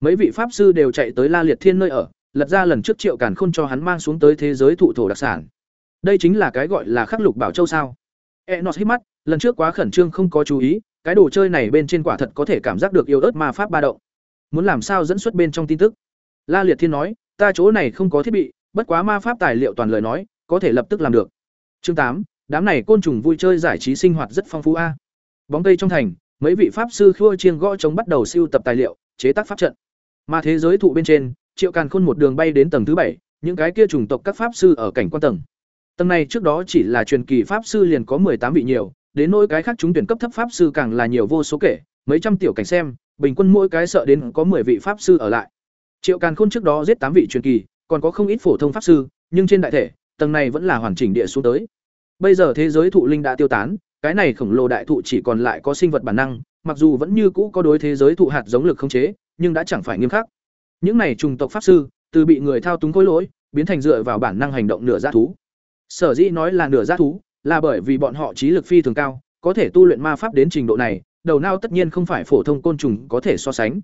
mấy vị pháp sư đều chạy tới la liệt thiên nơi ở, lật ra lần trước triệu càn khôn cho hắn mang xuống tới thế giới thụ thổ đặc sản. Đây chính là cái gọi là khắc lục bảo châu sao? E enos hít mắt, lần trước quá khẩn trương không có chú ý, cái đồ chơi này bên trên quả thật có thể cảm giác được yêu ớt ma pháp ba động. Muốn làm sao dẫn xuất bên trong tin tức? La liệt thiên nói, ta chỗ này không có thiết bị, bất quá ma pháp tài liệu toàn lời nói, có thể lập tức làm được. Chương tám, đám này côn trùng vui chơi giải trí sinh hoạt rất phong phú a. Bóng tây trong thành, mấy vị pháp sư khua chiêng gõ chống bắt đầu siêu tập tài liệu, chế tác pháp trận mà thế giới thụ bên trên, triệu càn khôn một đường bay đến tầng thứ bảy, những cái kia chủng tộc các pháp sư ở cảnh quan tầng. Tầng này trước đó chỉ là truyền kỳ pháp sư liền có tám vị nhiều, đến nỗi cái khác chúng tuyển cấp thấp pháp sư càng là nhiều vô số kể, mấy trăm tiểu cảnh xem, bình quân mỗi cái sợ đến có 10 vị pháp sư ở lại. Triệu càn khôn trước đó giết tám vị truyền kỳ, còn có không ít phổ thông pháp sư, nhưng trên đại thể, tầng này vẫn là hoàn chỉnh địa xuống tới. Bây giờ thế giới thụ linh đã tiêu tán, cái này khổng lồ đại thụ chỉ còn lại có sinh vật bản năng, mặc dù vẫn như cũ có đối thế giới thụ hạt giống lực không chế nhưng đã chẳng phải nghiêm khắc. Những này trùng tộc pháp sư, từ bị người thao túng khối lỗi, biến thành dựa vào bản năng hành động nửa dã thú. Sở dĩ nói là nửa dã thú, là bởi vì bọn họ trí lực phi thường cao, có thể tu luyện ma pháp đến trình độ này, đầu não tất nhiên không phải phổ thông côn trùng có thể so sánh.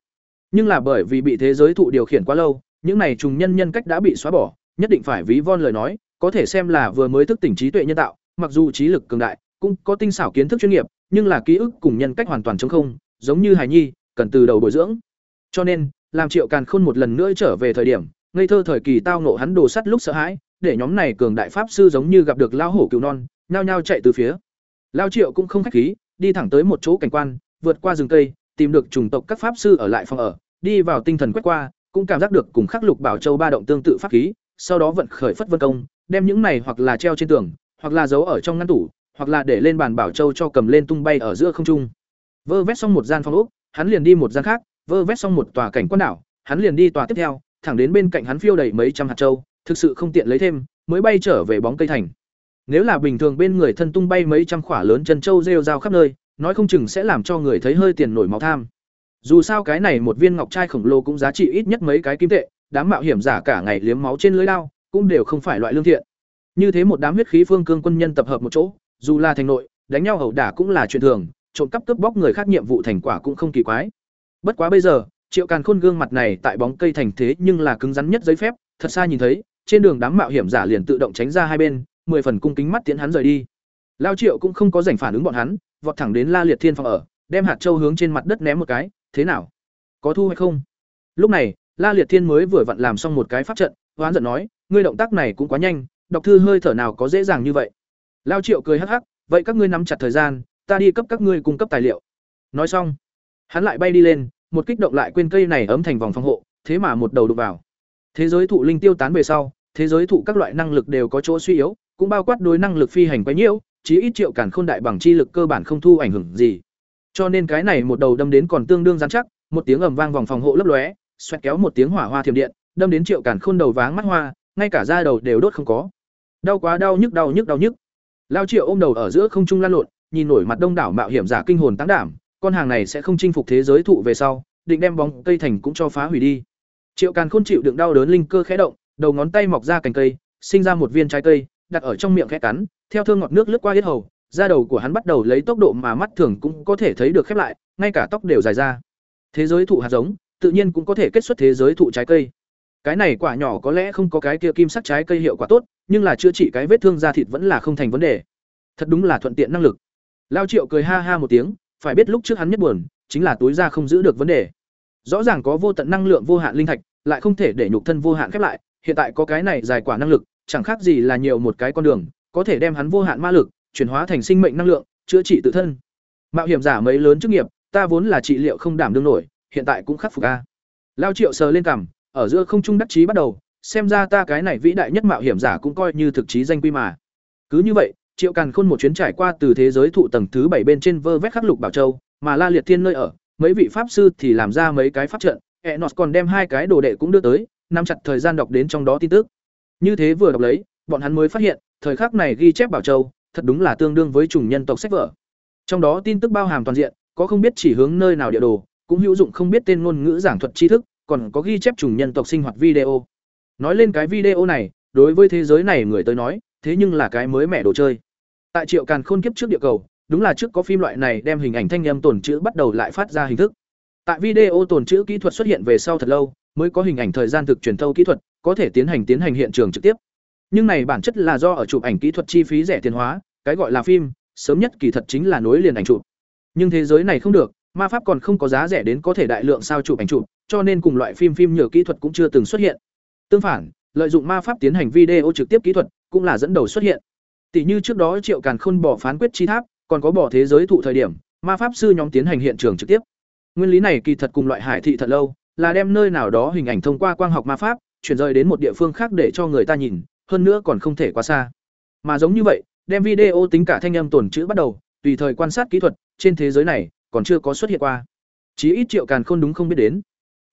Nhưng là bởi vì bị thế giới thụ điều khiển quá lâu, những này trùng nhân nhân cách đã bị xóa bỏ, nhất định phải ví von lời nói, có thể xem là vừa mới thức tỉnh trí tuệ nhân tạo, mặc dù trí lực cường đại, cũng có tinh xảo kiến thức chuyên nghiệp, nhưng là ký ức cùng nhân cách hoàn toàn trống không, giống như hài nhi, cần từ đầu bồi dưỡng cho nên, làm triệu càn khôn một lần nữa trở về thời điểm, ngây thơ thời kỳ tao nộ hắn đồ sắt lúc sợ hãi, để nhóm này cường đại pháp sư giống như gặp được lao hổ cừu non, nhao nhao chạy từ phía. Lao triệu cũng không khách khí, đi thẳng tới một chỗ cảnh quan, vượt qua rừng cây, tìm được chủng tộc các pháp sư ở lại phòng ở, đi vào tinh thần quét qua, cũng cảm giác được cùng khắc lục bảo châu ba động tương tự pháp khí, sau đó vận khởi phất vân công, đem những này hoặc là treo trên tường, hoặc là giấu ở trong ngăn tủ, hoặc là để lên bàn bảo châu cho cầm lên tung bay ở giữa không trung. Vơ vét xong một gian phòng ốc, hắn liền đi một gian khác vơ vét xong một tòa cảnh quan đảo hắn liền đi tòa tiếp theo thẳng đến bên cạnh hắn phiêu đầy mấy trăm hạt châu thực sự không tiện lấy thêm mới bay trở về bóng cây thành nếu là bình thường bên người thân tung bay mấy trăm khỏa lớn chân châu rêu rao khắp nơi, nói không chừng sẽ làm cho người thấy hơi tiền nổi máu tham. Dù sao cái này một viên ngọc trai khổng lồ cũng giá trị ít nhất mấy cái kim tệ, đám mạo hiểm giả cả ngày liếm máu trên lưới lao, cũng đều không phải loại lương thiện. Như thế một đám huyết khí phương cương quân nhân tập hợp một chỗ, dù là thành nội, đánh nhau hầu đả cũng là chuyện thường, trộm cắp cướp bóc người khác nhiệm vụ thành quả cũng không kỳ quái. Bất quá bây giờ, Triệu Càn Khôn gương mặt này tại bóng cây thành thế nhưng là cứng rắn nhất giấy phép, thật xa nhìn thấy, trên đường đám mạo hiểm giả liền tự động tránh ra hai bên, mười phần cung kính mắt tiến hắn rời đi. Lao Triệu cũng không có rảnh phản ứng bọn hắn, vọt thẳng đến La Liệt Thiên phòng ở, đem hạt châu hướng trên mặt đất ném một cái, thế nào? Có thu hay không? Lúc này, La Liệt Thiên mới vừa vặn làm xong một cái pháp trận, hoán giận nói, ngươi động tác này cũng quá nhanh, đọc thư hơi thở nào có dễ dàng như vậy. Lao Triệu cười hắc hắc, vậy các ngươi nắm chặt thời gian, ta đi cấp các ngươi cung cấp tài liệu. Nói xong, hắn lại bay đi lên, một kích động lại quên cây này ấm thành vòng phòng hộ, thế mà một đầu đụng vào. Thế giới thụ linh tiêu tán về sau, thế giới thụ các loại năng lực đều có chỗ suy yếu, cũng bao quát đối năng lực phi hành quá nhiễu, chí ít triệu cản khôn đại bằng chi lực cơ bản không thu ảnh hưởng gì. Cho nên cái này một đầu đâm đến còn tương đương rắn chắc, một tiếng ầm vang vòng phòng hộ lấp lóe, xoẹt kéo một tiếng hỏa hoa thiểm điện, đâm đến triệu cản khôn đầu váng mắt hoa, ngay cả da đầu đều đốt không có. Đau quá đau nhức đau nhức đau nhức. Lao Triệu ôm đầu ở giữa không trung lăn lộn, nhìn nổi mặt đông đảo mạo hiểm giả kinh hồn tăng đảm, con hàng này sẽ không chinh phục thế giới thụ về sau, định đem bóng cây thành cũng cho phá hủy đi. Triệu Càn Khôn chịu đựng đau đớn linh cơ khẽ động, đầu ngón tay mọc ra cành cây, sinh ra một viên trái cây, đặt ở trong miệng khẽ cắn, theo thương ngọt nước lướt qua yết hầu, da đầu của hắn bắt đầu lấy tốc độ mà mắt thường cũng có thể thấy được khép lại, ngay cả tóc đều dài ra. Thế giới thụ hạt giống, tự nhiên cũng có thể kết xuất thế giới thụ trái cây. Cái này quả nhỏ có lẽ không có cái kia kim sắc trái cây hiệu quả tốt, nhưng là chữa trị cái vết thương da thịt vẫn là không thành vấn đề. Thật đúng là thuận tiện năng lực. Lao Triệu cười ha ha một tiếng, phải biết lúc trước hắn nhất buồn, chính là túi ra không giữ được vấn đề. Rõ ràng có vô tận năng lượng vô hạn linh thạch, lại không thể để nhục thân vô hạn khép lại, hiện tại có cái này dài quả năng lực, chẳng khác gì là nhiều một cái con đường, có thể đem hắn vô hạn ma lực chuyển hóa thành sinh mệnh năng lượng, chữa trị tự thân. Mạo hiểm giả mấy lớn chức nghiệp, ta vốn là trị liệu không đảm đương nổi, hiện tại cũng khắc phục a. Lao Triệu sờ lên cằm, ở giữa không trung đắc chí bắt đầu, xem ra ta cái này vĩ đại nhất mạo hiểm giả cũng coi như thực chí danh quy mà. Cứ như vậy, Triệu Càn Khôn một chuyến trải qua từ thế giới thụ tầng thứ bảy bên trên vơ vét khắc lục bảo châu, mà La Liệt Thiên nơi ở, mấy vị pháp sư thì làm ra mấy cái pháp trận, Enos còn đem hai cái đồ đệ cũng đưa tới, nắm chặt thời gian đọc đến trong đó tin tức. Như thế vừa đọc lấy, bọn hắn mới phát hiện, thời khắc này ghi chép Bảo Châu, thật đúng là tương đương với chủng nhân tộc sách vở. Trong đó tin tức bao hàm toàn diện, có không biết chỉ hướng nơi nào địa đồ, cũng hữu dụng không biết tên ngôn ngữ giảng thuật tri thức, còn có ghi chép chủng nhân tộc sinh hoạt video. Nói lên cái video này, đối với thế giới này người tới nói, thế nhưng là cái mới mẻ đồ chơi. Tại Triệu Càn Khôn kiếp trước địa cầu, đúng là trước có phim loại này đem hình ảnh thanh âm tồn chữ bắt đầu lại phát ra hình thức. Tại video tồn trữ kỹ thuật xuất hiện về sau thật lâu, mới có hình ảnh thời gian thực truyền thâu kỹ thuật, có thể tiến hành tiến hành hiện trường trực tiếp. Nhưng này bản chất là do ở chụp ảnh kỹ thuật chi phí rẻ tiền hóa, cái gọi là phim, sớm nhất kỳ thật chính là nối liền ảnh chụp. Nhưng thế giới này không được, ma pháp còn không có giá rẻ đến có thể đại lượng sao chụp ảnh chụp, cho nên cùng loại phim phim nhờ kỹ thuật cũng chưa từng xuất hiện. Tương phản, lợi dụng ma pháp tiến hành video trực tiếp kỹ thuật cũng là dẫn đầu xuất hiện. Tỷ như trước đó Triệu Càn Khôn bỏ phán quyết chi tháp, còn có bỏ thế giới thụ thời điểm, ma pháp sư nhóm tiến hành hiện trường trực tiếp. Nguyên lý này kỳ thật cùng loại hải thị thật lâu, là đem nơi nào đó hình ảnh thông qua quang học ma pháp, chuyển rời đến một địa phương khác để cho người ta nhìn, hơn nữa còn không thể quá xa. Mà giống như vậy, đem video tính cả thanh âm tổn chữ bắt đầu, tùy thời quan sát kỹ thuật, trên thế giới này còn chưa có xuất hiện qua. Chí ít Triệu Càn Khôn đúng không biết đến.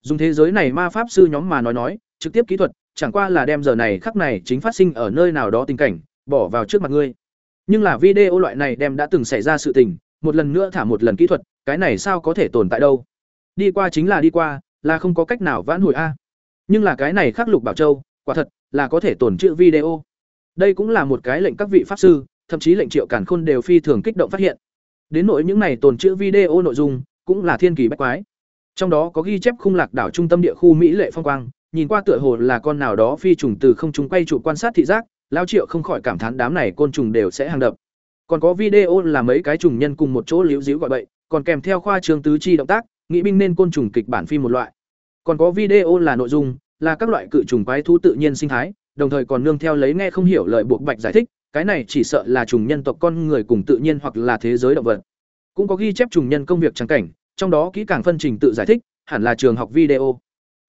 Dùng thế giới này ma pháp sư nhóm mà nói nói, trực tiếp kỹ thuật, chẳng qua là đem giờ này khắc này chính phát sinh ở nơi nào đó tình cảnh, bỏ vào trước mặt ngươi. Nhưng là video loại này đem đã từng xảy ra sự tình, một lần nữa thả một lần kỹ thuật, cái này sao có thể tồn tại đâu? Đi qua chính là đi qua, là không có cách nào vãn hồi a. Nhưng là cái này khắc lục bảo châu, quả thật là có thể tồn trữ video. Đây cũng là một cái lệnh các vị pháp sư, thậm chí lệnh Triệu Càn Khôn đều phi thường kích động phát hiện. Đến nỗi những này tồn trữ video nội dung, cũng là thiên kỳ bách quái. Trong đó có ghi chép khung lạc đảo trung tâm địa khu Mỹ lệ phong quang, nhìn qua tựa hồ là con nào đó phi trùng từ không trung quay trụ quan sát thị giác, lao Triệu không khỏi cảm thán đám này côn trùng đều sẽ hàng đập. Còn có video là mấy cái trùng nhân cùng một chỗ liễu díu gọi bậy, còn kèm theo khoa trương tứ chi động tác, nghĩ binh nên côn trùng kịch bản phim một loại. Còn có video là nội dung, là các loại cự trùng quái thú tự nhiên sinh thái, đồng thời còn nương theo lấy nghe không hiểu lời buộc bạch giải thích, cái này chỉ sợ là trùng nhân tộc con người cùng tự nhiên hoặc là thế giới động vật. Cũng có ghi chép trùng nhân công việc trắng cảnh, trong đó kỹ càng phân trình tự giải thích, hẳn là trường học video.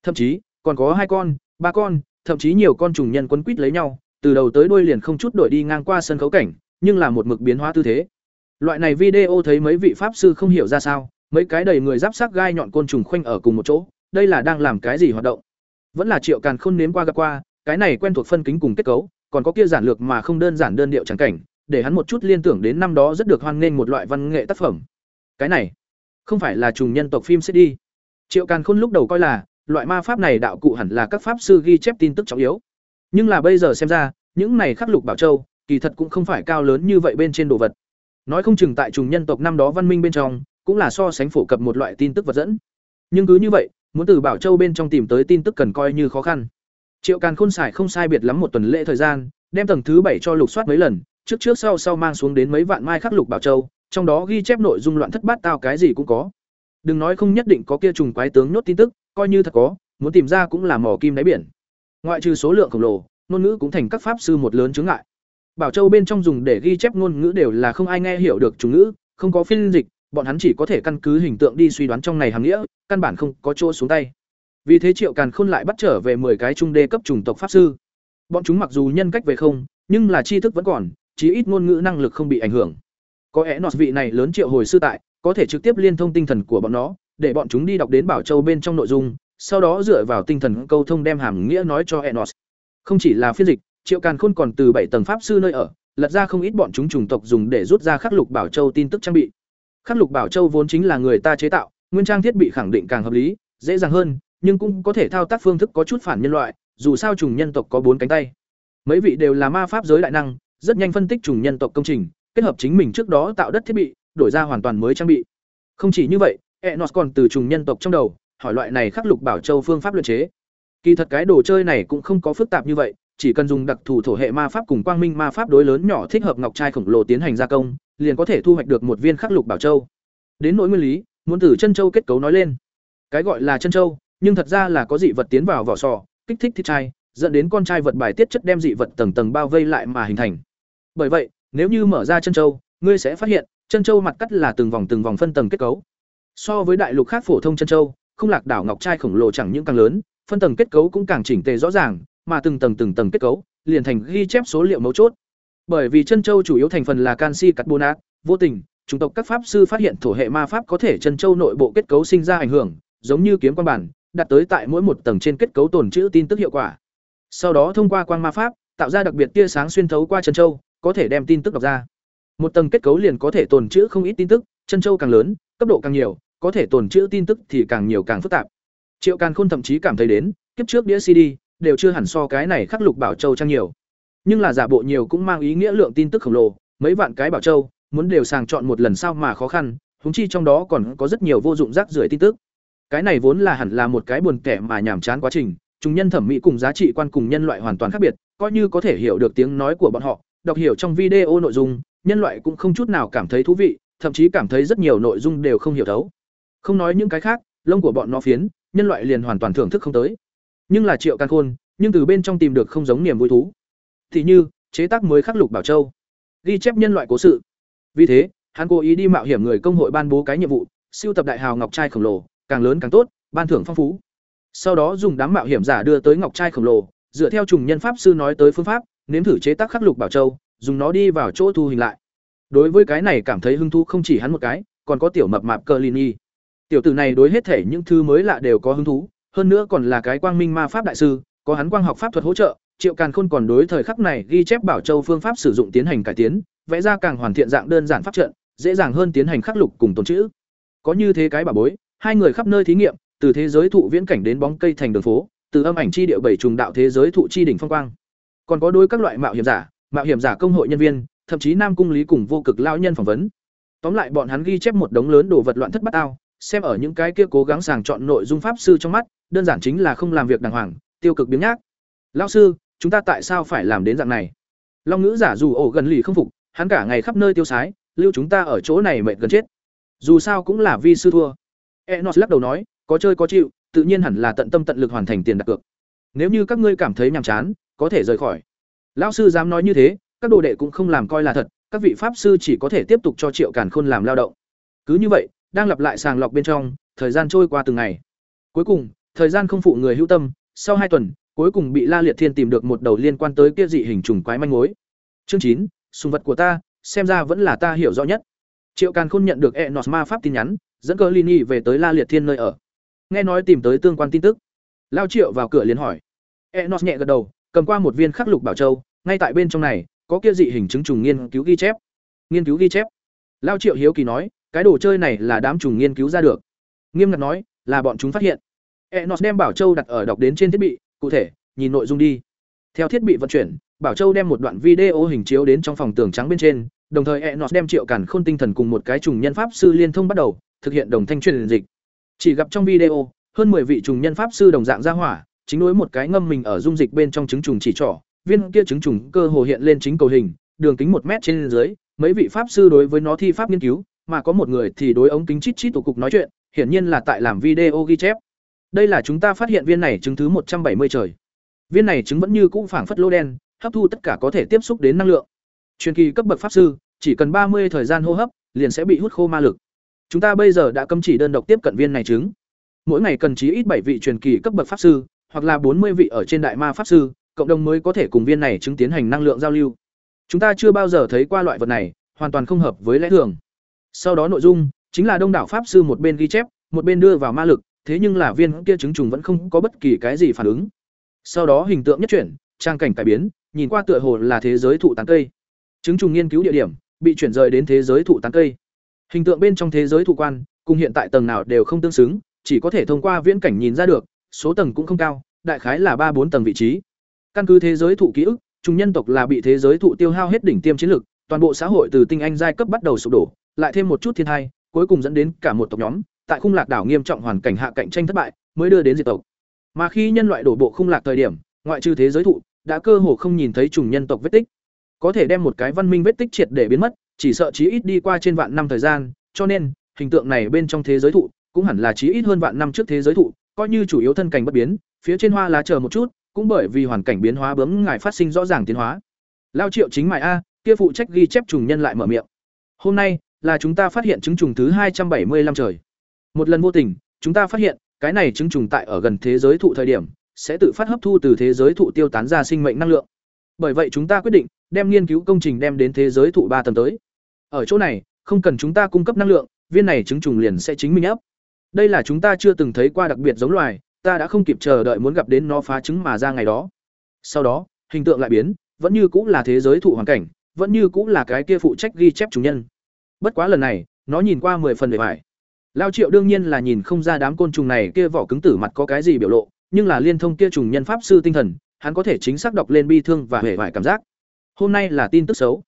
Thậm chí, còn có hai con, ba con, thậm chí nhiều con trùng nhân quấn quýt lấy nhau, từ đầu tới đuôi liền không chút đổi đi ngang qua sân khấu cảnh, nhưng là một mực biến hóa tư thế. Loại này video thấy mấy vị pháp sư không hiểu ra sao, mấy cái đầy người giáp sắc gai nhọn côn trùng khoanh ở cùng một chỗ, đây là đang làm cái gì hoạt động? Vẫn là Triệu Càn Khôn nếm qua gặp qua, cái này quen thuộc phân kính cùng kết cấu, còn có kia giản lược mà không đơn giản đơn điệu chẳng cảnh, để hắn một chút liên tưởng đến năm đó rất được hoan nghênh một loại văn nghệ tác phẩm. Cái này, không phải là trùng nhân tộc phim sẽ đi. Triệu Càn Khôn lúc đầu coi là, loại ma pháp này đạo cụ hẳn là các pháp sư ghi chép tin tức trọng yếu. Nhưng là bây giờ xem ra, những này khắc lục bảo châu, kỳ thật cũng không phải cao lớn như vậy bên trên đồ vật. Nói không chừng tại trùng nhân tộc năm đó văn minh bên trong, cũng là so sánh phổ cập một loại tin tức vật dẫn. Nhưng cứ như vậy, muốn từ Bảo Châu bên trong tìm tới tin tức cần coi như khó khăn. Triệu Càn Khôn xài không sai biệt lắm một tuần lễ thời gian, đem tầng thứ bảy cho lục soát mấy lần, trước trước sau sau mang xuống đến mấy vạn mai khắc lục Bảo Châu, trong đó ghi chép nội dung loạn thất bát tao cái gì cũng có. Đừng nói không nhất định có kia trùng quái tướng nhốt tin tức, coi như thật có, muốn tìm ra cũng là mò kim đáy biển. Ngoại trừ số lượng khổng lồ, ngôn ngữ cũng thành các pháp sư một lớn chướng ngại. Bảo Châu bên trong dùng để ghi chép ngôn ngữ đều là không ai nghe hiểu được chủ ngữ, không có phiên dịch, bọn hắn chỉ có thể căn cứ hình tượng đi suy đoán trong này hàm nghĩa, căn bản không có chỗ xuống tay. Vì thế Triệu Càn Khôn lại bắt trở về 10 cái trung đê cấp chủng tộc pháp sư. Bọn chúng mặc dù nhân cách về không, nhưng là tri thức vẫn còn, chí ít ngôn ngữ năng lực không bị ảnh hưởng. Có lẽ nọ vị này lớn triệu hồi sư tại, có thể trực tiếp liên thông tinh thần của bọn nó, để bọn chúng đi đọc đến Bảo Châu bên trong nội dung, sau đó dựa vào tinh thần câu thông đem hàm nghĩa nói cho Enos. Không chỉ là phiên dịch, Triệu Càn Khôn còn từ bảy tầng pháp sư nơi ở, lật ra không ít bọn chúng chủng tộc dùng để rút ra khắc lục Bảo Châu tin tức trang bị. Khắc lục Bảo Châu vốn chính là người ta chế tạo, nguyên trang thiết bị khẳng định càng hợp lý, dễ dàng hơn, nhưng cũng có thể thao tác phương thức có chút phản nhân loại, dù sao trùng nhân tộc có bốn cánh tay. Mấy vị đều là ma pháp giới đại năng, rất nhanh phân tích trùng nhân tộc công trình, kết hợp chính mình trước đó tạo đất thiết bị, đổi ra hoàn toàn mới trang bị. Không chỉ như vậy, Enos còn từ trùng nhân tộc trong đầu, hỏi loại này khắc lục bảo châu phương pháp luyện chế. Kỳ thật cái đồ chơi này cũng không có phức tạp như vậy, chỉ cần dùng đặc thù thổ hệ ma pháp cùng quang minh ma pháp đối lớn nhỏ thích hợp ngọc trai khổng lồ tiến hành gia công, liền có thể thu hoạch được một viên khắc lục bảo châu. Đến nỗi nguyên lý, muốn từ chân châu kết cấu nói lên. Cái gọi là chân châu, nhưng thật ra là có dị vật tiến vào vỏ sò, kích thích thịt trai, dẫn đến con trai vật bài tiết chất đem dị vật tầng tầng bao vây lại mà hình thành. Bởi vậy, nếu như mở ra chân châu, ngươi sẽ phát hiện, chân châu mặt cắt là từng vòng từng vòng phân tầng kết cấu. So với đại lục khác phổ thông chân châu, không lạc đảo ngọc trai khổng lồ chẳng những càng lớn, phân tầng kết cấu cũng càng chỉnh tề rõ ràng, mà từng tầng từng tầng kết cấu liền thành ghi chép số liệu mấu chốt. Bởi vì chân châu chủ yếu thành phần là canxi carbonat, vô tình, chủng tộc các pháp sư phát hiện thổ hệ ma pháp có thể chân châu nội bộ kết cấu sinh ra ảnh hưởng, giống như kiếm quan bản, đặt tới tại mỗi một tầng trên kết cấu tồn trữ tin tức hiệu quả. Sau đó thông qua quang ma pháp, tạo ra đặc biệt tia sáng xuyên thấu qua chân châu, có thể đem tin tức đọc ra. Một tầng kết cấu liền có thể tồn trữ không ít tin tức, chân châu càng lớn, cấp độ càng nhiều, có thể tồn trữ tin tức thì càng nhiều càng phức tạp. Triệu Càn Khôn thậm chí cảm thấy đến, kiếp trước đĩa CD đều chưa hẳn so cái này khắc lục bảo châu trang nhiều. Nhưng là giả bộ nhiều cũng mang ý nghĩa lượng tin tức khổng lồ, mấy vạn cái bảo châu, muốn đều sàng chọn một lần sao mà khó khăn, huống chi trong đó còn có rất nhiều vô dụng rác rưởi tin tức. cái này vốn là hẳn là một cái buồn kẻ mà nhàm chán quá trình chúng nhân thẩm mỹ cùng giá trị quan cùng nhân loại hoàn toàn khác biệt coi như có thể hiểu được tiếng nói của bọn họ đọc hiểu trong video nội dung nhân loại cũng không chút nào cảm thấy thú vị thậm chí cảm thấy rất nhiều nội dung đều không hiểu thấu không nói những cái khác, lông của bọn nó phiến, nhân loại liền hoàn toàn thưởng thức không tới. Nhưng là triệu càn khôn, nhưng từ bên trong tìm được không giống niềm vui thú. Thì như, chế tác mới khắc lục bảo châu. Ghi chép nhân loại cố sự. Vì thế, hắn cố ý đi mạo hiểm người công hội ban bố cái nhiệm vụ, siêu tập đại hào ngọc trai khổng lồ, càng lớn càng tốt, ban thưởng phong phú. Sau đó dùng đám mạo hiểm giả đưa tới ngọc trai khổng lồ, dựa theo trùng nhân pháp sư nói tới phương pháp, nếm thử chế tác khắc lục bảo châu, dùng nó đi vào chỗ thu hình lại. Đối với cái này cảm thấy hứng thú không chỉ hắn một cái, còn có tiểu mập mạp cơ lini tiểu tử này đối hết thể những thứ mới lạ đều có hứng thú, hơn nữa còn là cái quang minh ma pháp đại sư, có hắn quang học pháp thuật hỗ trợ, triệu càn khôn còn đối thời khắc này ghi chép bảo châu phương pháp sử dụng tiến hành cải tiến, vẽ ra càng hoàn thiện dạng đơn giản pháp trận, dễ dàng hơn tiến hành khắc lục cùng tồn chữ. Có như thế cái bảo bối, hai người khắp nơi thí nghiệm, từ thế giới thụ viễn cảnh đến bóng cây thành đường phố, từ âm ảnh chi địa bảy trùng đạo thế giới thụ chi đỉnh phong quang. Còn có đối các loại mạo hiểm giả, mạo hiểm giả công hội nhân viên, thậm chí nam cung lý cùng vô cực lao nhân phỏng vấn. Tóm lại bọn hắn ghi chép một đống lớn đồ vật loạn thất bát ao xem ở những cái kia cố gắng sàng chọn nội dung pháp sư trong mắt, đơn giản chính là không làm việc đàng hoàng, tiêu cực biếng nhác. Lao sư, chúng ta tại sao phải làm đến dạng này? Long ngữ giả dù ổ gần lì không phục, hắn cả ngày khắp nơi tiêu sái, lưu chúng ta ở chỗ này mệt gần chết. Dù sao cũng là vi sư thua. Enos lắc đầu nói, có chơi có chịu, tự nhiên hẳn là tận tâm tận lực hoàn thành tiền đặt cược. Nếu như các ngươi cảm thấy nhàm chán, có thể rời khỏi. Lão sư dám nói như thế, các đồ đệ cũng không làm coi là thật, các vị pháp sư chỉ có thể tiếp tục cho triệu càn khôn làm lao động. Cứ như vậy đang lặp lại sàng lọc bên trong, thời gian trôi qua từng ngày. Cuối cùng, thời gian không phụ người hữu tâm, sau hai tuần, cuối cùng bị la liệt thiên tìm được một đầu liên quan tới kia dị hình trùng quái manh mối. Chương chín, sùng vật của ta, xem ra vẫn là ta hiểu rõ nhất. Triệu càn khôn nhận được Enos ma pháp tin nhắn, dẫn cơ lini về tới la liệt thiên nơi ở. Nghe nói tìm tới tương quan tin tức, lao triệu vào cửa liền hỏi. Enos nhẹ gật đầu, cầm qua một viên khắc lục bảo châu, ngay tại bên trong này, có kia dị hình chứng trùng nghiên cứu ghi chép. Nghiên cứu ghi chép. Lao triệu hiếu kỳ nói cái đồ chơi này là đám trùng nghiên cứu ra được. Nghiêm ngặt nói, là bọn chúng phát hiện. E n đem bảo châu đặt ở đọc đến trên thiết bị, cụ thể, nhìn nội dung đi. Theo thiết bị vận chuyển, bảo châu đem một đoạn video hình chiếu đến trong phòng tường trắng bên trên, đồng thời e n đem triệu cản khôn tinh thần cùng một cái trùng nhân pháp sư liên thông bắt đầu, thực hiện đồng thanh truyền dịch. Chỉ gặp trong video, hơn 10 vị trùng nhân pháp sư đồng dạng ra hỏa, chính đối một cái ngâm mình ở dung dịch bên trong trứng trùng chỉ trỏ, viên kia trứng trùng cơ hồ hiện lên chính cầu hình, đường kính một mét trên dưới, mấy vị pháp sư đối với nó thi pháp nghiên cứu mà có một người thì đối ống kính chít chít tổ cục nói chuyện, hiển nhiên là tại làm video ghi chép. Đây là chúng ta phát hiện viên này trứng thứ một trăm bảy mươi trời. Viên này trứng vẫn như cũ phảng phất lô đen, hấp thu tất cả có thể tiếp xúc đến năng lượng. Truyền kỳ cấp bậc pháp sư, chỉ cần ba mươi thời gian hô hấp, liền sẽ bị hút khô ma lực. Chúng ta bây giờ đã cấm chỉ đơn độc tiếp cận viên này trứng mỗi ngày cần chí ít bảy vị truyền kỳ cấp bậc pháp sư, hoặc là bốn mươi vị ở trên đại ma pháp sư, cộng đồng mới có thể cùng viên này chứng tiến hành năng lượng giao lưu. Chúng ta chưa bao giờ thấy qua loại vật này, hoàn toàn không hợp với lẽ thường sau đó nội dung, chính là đông đảo pháp sư một bên ghi chép, một bên đưa vào ma lực, thế nhưng là viên kia chứng trùng vẫn không có bất kỳ cái gì phản ứng. Sau đó hình tượng nhất chuyển, trang cảnh cải biến, nhìn qua tựa hồ là thế giới thụ tán cây. Chứng trùng nghiên cứu địa điểm, bị chuyển rời đến thế giới thụ tán cây. Hình tượng bên trong thế giới thụ quan, cùng hiện tại tầng nào đều không tương xứng, chỉ có thể thông qua viễn cảnh nhìn ra được, số tầng cũng không cao, đại khái là ba bốn tầng vị trí. Căn cứ thế giới thụ ký ức trùng nhân tộc là bị thế giới thụ tiêu hao hết đỉnh tiêm chiến lực, toàn bộ xã hội từ tinh anh giai cấp bắt đầu sụp đổ lại thêm một chút thiên tai, cuối cùng dẫn đến cả một tộc nhóm tại khung lạc đảo nghiêm trọng hoàn cảnh hạ cạnh tranh thất bại mới đưa đến diệt tộc. Mà khi nhân loại đổ bộ khung lạc thời điểm ngoại trừ thế giới thụ đã cơ hồ không nhìn thấy trùng nhân tộc vết tích. Có thể đem một cái văn minh vết tích triệt để biến mất chỉ sợ chí ít đi qua trên vạn năm thời gian cho nên hình tượng này bên trong thế giới thụ cũng hẳn là chí ít hơn vạn năm trước thế giới thụ coi như chủ yếu thân cảnh bất biến phía trên hoa lá chờ một chút cũng bởi vì hoàn cảnh biến hóa bướm ngài phát sinh rõ ràng tiến hóa. Lao triệu chính mài a kia phụ trách ghi chép trùng nhân lại mở miệng. Hôm nay là chúng ta phát hiện trứng trùng thứ hai trăm bảy mươi năm trời. Một lần vô tình, chúng ta phát hiện, cái này trứng trùng tại ở gần thế giới thụ thời điểm, sẽ tự phát hấp thu từ thế giới thụ tiêu tán ra sinh mệnh năng lượng. Bởi vậy chúng ta quyết định, đem nghiên cứu công trình đem đến thế giới thụ ba tầng tới. Ở chỗ này, không cần chúng ta cung cấp năng lượng, viên này trứng trùng liền sẽ chính mình ấp. Đây là chúng ta chưa từng thấy qua đặc biệt giống loài, ta đã không kịp chờ đợi muốn gặp đến nó phá trứng mà ra ngày đó. Sau đó, hình tượng lại biến, vẫn như cũng là thế giới thụ hoàn cảnh, vẫn như cũng là cái kia phụ trách ghi chép chủ nhân bất quá lần này nó nhìn qua mười phần bề bài lao triệu đương nhiên là nhìn không ra đám côn trùng này kia vỏ cứng tử mặt có cái gì biểu lộ nhưng là liên thông kia trùng nhân pháp sư tinh thần hắn có thể chính xác đọc lên bi thương và hề vải cảm giác hôm nay là tin tức xấu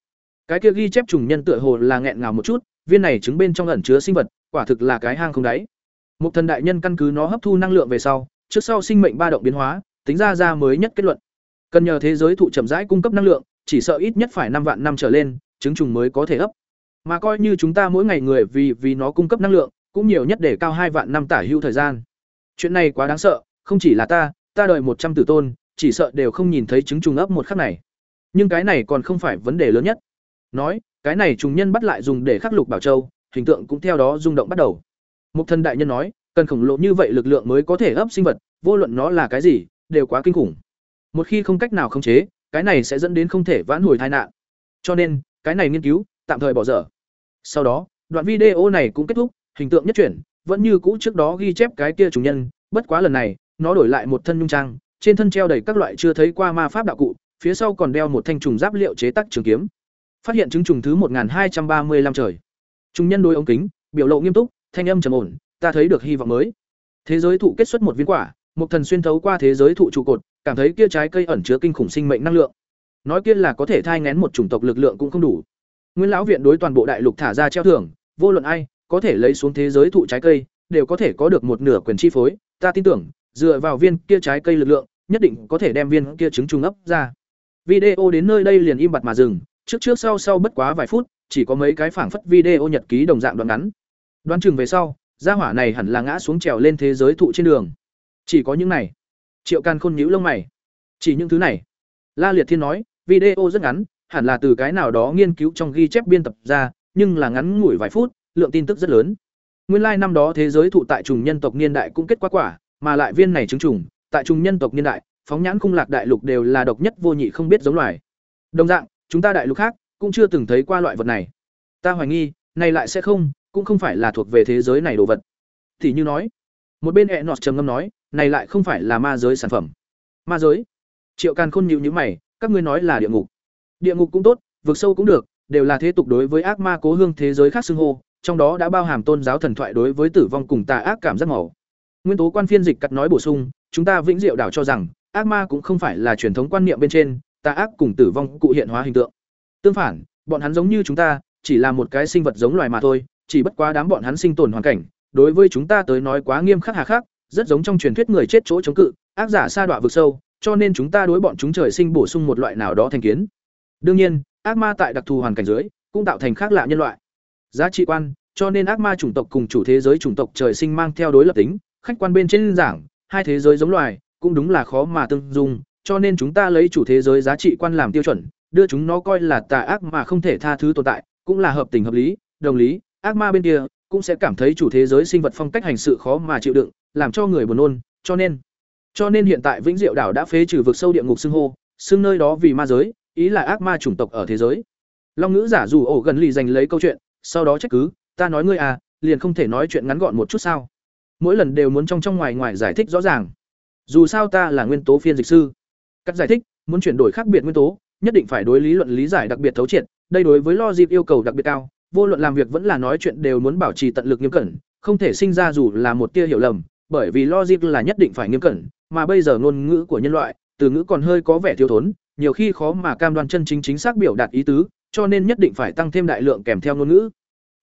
cái kia ghi chép trùng nhân tựa hồ là nghẹn ngào một chút viên này chứng bên trong ẩn chứa sinh vật quả thực là cái hang không đáy Một thần đại nhân căn cứ nó hấp thu năng lượng về sau, trước sau sinh mệnh ba động biến hóa, tính ra ra mới nhất kết luận. Cần nhờ thế giới thụ chậm rãi cung cấp năng lượng, chỉ sợ ít nhất phải năm vạn năm trở lên, trứng trùng mới có thể ấp. Mà coi như chúng ta mỗi ngày người vì vì nó cung cấp năng lượng, cũng nhiều nhất để cao hai vạn năm tả hữu thời gian. Chuyện này quá đáng sợ, không chỉ là ta, ta đợi một trăm tử tôn, chỉ sợ đều không nhìn thấy trứng trùng ấp một khắc này. Nhưng cái này còn không phải vấn đề lớn nhất. Nói, cái này trùng nhân bắt lại dùng để khắc lục bảo châu, hình tượng cũng theo đó rung động bắt đầu. Mục thần đại nhân nói, cần khổng lồ như vậy lực lượng mới có thể ấp sinh vật, vô luận nó là cái gì, đều quá kinh khủng. Một khi không cách nào khống chế, cái này sẽ dẫn đến không thể vãn hồi tai nạn. Cho nên, cái này nghiên cứu tạm thời bỏ dở. Sau đó, đoạn video này cũng kết thúc, hình tượng nhất chuyển, vẫn như cũ trước đó ghi chép cái kia chủ nhân, bất quá lần này, nó đổi lại một thân nhung trang, trên thân treo đầy các loại chưa thấy qua ma pháp đạo cụ, phía sau còn đeo một thanh trùng giáp liệu chế tác trường kiếm. Phát hiện chứng trùng thứ một hai trăm ba mươi 1235 trời. Trùng nhân đối ống kính, biểu lộ nghiêm túc, thanh âm trầm ổn, ta thấy được hy vọng mới. Thế giới thụ kết xuất một viên quả, một thần xuyên thấu qua thế giới thụ trụ cột, cảm thấy kia trái cây ẩn chứa kinh khủng sinh mệnh năng lượng. Nói kia là có thể thai nghén một chủng tộc lực lượng cũng không đủ. Nguyên lão viện đối toàn bộ đại lục thả ra treo thưởng, vô luận ai có thể lấy xuống thế giới thụ trái cây, đều có thể có được một nửa quyền chi phối, ta tin tưởng, dựa vào viên kia trái cây lực lượng, nhất định có thể đem viên kia trứng trùng ấp ra. Video đến nơi đây liền im bặt mà dừng, trước trước sau sau bất quá vài phút, chỉ có mấy cái phảng phất video nhật ký đồng dạng đoạn ngắn. Đoán chừng về sau, gia hỏa này hẳn là ngã xuống trèo lên thế giới thụ trên đường. Chỉ có những này. Triệu Can khôn nhíu lông mày. Chỉ những thứ này. La Liệt Thiên nói, video rất ngắn, hẳn là từ cái nào đó nghiên cứu trong ghi chép biên tập ra, nhưng là ngắn ngủi vài phút, lượng tin tức rất lớn. Nguyên lai like năm đó thế giới thụ tại trùng nhân tộc niên đại cũng kết quả quả, mà lại viên này chứng trùng, tại trùng nhân tộc niên đại, phóng nhãn khung lạc đại lục đều là độc nhất vô nhị không biết giống loài. Đồng dạng, chúng ta đại lục khác cũng chưa từng thấy qua loại vật này. Ta hoài nghi, này lại sẽ không, cũng không phải là thuộc về thế giới này đồ vật. Thì như nói, một bên ẹ nọt trầm ngâm nói, này lại không phải là ma giới sản phẩm. Ma giới? Triệu Càn Khôn nhíu nhíu mày, các ngươi nói là địa ngục. Địa ngục cũng tốt, vực sâu cũng được, đều là thế tục đối với ác ma cố hương thế giới khác xưng hô, trong đó đã bao hàm tôn giáo thần thoại đối với tử vong cùng tà ác cảm giác màu. Nguyên tố quan phiên dịch cắt nói bổ sung, chúng ta vĩnh diệu đảo cho rằng, ác ma cũng không phải là truyền thống quan niệm bên trên, tà ác cùng tử vong cụ hiện hóa hình tượng. Tương phản, bọn hắn giống như chúng ta, chỉ là một cái sinh vật giống loài mà thôi, chỉ bất quá đám bọn hắn sinh tồn hoàn cảnh, đối với chúng ta tới nói quá nghiêm khắc hà khắc, rất giống trong truyền thuyết người chết chỗ chống cự, ác giả sa đọa vực sâu, cho nên chúng ta đối bọn chúng trời sinh bổ sung một loại nào đó thành kiến. Đương nhiên, ác ma tại đặc thù hoàn cảnh dưới, cũng tạo thành khác lạ nhân loại. Giá trị quan, cho nên ác ma chủng tộc cùng chủ thế giới chủng tộc trời sinh mang theo đối lập tính, khách quan bên trên giảng, hai thế giới giống loài, cũng đúng là khó mà tương dung, cho nên chúng ta lấy chủ thế giới giá trị quan làm tiêu chuẩn, đưa chúng nó coi là tà ác mà không thể tha thứ tồn tại, cũng là hợp tình hợp lý, đồng lý, ác ma bên kia cũng sẽ cảm thấy chủ thế giới sinh vật phong cách hành sự khó mà chịu đựng, làm cho người buồn nôn, cho nên cho nên hiện tại Vĩnh Diệu đảo đã phế trừ vực sâu địa ngục xưng hô, xưng nơi đó vì ma giới, ý là ác ma chủng tộc ở thế giới. Long ngữ giả dù ổ gần lì giành lấy câu chuyện, sau đó trách cứ, ta nói ngươi à, liền không thể nói chuyện ngắn gọn một chút sao? Mỗi lần đều muốn trong trong ngoài ngoài giải thích rõ ràng. Dù sao ta là nguyên tố phiên dịch sư. Cắt giải thích, muốn chuyển đổi khác biệt nguyên tố, nhất định phải đối lý luận lý giải đặc biệt thấu triệt, đây đối với logic yêu cầu đặc biệt cao, vô luận làm việc vẫn là nói chuyện đều muốn bảo trì tận lực nghiêm cẩn, không thể sinh ra dù là một tia hiểu lầm, bởi vì logic là nhất định phải nghiêm cẩn, mà bây giờ ngôn ngữ của nhân loại, từ ngữ còn hơi có vẻ thiếu thốn, nhiều khi khó mà cam đoan chân chính chính xác biểu đạt ý tứ, cho nên nhất định phải tăng thêm đại lượng kèm theo ngôn ngữ,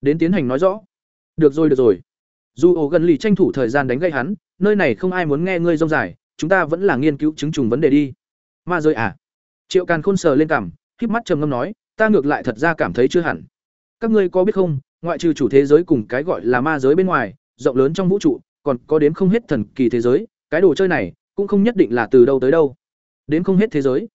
đến tiến hành nói rõ. Được rồi được rồi. Dù ổ gần lì tranh thủ thời gian đánh gây hắn, nơi này không ai muốn nghe ngươi rông dài, chúng ta vẫn là nghiên cứu chứng trùng vấn đề đi. Ma rơi à? Triệu Càn Khôn sờ lên cằm, khép mắt trầm ngâm nói, ta ngược lại thật ra cảm thấy chưa hẳn. Các ngươi có biết không, ngoại trừ chủ thế giới cùng cái gọi là ma giới bên ngoài, rộng lớn trong vũ trụ, còn có đến không hết thần kỳ thế giới, cái đồ chơi này cũng không nhất định là từ đâu tới đâu. Đến không hết thế giới.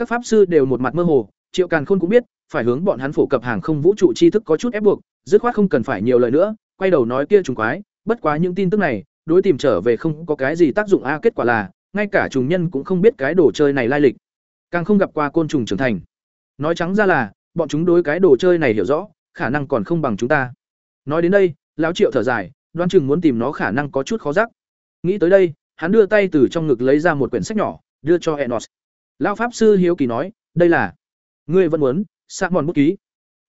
Các pháp sư đều một mặt mơ hồ, Triệu Càn Khôn cũng biết, phải hướng bọn hắn phổ cập hàng không vũ trụ tri thức có chút ép buộc, dứt khoát không cần phải nhiều lời nữa, quay đầu nói kia trùng quái, bất quá những tin tức này, đối tìm trở về không có cái gì tác dụng a kết quả là, ngay cả trùng nhân cũng không biết cái đồ chơi này lai lịch, càng không gặp qua côn trùng trưởng thành. Nói trắng ra là, bọn chúng đối cái đồ chơi này hiểu rõ, khả năng còn không bằng chúng ta. Nói đến đây, lão Triệu thở dài, đoán chừng muốn tìm nó khả năng có chút khó rắc. Nghĩ tới đây, hắn đưa tay từ trong ngực lấy ra một quyển sách nhỏ, đưa cho Enos. Lão pháp sư hiếu kỳ nói, "Đây là ngươi vẫn muốn sa mòn bút ký?"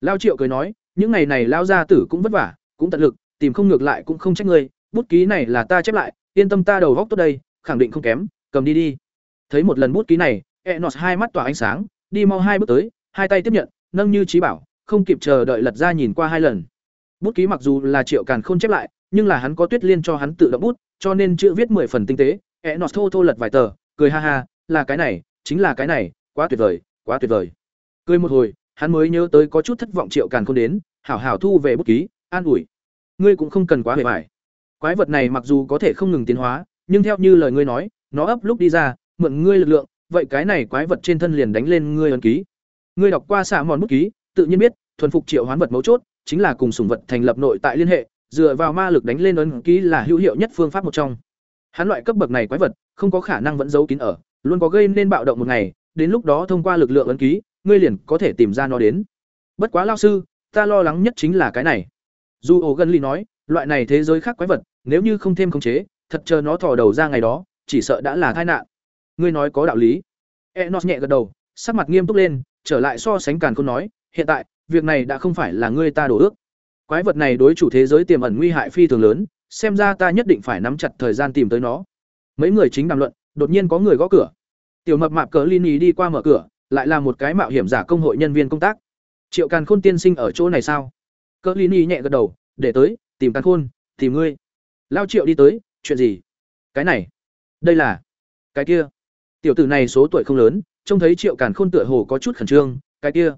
Lão Triệu cười nói, "Những ngày này lão gia tử cũng vất vả, cũng tận lực, tìm không ngược lại cũng không trách ngươi, bút ký này là ta chép lại, yên tâm ta đầu góc tốt đây, khẳng định không kém, cầm đi đi." Thấy một lần bút ký này, E Enos hai mắt tỏa ánh sáng, đi mau hai bước tới, hai tay tiếp nhận, nâng như trí bảo, không kịp chờ đợi lật ra nhìn qua hai lần. Bút ký mặc dù là Triệu Càn Khôn chép lại, nhưng là hắn có tuyết liên cho hắn tự động bút cho nên chữ viết mười phần tinh tế e nọt thô thô lật vài tờ cười ha ha là cái này chính là cái này, quá tuyệt vời, quá tuyệt vời. Cười một hồi, hắn mới nhớ tới có chút thất vọng triệu càn không đến, hảo hảo thu về bút ký, an ủi. Ngươi cũng không cần quá hề mải. Quái vật này mặc dù có thể không ngừng tiến hóa, nhưng theo như lời ngươi nói, nó ấp lúc đi ra, mượn ngươi lực lượng, vậy cái này quái vật trên thân liền đánh lên ngươi ấn ký. Ngươi đọc qua xạ mòn bút ký, tự nhiên biết, thuần phục triệu hoán vật mấu chốt, chính là cùng sùng vật thành lập nội tại liên hệ, dựa vào ma lực đánh lên ấn ký là hữu hiệu nhất phương pháp một trong. Hắn loại cấp bậc này quái vật, không có khả năng vẫn giấu kín ở luôn có gây nên bạo động một ngày, đến lúc đó thông qua lực lượng ấn ký, ngươi liền có thể tìm ra nó đến. Bất quá lao sư, ta lo lắng nhất chính là cái này. Dù ổ gần ly nói, loại này thế giới khác quái vật, nếu như không thêm khống chế, thật chờ nó thò đầu ra ngày đó, chỉ sợ đã là tai nạn. Ngươi nói có đạo lý. E Not nhẹ gật đầu, sắc mặt nghiêm túc lên, trở lại so sánh càn khôn nói, hiện tại, việc này đã không phải là ngươi ta đổ ước. Quái vật này đối chủ thế giới tiềm ẩn nguy hại phi thường lớn, xem ra ta nhất định phải nắm chặt thời gian tìm tới nó. Mấy người chính đàm luận đột nhiên có người gõ cửa. Tiểu mập mạp cờ lini đi qua mở cửa, lại là một cái mạo hiểm giả công hội nhân viên công tác. Triệu càn khôn tiên sinh ở chỗ này sao? Cờ lini nhẹ gật đầu, để tới, tìm càn khôn, tìm ngươi. Lao triệu đi tới, chuyện gì? Cái này, đây là, cái kia. Tiểu tử này số tuổi không lớn, trông thấy triệu càn khôn tựa hồ có chút khẩn trương, cái kia.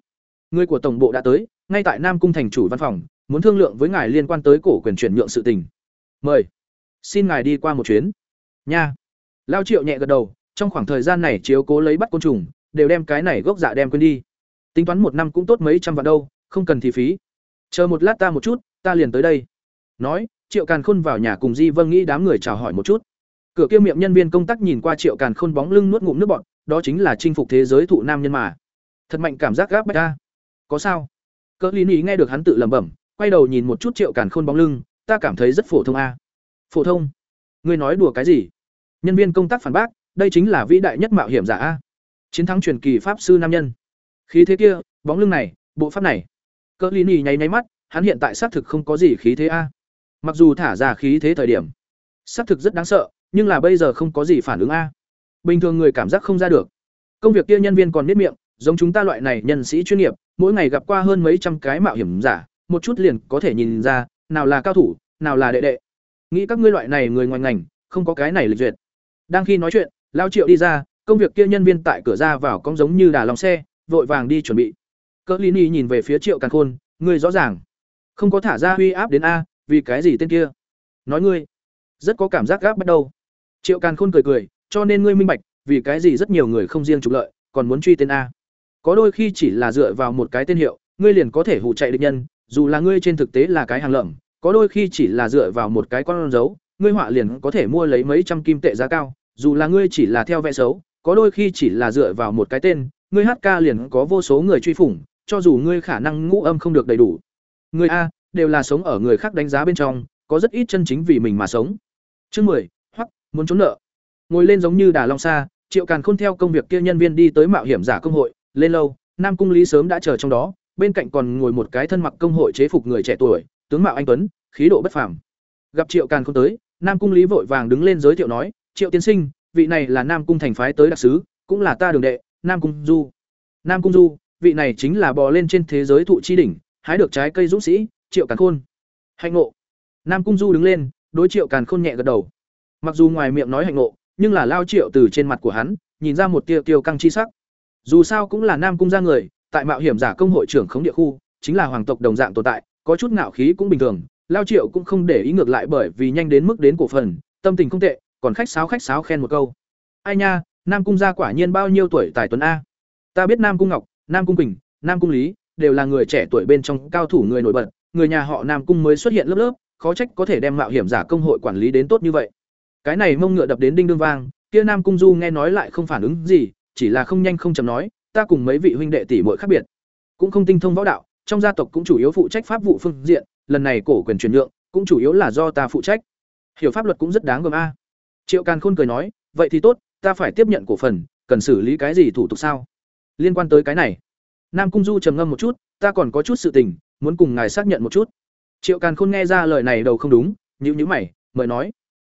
Người của tổng bộ đã tới, ngay tại nam cung thành chủ văn phòng, muốn thương lượng với ngài liên quan tới cổ quyền chuyển nhượng sự tình. Mời, xin ngài đi qua một chuyến. Nha lao triệu nhẹ gật đầu, trong khoảng thời gian này chiếu cố lấy bắt côn trùng, đều đem cái này gốc dạ đem quên đi. Tính toán một năm cũng tốt mấy trăm vạn đâu, không cần thì phí. Chờ một lát ta một chút, ta liền tới đây. Nói, triệu càn khôn vào nhà cùng di vâng nghĩ đám người chào hỏi một chút. Cửa kia miệng nhân viên công tác nhìn qua triệu càn khôn bóng lưng nuốt ngụm nước bọn đó chính là chinh phục thế giới thụ nam nhân mà. Thật mạnh cảm giác gáp bách ta. Có sao? Cỡ lý ý nghe được hắn tự lẩm bẩm, quay đầu nhìn một chút triệu càn khôn bóng lưng, ta cảm thấy rất phổ thông a. Phổ thông? Ngươi nói đùa cái gì? Nhân viên công tác phản bác, đây chính là vĩ đại nhất mạo hiểm giả a. Chiến thắng truyền kỳ pháp sư nam nhân. Khí thế kia, bóng lưng này, bộ pháp này. Cỡ lý ý nháy nháy mắt, hắn hiện tại xác thực không có gì khí thế a. Mặc dù thả ra khí thế thời điểm, xác thực rất đáng sợ, nhưng là bây giờ không có gì phản ứng a. Bình thường người cảm giác không ra được. Công việc kia nhân viên còn biết miệng, giống chúng ta loại này nhân sĩ chuyên nghiệp, mỗi ngày gặp qua hơn mấy trăm cái mạo hiểm giả, một chút liền có thể nhìn ra, nào là cao thủ, nào là đệ đệ. Nghĩ các ngươi loại này người ngoài ngành, không có cái này lịch duyệt đang khi nói chuyện, lao triệu đi ra, công việc kia nhân viên tại cửa ra vào cong giống như đà lòng xe, vội vàng đi chuẩn bị. Cỡ Lini nhìn về phía triệu càn khôn, ngươi rõ ràng, không có thả ra uy áp đến a, vì cái gì tên kia? Nói ngươi, rất có cảm giác gáp bắt đầu triệu càn khôn cười cười, cho nên ngươi minh bạch, vì cái gì rất nhiều người không riêng trục lợi, còn muốn truy tên a. Có đôi khi chỉ là dựa vào một cái tên hiệu, ngươi liền có thể hù chạy địch nhân, dù là ngươi trên thực tế là cái hàng lợm, có đôi khi chỉ là dựa vào một cái con dấu ngươi họa liền có thể mua lấy mấy trăm kim tệ giá cao, dù là ngươi chỉ là theo vẽ xấu, có đôi khi chỉ là dựa vào một cái tên, ngươi hát ca liền có vô số người truy phủng, cho dù ngươi khả năng ngũ âm không được đầy đủ. Ngươi a, đều là sống ở người khác đánh giá bên trong, có rất ít chân chính vì mình mà sống. Chương mười, hoặc, muốn trốn nợ. Ngồi lên giống như đà long xa triệu càn khôn theo công việc kia nhân viên đi tới mạo hiểm giả công hội, lên lâu nam cung lý sớm đã chờ trong đó, bên cạnh còn ngồi một cái thân mặc công hội chế phục người trẻ tuổi, tướng mạo anh tuấn, khí độ bất phàm gặp triệu càn khôn tới, nam cung lý vội vàng đứng lên giới thiệu nói, triệu tiên sinh, vị này là nam cung thành phái tới đặc sứ, cũng là ta đường đệ, nam cung du. Nam cung du, vị này chính là bò lên trên thế giới thụ chi đỉnh, hái được trái cây dũng sĩ, triệu càn khôn. Hạnh ngộ. Nam cung du đứng lên, đối triệu càn khôn nhẹ gật đầu. Mặc dù ngoài miệng nói hạnh ngộ, nhưng là lao triệu từ trên mặt của hắn, nhìn ra một tia tiêu căng chi sắc. Dù sao cũng là nam cung ra người, tại mạo hiểm giả công hội trưởng khống địa khu, chính là hoàng tộc đồng dạng tồn tại, có chút ngạo khí cũng bình thường lao triệu cũng không để ý ngược lại bởi vì nhanh đến mức đến cổ phần, tâm tình không tệ, còn khách sáo khách sáo khen một câu. Ai nha, nam cung gia quả nhiên bao nhiêu tuổi tài tuấn a. Ta biết nam cung ngọc, nam cung quỳnh, nam cung lý, đều là người trẻ tuổi bên trong cao thủ người nổi bật, người nhà họ nam cung mới xuất hiện lớp lớp, khó trách có thể đem mạo hiểm giả công hội quản lý đến tốt như vậy. Cái này mông ngựa đập đến đinh đương vang, kia nam cung du nghe nói lại không phản ứng gì, chỉ là không nhanh không chậm nói, ta cùng mấy vị huynh đệ tỷ muội khác biệt. Cũng không tinh thông võ đạo, trong gia tộc cũng chủ yếu phụ trách pháp vụ phương diện lần này cổ quyền chuyển nhượng cũng chủ yếu là do ta phụ trách. Hiểu pháp luật cũng rất đáng gờm a. Triệu càn khôn cười nói, vậy thì tốt, ta phải tiếp nhận cổ phần, cần xử lý cái gì thủ tục sao? Liên quan tới cái này, nam cung du trầm ngâm một chút, ta còn có chút sự tình, muốn cùng ngài xác nhận một chút. Triệu càn khôn nghe ra lời này đầu không đúng nhữ nhữ mày, mời nói.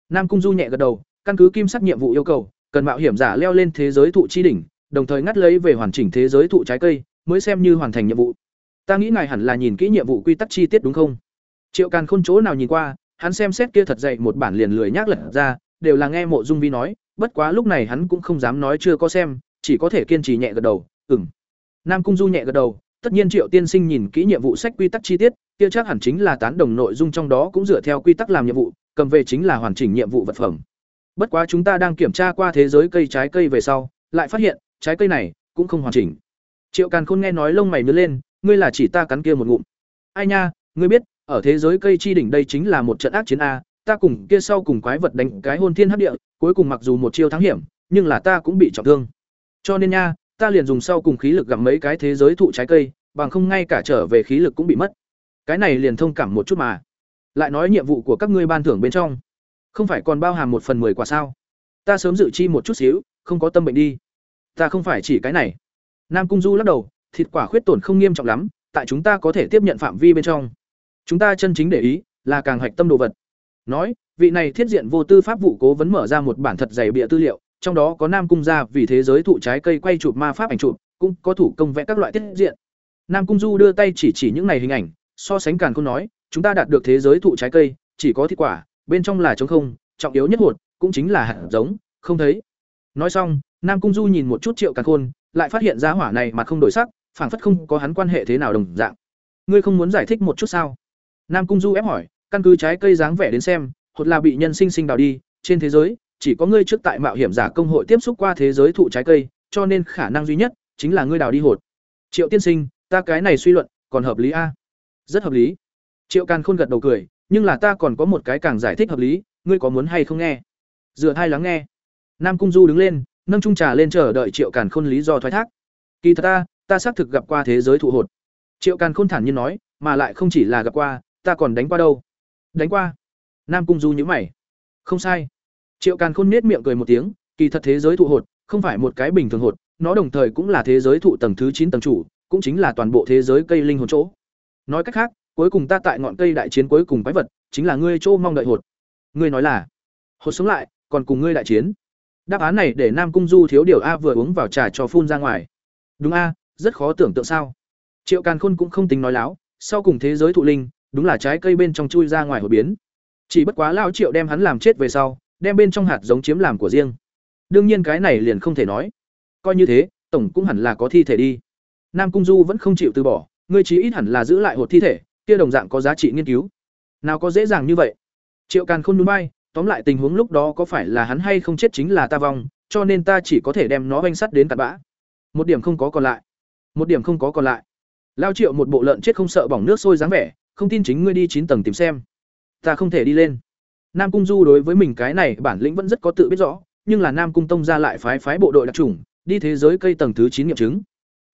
Nam cung du nhẹ gật đầu, căn cứ kim sắc nhiệm vụ yêu cầu, cần mạo hiểm giả leo lên thế giới thụ chi đỉnh, đồng thời ngắt lấy về hoàn chỉnh thế giới thụ trái cây, mới xem như hoàn thành nhiệm vụ ta nghĩ ngài hẳn là nhìn kỹ nhiệm vụ quy tắc chi tiết đúng không triệu càn khôn chỗ nào nhìn qua hắn xem xét kia thật dậy một bản liền lười nhác lật ra, đều là nghe Mộ Dung Vi nói, bất quá lúc này hắn cũng không dám nói chưa có xem, chỉ có thể kiên trì nhẹ gật đầu, "Ừm." Nam Cung Du nhẹ gật đầu, tất nhiên Triệu Tiên Sinh nhìn kỹ nhiệm vụ sách quy tắc chi tiết, kia chắc hẳn chính là tán đồng nội dung trong đó cũng dựa theo quy tắc làm nhiệm vụ, cầm về chính là hoàn chỉnh nhiệm vụ vật phẩm. Bất quá chúng ta đang kiểm tra qua thế giới cây trái cây về sau, lại phát hiện, trái cây này cũng không hoàn chỉnh. Triệu Càn Khôn nghe nói lông mày nhướng lên, ngươi là chỉ ta cắn kia một ngụm. Ai nha, ngươi biết, ở thế giới cây chi đỉnh đây chính là một trận ác chiến a, ta cùng kia sau cùng quái vật đánh cái hôn thiên hấp địa, cuối cùng mặc dù một chiêu thắng hiểm, nhưng là ta cũng bị trọng thương. Cho nên nha, ta liền dùng sau cùng khí lực gặm mấy cái thế giới thụ trái cây, bằng không ngay cả trở về khí lực cũng bị mất. Cái này liền thông cảm một chút mà. Lại nói nhiệm vụ của các ngươi ban thưởng bên trong, không phải còn bao hàm một phần mười quả sao? Ta sớm dự chi một chút xíu, không có tâm bệnh đi. Ta không phải chỉ cái này. Nam Cung Du lắc đầu, thịt quả khuyết tổn không nghiêm trọng lắm, tại chúng ta có thể tiếp nhận phạm vi bên trong. Chúng ta chân chính để ý là càng hoạch tâm đồ vật. Nói, vị này thiết diện vô tư pháp vụ cố vấn mở ra một bản thật dày bìa tư liệu, trong đó có Nam Cung gia vì thế giới thụ trái cây quay chụp ma pháp ảnh chụp, cũng có thủ công vẽ các loại tiết diện. Nam Cung Du đưa tay chỉ chỉ những này hình ảnh, so sánh càng không nói, chúng ta đạt được thế giới thụ trái cây, chỉ có thịt quả, bên trong là trống không, trọng yếu nhất hột, cũng chính là hạt giống, không thấy. Nói xong, Nam Cung Du nhìn một chút Triệu Càn Khôn, lại phát hiện ra hỏa này mà không đổi sắc, phảng phất không có hắn quan hệ thế nào đồng dạng. Ngươi không muốn giải thích một chút sao? Nam Cung Du ép hỏi, căn cứ trái cây dáng vẻ đến xem, hột là bị nhân sinh sinh đào đi, trên thế giới, chỉ có ngươi trước tại mạo hiểm giả công hội tiếp xúc qua thế giới thụ trái cây, cho nên khả năng duy nhất chính là ngươi đào đi hột. Triệu tiên sinh, ta cái này suy luận, còn hợp lý a? Rất hợp lý. Triệu Càn Khôn gật đầu cười, nhưng là ta còn có một cái càng giải thích hợp lý, ngươi có muốn hay không nghe? Dựa hai lắng nghe. Nam Cung Du đứng lên, nâng chung trà lên chờ đợi Triệu Càn Khôn lý do thoái thác. Kỳ thật ta, ta xác thực gặp qua thế giới thụ hột. Triệu Càn Khôn thản nhiên nói, mà lại không chỉ là gặp qua, ta còn đánh qua đâu. Đánh qua? Nam Cung Du nhữ mày. Không sai. Triệu Càn Khôn nết miệng cười một tiếng, kỳ thật thế giới thụ hột, không phải một cái bình thường hột, nó đồng thời cũng là thế giới thụ tầng thứ chín tầng chủ, cũng chính là toàn bộ thế giới cây linh hồn chỗ. Nói cách khác, cuối cùng ta tại ngọn cây đại chiến cuối cùng quái vật, chính là ngươi chỗ mong đợi hột. Ngươi nói là, hột sống lại, còn cùng ngươi đại chiến. Đáp án này để Nam Cung Du thiếu điều a vừa uống vào trà cho phun ra ngoài. Đúng a, rất khó tưởng tượng sao. Triệu Càn Khôn cũng không tính nói láo, sau cùng thế giới thụ linh, đúng là trái cây bên trong chui ra ngoài hồi biến. Chỉ bất quá lão Triệu đem hắn làm chết về sau, đem bên trong hạt giống chiếm làm của riêng. Đương nhiên cái này liền không thể nói. Coi như thế, tổng cũng hẳn là có thi thể đi. Nam Cung Du vẫn không chịu từ bỏ, ngươi chí ít hẳn là giữ lại hột thi thể, kia đồng dạng có giá trị nghiên cứu. Nào có dễ dàng như vậy. Triệu Càn Khôn núi bay tóm lại tình huống lúc đó có phải là hắn hay không chết chính là ta vong, cho nên ta chỉ có thể đem nó oanh sắt đến tận bã. Một điểm không có còn lại. Một điểm không có còn lại. Lao Triệu một bộ lợn chết không sợ bỏng nước sôi dáng vẻ, không tin chính ngươi đi chín tầng tìm xem. Ta không thể đi lên. Nam Cung Du đối với mình cái này bản lĩnh vẫn rất có tự biết rõ, nhưng là Nam Cung Tông ra lại phái phái bộ đội đặc trùng đi thế giới cây tầng thứ chín nghiệm chứng.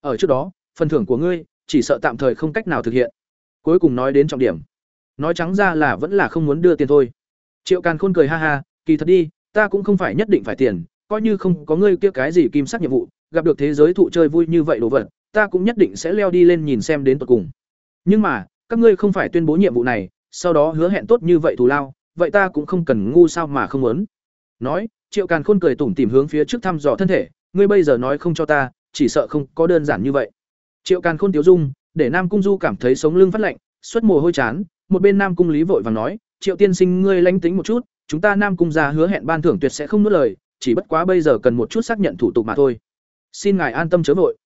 Ở trước đó, phần thưởng của ngươi chỉ sợ tạm thời không cách nào thực hiện. Cuối cùng nói đến trọng điểm. Nói trắng ra là vẫn là không muốn đưa tiền thôi. Triệu Càn Khôn cười ha ha, kỳ thật đi, ta cũng không phải nhất định phải tiền, coi như không có ngươi kia cái gì kim sắc nhiệm vụ, gặp được thế giới thụ chơi vui như vậy đồ vật, ta cũng nhất định sẽ leo đi lên nhìn xem đến tận cùng. Nhưng mà, các ngươi không phải tuyên bố nhiệm vụ này, sau đó hứa hẹn tốt như vậy thù lao, vậy ta cũng không cần ngu sao mà không muốn. Nói, Triệu Càn Khôn cười tủm tỉm hướng phía trước thăm dò thân thể, ngươi bây giờ nói không cho ta, chỉ sợ không có đơn giản như vậy. Triệu Càn Khôn tiếu dung, để Nam Cung Du cảm thấy sống lưng phát lạnh, xuất mồ hôi chán, một bên Nam Cung Lý vội vàng nói, "Triệu tiên sinh ngươi lánh tính một chút, chúng ta Nam Cung gia hứa hẹn ban thưởng tuyệt sẽ không nuốt lời, chỉ bất quá bây giờ cần một chút xác nhận thủ tục mà thôi. Xin ngài an tâm chớ vội."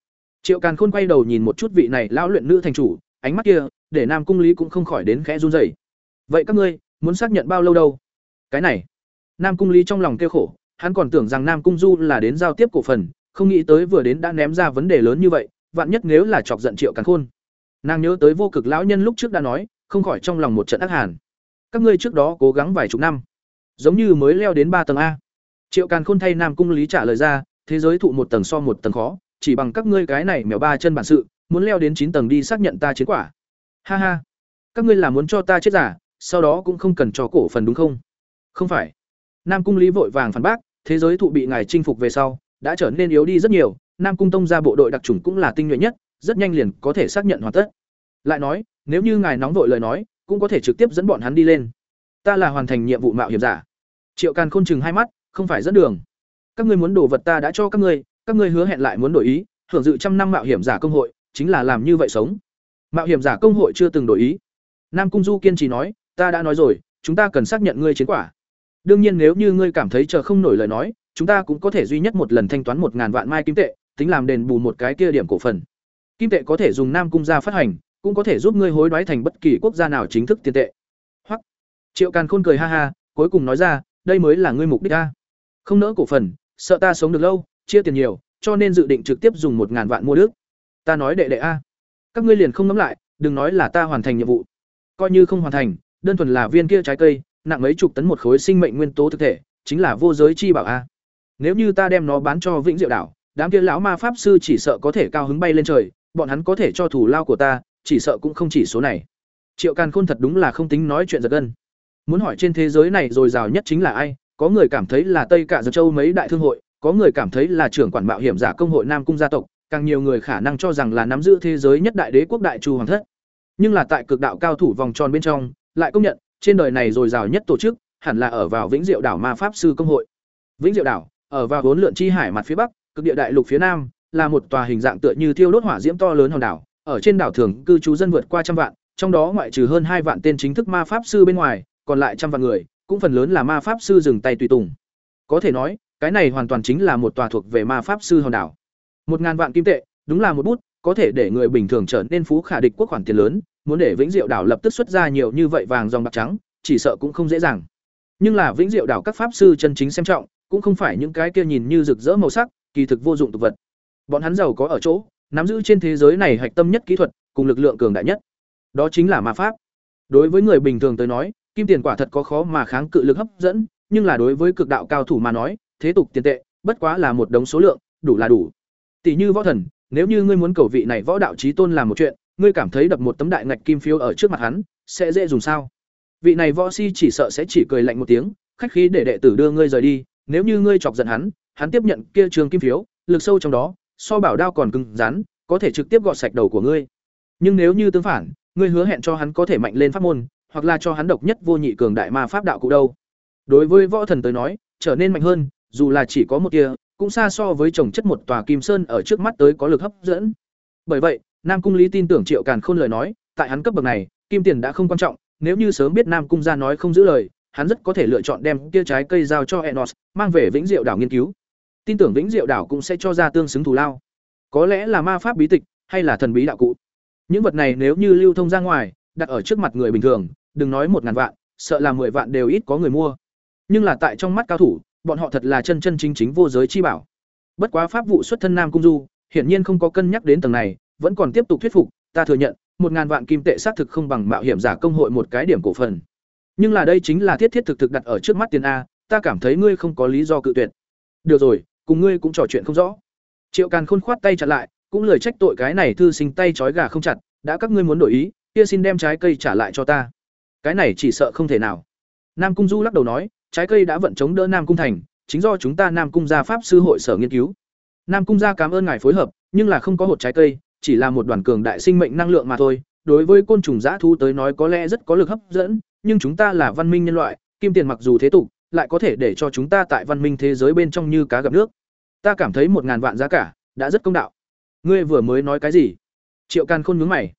Triệu Càn Khôn quay đầu nhìn một chút vị này lão luyện nữ thành chủ, ánh mắt kia, để Nam Cung Lý cũng không khỏi đến khẽ run rẩy. "Vậy các ngươi, muốn xác nhận bao lâu đâu?" Cái này, Nam Cung Lý trong lòng kêu khổ, hắn còn tưởng rằng Nam Cung Du là đến giao tiếp cổ phần, không nghĩ tới vừa đến đã ném ra vấn đề lớn như vậy, vạn nhất nếu là chọc giận Triệu Càn Khôn. Nàng nhớ tới vô cực lão nhân lúc trước đã nói, không khỏi trong lòng một trận ác hàn. Các ngươi trước đó cố gắng vài chục năm, giống như mới leo đến ba tầng a. Triệu Càn Khôn thay Nam Cung Lý trả lời ra, thế giới thụ một tầng so một tầng khó, chỉ bằng các ngươi cái này mèo ba chân bản sự, muốn leo đến chín tầng đi xác nhận ta chiến quả. Ha ha, các ngươi là muốn cho ta chết giả, sau đó cũng không cần cho cổ phần đúng không? Không phải. Nam Cung Lý vội vàng phản bác, thế giới thụ bị ngài chinh phục về sau, đã trở nên yếu đi rất nhiều, Nam Cung Tông gia bộ đội đặc chủng cũng là tinh nhuệ nhất, rất nhanh liền có thể xác nhận hoàn tất. Lại nói, nếu như ngài nóng vội lời nói, cũng có thể trực tiếp dẫn bọn hắn đi lên. Ta là hoàn thành nhiệm vụ mạo hiểm giả. Triệu Càn Khôn chừng hai mắt, không phải dẫn đường. Các ngươi muốn đồ vật ta đã cho các ngươi, các ngươi hứa hẹn lại muốn đổi ý, hưởng dự trăm năm mạo hiểm giả công hội, chính là làm như vậy sống. Mạo hiểm giả công hội chưa từng đổi ý. Nam Cung Du kiên trì nói, ta đã nói rồi, chúng ta cần xác nhận ngươi chiến quả. Đương nhiên nếu như ngươi cảm thấy chờ không nổi lời nói, chúng ta cũng có thể duy nhất một lần thanh toán một ngàn vạn mai kim tệ, tính làm đền bù một cái kia điểm cổ phần. Kim tệ có thể dùng Nam cung ra phát hành, cũng có thể giúp ngươi hối đoái thành bất kỳ quốc gia nào chính thức tiền tệ. Hoặc Triệu Càn Khôn cười ha ha, cuối cùng nói ra, đây mới là ngươi mục đích a. Không nỡ cổ phần, sợ ta sống được lâu, chia tiền nhiều, cho nên dự định trực tiếp dùng một ngàn vạn mua nước. Ta nói đệ đệ a, các ngươi liền không ngẫm lại, đừng nói là ta hoàn thành nhiệm vụ. Coi như không hoàn thành, đơn thuần là viên kia trái cây, nặng mấy chục tấn một khối sinh mệnh nguyên tố thực thể, chính là vô giới chi bảo a. Nếu như ta đem nó bán cho Vĩnh Diệu đảo, đám kia lão ma pháp sư chỉ sợ có thể cao hứng bay lên trời, bọn hắn có thể cho thủ lao của ta, chỉ sợ cũng không chỉ số này. Triệu Càn Khôn thật đúng là không tính nói chuyện giật gân. Muốn hỏi trên thế giới này rồi giàu nhất chính là ai? Có người cảm thấy là Tây Cả Giật Châu mấy đại thương hội, có người cảm thấy là trưởng quản mạo hiểm giả công hội Nam cung gia tộc, càng nhiều người khả năng cho rằng là nắm giữ thế giới nhất đại đế quốc đại chu hoàng thất. Nhưng là tại cực đạo cao thủ vòng tròn bên trong, lại công nhận, trên đời này dồi dào nhất tổ chức, hẳn là ở vào Vĩnh Diệu đảo Ma pháp sư công hội. Vĩnh Diệu đảo, ở vào vốn lượn chi hải mặt phía bắc, cực địa đại lục phía nam, là một tòa hình dạng tựa như thiêu đốt hỏa diễm to lớn hòn đảo, ở trên đảo thường cư trú dân vượt qua trăm vạn, trong đó ngoại trừ hơn hai vạn tên chính thức ma pháp sư bên ngoài, còn lại trăm vạn người, cũng phần lớn là ma pháp sư dừng tay tùy tùng. Có thể nói, cái này hoàn toàn chính là một tòa thuộc về ma pháp sư hòn đảo. Một ngàn vạn kim tệ, đúng là một bút, có thể để người bình thường trở nên phú khả địch quốc khoản tiền lớn, muốn để Vĩnh Diệu đảo lập tức xuất ra nhiều như vậy vàng dòng bạc trắng, chỉ sợ cũng không dễ dàng. Nhưng là Vĩnh Diệu đảo các pháp sư chân chính xem trọng, cũng không phải những cái kia nhìn như rực rỡ màu sắc, kỳ thực vô dụng tục vật. Bọn hắn giàu có ở chỗ, nắm giữ trên thế giới này hạch tâm nhất kỹ thuật, cùng lực lượng cường đại nhất. Đó chính là ma pháp. Đối với người bình thường tới nói, kim tiền quả thật có khó mà kháng cự lực hấp dẫn, nhưng là đối với cực đạo cao thủ mà nói, thế tục tiền tệ, bất quá là một đống số lượng, đủ là đủ. Tỷ như võ thần, nếu như ngươi muốn cầu vị này võ đạo chí tôn làm một chuyện, ngươi cảm thấy đập một tấm đại ngạch kim phiếu ở trước mặt hắn, sẽ dễ dùng sao? Vị này võ si chỉ sợ sẽ chỉ cười lạnh một tiếng, khách khí để đệ tử đưa ngươi rời đi, nếu như ngươi chọc giận hắn, hắn tiếp nhận kia trường kim phiếu, lực sâu trong đó, so bảo đao còn cứng rắn, có thể trực tiếp gọt sạch đầu của ngươi. Nhưng nếu như tương phản, ngươi hứa hẹn cho hắn có thể mạnh lên pháp môn, hoặc là cho hắn độc nhất vô nhị cường đại ma pháp đạo cụ đâu. Đối với võ thần tới nói, trở nên mạnh hơn, dù là chỉ có một tia, cũng xa so với chồng chất một tòa kim sơn ở trước mắt tới có lực hấp dẫn. Bởi vậy, Nam Cung Lý tin tưởng Triệu Càn Khôn lời nói, tại hắn cấp bậc này, kim tiền đã không quan trọng, nếu như sớm biết Nam Cung gia nói không giữ lời, hắn rất có thể lựa chọn đem kia trái cây giao cho Enos, mang về Vĩnh Diệu đảo nghiên cứu. Tin tưởng Vĩnh Diệu đảo cũng sẽ cho ra tương xứng thù lao. Có lẽ là ma pháp bí tịch, hay là thần bí đạo cụ. Những vật này nếu như lưu thông ra ngoài, đặt ở trước mặt người bình thường, đừng nói một ngàn vạn, sợ là mười vạn đều ít có người mua. Nhưng là tại trong mắt cao thủ, bọn họ thật là chân chân chính chính vô giới chi bảo. Bất quá pháp vụ xuất thân Nam Cung Du, hiển nhiên không có cân nhắc đến tầng này, vẫn còn tiếp tục thuyết phục, ta thừa nhận, một ngàn vạn kim tệ xác thực không bằng mạo hiểm giả công hội một cái điểm cổ phần. Nhưng là đây chính là thiết thiết thực thực đặt ở trước mắt tiền a, ta cảm thấy ngươi không có lý do cự tuyệt. Được rồi, cùng ngươi cũng trò chuyện không rõ. Triệu Càn Khôn khoát tay chặn lại, cũng lời trách tội cái này thư sinh tay trói gà không chặt, đã các ngươi muốn đổi ý, kia xin đem trái cây trả lại cho ta. Cái này chỉ sợ không thể nào. Nam Cung Du lắc đầu nói, trái cây đã vận chống đỡ Nam Cung Thành, chính do chúng ta Nam Cung gia pháp sư hội sở nghiên cứu. Nam Cung gia cảm ơn ngài phối hợp, nhưng là không có hột trái cây, chỉ là một đoàn cường đại sinh mệnh năng lượng mà thôi. Đối với côn trùng dã thú tới nói có lẽ rất có lực hấp dẫn, nhưng chúng ta là văn minh nhân loại, kim tiền mặc dù thế tục, lại có thể để cho chúng ta tại văn minh thế giới bên trong như cá gặp nước. Ta cảm thấy một ngàn vạn giá cả đã rất công đạo. Ngươi vừa mới nói cái gì? Triệu Càn Khôn nhướng mày.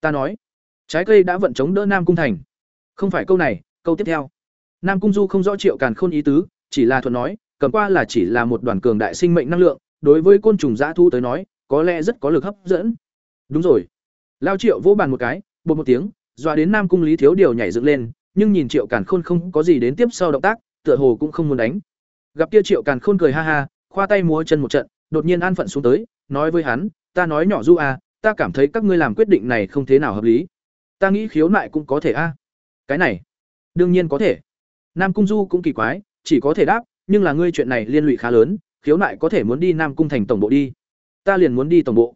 Ta nói, trái cây đã vận chống đỡ Nam cung thành. Không phải câu này, câu tiếp theo. Nam cung Du không rõ Triệu Càn Khôn ý tứ, chỉ là thuận nói, cầm qua là chỉ là một đoàn cường đại sinh mệnh năng lượng, đối với côn trùng dã thu tới nói, có lẽ rất có lực hấp dẫn. Đúng rồi. Lao Triệu vỗ bàn một cái, bột một tiếng, dọa đến Nam cung Lý Thiếu điều nhảy dựng lên, nhưng nhìn Triệu Càn Khôn không có gì đến tiếp sau động tác, tựa hồ cũng không muốn đánh. Gặp kia Triệu Càn Khôn cười ha ha, khoa tay múa chân một trận, đột nhiên an phận xuống tới, nói với hắn, ta nói nhỏ Du à, ta cảm thấy các ngươi làm quyết định này không thế nào hợp lý. Ta nghĩ khiếu nại cũng có thể a. Cái này, đương nhiên có thể. Nam Cung Du cũng kỳ quái, chỉ có thể đáp, nhưng là ngươi chuyện này liên lụy khá lớn, khiếu nại có thể muốn đi Nam Cung thành tổng bộ đi. Ta liền muốn đi tổng bộ.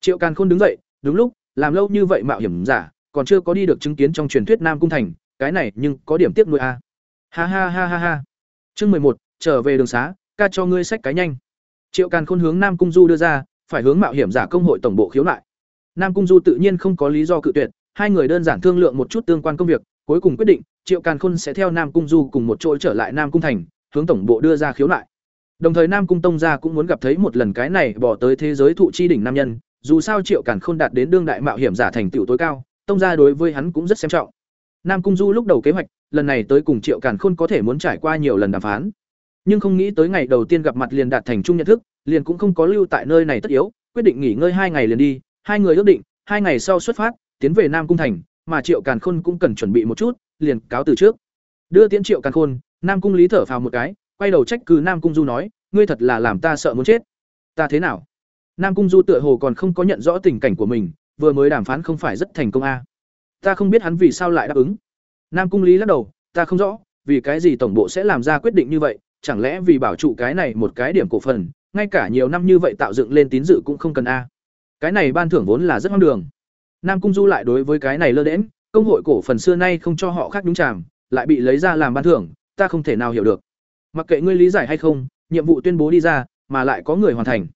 Triệu Càn Khôn đứng dậy, đúng lúc, làm lâu như vậy mạo hiểm giả, còn chưa có đi được chứng kiến trong truyền thuyết Nam Cung thành, cái này nhưng có điểm tiếc nuôi a. Ha ha ha ha ha. Chương mười một trở về đường xá, ca cho ngươi sách cái nhanh. Triệu Càn Khôn hướng Nam Cung Du đưa ra, phải hướng mạo hiểm giả công hội tổng bộ khiếu nại. Nam Cung Du tự nhiên không có lý do cự tuyệt, hai người đơn giản thương lượng một chút tương quan công việc, cuối cùng quyết định, Triệu Càn Khôn sẽ theo Nam Cung Du cùng một chỗ trở lại Nam Cung thành, hướng tổng bộ đưa ra khiếu nại. Đồng thời Nam Cung Tông gia cũng muốn gặp thấy một lần cái này bỏ tới thế giới thụ chi đỉnh nam nhân, dù sao Triệu Càn Khôn đạt đến đương đại mạo hiểm giả thành tựu tối cao, Tông gia đối với hắn cũng rất xem trọng. Nam Cung Du lúc đầu kế hoạch, lần này tới cùng Triệu Càn Khôn có thể muốn trải qua nhiều lần đàm phán. Nhưng không nghĩ tới ngày đầu tiên gặp mặt liền đạt thành chung nhận thức, liền cũng không có lưu tại nơi này tất yếu, quyết định nghỉ ngơi hai ngày liền đi, hai người ước định, hai ngày sau xuất phát, tiến về Nam Cung thành, mà Triệu Càn Khôn cũng cần chuẩn bị một chút, liền cáo từ trước. Đưa tiễn Triệu Càn Khôn, Nam Cung Lý thở phào một cái, quay đầu trách cứ Nam Cung Du nói, ngươi thật là làm ta sợ muốn chết. Ta thế nào? Nam Cung Du tựa hồ còn không có nhận rõ tình cảnh của mình, vừa mới đàm phán không phải rất thành công a. Ta không biết hắn vì sao lại đáp ứng. Nam Cung Lý lắc đầu, ta không rõ, vì cái gì tổng bộ sẽ làm ra quyết định như vậy, chẳng lẽ vì bảo trụ cái này một cái điểm cổ phần, ngay cả nhiều năm như vậy tạo dựng lên tín dự cũng không cần a. Cái này ban thưởng vốn là rất hoang đường. Nam Cung Du lại đối với cái này lơ đễnh, công hội cổ phần xưa nay không cho họ khác đúng chàm, lại bị lấy ra làm ban thưởng, ta không thể nào hiểu được. Mặc kệ ngươi lý giải hay không, nhiệm vụ tuyên bố đi ra, mà lại có người hoàn thành.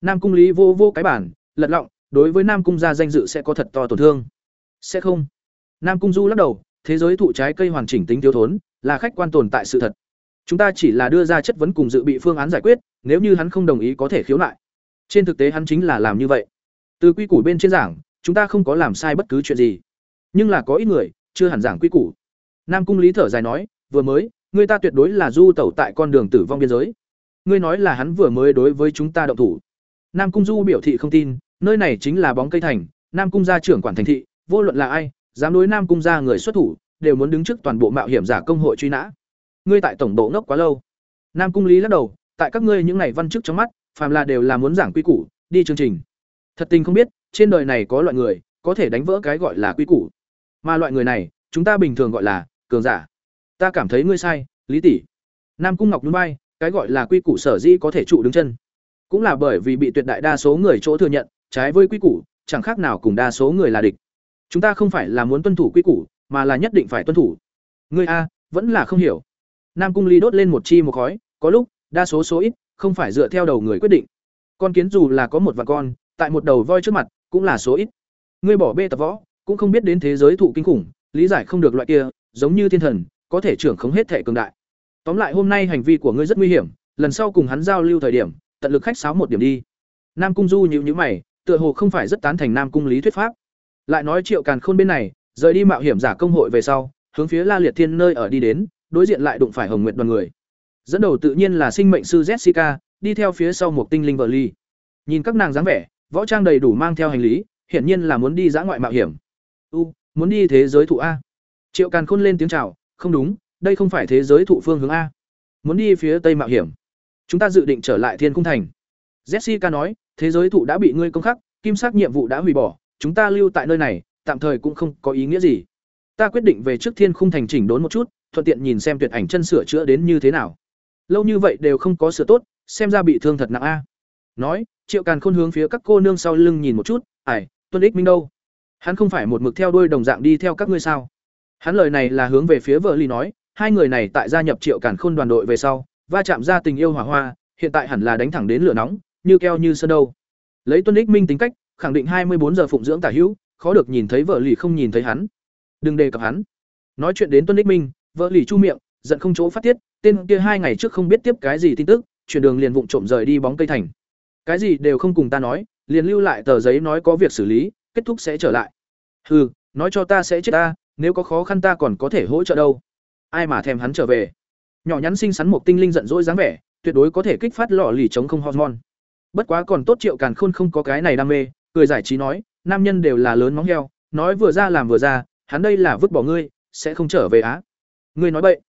Nam Cung Lý vô vô cái bản, lật lọng, đối với Nam Cung gia danh dự sẽ có thật to tổn thương. Sẽ không. Nam Cung Du lắc đầu, thế giới thụ trái cây hoàn chỉnh tính thiếu thốn, là khách quan tồn tại sự thật. Chúng ta chỉ là đưa ra chất vấn cùng dự bị phương án giải quyết, nếu như hắn không đồng ý có thể khiếu nại. Trên thực tế hắn chính là làm như vậy. Từ quy củ bên trên giảng, chúng ta không có làm sai bất cứ chuyện gì. Nhưng là có ít người chưa hẳn giảng quy củ. Nam Cung Lý thở dài nói, vừa mới, người ta tuyệt đối là du tẩu tại con đường tử vong biên giới. Ngươi nói là hắn vừa mới đối với chúng ta động thủ. Nam Cung Du biểu thị không tin, nơi này chính là bóng cây thành, Nam Cung gia trưởng quản thành thị, vô luận là ai, dám đối Nam Cung gia người xuất thủ, đều muốn đứng trước toàn bộ mạo hiểm giả công hội truy nã. Ngươi tại tổng bộ ngốc quá lâu. Nam Cung Lý lắc đầu, tại các ngươi những ngày văn chức trong mắt, phàm là đều là muốn giảng quy củ, đi chương trình. Thật tình không biết, trên đời này có loại người, có thể đánh vỡ cái gọi là quy củ. Mà loại người này, chúng ta bình thường gọi là cường giả. Ta cảm thấy ngươi sai, Lý tỷ. Nam Cung Ngọc núi bay cái gọi là quy củ sở dĩ có thể trụ đứng chân, cũng là bởi vì bị tuyệt đại đa số người chỗ thừa nhận, trái với quy củ, chẳng khác nào cùng đa số người là địch. Chúng ta không phải là muốn tuân thủ quy củ, mà là nhất định phải tuân thủ. Ngươi a, vẫn là không hiểu. Nam Cung Ly đốt lên một chi một khói, có lúc, đa số số ít, không phải dựa theo đầu người quyết định. Con kiến dù là có một vạn con, tại một đầu voi trước mặt, cũng là số ít. Ngươi bỏ bê tập võ, cũng không biết đến thế giới thụ kinh khủng, lý giải không được loại kia, giống như thiên thần, có thể trưởng không hết thể cường đại. Tóm lại hôm nay hành vi của ngươi rất nguy hiểm, lần sau cùng hắn giao lưu thời điểm, tận lực khách sáo một điểm đi. Nam Cung Du nhíu nhíu mày, tựa hồ không phải rất tán thành Nam Cung Lý thuyết pháp. Lại nói Triệu Càn Khôn bên này, rời đi mạo hiểm giả công hội về sau, hướng phía La Liệt Thiên nơi ở đi đến, đối diện lại đụng phải Hồng Nguyệt đoàn người. Dẫn đầu tự nhiên là sinh mệnh sư Jessica, đi theo phía sau một tinh linh vợ ly. Nhìn các nàng dáng vẻ, võ trang đầy đủ mang theo hành lý, hiển nhiên là muốn đi dã ngoại mạo hiểm. U, muốn đi thế giới thụ a. Triệu Càn Khôn lên tiếng chào, không đúng, đây không phải thế giới thụ phương hướng a. Muốn đi phía tây mạo hiểm. Chúng ta dự định trở lại Thiên Cung thành. Jessica nói, thế giới thụ đã bị ngươi công khắc, kim sắc nhiệm vụ đã hủy bỏ, chúng ta lưu tại nơi này, tạm thời cũng không có ý nghĩa gì. Ta quyết định về trước Thiên Khung thành chỉnh đốn một chút, thuận tiện nhìn xem tuyệt ảnh chân sửa chữa đến như thế nào. Lâu như vậy đều không có sửa tốt, xem ra bị thương thật nặng a. Nói, Triệu Càn Khôn hướng phía các cô nương sau lưng nhìn một chút, "Ải, Tuân Ích Minh đâu? Hắn không phải một mực theo đuôi đồng dạng đi theo các ngươi sao?" Hắn lời này là hướng về phía vợ Ly nói, hai người này tại gia nhập Triệu Càn Khôn đoàn đội về sau, va chạm ra tình yêu hỏa hoa, hiện tại hẳn là đánh thẳng đến lửa nóng, như keo như sơn đâu. Lấy Tuân Ích Minh tính cách, khẳng định hai mươi bốn giờ phụng dưỡng tả hữu, khó được nhìn thấy vợ lì không nhìn thấy hắn. Đừng đề cập hắn. Nói chuyện đến Tuân Ích Minh, vợ lì chu miệng, giận không chỗ phát tiết, tên kia hai ngày trước không biết tiếp cái gì tin tức, chuyển đường liền vụng trộm rời đi bóng cây thành. Cái gì đều không cùng ta nói, liền lưu lại tờ giấy nói có việc xử lý, kết thúc sẽ trở lại. Hừ, nói cho ta sẽ chết ta, nếu có khó khăn ta còn có thể hỗ trợ đâu. Ai mà thèm hắn trở về. Nhỏ nhắn xinh xắn một tinh linh giận dỗi dáng vẻ, tuyệt đối có thể kích phát lọ lì chống không hormone. Bất quá còn tốt Triệu Càn Khôn không có cái này đam mê, cười giải trí nói, nam nhân đều là lớn móng heo, nói vừa ra làm vừa ra, hắn đây là vứt bỏ ngươi, sẽ không trở về á. Ngươi nói bậy.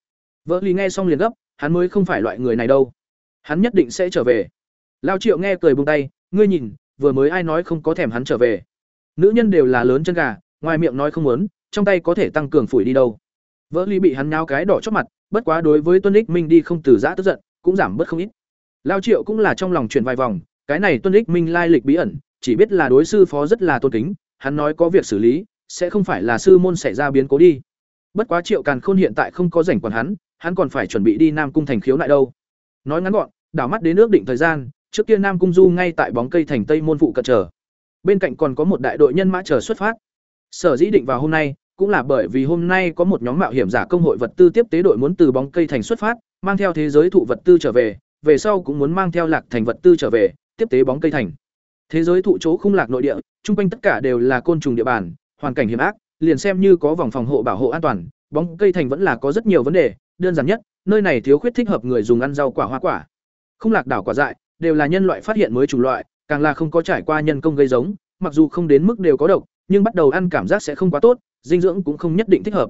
Vợ lì nghe xong liền gấp, hắn mới không phải loại người này đâu. Hắn nhất định sẽ trở về. Lao Triệu nghe cười buông tay, ngươi nhìn, vừa mới ai nói không có thèm hắn trở về. Nữ nhân đều là lớn chân gà, ngoài miệng nói không muốn, trong tay có thể tăng cường phủi đi đâu. Vỡ ly bị hắn nao cái đỏ chót mặt, bất quá đối với Tuân Ích Minh đi không từ giã tức giận, cũng giảm bớt không ít. Lao Triệu cũng là trong lòng chuyển vài vòng, cái này Tuân Ích Minh lai lịch bí ẩn, chỉ biết là đối sư phó rất là tôn kính, hắn nói có việc xử lý, sẽ không phải là sư môn xảy ra biến cố đi. Bất quá Triệu Càn Khôn hiện tại không có rảnh còn hắn, hắn còn phải chuẩn bị đi Nam cung thành khiếu lại đâu. Nói ngắn gọn, đảo mắt đến nước định thời gian, trước kia Nam cung Du ngay tại bóng cây thành Tây môn phụ cận chờ. Bên cạnh còn có một đại đội nhân mã chờ xuất phát. Sở dĩ định vào hôm nay, cũng là bởi vì hôm nay có một nhóm mạo hiểm giả công hội vật tư tiếp tế đội muốn từ bóng cây thành xuất phát, mang theo thế giới thụ vật tư trở về, về sau cũng muốn mang theo lạc thành vật tư trở về, tiếp tế bóng cây thành. Thế giới thụ chỗ không lạc nội địa, trung quanh tất cả đều là côn trùng địa bàn, hoàn cảnh hiểm ác, liền xem như có vòng phòng hộ bảo hộ an toàn, bóng cây thành vẫn là có rất nhiều vấn đề, đơn giản nhất, nơi này thiếu khuyết thích hợp người dùng ăn rau quả hoa quả. Không lạc đảo quả dại, đều là nhân loại phát hiện mới chủng loại, càng là không có trải qua nhân công gây giống, mặc dù không đến mức đều có độc, nhưng bắt đầu ăn cảm giác sẽ không quá tốt, dinh dưỡng cũng không nhất định thích hợp.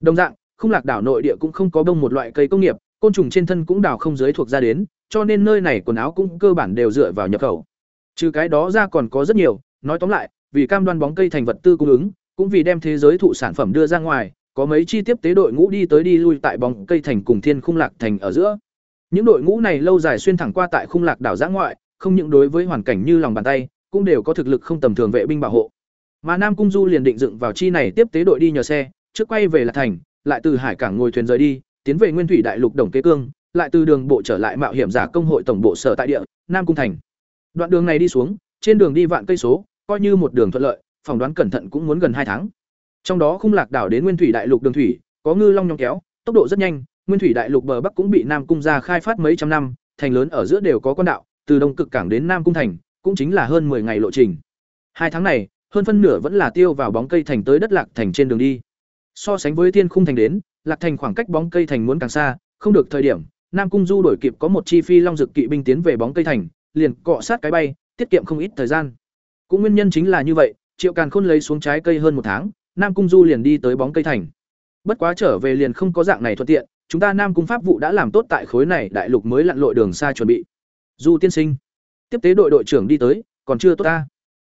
Đồng dạng, không lạc đảo nội địa cũng không có bông một loại cây công nghiệp, côn trùng trên thân cũng đào không giới thuộc ra đến, cho nên nơi này quần áo cũng cơ bản đều dựa vào nhập khẩu. Trừ cái đó ra còn có rất nhiều, nói tóm lại, vì cam đoan bóng cây thành vật tư cung ứng, cũng vì đem thế giới thụ sản phẩm đưa ra ngoài, có mấy chi tiếp tế đội ngũ đi tới đi lui tại bóng cây thành cùng thiên khung lạc thành ở giữa. Những đội ngũ này lâu dài xuyên thẳng qua tại khung lạc đảo giã ngoại, không những đối với hoàn cảnh như lòng bàn tay, cũng đều có thực lực không tầm thường vệ binh bảo hộ. Mà Nam Cung Du liền định dựng vào chi này tiếp tế đội đi nhờ xe, trước quay về là Thành, lại từ hải cảng ngồi thuyền rời đi, tiến về Nguyên Thủy Đại Lục Đồng Kế Cương, lại từ đường bộ trở lại mạo hiểm giả công hội tổng bộ sở tại địa, Nam Cung thành. Đoạn đường này đi xuống, trên đường đi vạn cây số, coi như một đường thuận lợi, phỏng đoán cẩn thận cũng muốn gần hai tháng. Trong đó khung lạc đảo đến Nguyên Thủy Đại Lục đường thủy, có ngư long nhong kéo, tốc độ rất nhanh, Nguyên Thủy Đại Lục bờ bắc cũng bị Nam Cung gia khai phát mấy trăm năm, thành lớn ở giữa đều có quan đạo, từ Đông Cực cảng đến Nam Cung thành, cũng chính là hơn 10 ngày lộ trình. Hai tháng này, hơn phân nửa vẫn là tiêu vào bóng cây thành tới đất lạc thành trên đường đi. So sánh với Thiên Khung thành đến, Lạc thành khoảng cách bóng cây thành muốn càng xa, không được thời điểm, Nam Cung Du đổi kịp có một chi phi long dực kỵ binh tiến về bóng cây thành, liền cọ sát cái bay, tiết kiệm không ít thời gian. Cũng nguyên nhân chính là như vậy, Triệu Càn Khôn lấy xuống trái cây hơn một tháng, Nam Cung Du liền đi tới bóng cây thành. Bất quá trở về liền không có dạng này thuận tiện, chúng ta Nam Cung Pháp vụ đã làm tốt tại khối này đại lục mới lặn lội đường xa chuẩn bị. Du tiên sinh, tiếp tế đội đội trưởng đi tới, còn chưa tốt ta.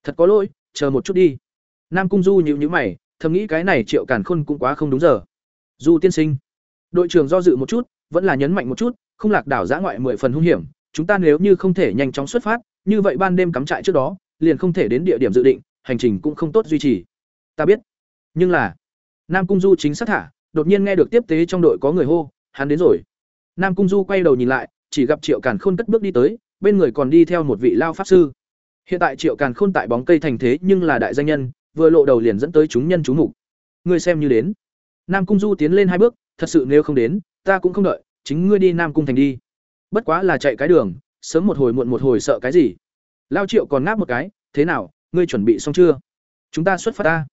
Thật có lỗi, chờ một chút đi. Nam Cung Du nhíu nhíu mày, thầm nghĩ cái này Triệu Càn Khôn cũng quá không đúng giờ. Du tiên sinh, đội trưởng do dự một chút, vẫn là nhấn mạnh một chút, không lạc đảo giã ngoại mười phần hung hiểm, chúng ta nếu như không thể nhanh chóng xuất phát, như vậy ban đêm cắm trại trước đó, liền không thể đến địa điểm dự định, hành trình cũng không tốt duy trì. Ta biết. Nhưng là, Nam Cung Du chính xác thả, đột nhiên nghe được tiếp tế trong đội có người hô, hắn đến rồi. Nam Cung Du quay đầu nhìn lại, chỉ gặp Triệu Càn Khôn cất bước đi tới, bên người còn đi theo một vị lao pháp sư. Hiện tại Triệu Càn Khôn tại bóng cây thành thế nhưng là đại danh nhân, vừa lộ đầu liền dẫn tới chúng nhân chú mục. Ngươi xem như đến. Nam Cung Du tiến lên hai bước, thật sự nếu không đến, ta cũng không đợi, chính ngươi đi Nam Cung thành đi. Bất quá là chạy cái đường, sớm một hồi muộn một hồi sợ cái gì? Lao Triệu còn ngáp một cái, thế nào, ngươi chuẩn bị xong chưa? Chúng ta xuất phát ta.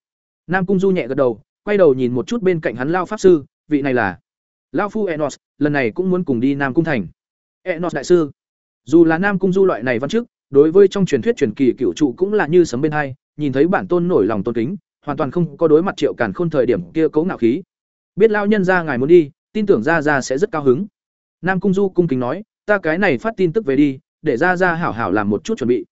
Nam Cung Du nhẹ gật đầu, quay đầu nhìn một chút bên cạnh hắn Lao pháp sư, vị này là Lao phu Enos, lần này cũng muốn cùng đi Nam Cung thành. Enos đại sư. Dù là Nam Cung Du loại này văn chức, đối với trong truyền thuyết truyền kỳ cựu trụ cũng là như sấm bên hai, nhìn thấy bản tôn nổi lòng tôn kính, hoàn toàn không có đối mặt Triệu Càn Khôn thời điểm kia cấu ngạo khí. Biết lao nhân ra ngài muốn đi, tin tưởng ra ra sẽ rất cao hứng. Nam Cung Du cung kính nói, ta cái này phát tin tức về đi, để ra ra hảo hảo làm một chút chuẩn bị.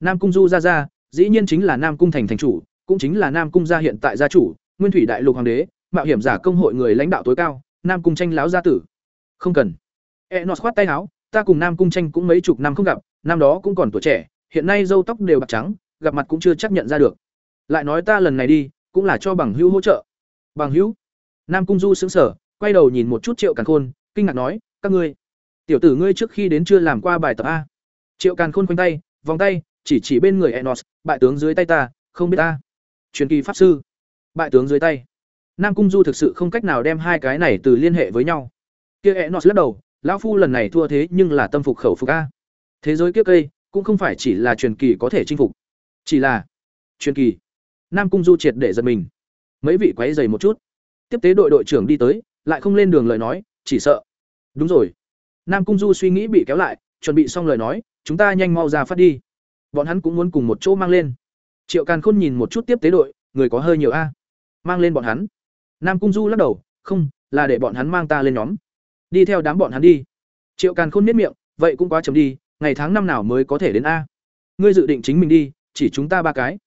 Nam Cung Du ra ra, dĩ nhiên chính là Nam Cung thành thành chủ, cũng chính là Nam Cung gia hiện tại gia chủ, Nguyên Thủy Đại Lục hoàng đế, mạo hiểm giả công hội người lãnh đạo tối cao, Nam Cung tranh láo gia tử. Không cần. Enos khoát tay áo, ta cùng Nam Cung tranh cũng mấy chục năm không gặp, năm đó cũng còn tuổi trẻ, hiện nay râu tóc đều bạc trắng, gặp mặt cũng chưa chắc nhận ra được. Lại nói ta lần này đi, cũng là cho bằng hữu hỗ trợ. Bằng hữu? Nam Cung Du sững sờ, quay đầu nhìn một chút Triệu Càn Khôn, kinh ngạc nói, "Các ngươi, tiểu tử ngươi trước khi đến chưa làm qua bài tập a?" Triệu Càn Khôn quanh tay, vòng tay, chỉ chỉ bên người Enos, bại tướng dưới tay ta, không biết ta. Truyền kỳ pháp sư, bại tướng dưới tay. Nam Cung Du thực sự không cách nào đem hai cái này từ liên hệ với nhau. Kia Enos lắc đầu, lão phu lần này thua thế nhưng là tâm phục khẩu phục a. Thế giới kiếp cây cũng không phải chỉ là truyền kỳ có thể chinh phục, chỉ là truyền kỳ. Nam Cung Du triệt để giật mình. Mấy vị quấy rầy một chút. Tiếp tế đội đội trưởng đi tới, lại không lên đường lời nói, chỉ sợ. Đúng rồi. Nam Cung Du suy nghĩ bị kéo lại, chuẩn bị xong lời nói, chúng ta nhanh mau ra phát đi. Bọn hắn cũng muốn cùng một chỗ mang lên. Triệu Càn Khôn nhìn một chút tiếp tế đội, người có hơi nhiều a. Mang lên bọn hắn. Nam Cung Du lắc đầu, không, là để bọn hắn mang ta lên nhóm. Đi theo đám bọn hắn đi. Triệu Càn Khôn miết miệng, vậy cũng quá chậm đi, ngày tháng năm nào mới có thể đến a? Ngươi dự định chính mình đi, chỉ chúng ta ba cái.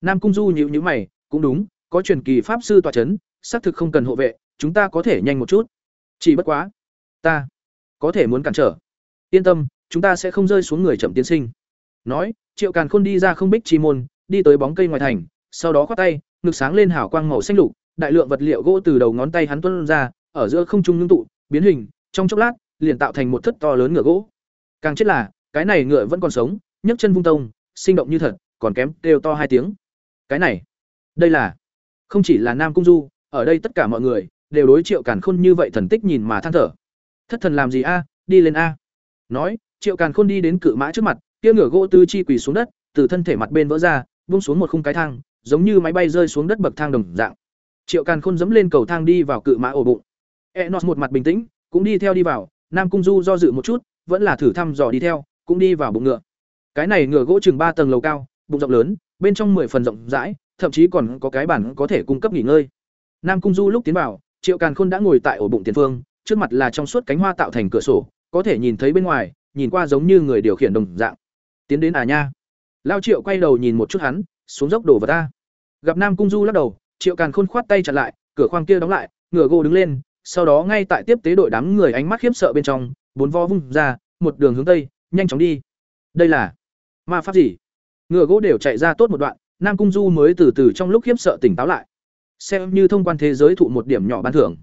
Nam Cung Du nhíu nhíu mày, cũng đúng, có truyền kỳ pháp sư tọa chấn, xác thực không cần hộ vệ, chúng ta có thể nhanh một chút. Chỉ bất quá, ta có thể muốn cản trở. Yên tâm, chúng ta sẽ không rơi xuống người chậm tiến sinh. Nói, Triệu Càn Khôn đi ra không bích chi môn, đi tới bóng cây ngoài thành, sau đó khoác tay, ngực sáng lên hào quang màu xanh lục, đại lượng vật liệu gỗ từ đầu ngón tay hắn tuôn ra, ở giữa không trung ngưng tụ, biến hình, trong chốc lát, liền tạo thành một thất to lớn ngựa gỗ. Càng chết là, cái này ngựa vẫn còn sống, nhấc chân vung tông, sinh động như thật, còn kém đều to hai tiếng. Cái này, đây là không chỉ là Nam Cung Du, ở đây tất cả mọi người đều đối Triệu Càn Khôn như vậy thần tích nhìn mà than thở. Thất thần làm gì a, đi lên a. Nói, Triệu Càn Khôn đi đến cự mã trước mặt, kia ngựa gỗ tư chi quỳ xuống đất, từ thân thể mặt bên vỡ ra, buông xuống một khung cái thang, giống như máy bay rơi xuống đất bậc thang đồng dạng. triệu càn khôn dẫm lên cầu thang đi vào cự mã ổ bụng. Enos một mặt bình tĩnh, cũng đi theo đi vào, nam cung du do dự một chút, vẫn là thử thăm dò đi theo, cũng đi vào bụng ngựa. Cái này ngựa gỗ chừng ba tầng lầu cao, bụng rộng lớn, bên trong mười phần rộng rãi, thậm chí còn có cái bản có thể cung cấp nghỉ ngơi. Nam cung du lúc tiến vào, triệu càn khôn đã ngồi tại ổ bụng tiền phương, trước mặt là trong suốt cánh hoa tạo thành cửa sổ, có thể nhìn thấy bên ngoài, nhìn qua giống như người điều khiển đồng dạng. Tiến đến à nha. Lao triệu quay đầu nhìn một chút hắn, xuống dốc đổ vào ta gặp nam cung du lắc đầu, triệu càn khôn khoát tay chặn lại, cửa khoang kia đóng lại, ngửa gỗ đứng lên, sau đó ngay tại tiếp tế đội đám người ánh mắt khiếp sợ bên trong, bốn vo vung ra, một đường hướng tây, nhanh chóng đi. Đây là ma pháp gì? Ngựa gỗ đều chạy ra tốt một đoạn, nam cung du mới từ từ trong lúc khiếp sợ tỉnh táo lại. Xem như thông quan thế giới thụ một điểm nhỏ ban thưởng.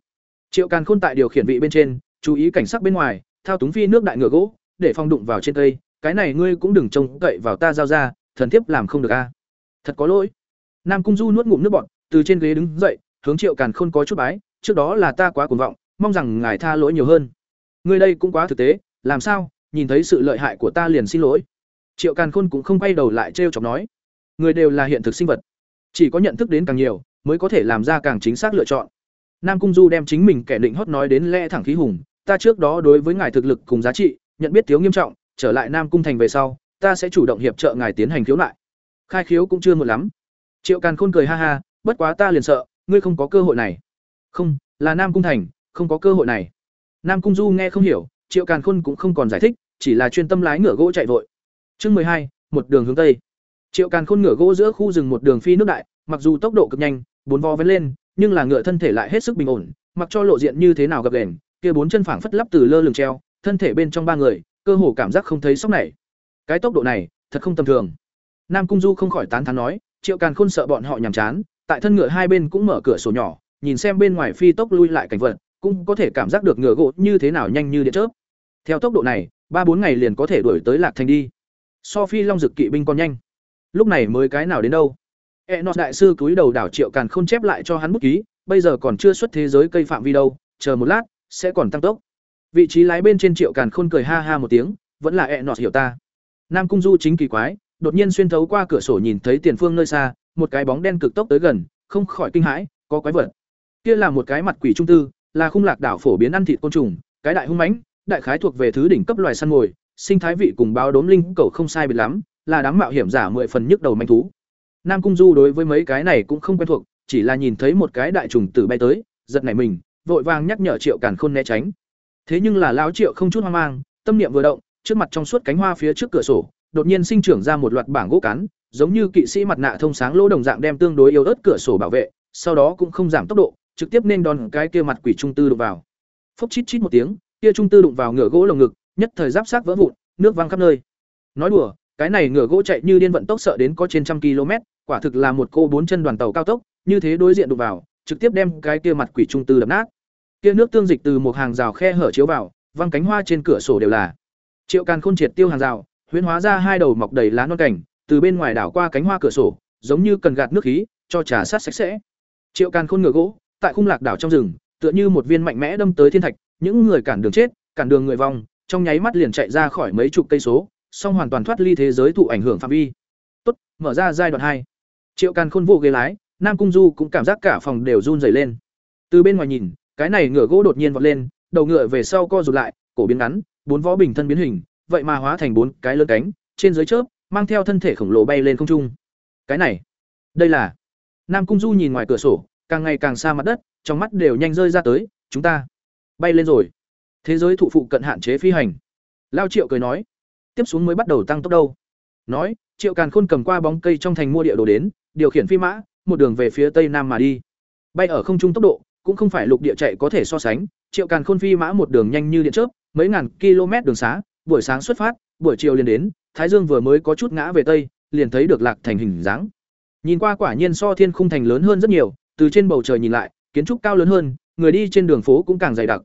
Triệu càn khôn tại điều khiển vị bên trên, chú ý cảnh sắc bên ngoài, thao túng phi nước đại ngựa gỗ, để phong đụng vào trên cây. Cái này ngươi cũng đừng trông cậy vào ta giao ra, thần thiếp làm không được a. Thật có lỗi nam cung du nuốt ngụm nước bọt, từ trên ghế đứng dậy, hướng triệu càn khôn có chút bái, trước đó là ta quá cuồng vọng, mong rằng ngài tha lỗi nhiều hơn. Ngươi đây cũng quá thực tế, làm sao, nhìn thấy sự lợi hại của ta liền xin lỗi. Triệu càn khôn cũng không quay đầu lại trêu chọc nói, người đều là hiện thực sinh vật, chỉ có nhận thức đến càng nhiều, mới có thể làm ra càng chính xác lựa chọn. Nam cung du đem chính mình kẻ định hót nói đến lẽ thẳng khí hùng, ta trước đó đối với ngài thực lực cùng giá trị, nhận biết thiếu nghiêm trọng, trở lại nam cung thành về sau, ta sẽ chủ động hiệp trợ ngài tiến hành khiếu nại. Khai khiếu cũng chưa một lắm triệu càn khôn cười ha ha, bất quá ta liền sợ, ngươi không có cơ hội này. Không, là nam cung thành, không có cơ hội này. Nam cung du nghe không hiểu, triệu càn khôn cũng không còn giải thích, chỉ là chuyên tâm lái ngựa gỗ chạy vội. Chương mười hai, một đường hướng tây. Triệu càn khôn ngựa gỗ giữa khu rừng một đường phi nước đại, mặc dù tốc độ cực nhanh, bốn vo vén lên, nhưng là ngựa thân thể lại hết sức bình ổn, mặc cho lộ diện như thế nào gập đèn kia bốn chân phảng phất lắp từ lơ lửng treo, thân thể bên trong ba người, cơ hồ cảm giác không thấy sốc này. Cái tốc độ này, thật không tầm thường. Nam cung du không khỏi tán thán nói triệu càn khôn sợ bọn họ nhàm chán, tại thân ngựa hai bên cũng mở cửa sổ nhỏ, nhìn xem bên ngoài phi tốc lui lại cảnh vật, cũng có thể cảm giác được ngựa gỗ như thế nào nhanh như điện chớp. Theo tốc độ này, ba bốn ngày liền có thể đuổi tới lạc thành đi. So phi long dực kỵ binh còn nhanh. Lúc này mới cái nào đến đâu? E nọ đại sư cúi đầu đảo triệu càn khôn chép lại cho hắn bút ký, bây giờ còn chưa xuất thế giới cây phạm vi đâu, chờ một lát, sẽ còn tăng tốc. Vị trí lái bên trên triệu càn khôn cười ha ha một tiếng, vẫn là e nọ hiểu ta. Nam cung du chính kỳ quái đột nhiên xuyên thấu qua cửa sổ nhìn thấy tiền phương nơi xa, một cái bóng đen cực tốc tới gần, không khỏi kinh hãi, có quái vật. Kia là một cái mặt quỷ trung tư, là khung lạc đảo phổ biến ăn thịt côn trùng, cái đại hung mãnh, đại khái thuộc về thứ đỉnh cấp loài săn mồi, sinh thái vị cùng báo đốm linh cầu không sai biệt lắm, là đám mạo hiểm giả mười phần nhức đầu manh thú. Nam cung du đối với mấy cái này cũng không quen thuộc, chỉ là nhìn thấy một cái đại trùng tử bay tới, giật nảy mình, vội vàng nhắc nhở triệu càn khôn né tránh. Thế nhưng là lão triệu không chút hoang mang, tâm niệm vừa động, trước mặt trong suốt cánh hoa phía trước cửa sổ đột nhiên sinh trưởng ra một loạt bảng gỗ cán, giống như kỵ sĩ mặt nạ thông sáng lỗ đồng dạng đem tương đối yếu ớt cửa sổ bảo vệ, sau đó cũng không giảm tốc độ, trực tiếp nên đòn cái kia mặt quỷ trung tư đụng vào. Phốc chít chít một tiếng, kia trung tư đụng vào ngựa gỗ lồng ngực, nhất thời giáp sát vỡ vụn, nước văng khắp nơi. Nói đùa, cái này ngựa gỗ chạy như điên vận tốc sợ đến có trên trăm km, quả thực là một cô bốn chân đoàn tàu cao tốc, như thế đối diện đụng vào, trực tiếp đem cái kia mặt quỷ trung tư đập nát. Kia nước tương dịch từ một hàng rào khe hở chiếu vào, văng cánh hoa trên cửa sổ đều là. Triệu càn khôn triệt tiêu hàng rào huyễn hóa ra hai đầu mọc đầy lá non cảnh từ bên ngoài đảo qua cánh hoa cửa sổ, giống như cần gạt nước khí, cho trà sát sạch sẽ. Triệu càn khôn ngựa gỗ, tại khung lạc đảo trong rừng, tựa như một viên mạnh mẽ đâm tới thiên thạch, những người cản đường chết, cản đường người vong, trong nháy mắt liền chạy ra khỏi mấy chục cây số, song hoàn toàn thoát ly thế giới thụ ảnh hưởng phạm vi. Tốt, mở ra giai đoạn hai. Triệu càn khôn vô ghế lái, nam cung du cũng cảm giác cả phòng đều run rẩy lên. Từ bên ngoài nhìn, cái này ngựa gỗ đột nhiên vọt lên, đầu ngựa về sau co rụt lại, cổ biến ngắn, bốn vó bình thân biến hình vậy mà hóa thành bốn cái lớn cánh, trên dưới chớp, mang theo thân thể khổng lồ bay lên không trung. Cái này, đây là, nam cung du nhìn ngoài cửa sổ, càng ngày càng xa mặt đất, trong mắt đều nhanh rơi ra tới, chúng ta bay lên rồi. Thế giới thụ phụ cận hạn chế phi hành. Lao triệu cười nói, tiếp xuống mới bắt đầu tăng tốc đâu. Nói, triệu càn khôn cầm qua bóng cây trong thành mua địa đồ đến, điều khiển phi mã, một đường về phía tây nam mà đi. Bay ở không trung tốc độ, cũng không phải lục địa chạy có thể so sánh, triệu càn khôn phi mã một đường nhanh như điện chớp, mấy ngàn km đường xá buổi sáng xuất phát, buổi chiều liền đến, thái dương vừa mới có chút ngã về tây, liền thấy được lạc thành hình dáng. Nhìn qua quả nhiên so thiên khung thành lớn hơn rất nhiều, từ trên bầu trời nhìn lại, kiến trúc cao lớn hơn, người đi trên đường phố cũng càng dày đặc.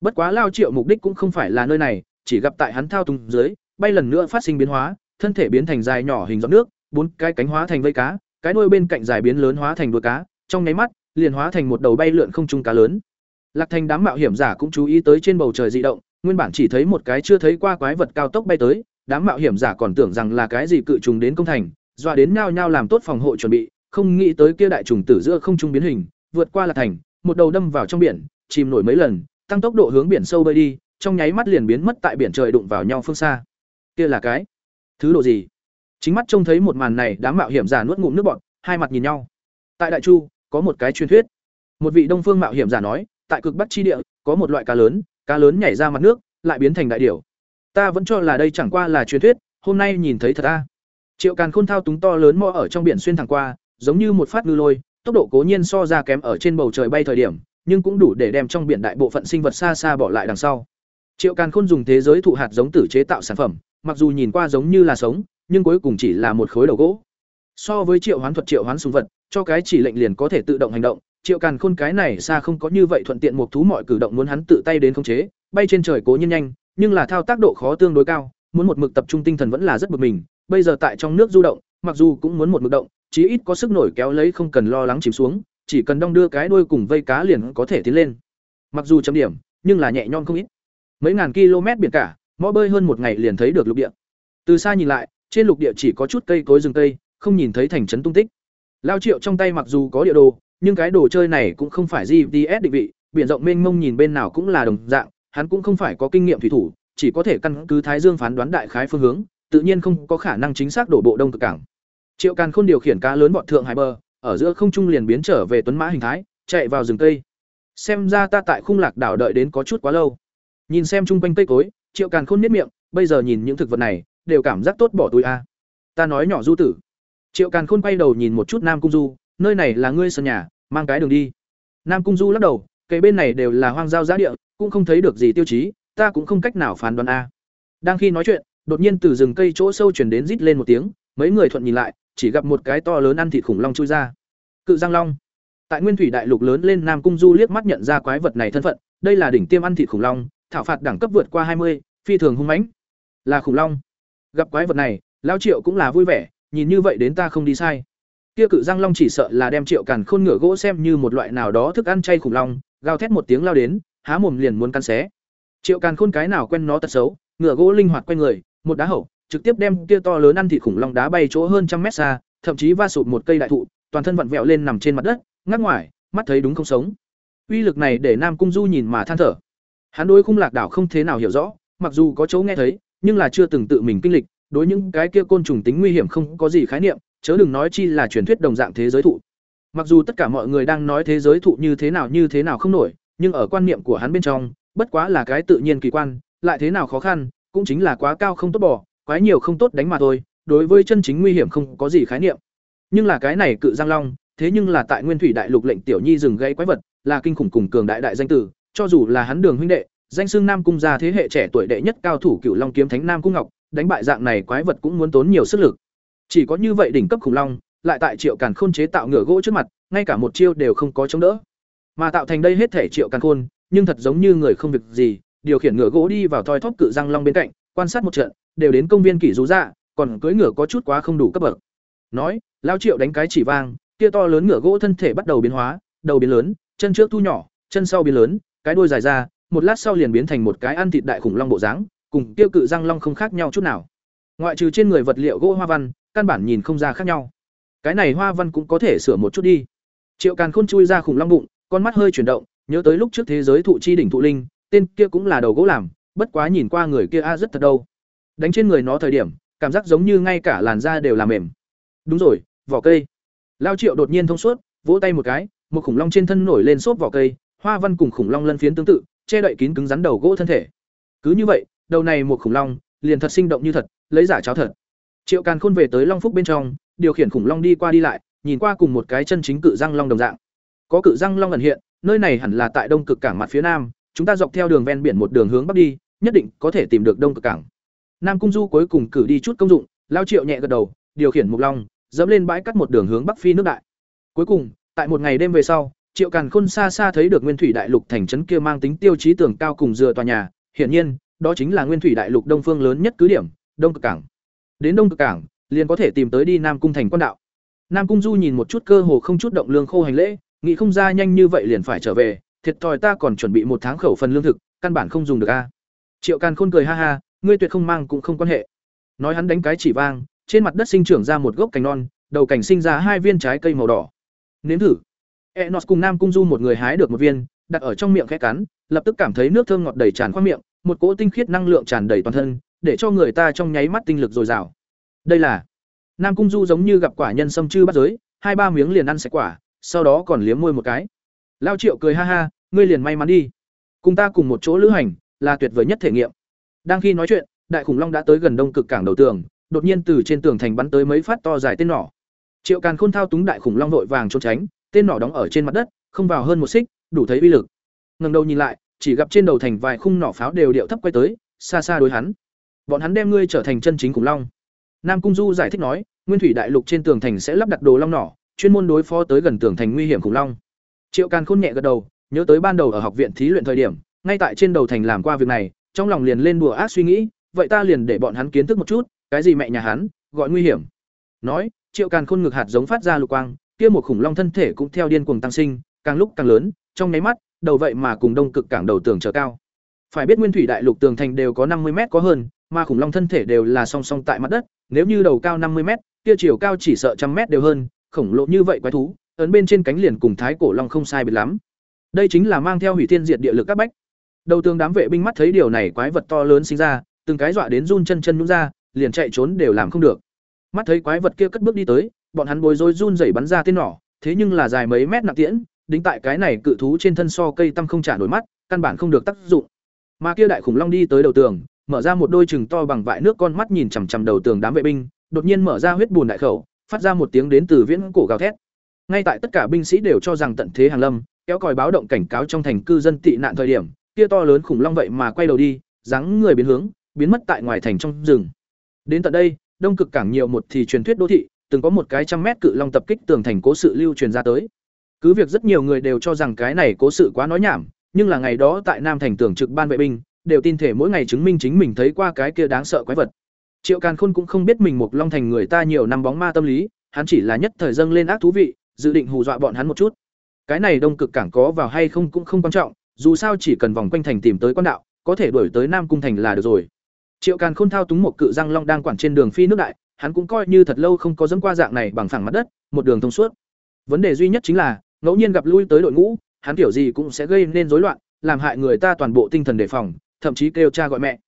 Bất quá lao triệu mục đích cũng không phải là nơi này, chỉ gặp tại hắn thao túng dưới, bay lần nữa phát sinh biến hóa, thân thể biến thành dài nhỏ hình giọt nước, bốn cái cánh hóa thành vây cá, cái đuôi bên cạnh dài biến lớn hóa thành đuôi cá, trong nháy mắt, liền hóa thành một đầu bay lượn không trung cá lớn. Lạc thành đám mạo hiểm giả cũng chú ý tới trên bầu trời dị động nguyên bản chỉ thấy một cái chưa thấy qua quái vật cao tốc bay tới đám mạo hiểm giả còn tưởng rằng là cái gì cự trùng đến công thành dọa đến nhao nhao làm tốt phòng hộ chuẩn bị không nghĩ tới kia đại trùng tử giữa không trung biến hình vượt qua là thành, một đầu đâm vào trong biển, chìm nổi mấy lần, tăng tốc độ hướng biển sâu bơi đi, trong nháy mắt liền biến mất tại biển trời đụng vào nhau phương xa. Kia là cái thứ độ gì? Chính mắt trông thấy một màn này, đám mạo hiểm giả nuốt ngụm nước bọt, hai mặt nhìn nhau. Tại Đại Chu, có một cái truyền thuyết. Một vị Đông Phương mạo hiểm giả nói, tại cực Bắc chi địa, có một loại cá lớn, cá lớn nhảy ra mặt nước, lại biến thành đại điểu. Ta vẫn cho là đây chẳng qua là truyền thuyết, hôm nay nhìn thấy thật ta. Triệu Càn Khôn thao túng to lớn mò ở trong biển xuyên thẳng qua, giống như một phát ngư lôi, tốc độ cố nhiên so ra kém ở trên bầu trời bay thời điểm, nhưng cũng đủ để đem trong biển đại bộ phận sinh vật xa xa bỏ lại đằng sau. Triệu Càn Khôn dùng thế giới thụ hạt giống tử chế tạo sản phẩm, mặc dù nhìn qua giống như là sống, nhưng cuối cùng chỉ là một khối đầu gỗ. So với Triệu Hoán thuật Triệu Hoán súng vật, cho cái chỉ lệnh liền có thể tự động hành động, Triệu Càn Khôn cái này xa không có như vậy thuận tiện một thú mọi cử động muốn hắn tự tay đến khống chế, bay trên trời cố nhiên nhanh, nhưng là thao tác độ khó tương đối cao, muốn một mực tập trung tinh thần vẫn là rất bực mình, bây giờ tại trong nước du động, mặc dù cũng muốn một mực động, chí ít có sức nổi kéo lấy không cần lo lắng chìm xuống, chỉ cần đong đưa cái đuôi cùng vây cá liền có thể tiến lên. Mặc dù chấm điểm, nhưng là nhẹ nhom không ít. Mấy ngàn km biển cả, mõ bơi hơn một ngày liền thấy được lục địa. Từ xa nhìn lại, trên lục địa chỉ có chút cây cối rừng cây, không nhìn thấy thành trấn tung tích. Lao Triệu trong tay mặc dù có địa đồ, nhưng cái đồ chơi này cũng không phải GPS định vị, biển rộng mênh mông nhìn bên nào cũng là đồng dạng, hắn cũng không phải có kinh nghiệm thủy thủ, chỉ có thể căn cứ Thái Dương phán đoán đại khái phương hướng, tự nhiên không có khả năng chính xác đổ bộ đông cực cảng. Triệu Càn Khôn điều khiển cá lớn bọn thượng hải bờ, ở giữa không trung liền biến trở về tuấn mã hình thái, chạy vào rừng cây. Xem ra ta tại khung lạc đảo đợi đến có chút quá lâu. Nhìn xem chung quanh cây cối, Triệu Càn Khôn niết miệng, bây giờ nhìn những thực vật này, đều cảm giác tốt bỏ túi a. Ta nói nhỏ Du tử. Triệu Càn Khôn quay đầu nhìn một chút Nam Cung Du, nơi này là ngươi sân nhà, mang cái đường đi. Nam Cung Du lắc đầu, cây bên này đều là hoang giao giá địa, cũng không thấy được gì tiêu chí, ta cũng không cách nào phán đoán a. Đang khi nói chuyện, đột nhiên từ rừng cây chỗ sâu truyền đến rít lên một tiếng, mấy người thuận nhìn lại, chỉ gặp một cái to lớn ăn thịt khủng long chui ra. Cự Giang Long. Tại Nguyên Thủy Đại Lục lớn lên Nam Cung Du liếc mắt nhận ra quái vật này thân phận, đây là đỉnh tiêm ăn thịt khủng long, thảo phạt đẳng cấp vượt qua hai mươi, phi thường hung mãnh. Là khủng long. Gặp quái vật này, lão Triệu cũng là vui vẻ, nhìn như vậy đến ta không đi sai. Kia cự Giang Long chỉ sợ là đem Triệu Càn Khôn ngựa gỗ xem như một loại nào đó thức ăn chay khủng long, gào thét một tiếng lao đến, há mồm liền muốn cắn xé. Triệu Càn Khôn cái nào quen nó tật xấu, ngựa gỗ linh hoạt quay người, một đá hậu, trực tiếp đem kia to lớn ăn thịt khủng long đá bay chỗ hơn trăm mét xa, thậm chí va sụp một cây đại thụ, toàn thân vặn vẹo lên nằm trên mặt đất, ngắc ngoài, mắt thấy đúng không sống. Uy lực này để Nam Cung Du nhìn mà than thở. Hắn đối khung lạc đảo không thế nào hiểu rõ, mặc dù có chỗ nghe thấy, nhưng là chưa từng tự mình kinh lịch, đối những cái kia côn trùng tính nguy hiểm không có gì khái niệm, chớ đừng nói chi là truyền thuyết đồng dạng thế giới thụ. Mặc dù tất cả mọi người đang nói thế giới thụ như thế nào như thế nào không nổi, nhưng ở quan niệm của hắn bên trong, bất quá là cái tự nhiên kỳ quan, lại thế nào khó khăn, cũng chính là quá cao không tốt bỏ, quái nhiều không tốt đánh mà thôi, đối với chân chính nguy hiểm không có gì khái niệm. Nhưng là cái này cự giang long, thế nhưng là tại Nguyên Thủy Đại Lục lệnh tiểu nhi rừng gãy quái vật, là kinh khủng cùng cường đại đại danh tử, cho dù là hắn Đường huynh đệ, danh xưng Nam cung gia thế hệ trẻ tuổi đệ nhất cao thủ Cửu Long kiếm thánh Nam cung Ngọc, đánh bại dạng này quái vật cũng muốn tốn nhiều sức lực. Chỉ có như vậy đỉnh cấp khủng long, lại tại Triệu Càn Khôn chế tạo ngựa gỗ trước mặt, ngay cả một chiêu đều không có chống đỡ. Mà tạo thành đây hết thể Triệu Càn Khôn, nhưng thật giống như người không việc gì, điều khiển ngựa gỗ đi vào thoi thóp cự răng long bên cạnh, quan sát một trận, đều đến công viên kỷ rú dạ, còn cưỡi ngựa có chút quá không đủ cấp bậc. Nói, lao Triệu đánh cái chỉ vang, kia to lớn ngựa gỗ thân thể bắt đầu biến hóa, đầu biến lớn, chân trước thu nhỏ, chân sau biến lớn, cái đuôi dài ra, một lát sau liền biến thành một cái ăn thịt đại khủng long bộ dáng, cùng tiêu cự răng long không khác nhau chút nào. Ngoại trừ trên người vật liệu gỗ hoa văn, căn bản nhìn không ra khác nhau. Cái này hoa văn cũng có thể sửa một chút đi. Triệu Càn Khôn chui ra khủng long bụng, con mắt hơi chuyển động, nhớ tới lúc trước thế giới thụ chi đỉnh thụ linh, tên kia cũng là đầu gỗ làm, bất quá nhìn qua người kia a rất thật đâu. Đánh trên người nó thời điểm, cảm giác giống như ngay cả làn da đều là mềm. Đúng rồi, vỏ cây. Lao Triệu đột nhiên thông suốt, vỗ tay một cái, một khủng long trên thân nổi lên xốp vỏ cây, hoa văn cùng khủng long lân phiến tương tự, che đậy kín cứng rắn đầu gỗ thân thể. Cứ như vậy, đầu này một khủng long, liền thật sinh động như thật, lấy giả cháo thật. Triệu Càn Khôn về tới Long Phúc bên trong, điều khiển khủng long đi qua đi lại, nhìn qua cùng một cái chân chính cự răng long đồng dạng. Có cự răng long ẩn hiện, nơi này hẳn là tại đông cực cảng mặt phía nam, chúng ta dọc theo đường ven biển một đường hướng bắc đi, nhất định có thể tìm được đông cực cảng. Nam Cung Du cuối cùng cử đi chút công dụng, lao Triệu nhẹ gật đầu, điều khiển mục long, dẫm lên bãi cắt một đường hướng bắc phi nước đại. Cuối cùng, tại một ngày đêm về sau, Triệu Càn Khôn xa xa thấy được Nguyên Thủy Đại Lục thành trấn kia mang tính tiêu chí tường cao cùng dừa tòa nhà, hiển nhiên, đó chính là Nguyên Thủy Đại Lục đông phương lớn nhất cứ điểm, Đông Cực Cảng. Đến Đông Cực Cảng, liền có thể tìm tới đi Nam Cung thành quan đạo. Nam Cung Du nhìn một chút cơ hồ không chút động lương khô hành lễ, nghĩ không ra nhanh như vậy liền phải trở về, thiệt thòi ta còn chuẩn bị một tháng khẩu phần lương thực, căn bản không dùng được a. Triệu Càn Khôn cười ha ha, ngươi tuyệt không mang cũng không quan hệ. Nói hắn đánh cái chỉ vang, trên mặt đất sinh trưởng ra một gốc cành non, đầu cành sinh ra hai viên trái cây màu đỏ. Nếm thử. Enos cùng Nam Cung Du một người hái được một viên, đặt ở trong miệng khẽ cắn, lập tức cảm thấy nước thơm ngọt đầy tràn qua miệng, một cỗ tinh khiết năng lượng tràn đầy toàn thân, để cho người ta trong nháy mắt tinh lực dồi dào. Đây là Nam Cung Du giống như gặp quả nhân sâm chư bắt giới, hai ba miếng liền ăn sạch quả, sau đó còn liếm môi một cái. Lao Triệu cười ha ha, ngươi liền may mắn đi. Cùng ta cùng một chỗ lữ hành, là tuyệt vời nhất thể nghiệm. Đang khi nói chuyện, đại khủng long đã tới gần đông cực cảng đầu tường, đột nhiên từ trên tường thành bắn tới mấy phát to dài tên nỏ. Triệu Càn Khôn thao túng đại khủng long vội vàng trốn tránh, tên nỏ đóng ở trên mặt đất, không vào hơn một xích, đủ thấy uy lực. Ngẩng đầu nhìn lại, chỉ gặp trên đầu thành vài khung nỏ pháo đều điệu thấp quay tới, xa xa đối hắn. Bọn hắn đem ngươi trở thành chân chính khủng long. Nam Cung Du giải thích nói, Nguyên thủy đại lục trên tường thành sẽ lắp đặt đồ long nỏ, chuyên môn đối phó tới gần tường thành nguy hiểm khủng long. Triệu Càn Khôn nhẹ gật đầu, nhớ tới ban đầu ở học viện thí luyện thời điểm, ngay tại trên đầu thành làm qua việc này, trong lòng liền lên đùa ác suy nghĩ, vậy ta liền để bọn hắn kiến thức một chút, cái gì mẹ nhà hắn, gọi nguy hiểm. Nói, Triệu Càn Khôn ngực hạt giống phát ra lục quang, kia một khủng long thân thể cũng theo điên cuồng tăng sinh, càng lúc càng lớn, trong nháy mắt, đầu vậy mà cùng đông cực cảng đầu tường trở cao. Phải biết nguyên thủy đại lục tường thành đều có năm mươi mét có hơn, mà khủng long thân thể đều là song song tại mặt đất, nếu như đầu cao năm mươi mét, kia chiều cao chỉ sợ trăm mét đều hơn, khổng lồ như vậy quái thú, ấn bên trên cánh liền cùng thái cổ long không sai biệt lắm. Đây chính là mang theo hủy thiên diệt địa lực các bách. Đầu tường đám vệ binh mắt thấy điều này quái vật to lớn sinh ra, từng cái dọa đến run chân chân nhũn ra, liền chạy trốn đều làm không được. Mắt thấy quái vật kia cất bước đi tới, bọn hắn bối rối run rẩy bắn ra tên nỏ, thế nhưng là dài mấy mét nặng tiễn, đính tại cái này cự thú trên thân so cây tăm không trả nổi mắt, căn bản không được tác dụng. Mà kia đại khủng long đi tới đầu tường, mở ra một đôi chừng to bằng vại nước con mắt nhìn chằm chằm đầu tường đám vệ binh, đột nhiên mở ra huyết bùn đại khẩu, phát ra một tiếng đến từ viễn cổ gào thét. Ngay tại tất cả binh sĩ đều cho rằng tận thế hàng lâm, kéo còi báo động cảnh cáo trong thành cư dân tị nạn thời điểm, kia to lớn khủng long vậy mà quay đầu đi, dáng người biến hướng, biến mất tại ngoài thành trong rừng. Đến tận đây, đông cực cảng nhiều một thì truyền thuyết đô thị, từng có một cái trăm mét cự long tập kích tường thành cố sự lưu truyền ra tới. Cứ việc rất nhiều người đều cho rằng cái này cố sự quá nói nhảm, nhưng là ngày đó tại Nam thành tường trực ban vệ binh, đều tin thể mỗi ngày chứng minh chính mình thấy qua cái kia đáng sợ quái vật. Triệu Càn Khôn cũng không biết mình một long thành người ta nhiều năm bóng ma tâm lý, hắn chỉ là nhất thời dâng lên ác thú vị, dự định hù dọa bọn hắn một chút. Cái này đông cực cảng có vào hay không cũng không quan trọng, dù sao chỉ cần vòng quanh thành tìm tới quan đạo, có thể đuổi tới Nam cung thành là được rồi. Triệu Càn Khôn thao túng một cự răng long đang quản trên đường phi nước đại, hắn cũng coi như thật lâu không có dẫm qua dạng này bằng phẳng mặt đất, một đường thông suốt. Vấn đề duy nhất chính là, ngẫu nhiên gặp lui tới đội ngũ, hắn kiểu gì cũng sẽ gây nên rối loạn, làm hại người ta toàn bộ tinh thần đề phòng, thậm chí kêu cha gọi mẹ.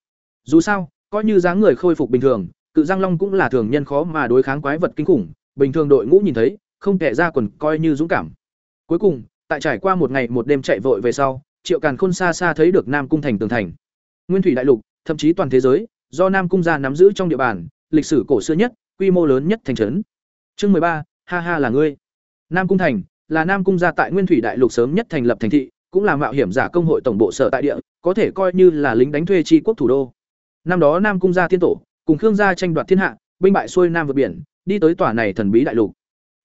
Dù sao, coi như dáng người khôi phục bình thường, cự giang long cũng là thường nhân khó mà đối kháng quái vật kinh khủng, bình thường đội ngũ nhìn thấy, không thể ra quần coi như dũng cảm. Cuối cùng, tại trải qua một ngày một đêm chạy vội về sau, Triệu Càn Khôn xa xa thấy được Nam cung thành tường thành. Nguyên thủy đại lục, thậm chí toàn thế giới, do Nam cung gia nắm giữ trong địa bàn, lịch sử cổ xưa nhất, quy mô lớn nhất thành trấn. Chương ba, ha ha là ngươi. Nam cung thành là Nam cung gia tại Nguyên thủy đại lục sớm nhất thành lập thành thị, cũng là mạo hiểm giả công hội tổng bộ sở tại địa, có thể coi như là lính đánh thuê tri quốc thủ đô. Năm đó Nam cung gia tiên tổ, cùng Khương gia tranh đoạt thiên hạ, binh bại xuôi nam vượt biển, đi tới tòa này thần bí đại lục.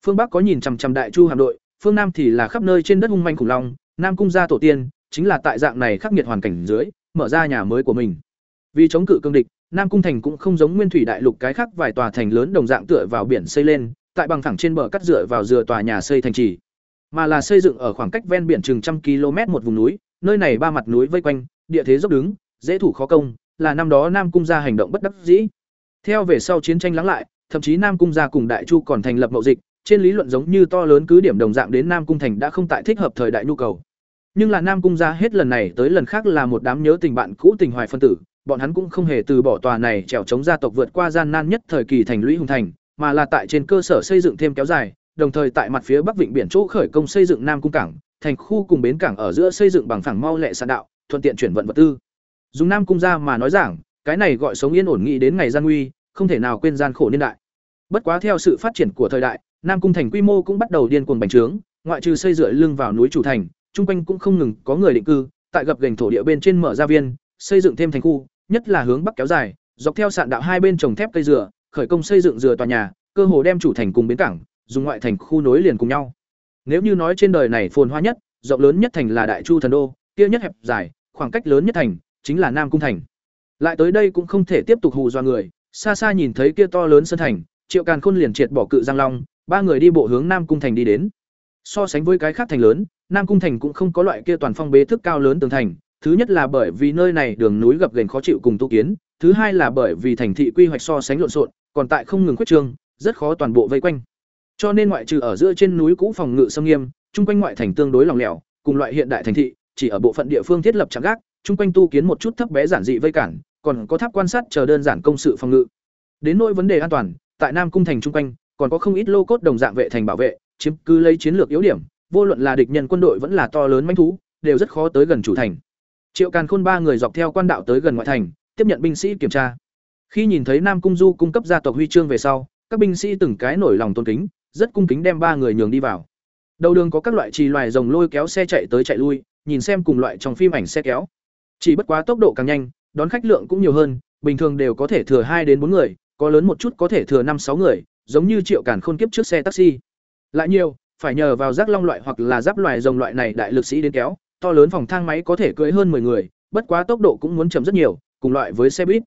Phương Bắc có nhìn chằm chằm đại chu hạm đội, phương Nam thì là khắp nơi trên đất hung manh khủng long, Nam cung gia tổ tiên, chính là tại dạng này khắc nghiệt hoàn cảnh dưới, mở ra nhà mới của mình. Vì chống cự cương địch, Nam cung thành cũng không giống Nguyên thủy đại lục cái khác vài tòa thành lớn đồng dạng tựa vào biển xây lên, tại bằng thẳng trên bờ cắt dựa vào dừa tòa nhà xây thành trì, mà là xây dựng ở khoảng cách ven biển chừng trăm km một vùng núi, nơi này ba mặt núi vây quanh, địa thế dốc đứng, dễ thủ khó công, là năm đó Nam cung gia hành động bất đắc dĩ. Theo về sau chiến tranh lắng lại, thậm chí Nam cung gia cùng Đại Chu còn thành lập mậu dịch, trên lý luận giống như to lớn cứ điểm đồng dạng đến Nam cung thành đã không tại thích hợp thời đại nhu cầu. Nhưng là Nam cung gia hết lần này tới lần khác là một đám nhớ tình bạn cũ tình hoài phân tử, bọn hắn cũng không hề từ bỏ tòa này trèo chống gia tộc vượt qua gian nan nhất thời kỳ thành lũy hùng thành, mà là tại trên cơ sở xây dựng thêm kéo dài, đồng thời tại mặt phía bắc vịnh biển chỗ khởi công xây dựng Nam cung cảng, thành khu cùng bến cảng ở giữa xây dựng bằng phẳng mau lẹ sạn đạo, thuận tiện chuyển vận vật tư. Dùng Nam cung ra mà nói giảng cái này gọi sống yên ổn nghĩ đến ngày gian nguy, không thể nào quên gian khổ niên đại. Bất quá theo sự phát triển của thời đại, Nam cung thành quy mô cũng bắt đầu điên cuồng bành trướng, ngoại trừ xây dựa lưng vào núi chủ thành, trung quanh cũng không ngừng có người định cư, tại gập gành thổ địa bên trên mở ra viên, xây dựng thêm thành khu, nhất là hướng bắc kéo dài, dọc theo sạn đạo hai bên trồng thép cây dừa, khởi công xây dựng dừa tòa nhà, cơ hồ đem chủ thành cùng bến cảng, dùng ngoại thành khu nối liền cùng nhau. Nếu như nói trên đời này phồn hoa nhất, rộng lớn nhất thành là Đại Chu thần đô, kia nhất hẹp dài, khoảng cách lớn nhất thành chính là Nam cung thành. Lại tới đây cũng không thể tiếp tục hù dọa người, xa xa nhìn thấy kia to lớn sân thành, Triệu Càn Khôn liền triệt bỏ cự Giang Long, ba người đi bộ hướng Nam cung thành đi đến. So sánh với cái khác thành lớn, Nam cung thành cũng không có loại kia toàn phong bế thức cao lớn tường thành, thứ nhất là bởi vì nơi này đường núi gập ghềnh khó chịu cùng tu kiến, thứ hai là bởi vì thành thị quy hoạch so sánh lộn xộn, còn tại không ngừng khuyết trương, rất khó toàn bộ vây quanh. Cho nên ngoại trừ ở giữa trên núi cũ phòng ngự sông nghiêm, chung quanh ngoại thành tương đối lòng lẻo, cùng loại hiện đại thành thị, chỉ ở bộ phận địa phương thiết lập trạm gác, chung quanh tu kiến một chút thấp bé giản dị vây cản, còn có tháp quan sát chờ đơn giản công sự phòng ngự. Đến nỗi vấn đề an toàn, tại Nam cung thành chung quanh, còn có không ít lô cốt đồng dạng vệ thành bảo vệ, chiếm cứ lấy chiến lược yếu điểm, vô luận là địch nhân quân đội vẫn là to lớn manh thú, đều rất khó tới gần chủ thành. Triệu Càn Khôn ba người dọc theo quan đạo tới gần ngoại thành, tiếp nhận binh sĩ kiểm tra. Khi nhìn thấy Nam Cung Du cung cấp gia tộc huy chương về sau, các binh sĩ từng cái nổi lòng tôn kính, rất cung kính đem ba người nhường đi vào. Đầu đường có các loại trì loài rồng lôi kéo xe chạy tới chạy lui, nhìn xem cùng loại trong phim ảnh xe kéo. Chỉ bất quá tốc độ càng nhanh, đón khách lượng cũng nhiều hơn, bình thường đều có thể thừa hai đến bốn người, có lớn một chút có thể thừa năm sáu người, giống như Triệu cản Khôn kiếp trước xe taxi. Lại nhiều, phải nhờ vào rác long loại hoặc là giáp loài rồng loại này đại lực sĩ đến kéo, to lớn phòng thang máy có thể cưỡi hơn 10 người, bất quá tốc độ cũng muốn chậm rất nhiều, cùng loại với xe buýt.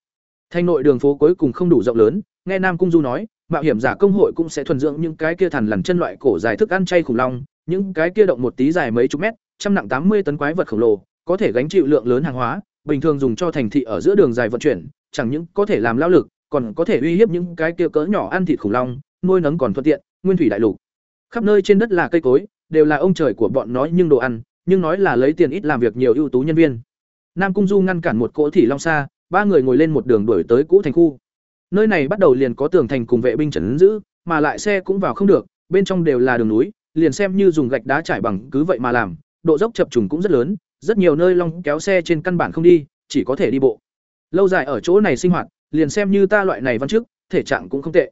Thành nội đường phố cuối cùng không đủ rộng lớn, nghe Nam Cung Du nói, mạo hiểm giả công hội cũng sẽ thuần dưỡng những cái kia thần lằn chân loại cổ dài thức ăn chay khủng long, những cái kia động một tí dài mấy chục mét, trăm nặng tám mươi tấn quái vật khổng lồ, có thể gánh chịu lượng lớn hàng hóa, bình thường dùng cho thành thị ở giữa đường dài vận chuyển, chẳng những có thể làm lao lực, còn có thể uy hiếp những cái kia cỡ nhỏ ăn thịt khủng long, nuôi nấng còn thuận tiện, nguyên thủy đại lục. Khắp nơi trên đất là cây cối, đều là ông trời của bọn nó nhưng đồ ăn, nhưng nói là lấy tiền ít làm việc nhiều ưu tú nhân viên. Nam Cung Du ngăn cản một cỗ thị long xa, ba người ngồi lên một đường đuổi tới cũ thành khu. Nơi này bắt đầu liền có tường thành cùng vệ binh trấn giữ, mà lại xe cũng vào không được, bên trong đều là đường núi, liền xem như dùng gạch đá trải bằng cứ vậy mà làm, độ dốc chập trùng cũng rất lớn, rất nhiều nơi long kéo xe trên căn bản không đi, chỉ có thể đi bộ. Lâu dài ở chỗ này sinh hoạt, liền xem như ta loại này văn chức, thể trạng cũng không tệ.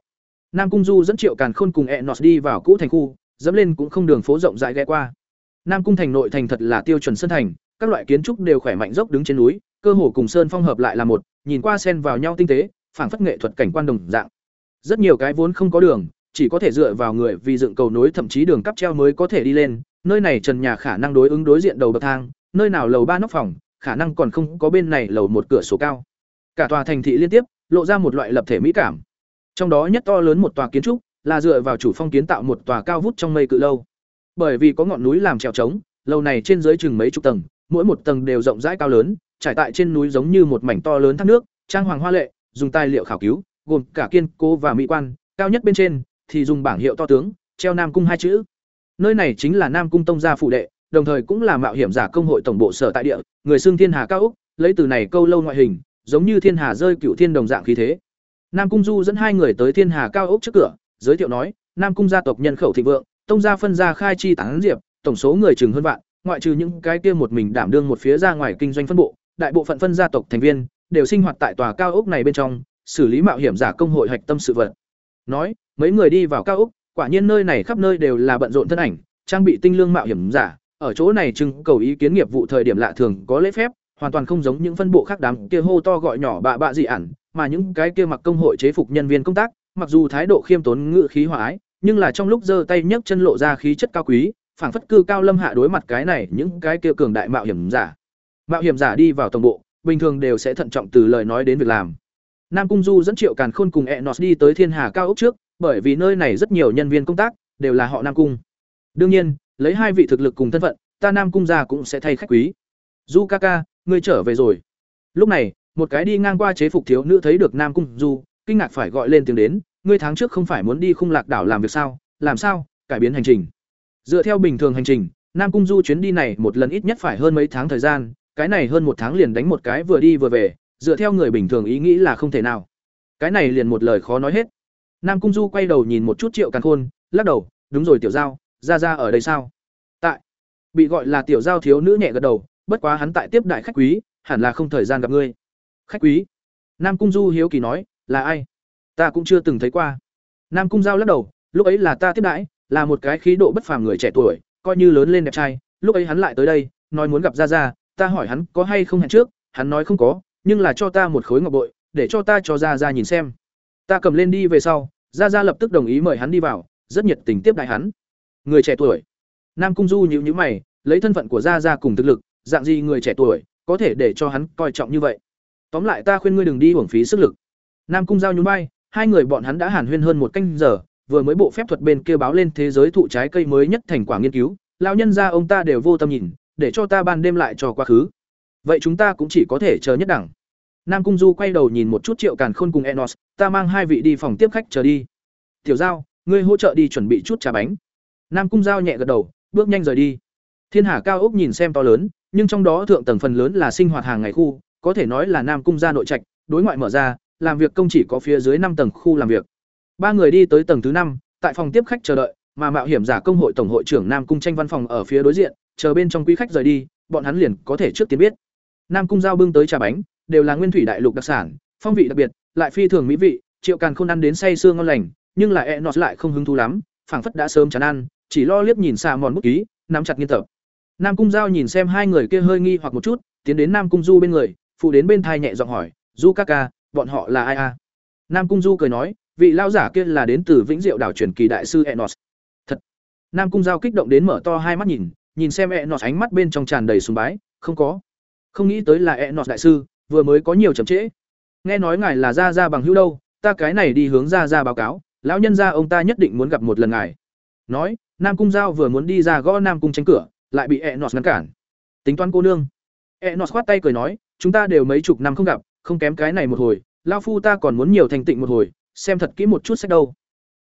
Nam Cung Du dẫn Triệu Càn Khôn cùng Enos đi vào cũ thành khu, dẫm lên cũng không đường phố rộng rãi ghé qua. Nam Cung thành nội thành thật là tiêu chuẩn sân thành, các loại kiến trúc đều khỏe mạnh dốc đứng trên núi, cơ hồ cùng sơn phong hợp lại là một, nhìn qua xen vào nhau tinh tế, phảng phất nghệ thuật cảnh quan đồng dạng. Rất nhiều cái vốn không có đường, chỉ có thể dựa vào người vì dựng cầu nối thậm chí đường cắp treo mới có thể đi lên, nơi này trần nhà khả năng đối ứng đối diện đầu bậc thang, nơi nào lầu ba nóc phòng, khả năng còn không có bên này lầu một cửa sổ cao. Cả tòa thành thị liên tiếp, lộ ra một loại lập thể mỹ cảm. Trong đó nhất to lớn một tòa kiến trúc, là dựa vào chủ phong kiến tạo một tòa cao vút trong mây cự lâu. Bởi vì có ngọn núi làm trèo trống, lâu này trên dưới chừng mấy chục tầng, mỗi một tầng đều rộng rãi cao lớn, trải tại trên núi giống như một mảnh to lớn thác nước, trang hoàng hoa lệ, dùng tài liệu khảo cứu, gồm cả kiên cố và mỹ quan, cao nhất bên trên thì dùng bảng hiệu to tướng, treo Nam cung hai chữ. Nơi này chính là Nam cung tông gia phụ đệ, đồng thời cũng là mạo hiểm giả công hội tổng bộ sở tại địa, người xưng Thiên Hà cao ốc, lấy từ này câu lâu ngoại hình, giống như Thiên Hà rơi cựu thiên đồng dạng khí thế. Nam cung Du dẫn hai người tới Thiên Hà cao ốc trước cửa, giới thiệu nói, Nam cung gia tộc nhân khẩu thịnh vượng, tông gia phân gia khai chi tán diệp, tổng số người chừng hơn vạn, ngoại trừ những cái kia một mình đảm đương một phía ra ngoài kinh doanh phân bộ, đại bộ phận phân gia tộc thành viên đều sinh hoạt tại tòa cao ốc này bên trong, xử lý mạo hiểm giả công hội hạch tâm sự vật. Nói, mấy người đi vào cao ốc, quả nhiên nơi này khắp nơi đều là bận rộn thân ảnh, trang bị tinh lương mạo hiểm giả, ở chỗ này trưng cầu ý kiến nghiệp vụ thời điểm lạ thường có lễ phép, hoàn toàn không giống những phân bộ khác đám kia hô to gọi nhỏ bạ bạ dị ẩn, mà những cái kia mặc công hội chế phục nhân viên công tác, mặc dù thái độ khiêm tốn ngự khí hòa ái, nhưng là trong lúc giơ tay nhấc chân lộ ra khí chất cao quý, phảng phất cư cao lâm hạ đối mặt cái này những cái kia cường đại mạo hiểm giả. Mạo hiểm giả đi vào tổng bộ, bình thường đều sẽ thận trọng từ lời nói đến việc làm. Nam Cung Du dẫn Triệu Càn Khôn cùng Enos đi tới Thiên Hà cao ốc trước, bởi vì nơi này rất nhiều nhân viên công tác đều là họ Nam Cung. Đương nhiên, lấy hai vị thực lực cùng thân phận, ta Nam Cung gia cũng sẽ thay khách quý. Du ca ca, ngươi trở về rồi. Lúc này, một cái đi ngang qua chế phục thiếu nữ thấy được Nam Cung Du, kinh ngạc phải gọi lên tiếng đến, ngươi tháng trước không phải muốn đi khung lạc đảo làm việc sao? Làm sao? Cải biến hành trình. Dựa theo bình thường hành trình, Nam Cung Du chuyến đi này một lần ít nhất phải hơn mấy tháng thời gian, cái này hơn một tháng liền đánh một cái vừa đi vừa về, dựa theo người bình thường ý nghĩ là không thể nào. Cái này liền một lời khó nói hết. Nam Cung Du quay đầu nhìn một chút Triệu Càn Khôn, lắc đầu, đúng rồi tiểu giao, ra ra ở đây sao? Tại. Bị gọi là tiểu giao thiếu nữ nhẹ gật đầu, bất quá hắn tại tiếp đại khách quý, hẳn là không thời gian gặp ngươi. Khách quý? Nam Cung Du hiếu kỳ nói, là ai? Ta cũng chưa từng thấy qua. Nam Cung Giao lắc đầu, lúc ấy là ta tiếp đãi, là một cái khí độ bất phàm người trẻ tuổi, coi như lớn lên đẹp trai, lúc ấy hắn lại tới đây, nói muốn gặp Gia Gia, ta hỏi hắn có hay không hẹn trước, hắn nói không có, nhưng là cho ta một khối ngọc bội, để cho ta cho Ra Ra nhìn xem. Ta cầm lên đi về sau, Ra Ra lập tức đồng ý mời hắn đi vào, rất nhiệt tình tiếp đãi hắn. Người trẻ tuổi. Nam Cung Du nhíu nhíu mày, lấy thân phận của Ra Ra cùng thực lực, dạng gì người trẻ tuổi có thể để cho hắn coi trọng như vậy. Tóm lại ta khuyên ngươi đừng đi uổng phí sức lực. Nam Cung Giao nhún vai, hai người bọn hắn đã hàn huyên hơn một canh giờ, vừa mới bộ phép thuật bên kia báo lên thế giới thụ trái cây mới nhất thành quả nghiên cứu, lão nhân gia ông ta đều vô tâm nhìn, để cho ta ban đêm lại cho quá khứ. Vậy chúng ta cũng chỉ có thể chờ nhất đẳng. Nam Cung Du quay đầu nhìn một chút Triệu Càn Khôn cùng Enos, ta mang hai vị đi phòng tiếp khách chờ đi. Tiểu Giao, ngươi hỗ trợ đi chuẩn bị chút trà bánh. Nam Cung Giao nhẹ gật đầu, bước nhanh rời đi. Thiên Hà cao ốc nhìn xem to lớn, nhưng trong đó thượng tầng phần lớn là sinh hoạt hàng ngày khu, có thể nói là Nam cung gia nội trạch, đối ngoại mở ra, làm việc công chỉ có phía dưới năm tầng khu làm việc. Ba người đi tới tầng thứ năm, tại phòng tiếp khách chờ đợi, mà mạo hiểm giả công hội tổng hội trưởng Nam cung tranh văn phòng ở phía đối diện, chờ bên trong quý khách rời đi, bọn hắn liền có thể trước tiên biết. Nam cung giao bưng tới trà bánh, đều là nguyên thủy đại lục đặc sản, phong vị đặc biệt, lại phi thường mỹ vị, Triệu Càn Khôn ăn đến say xương ngon lành, nhưng là Enos lại không hứng thú lắm, phảng phất đã sớm chán ăn, chỉ lo liếc nhìn xà mòn bút ký, nắm chặt nghiên tập. Nam Cung Giao nhìn xem hai người kia hơi nghi hoặc một chút, tiến đến Nam Cung Du bên người, phụ đến bên thai nhẹ giọng hỏi, "Du ca ca, bọn họ là ai a?" Nam Cung Du cười nói, "Vị lão giả kia là đến từ Vĩnh Diệu đảo truyền kỳ đại sư Enos." Thật. Nam Cung Giao kích động đến mở to hai mắt nhìn, nhìn xem Enos ánh mắt bên trong tràn đầy sùng bái, "Không có. Không nghĩ tới là Enos đại sư, vừa mới có nhiều chậm trễ. Nghe nói ngài là gia gia bằng hữu đâu, ta cái này đi hướng gia gia báo cáo, lão nhân gia ông ta nhất định muốn gặp một lần ngài." Nói, Nam Cung Giao vừa muốn đi ra gõ Nam Cung tránh cửa, lại bị Enos ngăn cản. Tính toán cô nương. Enos khoát tay cười nói, chúng ta đều mấy chục năm không gặp, không kém cái này một hồi, lão phu ta còn muốn nhiều thành tịnh một hồi, xem thật kỹ một chút sách đâu.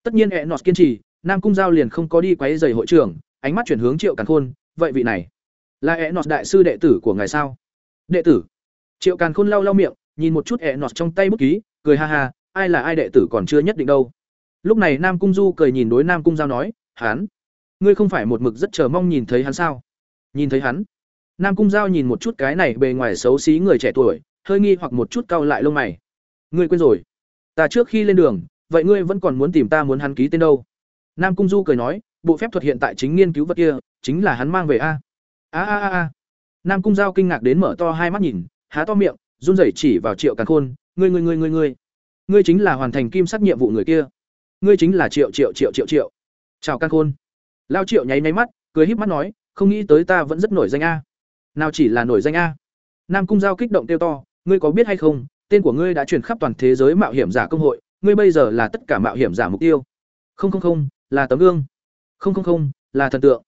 Tất nhiên Enos kiên trì, Nam Cung Giao liền không có đi quấy rầy hội trưởng, ánh mắt chuyển hướng Triệu Càn Khôn, vậy vị này là e Enos đại sư đệ tử của ngài sao? Đệ tử? Triệu Càn Khôn lau lau miệng, nhìn một chút e Enos trong tay bút ký, cười ha ha, ai là ai đệ tử còn chưa nhất định đâu. Lúc này Nam Cung Du cười nhìn đối Nam Cung Giao nói, "Hán, ngươi không phải một mực rất chờ mong nhìn thấy hắn sao?" Nhìn thấy hắn. Nam Cung Giao nhìn một chút cái này bề ngoài xấu xí người trẻ tuổi, hơi nghi hoặc một chút cau lại lông mày. "Ngươi quên rồi? Ta trước khi lên đường, vậy ngươi vẫn còn muốn tìm ta muốn hắn ký tên đâu?" Nam Cung Du cười nói, "Bộ phép thuật hiện tại chính nghiên cứu vật kia, chính là hắn mang về a." A a a a. Nam Cung Giao kinh ngạc đến mở to hai mắt nhìn, há to miệng, run rẩy chỉ vào Triệu Càn Khôn, "Ngươi ngươi ngươi ngươi ngươi, ngươi chính là hoàn thành kim sắc nhiệm vụ người kia." ngươi chính là triệu triệu triệu triệu triệu. Chào càn khôn. Lao triệu nháy nháy mắt cười híp mắt nói không nghĩ tới ta vẫn rất nổi danh a. Nào chỉ là nổi danh a. Nam cung giao kích động tiêu to ngươi có biết hay không tên của ngươi đã truyền khắp toàn thế giới mạo hiểm giả công hội ngươi bây giờ là tất cả mạo hiểm giả mục tiêu. Không không không là tấm gương không không không, là thần tượng.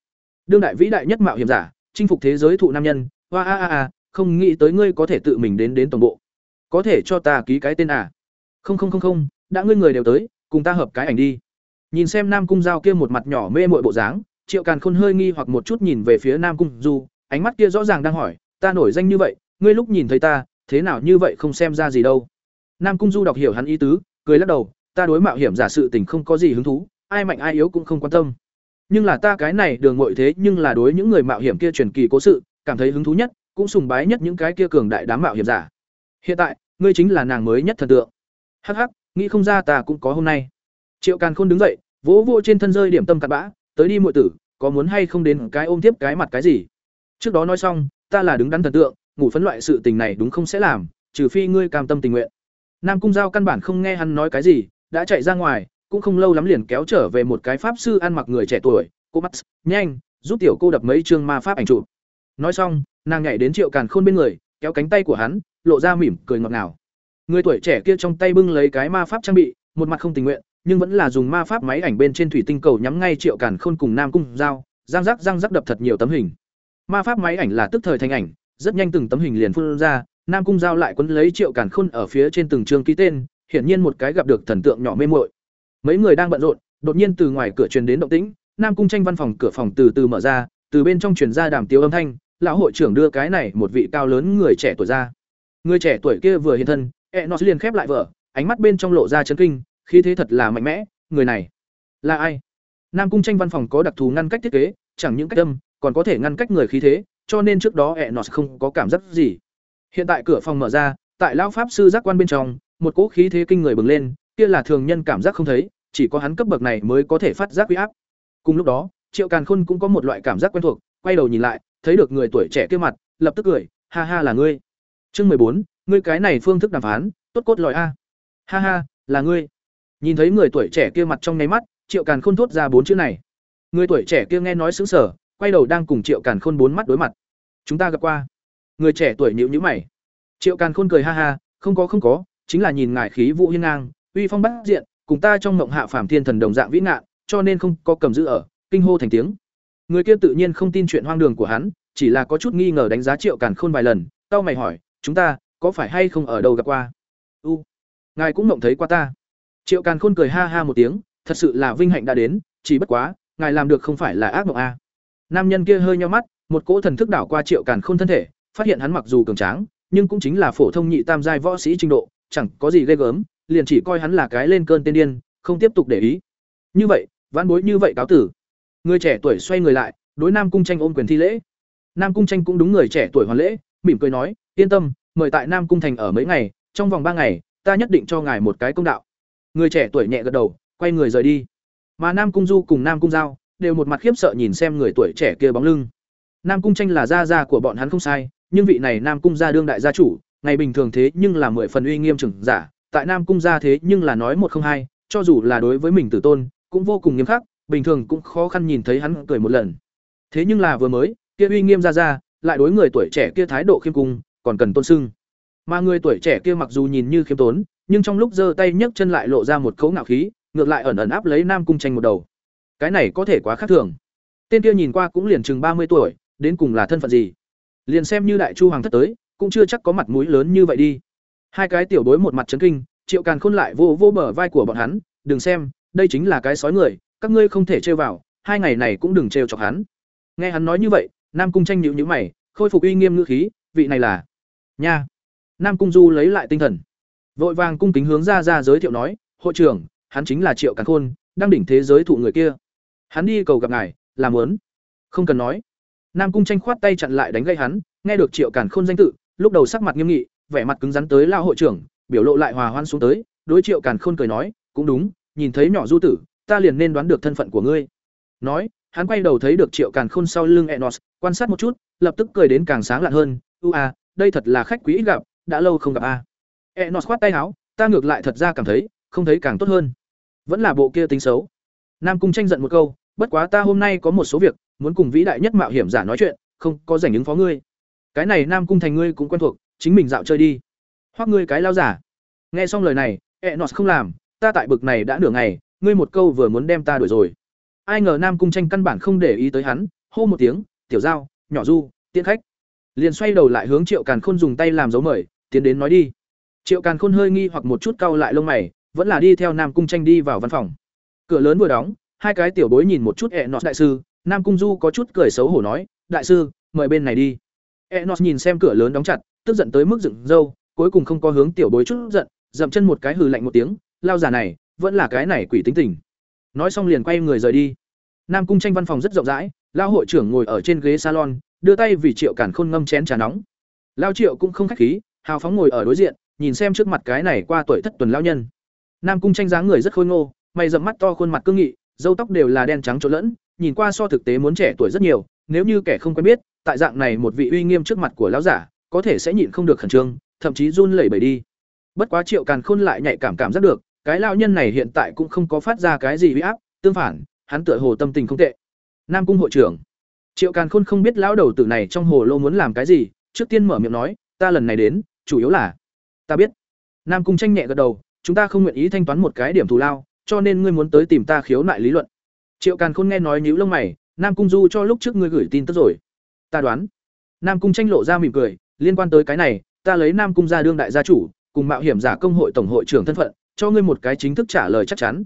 Đương đại vĩ đại nhất mạo hiểm giả, chinh phục thế giới thụ nam nhân, hoa, a a a, không nghĩ tới ngươi có thể tự mình đến đến tổng bộ. Có thể cho ta ký cái tên à? Không không không không, đã ngươi người đều tới, cùng ta hợp cái ảnh đi. Nhìn xem nam cung giao kia một mặt nhỏ mê mội bộ dáng, triệu càn khôn hơi nghi hoặc một chút nhìn về phía nam cung du, ánh mắt kia rõ ràng đang hỏi, ta nổi danh như vậy, ngươi lúc nhìn thấy ta, thế nào như vậy không xem ra gì đâu? Nam cung du đọc hiểu hắn ý tứ, cười lắc đầu, ta đối mạo hiểm giả sự tình không có gì hứng thú, ai mạnh ai yếu cũng không quan tâm nhưng là ta cái này đường ngội thế nhưng là đối những người mạo hiểm kia truyền kỳ cố sự, cảm thấy hứng thú nhất, cũng sùng bái nhất những cái kia cường đại đám mạo hiểm giả. Hiện tại, ngươi chính là nàng mới nhất thần tượng. Hắc hắc, nghĩ không ra ta cũng có hôm nay. Triệu càn khôn đứng dậy, vỗ vô trên thân rơi điểm tâm cặn bã, tới đi muội tử, có muốn hay không đến cái ôm tiếp cái mặt cái gì? Trước đó nói xong, ta là đứng đắn thần tượng, ngủ phấn loại sự tình này đúng không sẽ làm, trừ phi ngươi cam tâm tình nguyện. Nam cung giao căn bản không nghe hắn nói cái gì, đã chạy ra ngoài cũng không lâu lắm liền kéo trở về một cái pháp sư ăn mặc người trẻ tuổi cô mắt nhanh giúp tiểu cô đập mấy chương ma pháp ảnh chụp nói xong nàng nhảy đến triệu càn khôn bên người kéo cánh tay của hắn lộ ra mỉm cười ngọt ngào Người tuổi trẻ kia trong tay bưng lấy cái ma pháp trang bị, một mặt không tình nguyện, nhưng vẫn là dùng ma pháp máy ảnh bên trên thủy tinh cầu nhắm ngay Triệu Càn Khôn cùng Nam Cung Giao, giang rắc giang rắc đập thật nhiều tấm hình. Ma pháp máy ảnh là tức thời thành ảnh, rất nhanh từng tấm hình liền phun ra, Nam Cung Giao lại quấn lấy Triệu Càn Khôn ở phía trên từng chương ký tên, hiển nhiên một cái gặp được thần tượng nhỏ mê muội. Mấy người đang bận rộn, đột nhiên từ ngoài cửa truyền đến động tĩnh, Nam Cung Tranh văn phòng cửa phòng từ từ mở ra, từ bên trong truyền ra đàm tiếu âm thanh, lão hội trưởng đưa cái này một vị cao lớn người trẻ tuổi ra. Người trẻ tuổi kia vừa hiện thân, Enos liền khép lại vở, ánh mắt bên trong lộ ra chấn kinh, khí thế thật là mạnh mẽ, người này là ai? Nam cung tranh văn phòng có đặc thù ngăn cách thiết kế, chẳng những cách âm, còn có thể ngăn cách người khí thế, cho nên trước đó Enos không có cảm giác gì. Hiện tại cửa phòng mở ra, tại lão pháp sư giác quan bên trong, một cỗ khí thế kinh người bừng lên, kia là thường nhân cảm giác không thấy, chỉ có hắn cấp bậc này mới có thể phát giác uy áp. Cùng lúc đó, Triệu Càn Khôn cũng có một loại cảm giác quen thuộc, quay đầu nhìn lại, thấy được người tuổi trẻ kia mặt, lập tức cười, ha ha là ngươi. Chương mười bốn ngươi cái này phương thức đàm phán tốt cốt lòi a. Ha ha là ngươi. Nhìn thấy người tuổi trẻ kia mặt trong nháy mắt triệu càn khôn thốt ra bốn chữ này. Người tuổi trẻ kia nghe nói xứng sở quay đầu đang cùng triệu càn khôn bốn mắt đối mặt. Chúng ta gặp qua. Người trẻ tuổi nhịu nhữ mày. Triệu càn khôn cười ha ha không có không có chính là nhìn ngài khí vũ hiên ngang uy phong bát diện cùng ta trong mộng hạ phàm thiên thần đồng dạng vĩ ngạn, cho nên không có cầm giữ ở, kinh hô thành tiếng. Người kia tự nhiên không tin chuyện hoang đường của hắn, chỉ là có chút nghi ngờ đánh giá triệu càn khôn vài lần tao mày hỏi, chúng ta có phải hay không ở đâu gặp qua? U, ngài cũng mộng thấy qua ta. Triệu càn khôn cười ha ha một tiếng, thật sự là vinh hạnh đã đến, chỉ bất quá, ngài làm được không phải là ác mộng a nam nhân kia hơi nheo mắt, một cỗ thần thức đảo qua triệu càn khôn thân thể, phát hiện hắn mặc dù cường tráng, nhưng cũng chính là phổ thông nhị tam giai võ sĩ trình độ, chẳng có gì ghê gớm liền chỉ coi hắn là cái lên cơn tên điên, không tiếp tục để ý. Như vậy, vãn bối như vậy cáo tử. Người trẻ tuổi xoay người lại, đối nam cung tranh ôm quyền thi lễ. Nam cung tranh cũng đúng người trẻ tuổi hoàn lễ, mỉm cười nói, yên tâm, mời tại nam cung thành ở mấy ngày, trong vòng ba ngày, ta nhất định cho ngài một cái công đạo. Người trẻ tuổi nhẹ gật đầu, quay người rời đi. Mà nam cung du cùng nam cung giao đều một mặt khiếp sợ nhìn xem người tuổi trẻ kia bóng lưng. Nam cung tranh là gia gia của bọn hắn không sai, nhưng vị này nam cung gia đương đại gia chủ, ngày bình thường thế nhưng là mười phần uy nghiêm trưởng giả tại nam cung gia thế nhưng là nói một không hai, cho dù là đối với mình tử tôn, cũng vô cùng nghiêm khắc, bình thường cũng khó khăn nhìn thấy hắn cười một lần. Thế nhưng là vừa mới, kia uy nghiêm ra ra, lại đối người tuổi trẻ kia thái độ khiêm cung, còn cần tôn sưng. Mà người tuổi trẻ kia mặc dù nhìn như khiêm tốn, nhưng trong lúc giơ tay nhấc chân lại lộ ra một cấu ngạo khí, ngược lại ẩn ẩn áp lấy nam cung tranh một đầu. Cái này có thể quá khác thường. Tên kia nhìn qua cũng liền chừng ba mươi tuổi, đến cùng là thân phận gì? Liền xem như đại chu hoàng thất tới, cũng chưa chắc có mặt mũi lớn như vậy đi hai cái tiểu bối một mặt chấn kinh, triệu càn khôn lại vô vô bờ vai của bọn hắn, đừng xem, đây chính là cái sói người, các ngươi không thể trêu vào, hai ngày này cũng đừng trêu chọc hắn. Nghe hắn nói như vậy, nam cung tranh nhịu nhữ mày, khôi phục uy nghiêm ngữ khí, vị này là nha. Nam cung du lấy lại tinh thần. Vội vàng cung kính hướng ra ra giới thiệu nói, hội trưởng, hắn chính là triệu càn khôn, đang đỉnh thế giới thụ người kia. Hắn đi cầu gặp ngài, làm muốn không cần nói. Nam cung tranh khoát tay chặn lại đánh gây hắn, nghe được triệu càn khôn danh tự, lúc đầu sắc mặt nghiêm nghị vẻ mặt cứng rắn tới lao hội trưởng, biểu lộ lại hòa hoan xuống tới, đối triệu càn khôn cười nói, cũng đúng, nhìn thấy nhỏ du tử, ta liền nên đoán được thân phận của ngươi. Nói, hắn quay đầu thấy được triệu càn khôn sau lưng enos, quan sát một chút, lập tức cười đến càng sáng lạn hơn ưu à đây thật là khách quý ít gặp, đã lâu không gặp a. Enos khoát tay áo, ta ngược lại thật ra cảm thấy, không thấy càng tốt hơn. Vẫn là bộ kia tính xấu. Nam cung tranh giận một câu, bất quá ta hôm nay có một số việc, muốn cùng vĩ đại nhất mạo hiểm giả nói chuyện, không có giành ứng phó ngươi. Cái này nam cung thành ngươi cũng quen thuộc chính mình dạo chơi đi. Hoặc ngươi cái lao giả. Nghe xong lời này enos không làm, ta tại bực này đã nửa ngày, ngươi một câu vừa muốn đem ta đuổi rồi. Ai ngờ nam cung tranh căn bản không để ý tới hắn, hô một tiếng, tiểu giao, nhỏ du, tiễn khách. Liền xoay đầu lại hướng triệu càn khôn dùng tay làm dấu mời, tiến đến nói đi. Triệu càn khôn hơi nghi hoặc một chút cau lại lông mày, vẫn là đi theo nam cung tranh đi vào văn phòng. Cửa lớn vừa đóng, hai cái tiểu bối nhìn một chút ẹ nọt đại sư, nam cung du có chút cười xấu hổ nói, đại sư, mời bên này đi. ẹ nọt nhìn xem cửa lớn đóng chặt tức giận tới mức dựng râu, cuối cùng không có hướng tiểu bối chút giận, dậm chân một cái hừ lạnh một tiếng, lao giả này, vẫn là cái này quỷ tính tình. Nói xong liền quay người rời đi. Nam cung tranh văn phòng rất rộng rãi lao hội trưởng ngồi ở trên ghế salon, đưa tay vì triệu cản khôn ngâm chén trà nóng. Lao triệu cũng không khách khí, hào phóng ngồi ở đối diện, nhìn xem trước mặt cái này qua tuổi thất tuần lao nhân. Nam cung tranh dáng người rất khôi ngô, mày dậm mắt to, khuôn mặt cương nghị, râu tóc đều là đen trắng trộn lẫn, nhìn qua so thực tế muốn trẻ tuổi rất nhiều, nếu như kẻ không quen biết, tại dạng này một vị uy nghiêm trước mặt của lão giả có thể sẽ nhịn không được khẩn trương, thậm chí run lẩy bẩy đi. Bất quá triệu càn khôn lại nhạy cảm cảm giác được, cái lão nhân này hiện tại cũng không có phát ra cái gì uy áp, tương phản, hắn tựa hồ tâm tình không tệ. Nam cung hội trưởng. Triệu càn khôn không biết lão đầu tử này trong hồ lô muốn làm cái gì, trước tiên mở miệng nói, ta lần này đến, chủ yếu là, ta biết. Nam cung tranh nhẹ gật đầu, chúng ta không nguyện ý thanh toán một cái điểm thù lao, cho nên ngươi muốn tới tìm ta khiếu nại lý luận. Triệu càn khôn nghe nói nhíu lông mày, nam cung du cho lúc trước ngươi gửi tin tức rồi. Ta đoán. Nam cung tranh lộ ra mỉm cười liên quan tới cái này, ta lấy nam cung gia đương đại gia chủ, cùng mạo hiểm giả công hội tổng hội trưởng thân phận, cho ngươi một cái chính thức trả lời chắc chắn.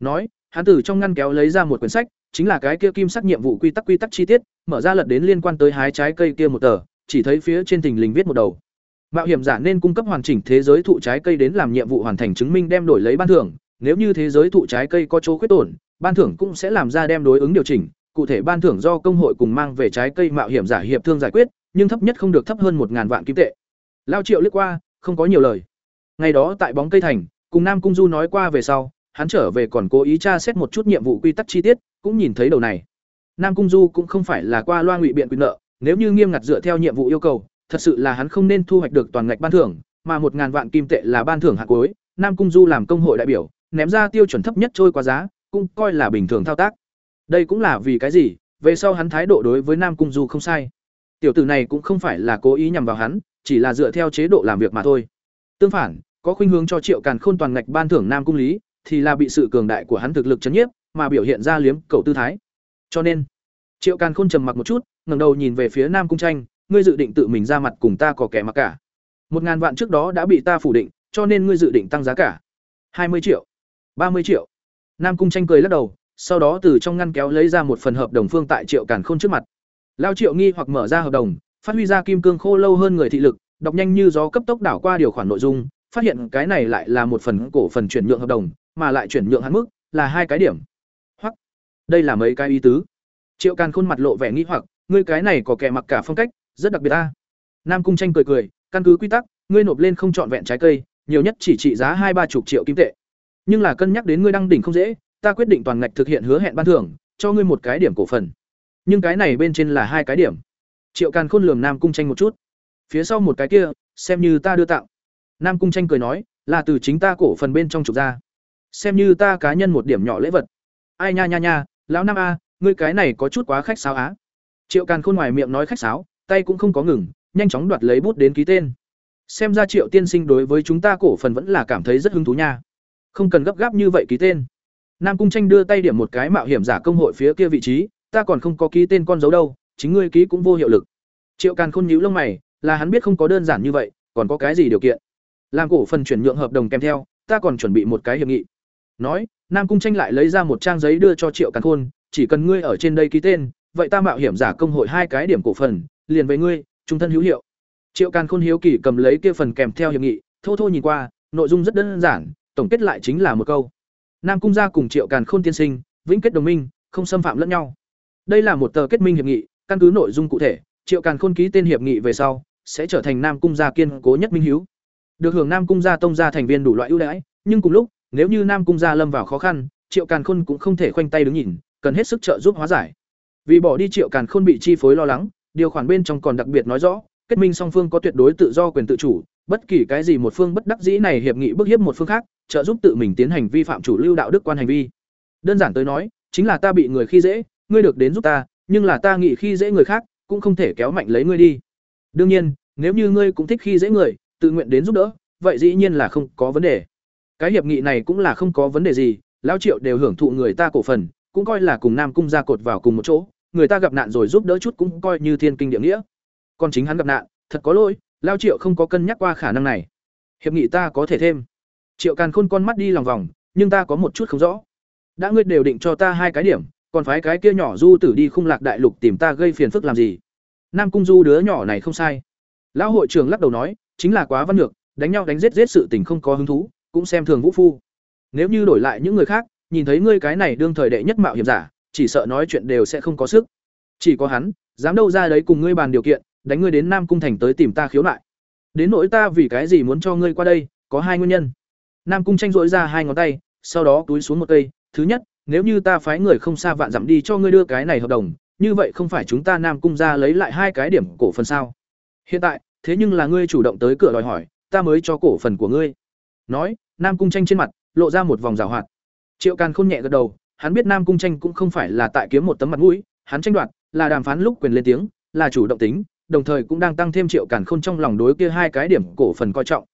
Nói, hắn từ trong ngăn kéo lấy ra một quyển sách, chính là cái kia kim sắc nhiệm vụ quy tắc quy tắc chi tiết, mở ra lật đến liên quan tới hái trái cây kia một tờ, chỉ thấy phía trên thình lình viết một đầu. Mạo hiểm giả nên cung cấp hoàn chỉnh thế giới thụ trái cây đến làm nhiệm vụ hoàn thành chứng minh đem đổi lấy ban thưởng, nếu như thế giới thụ trái cây có chỗ khuyết tổn, ban thưởng cũng sẽ làm ra đem đối ứng điều chỉnh, cụ thể ban thưởng do công hội cùng mang về trái cây mạo hiểm giả hiệp thương giải quyết nhưng thấp nhất không được thấp hơn một ngàn vạn kim tệ. Lao triệu liếc qua, không có nhiều lời. Ngày đó tại bóng cây thành, cùng nam cung du nói qua về sau, hắn trở về còn cố ý tra xét một chút nhiệm vụ quy tắc chi tiết, cũng nhìn thấy đầu này. Nam cung du cũng không phải là qua loa ngụy biện quy nợ, nếu như nghiêm ngặt dựa theo nhiệm vụ yêu cầu, thật sự là hắn không nên thu hoạch được toàn ngạch ban thưởng, mà một ngàn vạn kim tệ là ban thưởng hạng cuối, nam cung du làm công hội đại biểu, ném ra tiêu chuẩn thấp nhất trôi qua giá, cũng coi là bình thường thao tác. Đây cũng là vì cái gì? Về sau hắn thái độ đối với nam cung du không sai tiểu tử này cũng không phải là cố ý nhằm vào hắn, chỉ là dựa theo chế độ làm việc mà thôi. Tương phản, có khuynh hướng cho triệu càn khôn toàn ngạch ban thưởng nam cung lý, thì là bị sự cường đại của hắn thực lực chấn nhiếp, mà biểu hiện ra liếm cầu tư thái. Cho nên, triệu càn khôn trầm mặc một chút, ngẩng đầu nhìn về phía nam cung tranh, ngươi dự định tự mình ra mặt cùng ta có kẻ mặc cả. Một ngàn vạn trước đó đã bị ta phủ định, cho nên ngươi dự định tăng giá cả. Hai mươi triệu, ba mươi triệu. Nam cung tranh cười lắc đầu, sau đó từ trong ngăn kéo lấy ra một phần hợp đồng phương tại Triệu Càn Khôn trước mặt. Lao Triệu nghi hoặc mở ra hợp đồng, phát huy ra kim cương khô lâu hơn người thị lực, đọc nhanh như gió cấp tốc đảo qua điều khoản nội dung, phát hiện cái này lại là một phần cổ phần chuyển nhượng hợp đồng, mà lại chuyển nhượng hạn mức là hai cái điểm. Hoặc đây là mấy cái ý tứ. Triệu Càn Khôn mặt lộ vẻ nghi hoặc, ngươi cái này có kẻ mặc cả phong cách, rất đặc biệt a. Nam Cung Tranh cười cười, căn cứ quy tắc, ngươi nộp lên không chọn vẹn trái cây, nhiều nhất chỉ trị giá hai ba chục triệu kim tệ. Nhưng là cân nhắc đến ngươi đăng đỉnh không dễ, ta quyết định toàn ngạch thực hiện hứa hẹn ban thưởng, cho ngươi một cái điểm cổ phần. Nhưng cái này bên trên là hai cái điểm. Triệu Càn Khôn lườm Nam Cung Tranh một chút. Phía sau một cái kia, xem như ta đưa tặng. Nam Cung Tranh cười nói, là từ chính ta cổ phần bên trong trục ra. Xem như ta cá nhân một điểm nhỏ lễ vật. Ai nha nha nha, lão Nam a, ngươi cái này có chút quá khách sáo á. Triệu Càn Khôn ngoài miệng nói khách sáo, tay cũng không có ngừng, nhanh chóng đoạt lấy bút đến ký tên. Xem ra Triệu tiên sinh đối với chúng ta cổ phần vẫn là cảm thấy rất hứng thú nha. Không cần gấp gáp như vậy ký tên. Nam Cung Tranh đưa tay điểm một cái mạo hiểm giả công hội phía kia vị trí, ta còn không có ký tên con dấu đâu, chính ngươi ký cũng vô hiệu lực. Triệu Càn Khôn nhíu lông mày, là hắn biết không có đơn giản như vậy, còn có cái gì điều kiện? Làm cổ phần chuyển nhượng hợp đồng kèm theo, ta còn chuẩn bị một cái hiệp nghị. Nói, Nam Cung Tranh lại lấy ra một trang giấy đưa cho Triệu Càn Khôn, chỉ cần ngươi ở trên đây ký tên, vậy ta mạo hiểm giả công hội hai cái điểm cổ phần, liền với ngươi, trung thân hữu hiệu. Triệu Càn Khôn hiếu kỳ cầm lấy kia phần kèm theo hiệp nghị, thô thô nhìn qua, nội dung rất đơn giản, tổng kết lại chính là một câu. Nam Cung gia cùng Triệu Càn Khôn tiên sinh, vĩnh kết đồng minh, không xâm phạm lẫn nhau. Đây là một tờ kết minh hiệp nghị, căn cứ nội dung cụ thể, Triệu Càn Khôn ký tên hiệp nghị về sau, sẽ trở thành Nam Cung gia kiên cố nhất minh hiếu. Được hưởng Nam Cung gia tông gia thành viên đủ loại ưu đãi, nhưng cùng lúc, nếu như Nam Cung gia lâm vào khó khăn, Triệu Càn Khôn cũng không thể khoanh tay đứng nhìn, cần hết sức trợ giúp hóa giải. Vì bỏ đi Triệu Càn Khôn bị chi phối lo lắng, điều khoản bên trong còn đặc biệt nói rõ, kết minh song phương có tuyệt đối tự do quyền tự chủ, bất kỳ cái gì một phương bất đắc dĩ này hiệp nghị bức hiếp một phương khác, trợ giúp tự mình tiến hành vi phạm chủ lưu đạo đức quan hành vi. Đơn giản tới nói, chính là ta bị người khi dễ, ngươi được đến giúp ta, nhưng là ta nghĩ khi dễ người khác, cũng không thể kéo mạnh lấy ngươi đi. Đương nhiên, nếu như ngươi cũng thích khi dễ người, tự nguyện đến giúp đỡ, vậy dĩ nhiên là không có vấn đề. Cái hiệp nghị này cũng là không có vấn đề gì, lão Triệu đều hưởng thụ người ta cổ phần, cũng coi là cùng Nam cung gia cột vào cùng một chỗ, người ta gặp nạn rồi giúp đỡ chút cũng coi như thiên kinh địa nghĩa. Còn chính hắn gặp nạn, thật có lỗi, lão Triệu không có cân nhắc qua khả năng này. Hiệp nghị ta có thể thêm. Triệu Càn Khôn con mắt đi lòng vòng, nhưng ta có một chút không rõ. Đã ngươi đều định cho ta hai cái điểm, còn phái cái kia nhỏ Du tử đi khung lạc đại lục tìm ta gây phiền phức làm gì? Nam Cung Du đứa nhỏ này không sai. Lão hội trưởng lắc đầu nói, chính là quá văn nhược, đánh nhau đánh giết giết sự tình không có hứng thú, cũng xem thường Vũ Phu. Nếu như đổi lại những người khác, nhìn thấy ngươi cái này đương thời đệ nhất mạo hiểm giả, chỉ sợ nói chuyện đều sẽ không có sức. Chỉ có hắn, dám đâu ra đấy cùng ngươi bàn điều kiện, đánh ngươi đến Nam Cung thành tới tìm ta khiếu nại. Đến nỗi ta vì cái gì muốn cho ngươi qua đây, có hai nguyên nhân. Nam Cung tranh rỗi ra hai ngón tay, sau đó túi xuống một cây, thứ nhất, nếu như ta phái người không xa vạn dặm đi cho ngươi đưa cái này hợp đồng, như vậy không phải chúng ta Nam Cung ra lấy lại hai cái điểm cổ phần sao? Hiện tại, thế nhưng là ngươi chủ động tới cửa đòi hỏi, ta mới cho cổ phần của ngươi. Nói, Nam Cung tranh trên mặt lộ ra một vòng giảo hoạt. Triệu Càn khôn nhẹ gật đầu, hắn biết Nam Cung tranh cũng không phải là tại kiếm một tấm mặt mũi, hắn tranh đoạt là đàm phán lúc quyền lên tiếng, là chủ động tính, đồng thời cũng đang tăng thêm Triệu Càn khôn trong lòng đối kia hai cái điểm cổ phần coi trọng.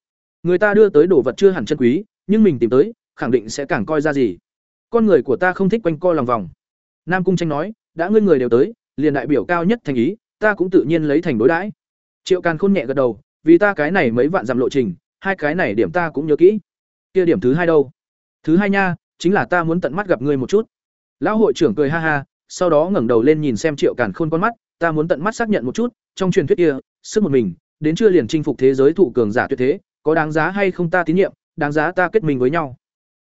Người ta đưa tới đồ vật chưa hẳn chân quý, nhưng mình tìm tới, khẳng định sẽ càng coi ra gì. Con người của ta không thích quanh co lòng vòng. Nam Cung tranh nói, đã ngươi người đều tới, liền đại biểu cao nhất thành ý, ta cũng tự nhiên lấy thành đối đãi. Triệu Càn khôn nhẹ gật đầu, vì ta cái này mấy vạn dặm lộ trình, hai cái này điểm ta cũng nhớ kỹ. Kia điểm thứ hai đâu? Thứ hai nha, chính là ta muốn tận mắt gặp ngươi một chút. Lão hội trưởng cười ha ha, sau đó ngẩng đầu lên nhìn xem Triệu Càn Khôn con mắt, ta muốn tận mắt xác nhận một chút, trong truyền thuyết kia, sức một mình, đến chưa liền chinh phục thế giới thụ cường giả tuyệt thế, có đáng giá hay không ta tín nhiệm, đáng giá ta kết mình với nhau.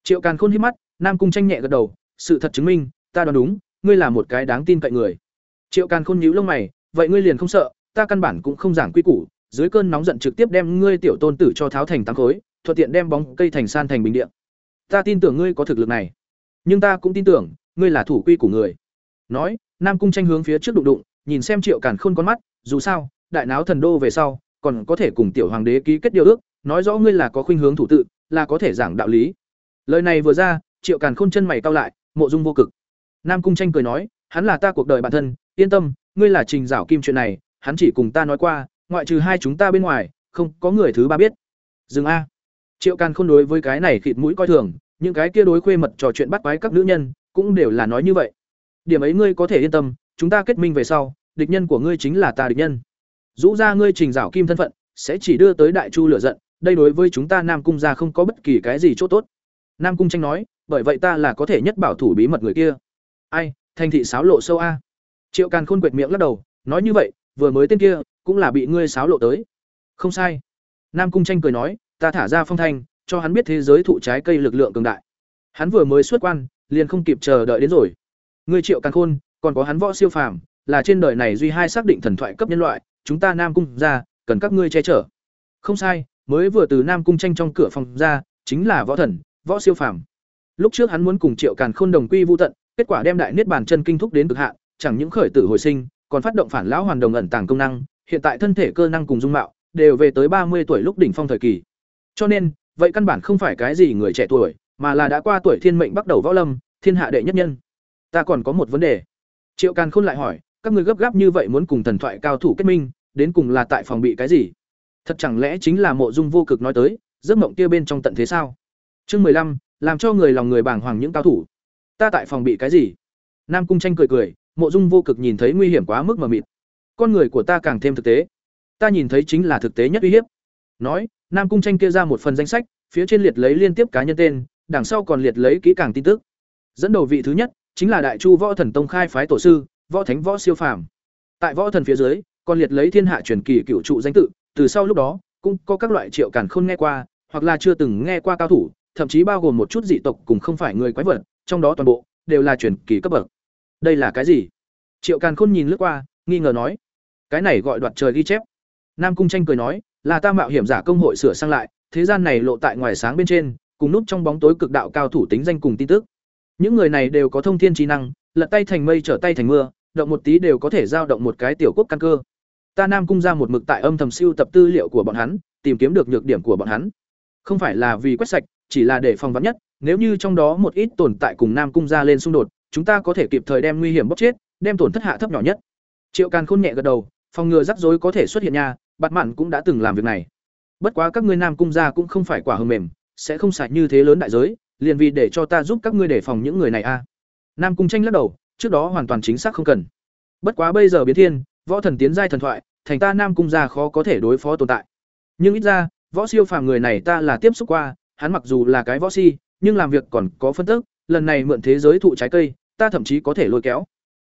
Triệu Càn Khôn hít mắt, Nam Cung tranh nhẹ gật đầu, sự thật chứng minh, ta đoán đúng, ngươi là một cái đáng tin cậy người. Triệu Càn Khôn nhíu lông mày, vậy ngươi liền không sợ, ta căn bản cũng không giảng quy củ, dưới cơn nóng giận trực tiếp đem ngươi tiểu tôn tử cho tháo thành tám khối, thuận tiện đem bóng cây thành san thành bình địa. Ta tin tưởng ngươi có thực lực này, nhưng ta cũng tin tưởng, ngươi là thủ quy của người. Nói, Nam Cung tranh hướng phía trước đụng đụng, nhìn xem Triệu Càn Khôn con mắt, dù sao, đại náo thần đô về sau, còn có thể cùng tiểu hoàng đế ký kết điều ước, nói rõ ngươi là có khuynh hướng thủ tự, là có thể giảng đạo lý. Lời này vừa ra, Triệu Càn Khôn chân mày cau lại, mộ dung vô cực. Nam Cung tranh cười nói, hắn là ta cuộc đời bản thân, yên tâm, ngươi là Trình Giảo Kim chuyện này, hắn chỉ cùng ta nói qua, ngoại trừ hai chúng ta bên ngoài, không có người thứ ba biết. Dừng a. Triệu Càn Khôn đối với cái này khịt mũi coi thường, những cái kia đối khuê mật trò chuyện bắt quái các nữ nhân, cũng đều là nói như vậy. Điểm ấy ngươi có thể yên tâm, chúng ta kết minh về sau, địch nhân của ngươi chính là ta địch nhân. Dũ ra ngươi trình Giảo kim thân phận, sẽ chỉ đưa tới đại chu lửa giận, đây đối với chúng ta Nam cung gia không có bất kỳ cái gì chỗ tốt. Nam cung tranh nói, bởi vậy ta là có thể nhất bảo thủ bí mật người kia. ai, thành thị sáo lộ sâu a. Triệu càn khôn quệt miệng lắc đầu, nói như vậy, vừa mới tên kia, cũng là bị ngươi sáo lộ tới. Không sai. Nam cung tranh cười nói, ta thả ra phong thanh, cho hắn biết thế giới thụ trái cây lực lượng cường đại. Hắn vừa mới xuất quan, liền không kịp chờ đợi đến rồi. Ngươi triệu càn khôn, còn có hắn võ siêu phàm, là trên đời này duy hai xác định thần thoại cấp nhân loại, chúng ta nam cung ra, cần các ngươi che chở. Không sai, mới vừa từ nam cung tranh trong cửa phòng ra, chính là võ thần, võ siêu phàm lúc trước hắn muốn cùng triệu càn khôn đồng quy vô tận, kết quả đem đại niết bàn chân kinh thúc đến cực hạn, chẳng những khởi tử hồi sinh, còn phát động phản lão hoàn đồng ẩn tàng công năng, hiện tại thân thể cơ năng cùng dung mạo đều về tới ba mươi tuổi lúc đỉnh phong thời kỳ. Cho nên, vậy căn bản không phải cái gì người trẻ tuổi, mà là đã qua tuổi thiên mệnh bắt đầu võ lâm, thiên hạ đệ nhất nhân. Ta còn có một vấn đề. Triệu càn khôn lại hỏi, các người gấp gáp như vậy muốn cùng thần thoại cao thủ kết minh, đến cùng là tại phòng bị cái gì? Thật chẳng lẽ chính là mộ dung vô cực nói tới, giấc mộng kia bên trong tận thế sao? Chương mười lăm làm cho người lòng người bàng hoàng những cao thủ. Ta tại phòng bị cái gì? Nam cung tranh cười cười, mộ dung vô cực nhìn thấy nguy hiểm quá mức mờ mịt. Con người của ta càng thêm thực tế. Ta nhìn thấy chính là thực tế nhất uy hiếp. Nói, nam cung tranh kia ra một phần danh sách, phía trên liệt lấy liên tiếp cá nhân tên, đằng sau còn liệt lấy kỹ càng tin tức. Dẫn đầu vị thứ nhất, chính là đại chu võ thần tông khai phái tổ sư, võ thánh võ siêu phàm. Tại võ thần phía dưới, còn liệt lấy thiên hạ truyền kỳ cựu trụ danh tự, từ sau lúc đó, cũng có các loại triệu càn khôn nghe qua, hoặc là chưa từng nghe qua cao thủ thậm chí bao gồm một chút dị tộc cùng không phải người quái vật, trong đó toàn bộ đều là truyền kỳ cấp bậc. Đây là cái gì? Triệu càn khôn nhìn lướt qua, nghi ngờ nói, cái này gọi đoạt trời ghi chép. Nam cung tranh cười nói, là ta mạo hiểm giả công hội sửa sang lại, thế gian này lộ tại ngoài sáng bên trên, cùng núp trong bóng tối cực đạo cao thủ tính danh cùng tin tức. Những người này đều có thông thiên trí năng, lật tay thành mây trở tay thành mưa, động một tí đều có thể giao động một cái tiểu quốc căn cơ. Ta nam cung ra một mực tại âm thầm siêu tập tư liệu của bọn hắn, tìm kiếm được nhược điểm của bọn hắn. Không phải là vì quét sạch chỉ là để phòng vắn nhất, nếu như trong đó một ít tồn tại cùng nam cung ra lên xung đột, chúng ta có thể kịp thời đem nguy hiểm bóc chết, đem tổn thất hạ thấp nhỏ nhất. Triệu càn khôn nhẹ gật đầu, phòng ngừa rắc rối có thể xuất hiện nha, bạt mạn cũng đã từng làm việc này. Bất quá các ngươi nam cung gia cũng không phải quả hờ mềm, sẽ không xài như thế lớn đại giới, liền vì để cho ta giúp các ngươi đề phòng những người này a. Nam cung tranh lắc đầu, trước đó hoàn toàn chính xác không cần. Bất quá bây giờ biến thiên, võ thần tiến giai thần thoại, thành ta nam cung gia khó có thể đối phó tồn tại. Nhưng ít ra, võ siêu phàm người này ta là tiếp xúc qua hắn mặc dù là cái võ si, nhưng làm việc còn có phân tức, lần này mượn thế giới thụ trái cây, ta thậm chí có thể lôi kéo.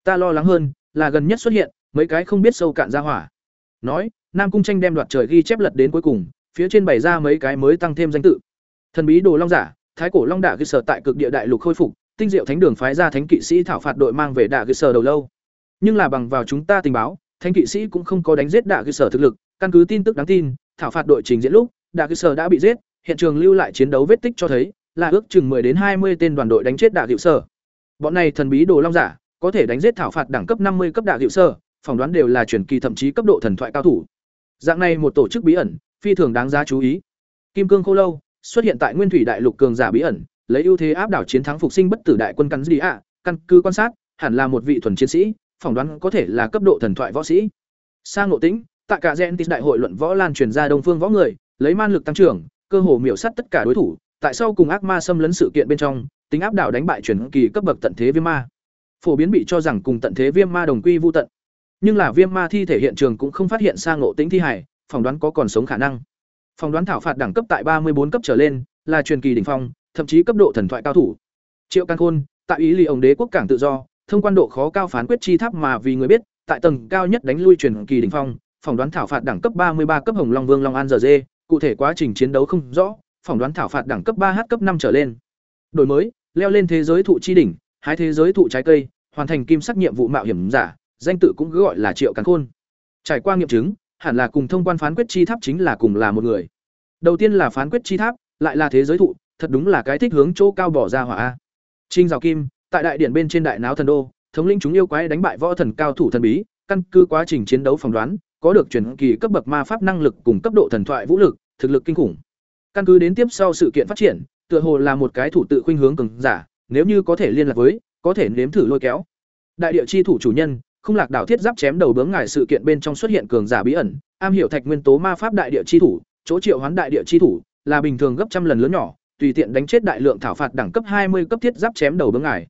Ta lo lắng hơn là gần nhất xuất hiện mấy cái không biết sâu cạn ra hỏa. Nói, nam cung tranh đem đoạt trời ghi chép lật đến cuối cùng, phía trên bày ra mấy cái mới tăng thêm danh tự. Thần bí đồ long giả, thái cổ long đả ghi sở tại cực địa đại lục khôi phục, tinh diệu thánh đường phái ra thánh kỵ sĩ thảo phạt đội mang về đả ghi sở đầu lâu. Nhưng là bằng vào chúng ta tình báo, thánh kỵ sĩ cũng không có đánh giết đả ghi sở thực lực, căn cứ tin tức đáng tin, thảo phạt đội trình diễn lúc đả ghi sở đã bị giết hiện trường lưu lại chiến đấu vết tích cho thấy là ước chừng 10 đến 20 tên đoàn đội đánh chết đả dịu sở bọn này thần bí đồ long giả có thể đánh giết thảo phạt đẳng cấp 50 cấp đả dịu sở phỏng đoán đều là truyền kỳ thậm chí cấp độ thần thoại cao thủ. Dạng này một tổ chức bí ẩn, phi thường đáng giá chú ý. Kim cương khô lâu xuất hiện tại nguyên thủy đại lục cường giả bí ẩn, lấy ưu thế áp đảo chiến thắng phục sinh bất tử đại quân cắn gì ạ căn cứ quan sát, hẳn là một vị thuần chiến sĩ, phỏng đoán có thể là cấp độ thần thoại võ sĩ. Sang ngộ tĩnh, tại cả gen đại hội luận võ lan truyền ra đông phương võ người, lấy man lực tăng trưởng cơ hồ miểu sát tất cả đối thủ, tại sao cùng ác ma xâm lấn sự kiện bên trong, tính áp đảo đánh bại truyền kỳ cấp bậc tận thế viêm ma. Phổ biến bị cho rằng cùng tận thế viêm ma đồng quy vu tận. Nhưng là viêm ma thi thể hiện trường cũng không phát hiện sang ngộ tĩnh thi hải phỏng đoán có còn sống khả năng. Phỏng đoán thảo phạt đẳng cấp tại ba mươi bốn cấp trở lên, là truyền kỳ đỉnh phong, thậm chí cấp độ thần thoại cao thủ. Triệu Can khôn, tại ý lì ông đế quốc cảng tự do, thông quan độ khó cao phán quyết chi tháp mà vì người biết, tại tầng cao nhất đánh lui truyền kỳ đỉnh phong, phỏng đoán thảo phạt đẳng cấp ba mươi ba cấp hồng long vương long an giờ dê cụ thể quá trình chiến đấu không rõ, phỏng đoán thảo phạt đẳng cấp ba h cấp năm trở lên. Đổi mới, leo lên thế giới thụ chi đỉnh, hái thế giới thụ trái cây, hoàn thành kim sắc nhiệm vụ mạo hiểm giả, danh tự cũng cứ gọi là triệu càn khôn. Trải qua nghiệm chứng, hẳn là cùng thông quan phán quyết chi tháp chính là cùng là một người. Đầu tiên là phán quyết chi tháp, lại là thế giới thụ, thật đúng là cái thích hướng chỗ cao bỏ ra hỏa a. Trinh Giảo kim, tại đại điện bên trên đại náo thần đô, thống lĩnh chúng yêu quái đánh bại võ thần cao thủ thần bí, căn cứ quá trình chiến đấu phỏng đoán có được truyền kỳ cấp bậc ma pháp năng lực cùng cấp độ thần thoại vũ lực, thực lực kinh khủng. Căn cứ đến tiếp sau sự kiện phát triển, tựa hồ là một cái thủ tự khuynh hướng cường giả, nếu như có thể liên lạc với, có thể nếm thử lôi kéo. Đại địa chi thủ chủ nhân, không lạc đảo thiết giáp chém đầu bướm ngải sự kiện bên trong xuất hiện cường giả bí ẩn, am hiểu thạch nguyên tố ma pháp đại địa chi thủ, chỗ triệu hoán đại địa chi thủ, là bình thường gấp trăm lần lớn nhỏ, tùy tiện đánh chết đại lượng thảo phạt đẳng cấp hai mươi cấp thiết giáp chém đầu bướm ngải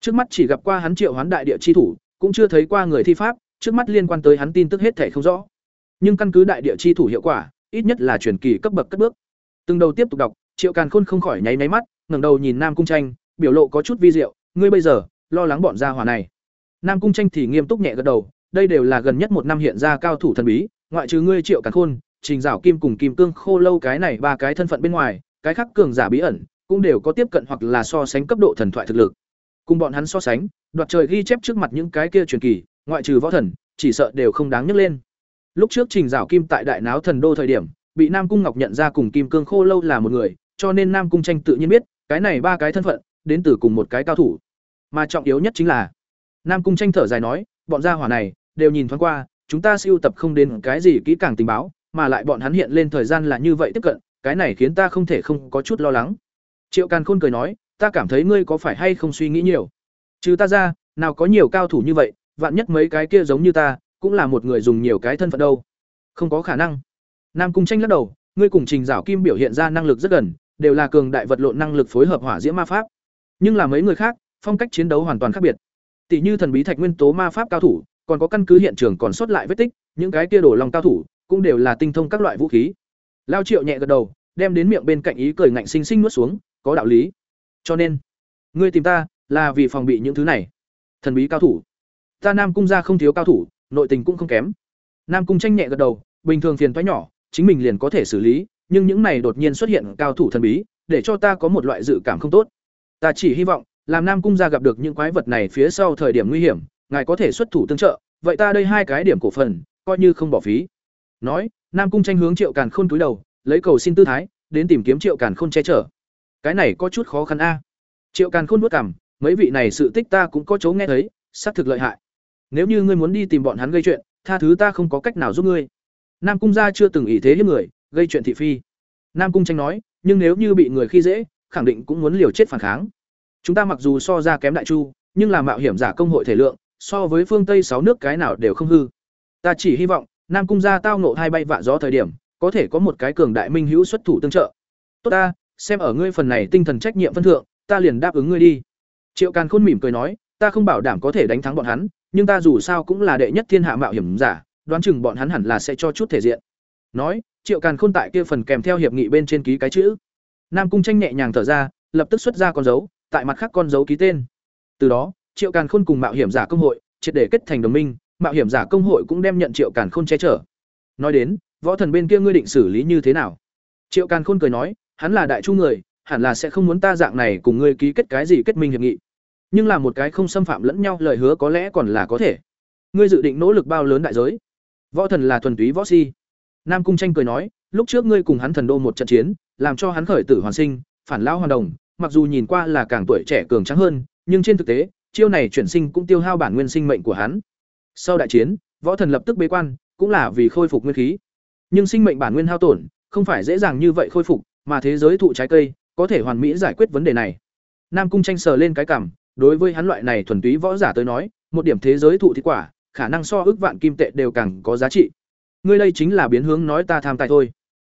trước mắt chỉ gặp qua hắn triệu hoán đại địa chi thủ, cũng chưa thấy qua người thi pháp trước mắt liên quan tới hắn tin tức hết thể không rõ nhưng căn cứ đại địa chi thủ hiệu quả ít nhất là truyền kỳ cấp bậc cất bước từng đầu tiếp tục đọc triệu càn khôn không khỏi nháy máy mắt ngẩng đầu nhìn nam cung tranh biểu lộ có chút vi diệu ngươi bây giờ lo lắng bọn gia hỏa này. Nam Cung Tranh thì nghiêm túc nhẹ gật đầu, đây đều là gần nhất một năm hiện ra cao thủ thần bí, ngoại trừ ngươi Triệu Càn Khôn, Trình Giảo Kim cùng Kim Cương Khô Lâu cái này ba cái thân phận bên ngoài, cái khác cường giả bí ẩn cũng đều có tiếp cận hoặc là so sánh cấp độ thần thoại thực lực. Cùng bọn hắn so sánh, đoạt trời ghi chép trước mặt những cái kia truyền kỳ, ngoại trừ võ thần, chỉ sợ đều không đáng nhắc lên. Lúc trước Trình Giảo Kim tại Đại Náo Thần Đô thời điểm, bị Nam Cung Ngọc nhận ra cùng Kim Cương Khô Lâu là một người, cho nên Nam Cung Tranh tự nhiên biết, cái này ba cái thân phận đến từ cùng một cái cao thủ. Mà trọng yếu nhất chính là, Nam Cung Tranh thở dài nói, bọn gia hỏa này đều nhìn thoáng qua, chúng ta siêu tập không đến cái gì kỹ càng tình báo, mà lại bọn hắn hiện lên thời gian là như vậy tiếp cận, cái này khiến ta không thể không có chút lo lắng. Triệu Càn Khôn cười nói, ta cảm thấy ngươi có phải hay không suy nghĩ nhiều. Trừ ta ra, nào có nhiều cao thủ như vậy, vạn nhất mấy cái kia giống như ta, cũng là một người dùng nhiều cái thân phận đâu. Không có khả năng. Nam Cung Tranh lắc đầu, ngươi cùng Trình Giảo Kim biểu hiện ra năng lực rất gần, đều là cường đại vật lộn năng lực phối hợp hỏa diễm ma pháp. Nhưng là mấy người khác, phong cách chiến đấu hoàn toàn khác biệt. Tỷ như thần bí thạch nguyên tố ma pháp cao thủ, còn có căn cứ hiện trường còn sót lại vết tích, những cái kia đổ lòng cao thủ, cũng đều là tinh thông các loại vũ khí. Lao Triệu nhẹ gật đầu, đem đến miệng bên cạnh ý cười ngạnh sinh sinh nuốt xuống, có đạo lý. Cho nên, ngươi tìm ta là vì phòng bị những thứ này. Thần bí cao thủ. Ta Nam cung gia không thiếu cao thủ, nội tình cũng không kém. Nam cung tranh nhẹ gật đầu, bình thường phiền toái nhỏ, chính mình liền có thể xử lý, nhưng những này đột nhiên xuất hiện cao thủ thần bí, để cho ta có một loại dự cảm không tốt. Ta chỉ hy vọng, làm Nam cung gia gặp được những quái vật này phía sau thời điểm nguy hiểm, ngài có thể xuất thủ tương trợ, vậy ta đây hai cái điểm cổ phần, coi như không bỏ phí. Nói, Nam cung tranh hướng Triệu Càn Khôn túi đầu, lấy cầu xin tư thái, đến tìm kiếm Triệu Càn Khôn che chở. Cái này có chút khó khăn a. Triệu Càn Khôn nuốt cằm, mấy vị này sự tích ta cũng có chỗ nghe thấy, xác thực lợi hại. Nếu như ngươi muốn đi tìm bọn hắn gây chuyện, tha thứ ta không có cách nào giúp ngươi. Nam cung gia chưa từng ý thế hiếp người, gây chuyện thị phi. Nam cung tranh nói, nhưng nếu như bị người khi dễ, khẳng định cũng muốn liều chết phản kháng. Chúng ta mặc dù so ra kém đại chu, nhưng là mạo hiểm giả công hội thể lượng, so với phương Tây sáu nước cái nào đều không hư. Ta chỉ hy vọng, Nam cung gia tao nộ hai bay vạ gió thời điểm, có thể có một cái cường đại minh hữu xuất thủ tương trợ. Tốt ta, xem ở ngươi phần này tinh thần trách nhiệm phân thượng, ta liền đáp ứng ngươi đi. Triệu Càn Khôn mỉm cười nói, ta không bảo đảm có thể đánh thắng bọn hắn, nhưng ta dù sao cũng là đệ nhất thiên hạ mạo hiểm giả, đoán chừng bọn hắn hẳn là sẽ cho chút thể diện. Nói, Triệu Càn Khôn tại kia phần kèm theo hiệp nghị bên trên ký cái chữ. Nam Cung Tranh nhẹ nhàng thở ra, lập tức xuất ra con dấu, tại mặt khác con dấu ký tên. Từ đó, Triệu Càn Khôn cùng mạo hiểm giả công hội triệt để kết thành đồng minh, mạo hiểm giả công hội cũng đem nhận Triệu Càn Khôn che chở. Nói đến, võ thần bên kia ngươi định xử lý như thế nào? Triệu Càn Khôn cười nói, hắn là đại chu người, hẳn là sẽ không muốn ta dạng này cùng ngươi ký kết cái gì kết minh hiệp nghị. Nhưng là một cái không xâm phạm lẫn nhau lời hứa có lẽ còn là có thể. Ngươi dự định nỗ lực bao lớn đại giới? Võ thần là thuần túy võ si. Nam Cung Tranh cười nói, lúc trước ngươi cùng hắn thần đô một trận chiến, làm cho hắn khởi tử hoàn sinh, phản lão hoàn đồng, mặc dù nhìn qua là càng tuổi trẻ cường tráng hơn, nhưng trên thực tế, chiêu này chuyển sinh cũng tiêu hao bản nguyên sinh mệnh của hắn. Sau đại chiến, võ thần lập tức bế quan, cũng là vì khôi phục nguyên khí. Nhưng sinh mệnh bản nguyên hao tổn, không phải dễ dàng như vậy khôi phục, mà thế giới thụ trái cây có thể hoàn mỹ giải quyết vấn đề này. Nam Cung Tranh sờ lên cái cảm đối với hắn loại này thuần túy võ giả tới nói, một điểm thế giới thụ thịt quả, khả năng so ước vạn kim tệ đều càng có giá trị. Ngươi đây chính là biến hướng nói ta tham tài thôi.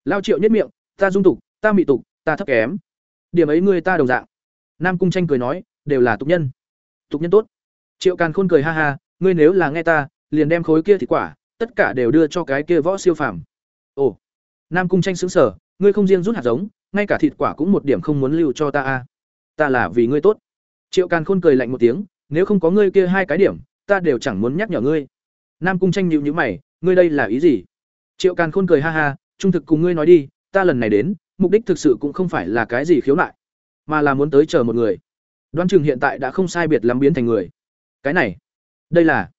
Lao Triệu nhất miệng, ta dung tục, ta mị tục, ta thấp kém. Điểm ấy ngươi ta đồng dạng. Nam Cung Tranh cười nói, đều là tục nhân. Tục nhân tốt. Triệu Càn Khôn cười ha ha, ngươi nếu là nghe ta, liền đem khối kia thịt quả, tất cả đều đưa cho cái kia võ siêu phàm. Ồ. Nam Cung Tranh sững sờ, ngươi không riêng rút hạt giống, ngay cả thịt quả cũng một điểm không muốn lưu cho ta a. Ta là vì ngươi tốt. Triệu Càn Khôn cười lạnh một tiếng, nếu không có ngươi kia hai cái điểm, ta đều chẳng muốn nhắc nhở ngươi. Nam Cung Tranh nhíu nhữ mày, ngươi đây là ý gì? Triệu Càn Khôn cười ha ha, trung thực cùng ngươi nói đi, ta lần này đến, mục đích thực sự cũng không phải là cái gì khiếu nại, mà là muốn tới chờ một người. Đoán chừng hiện tại đã không sai biệt lắm biến thành người. Cái này, đây là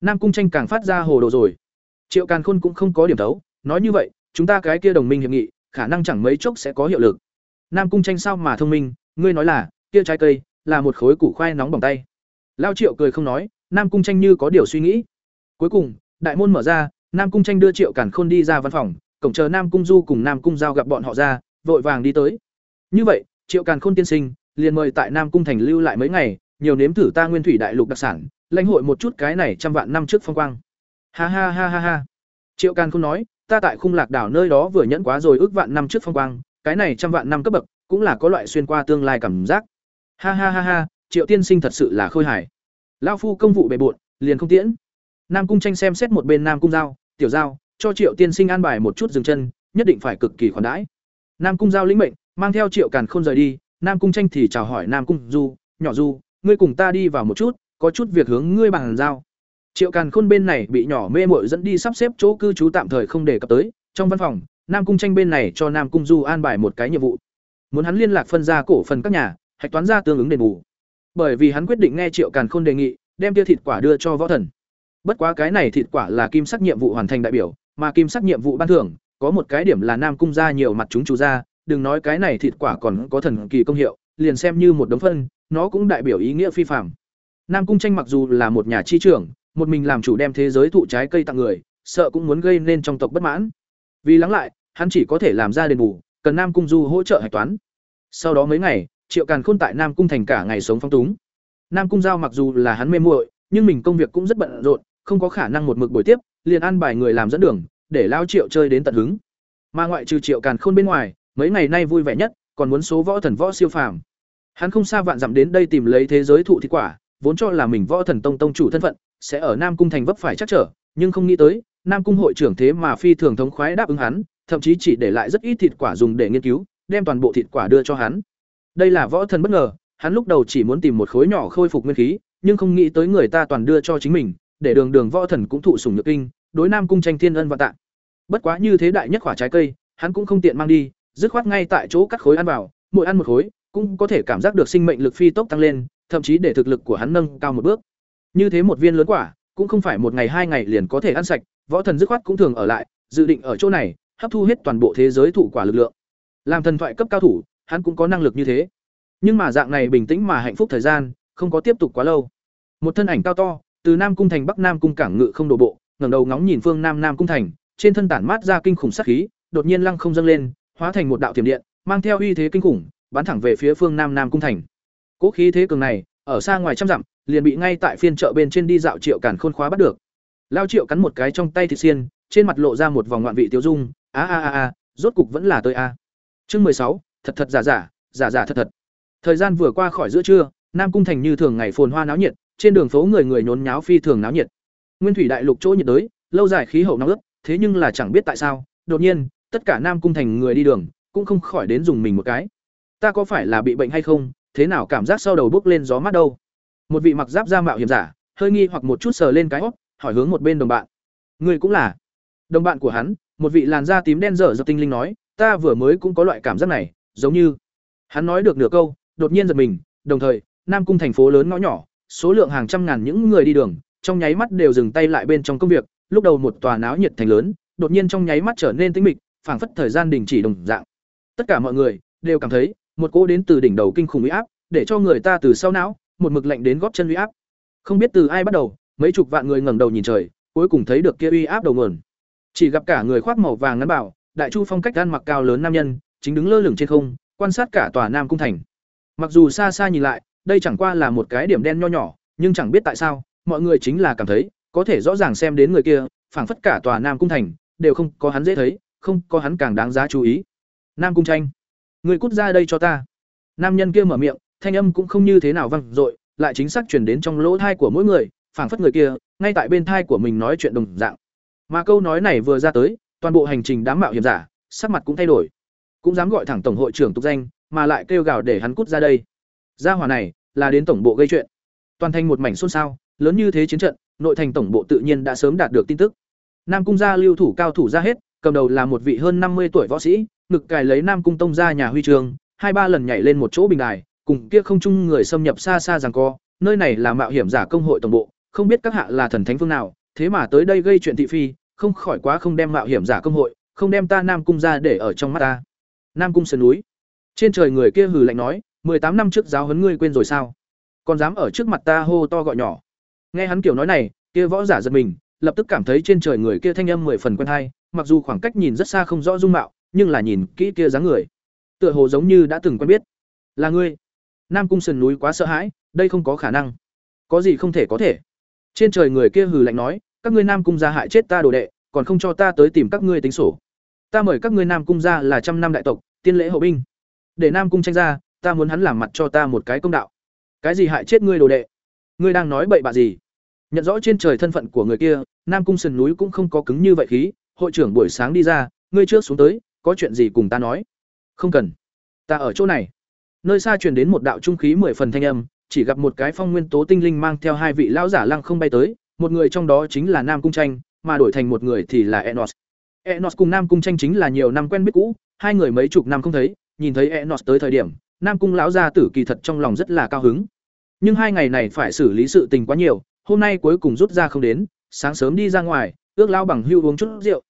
Nam Cung Tranh càng phát ra hồ đồ rồi. Triệu Càn Khôn cũng không có điểm thấu, nói như vậy, chúng ta cái kia đồng minh hiệp nghị, khả năng chẳng mấy chốc sẽ có hiệu lực. Nam Cung Tranh sao mà thông minh, ngươi nói là, kia trái cây là một khối củ khoai nóng bỏng tay. Lao Triệu cười không nói, Nam Cung Tranh như có điều suy nghĩ. Cuối cùng, đại môn mở ra, Nam Cung Tranh đưa Triệu Càn Khôn đi ra văn phòng, cổng chờ Nam Cung Du cùng Nam Cung Giao gặp bọn họ ra, vội vàng đi tới. Như vậy, Triệu Càn Khôn tiên sinh, liền mời tại Nam Cung thành lưu lại mấy ngày, nhiều nếm thử ta nguyên thủy đại lục đặc sản, lãnh hội một chút cái này trăm vạn năm trước phong quang. Ha ha ha ha ha. Triệu Càn Khôn nói, ta tại khung lạc đảo nơi đó vừa nhẫn quá rồi ước vạn năm trước phong quang, cái này trăm vạn năm cấp bậc, cũng là có loại xuyên qua tương lai cảm giác. Ha ha ha ha, Triệu tiên sinh thật sự là khôi hài. Lão phu công vụ bề bộn, liền không tiễn. Nam cung tranh xem xét một bên Nam cung giao, tiểu giao, cho Triệu tiên sinh an bài một chút dừng chân, nhất định phải cực kỳ khoản đãi. Nam cung giao lĩnh mệnh, mang theo Triệu Càn Khôn rời đi, Nam cung tranh thì chào hỏi Nam cung Du, nhỏ Du, ngươi cùng ta đi vào một chút có chút việc hướng ngươi bàn giao triệu càn khôn bên này bị nhỏ mê mội dẫn đi sắp xếp chỗ cư trú tạm thời không đề cập tới trong văn phòng nam cung tranh bên này cho nam cung du an bài một cái nhiệm vụ muốn hắn liên lạc phân ra cổ phần các nhà hạch toán ra tương ứng đền bù. Bởi vì hắn quyết định nghe triệu càn khôn đề nghị, đem tia thịt quả đưa cho võ thần. Bất quá cái này thịt quả là kim sắc nhiệm vụ hoàn thành đại biểu, mà kim sắc nhiệm vụ ban thưởng, có một cái điểm là nam cung ra nhiều mặt chúng chủ ra đừng nói cái này thịt quả còn có thần kỳ công hiệu, liền xem như một đống phân, nó cũng đại biểu ý nghĩa phi phạm nam cung tranh mặc dù là một nhà chi trưởng, một mình làm chủ đem thế giới thụ trái cây tặng người, sợ cũng muốn gây nên trong tộc bất mãn. Vì lắng lại, hắn chỉ có thể làm ra đền bù, cần nam cung du hỗ trợ hạch toán. Sau đó mấy ngày triệu càn khôn tại nam cung thành cả ngày sống phong túng. Nam cung giao mặc dù là hắn mê muội, nhưng mình công việc cũng rất bận rộn, không có khả năng một mực buổi tiếp, liền ăn bài người làm dẫn đường, để lao triệu chơi đến tận hứng. Mà ngoại trừ triệu càn khôn bên ngoài, mấy ngày nay vui vẻ nhất, còn muốn số võ thần võ siêu phàm. Hắn không xa vạn dặm đến đây tìm lấy thế giới thụ thị quả, vốn cho là mình võ thần tông tông chủ thân phận, sẽ ở nam cung thành vấp phải chắc trở, nhưng không nghĩ tới, nam cung hội trưởng thế mà phi thường thống khoái đáp ứng hắn, thậm chí chỉ để lại rất ít thịt quả dùng để nghiên cứu, đem toàn bộ thịt quả đưa cho hắn đây là võ thần bất ngờ, hắn lúc đầu chỉ muốn tìm một khối nhỏ khôi phục nguyên khí, nhưng không nghĩ tới người ta toàn đưa cho chính mình, để đường đường võ thần cũng thụ sủng nhược kinh, đối nam cung tranh thiên ân và tạ. Bất quá như thế đại nhất quả trái cây, hắn cũng không tiện mang đi, dứt khoát ngay tại chỗ cắt khối ăn vào, mỗi ăn một khối, cũng có thể cảm giác được sinh mệnh lực phi tốc tăng lên, thậm chí để thực lực của hắn nâng cao một bước. Như thế một viên lớn quả, cũng không phải một ngày hai ngày liền có thể ăn sạch, võ thần dứt khoát cũng thường ở lại, dự định ở chỗ này, hấp thu hết toàn bộ thế giới thụ quả lực lượng. Làm thần thoại cấp cao thủ hắn cũng có năng lực như thế. Nhưng mà dạng này bình tĩnh mà hạnh phúc thời gian, không có tiếp tục quá lâu. Một thân ảnh cao to, từ nam cung thành bắc nam cung cảng ngự không đổ bộ, ngẩng đầu ngóng nhìn phương nam nam cung thành, trên thân tản mát ra kinh khủng sát khí, đột nhiên lăng không dâng lên, hóa thành một đạo tiềm điện, mang theo uy thế kinh khủng, bắn thẳng về phía phương nam nam cung thành. Cố khí thế cường này, ở xa ngoài trăm dặm, liền bị ngay tại phiên chợ bên trên đi dạo triệu cản khôn khóa bắt được. Lao triệu cắn một cái trong tay thịt xiên, trên mặt lộ ra một vòng ngoạn vị tiêu dung, a a a a, rốt cục vẫn là tới a. Chương mười sáu thật thật giả giả giả giả thật thật. Thời gian vừa qua khỏi giữa trưa, nam cung thành như thường ngày phồn hoa náo nhiệt, trên đường phố người người nhốn nháo phi thường náo nhiệt. Nguyên thủy đại lục chỗ nhiệt đới, lâu dài khí hậu nóng ướt, thế nhưng là chẳng biết tại sao, đột nhiên, tất cả nam cung thành người đi đường, cũng không khỏi đến dùng mình một cái. Ta có phải là bị bệnh hay không, thế nào cảm giác sau đầu bốc lên gió mát đâu? Một vị mặc giáp da mạo hiểm giả, hơi nghi hoặc một chút sờ lên cái hót hỏi hướng một bên đồng bạn. Người cũng là. Đồng bạn của hắn, một vị làn da tím đen dở do tinh linh nói, ta vừa mới cũng có loại cảm giác này giống như. Hắn nói được nửa câu, đột nhiên giật mình, đồng thời, nam cung thành phố lớn ngõ nhỏ, số lượng hàng trăm ngàn những người đi đường, trong nháy mắt đều dừng tay lại bên trong công việc, lúc đầu một tòa náo nhiệt thành lớn, đột nhiên trong nháy mắt trở nên tĩnh mịch, phảng phất thời gian đình chỉ đồng dạng. Tất cả mọi người đều cảm thấy, một cỗ đến từ đỉnh đầu kinh khủng uy áp, để cho người ta từ sau não, một mực lạnh đến góp chân uy áp. Không biết từ ai bắt đầu, mấy chục vạn người ngẩng đầu nhìn trời, cuối cùng thấy được kia uy áp đầu nguồn. Chỉ gặp cả người khoác màu vàng ngắn bảo, đại chu phong cách ăn mặc cao lớn nam nhân chính đứng lơ lửng trên không, quan sát cả tòa nam cung thành. Mặc dù xa xa nhìn lại, đây chẳng qua là một cái điểm đen nho nhỏ, nhưng chẳng biết tại sao, mọi người chính là cảm thấy, có thể rõ ràng xem đến người kia, phảng phất cả tòa nam cung thành, đều không có hắn dễ thấy, không có hắn càng đáng giá chú ý. Nam cung tranh, người cút ra đây cho ta. Nam nhân kia mở miệng, thanh âm cũng không như thế nào vang dội, lại chính xác truyền đến trong lỗ tai của mỗi người, phảng phất người kia, ngay tại bên tai của mình nói chuyện đồng dạng. Mà câu nói này vừa ra tới, toàn bộ hành trình đám mạo hiểm giả, sắc mặt cũng thay đổi cũng dám gọi thẳng tổng hội trưởng tục danh, mà lại kêu gào để hắn cút ra đây. Gia hỏa này là đến tổng bộ gây chuyện. Toàn thành một mảnh xôn xao, lớn như thế chiến trận, nội thành tổng bộ tự nhiên đã sớm đạt được tin tức. Nam cung gia lưu thủ cao thủ ra hết, cầm đầu là một vị hơn năm mươi tuổi võ sĩ, ngực cài lấy nam cung tông ra nhà huy trường, hai ba lần nhảy lên một chỗ bình đài, cùng kia không chung người xâm nhập xa xa rằng co, nơi này là mạo hiểm giả công hội tổng bộ, không biết các hạ là thần thánh phương nào, thế mà tới đây gây chuyện thị phi, không khỏi quá không đem mạo hiểm giả công hội, không đem ta nam cung ra để ở trong mắt ta nam cung sơn núi. Trên trời người kia hừ lạnh nói, mười tám năm trước giáo huấn ngươi quên rồi sao? Còn dám ở trước mặt ta hô to gọi nhỏ. Nghe hắn kiểu nói này, kia võ giả giật mình, lập tức cảm thấy trên trời người kia thanh âm mười phần quen hay, mặc dù khoảng cách nhìn rất xa không rõ dung mạo, nhưng là nhìn kỹ kia dáng người. Tựa hồ giống như đã từng quen biết. Là ngươi. Nam cung sườn núi quá sợ hãi, đây không có khả năng. Có gì không thể có thể. Trên trời người kia hừ lạnh nói, các ngươi nam cung gia hại chết ta đồ đệ, còn không cho ta tới tìm các ngươi tính sổ ta mời các ngươi nam cung ra là trăm năm đại tộc tiên lễ hậu binh. Để nam cung tranh ra ta muốn hắn làm mặt cho ta một cái công đạo. Cái gì hại chết ngươi đồ đệ? Ngươi đang nói bậy bạ gì? Nhận rõ trên trời thân phận của người kia nam cung sườn núi cũng không có cứng như vậy khí. Hội trưởng buổi sáng đi ra ngươi trước xuống tới có chuyện gì cùng ta nói. Không cần. Ta ở chỗ này. Nơi xa truyền đến một đạo trung khí mười phần thanh âm chỉ gặp một cái phong nguyên tố tinh linh mang theo hai vị lão giả lăng không bay tới, một người trong đó chính là Nam Cung Tranh, mà đổi thành một người thì là Enos. Enos cùng Nam Cung Tranh chính là nhiều năm quen biết cũ, hai người mấy chục năm không thấy, nhìn thấy Enos tới thời điểm, Nam Cung lão gia tử kỳ thật trong lòng rất là cao hứng. Nhưng hai ngày này phải xử lý sự tình quá nhiều, hôm nay cuối cùng rút ra không đến, sáng sớm đi ra ngoài, ước lao bằng hưu uống chút rượu.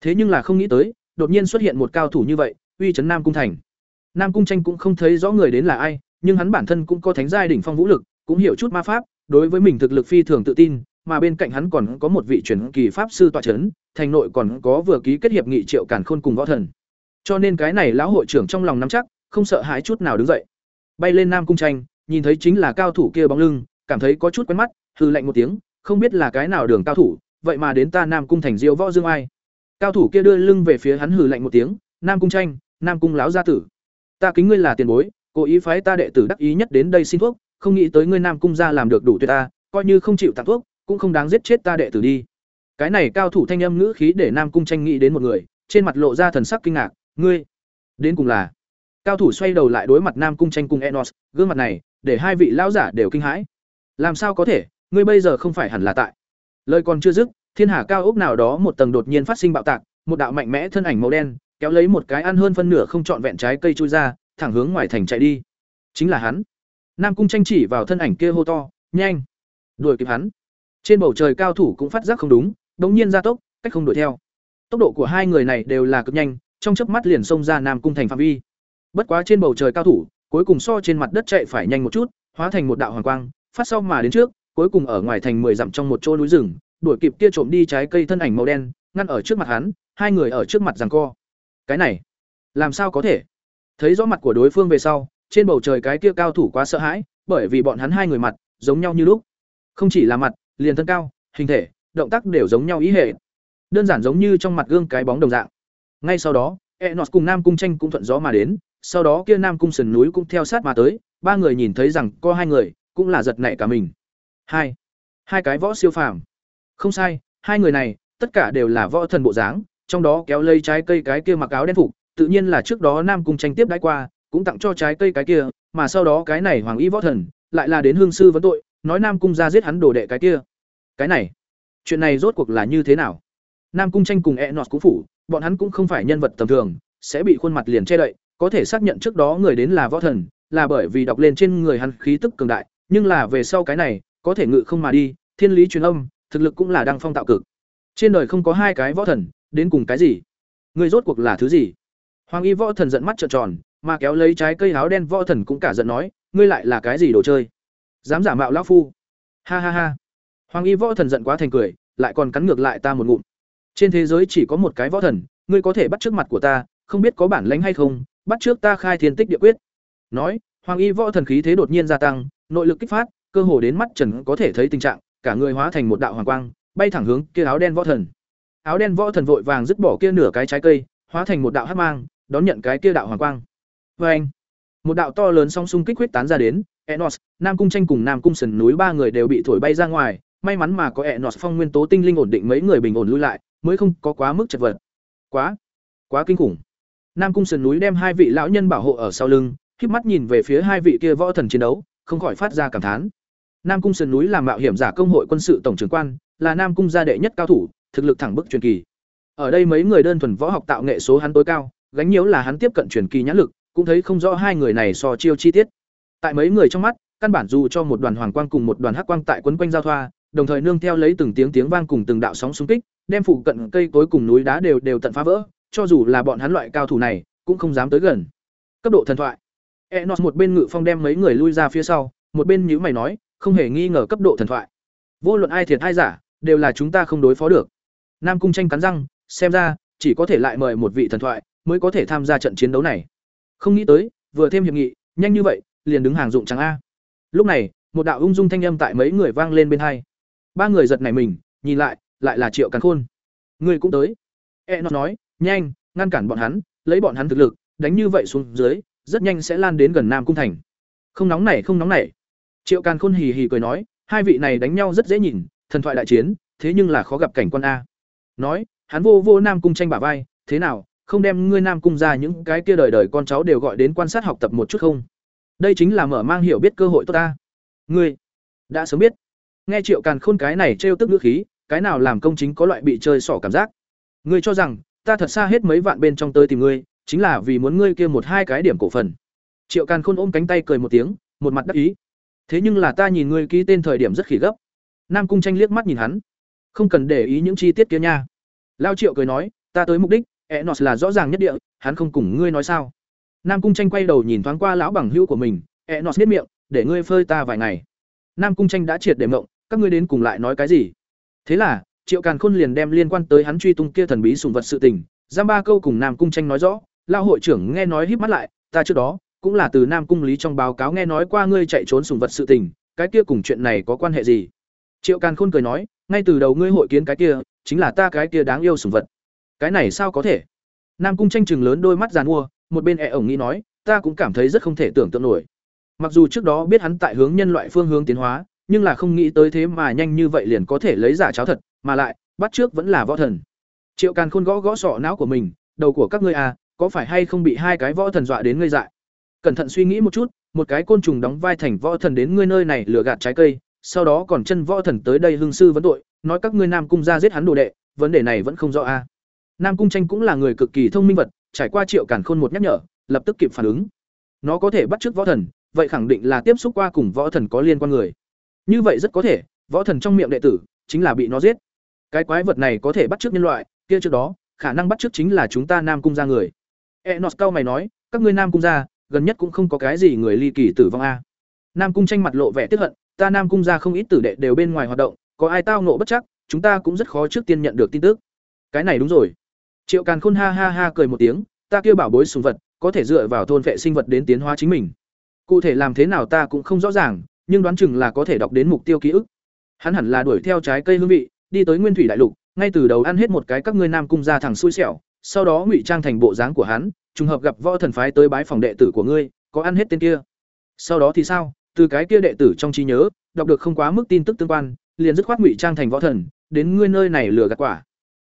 Thế nhưng là không nghĩ tới, đột nhiên xuất hiện một cao thủ như vậy, uy trấn Nam Cung thành. Nam Cung Tranh cũng không thấy rõ người đến là ai, nhưng hắn bản thân cũng có thánh giai đỉnh phong vũ lực, cũng hiểu chút ma pháp, đối với mình thực lực phi thường tự tin, mà bên cạnh hắn còn có một vị truyền kỳ pháp sư tọa trấn, thành nội còn có vừa ký kết hiệp nghị Triệu Càn Khôn cùng võ thần. Cho nên cái này lão hội trưởng trong lòng nắm chắc, không sợ hãi chút nào đứng dậy. Bay lên Nam cung tranh, nhìn thấy chính là cao thủ kia bóng lưng, cảm thấy có chút quen mắt, hừ lạnh một tiếng, không biết là cái nào đường cao thủ, vậy mà đến ta Nam cung thành Diêu Võ Dương ai. Cao thủ kia đưa lưng về phía hắn hừ lạnh một tiếng, Nam cung tranh, Nam cung lão gia tử. Ta kính ngươi là tiền bối, cố ý phái ta đệ tử đắc ý nhất đến đây xin thuốc, không nghĩ tới ngươi Nam cung gia làm được đủ tuyệt ta, coi như không chịu tặng thuốc, cũng không đáng giết chết ta đệ tử đi. Cái này cao thủ thanh âm ngữ khí để Nam cung tranh nghĩ đến một người, trên mặt lộ ra thần sắc kinh ngạc, ngươi, đến cùng là cao thủ xoay đầu lại đối mặt Nam cung tranh cùng Enos, gương mặt này, để hai vị lão giả đều kinh hãi. Làm sao có thể, ngươi bây giờ không phải hẳn là tại. Lời còn chưa dứt, thiên hà cao ốc nào đó một tầng đột nhiên phát sinh bạo tạc, một đạo mạnh mẽ thân ảnh màu đen, kéo lấy một cái ăn hơn phân nửa không trọn vẹn trái cây chui ra, thẳng hướng ngoài thành chạy đi. Chính là hắn. Nam cung tranh chỉ vào thân ảnh kia hô to, "Nhanh!" Đuổi kịp hắn. Trên bầu trời cao thủ cũng phát giác không đúng, đống nhiên ra tốc, cách không đuổi theo. Tốc độ của hai người này đều là cực nhanh, trong chớp mắt liền xông ra Nam cung thành phạm vi. Bất quá trên bầu trời cao thủ, cuối cùng so trên mặt đất chạy phải nhanh một chút, hóa thành một đạo hoàng quang, phát sau mà đến trước, cuối cùng ở ngoài thành mười dặm trong một chỗ núi rừng, đuổi kịp kia trộm đi trái cây thân ảnh màu đen, ngăn ở trước mặt hắn, hai người ở trước mặt giằng co. Cái này, làm sao có thể? Thấy rõ mặt của đối phương về sau, trên bầu trời cái kia cao thủ quá sợ hãi, bởi vì bọn hắn hai người mặt giống nhau như lúc. Không chỉ là mặt, liền thân cao, hình thể, động tác đều giống nhau ý hệ. Đơn giản giống như trong mặt gương cái bóng đồng dạng. Ngay sau đó, Enos cùng Nam Cung Tranh cũng thuận gió mà đến, sau đó kia Nam Cung sườn núi cũng theo sát mà tới, ba người nhìn thấy rằng có hai người, cũng là giật nảy cả mình. Hai, hai cái võ siêu phàm. Không sai, hai người này, tất cả đều là võ thần bộ dáng, trong đó kéo lây trái cây cái kia mặc áo đen phục, tự nhiên là trước đó Nam Cung Tranh tiếp đãi qua, cũng tặng cho trái cây cái kia, mà sau đó cái này Hoàng Y võ thần, lại là đến hương sư vấn tội, nói Nam Cung ra giết hắn đồ đệ cái kia. Cái này, chuyện này rốt cuộc là như thế nào? Nam Cung Tranh cùng e Enos cũng phủ, bọn hắn cũng không phải nhân vật tầm thường, sẽ bị khuôn mặt liền che đậy, có thể xác nhận trước đó người đến là võ thần, là bởi vì đọc lên trên người hắn khí tức cường đại, nhưng là về sau cái này, có thể ngự không mà đi, thiên lý truyền âm, thực lực cũng là đăng phong tạo cực. Trên đời không có hai cái võ thần, đến cùng cái gì? Người rốt cuộc là thứ gì? Hoàng Y võ thần giận mắt trợn tròn, mà kéo lấy trái cây áo đen võ thần cũng cả giận nói, ngươi lại là cái gì đồ chơi? Dám giả mạo lão phu? Ha ha ha. Hoàng Y võ thần giận quá thành cười, lại còn cắn ngược lại ta một ngụm. Trên thế giới chỉ có một cái võ thần, ngươi có thể bắt trước mặt của ta, không biết có bản lĩnh hay không, bắt trước ta khai thiên tích địa quyết. Nói, Hoàng Y võ thần khí thế đột nhiên gia tăng, nội lực kích phát, cơ hồ đến mắt Trần có thể thấy tình trạng, cả người hóa thành một đạo hoàng quang, bay thẳng hướng kia áo đen võ thần. Áo đen võ thần vội vàng dứt bỏ kia nửa cái trái cây, hóa thành một đạo hắc mang, đón nhận cái kia đạo hoàng quang. Và anh, một đạo to lớn song xung kích huyết tán ra đến, Enos, Nam Cung Tranh cùng Nam Cung Sần núi ba người đều bị thổi bay ra ngoài, may mắn mà có Enos phong nguyên tố tinh linh ổn định mấy người bình ổn lui lại, mới không có quá mức chật vật. Quá, quá kinh khủng. Nam Cung sườn núi đem hai vị lão nhân bảo hộ ở sau lưng, khép mắt nhìn về phía hai vị kia võ thần chiến đấu, không khỏi phát ra cảm thán. Nam Cung sườn núi làm mạo hiểm giả công hội quân sự tổng trưởng quan, là Nam Cung gia đệ nhất cao thủ, thực lực thẳng bức truyền kỳ. Ở đây mấy người đơn thuần võ học tạo nghệ số hắn tối cao, gánh nhiễu là hắn tiếp cận truyền kỳ nhãn lực, cũng thấy không rõ hai người này so chiêu chi tiết. Tại mấy người trong mắt, căn bản dù cho một đoàn hoàng quang cùng một đoàn hắc quang tại quấn quanh giao thoa, đồng thời nương theo lấy từng tiếng tiếng vang cùng từng đạo sóng xung kích, đem phụ cận cây cối cùng núi đá đều đều tận phá vỡ, cho dù là bọn hắn loại cao thủ này, cũng không dám tới gần. Cấp độ thần thoại. Enos một bên ngự phong đem mấy người lui ra phía sau, một bên nhíu mày nói, không hề nghi ngờ cấp độ thần thoại. Vô luận ai thiệt ai giả, đều là chúng ta không đối phó được. Nam Cung tranh cắn răng, xem ra chỉ có thể lại mời một vị thần thoại mới có thể tham gia trận chiến đấu này. Không nghĩ tới, vừa thêm hiệp nghị, nhanh như vậy, liền đứng hàng dụng trắng a. Lúc này, một đạo ung dung thanh âm tại mấy người vang lên bên hai. Ba người giật nảy mình, nhìn lại, lại là Triệu Càn Khôn. Ngươi cũng tới. E nó nói, nhanh, ngăn cản bọn hắn, lấy bọn hắn thực lực, đánh như vậy xuống dưới, rất nhanh sẽ lan đến gần Nam cung thành. Không nóng nảy, không nóng nảy. Triệu Càn Khôn hì hì cười nói, hai vị này đánh nhau rất dễ nhìn, thần thoại đại chiến, thế nhưng là khó gặp cảnh quan a. Nói, hắn vô vô Nam cung tranh bả vai, thế nào, không đem ngươi Nam cung ra những cái kia đời đời con cháu đều gọi đến quan sát học tập một chút không? Đây chính là mở mang hiểu biết cơ hội tốt ta. ngươi đã sớm biết nghe triệu càn khôn cái này trêu tức ngữ khí, cái nào làm công chính có loại bị chơi xỏ cảm giác? Ngươi cho rằng, ta thật xa hết mấy vạn bên trong tới tìm ngươi, chính là vì muốn ngươi kia một hai cái điểm cổ phần. Triệu càn khôn ôm cánh tay cười một tiếng, một mặt đắc ý. Thế nhưng là ta nhìn ngươi ký tên thời điểm rất khỉ gấp. Nam cung tranh liếc mắt nhìn hắn. Không cần để ý những chi tiết kia nha. Lao triệu cười nói, ta tới mục đích e enos là rõ ràng nhất địa, hắn không cùng ngươi nói sao. Nam cung tranh quay đầu nhìn thoáng qua lão bằng hữu của mình e enos biết miệng, để ngươi phơi ta vài ngày. Nam cung tranh đã triệt để mộng các ngươi đến cùng lại nói cái gì? Thế là, triệu càn khôn liền đem liên quan tới hắn truy tung kia thần bí sùng vật sự tình, giam ba câu cùng nam cung tranh nói rõ. Lao hội trưởng nghe nói híp mắt lại, ta trước đó cũng là từ nam cung lý trong báo cáo nghe nói qua ngươi chạy trốn sùng vật sự tình, cái kia cùng chuyện này có quan hệ gì? Triệu càn khôn cười nói, ngay từ đầu ngươi hội kiến cái kia, chính là ta cái kia đáng yêu sùng vật. Cái này sao có thể? Nam cung tranh chừng lớn đôi mắt giàn mua, một bên e ổng nghĩ nói, ta cũng cảm thấy rất không thể tưởng tượng nổi. Mặc dù trước đó biết hắn tại hướng nhân loại phương hướng tiến hóa nhưng là không nghĩ tới thế mà nhanh như vậy liền có thể lấy giả cháo thật, mà lại, bắt trước vẫn là võ thần. Triệu càn khôn gõ gõ sọ não của mình, đầu của các ngươi à có phải hay không bị hai cái võ thần dọa đến ngây dại? Cẩn thận suy nghĩ một chút, một cái côn trùng đóng vai thành võ thần đến ngươi nơi này lừa gạt trái cây, sau đó còn chân võ thần tới đây hưng sư vấn tội, nói các ngươi nam cung ra giết hắn đồ đệ, vấn đề này vẫn không rõ a nam cung tranh cũng là người cực kỳ thông minh vật, trải qua triệu càn khôn một nhắc nhở, lập tức kịp phản ứng. Nó có thể bắt chước võ thần, vậy khẳng định là tiếp xúc qua cùng võ thần có liên quan người như vậy rất có thể, võ thần trong miệng đệ tử chính là bị nó giết. Cái quái vật này có thể bắt chước nhân loại, kia trước đó, khả năng bắt chước chính là chúng ta nam cung ra người. Enos cao mày nói, các ngươi nam cung ra gần nhất cũng không có cái gì người ly kỳ tử vong a. Nam cung tranh mặt lộ vẻ tức hận, ta nam cung ra không ít tử đệ đều bên ngoài hoạt động, có ai tao nộ bất chắc, chúng ta cũng rất khó trước tiên nhận được tin tức. Cái này đúng rồi. Triệu càn khôn ha ha ha cười một tiếng, ta kêu bảo bối sùng vật, có thể dựa vào thôn vệ sinh vật đến tiến hóa chính mình. Cụ thể làm thế nào ta cũng không rõ ràng nhưng đoán chừng là có thể đọc đến mục tiêu ký ức. Hắn hẳn là đuổi theo trái cây hương vị, đi tới nguyên thủy đại lục, ngay từ đầu ăn hết một cái các ngươi nam cung ra thẳng xui xẻo, sau đó ngụy trang thành bộ dáng của hắn, trùng hợp gặp võ thần phái tới bái phòng đệ tử của ngươi, có ăn hết tên kia. Sau đó thì sao? Từ cái kia đệ tử trong trí nhớ, đọc được không quá mức tin tức tương quan, liền dứt khoát ngụy trang thành võ thần, đến ngươi nơi này lừa gạt quả.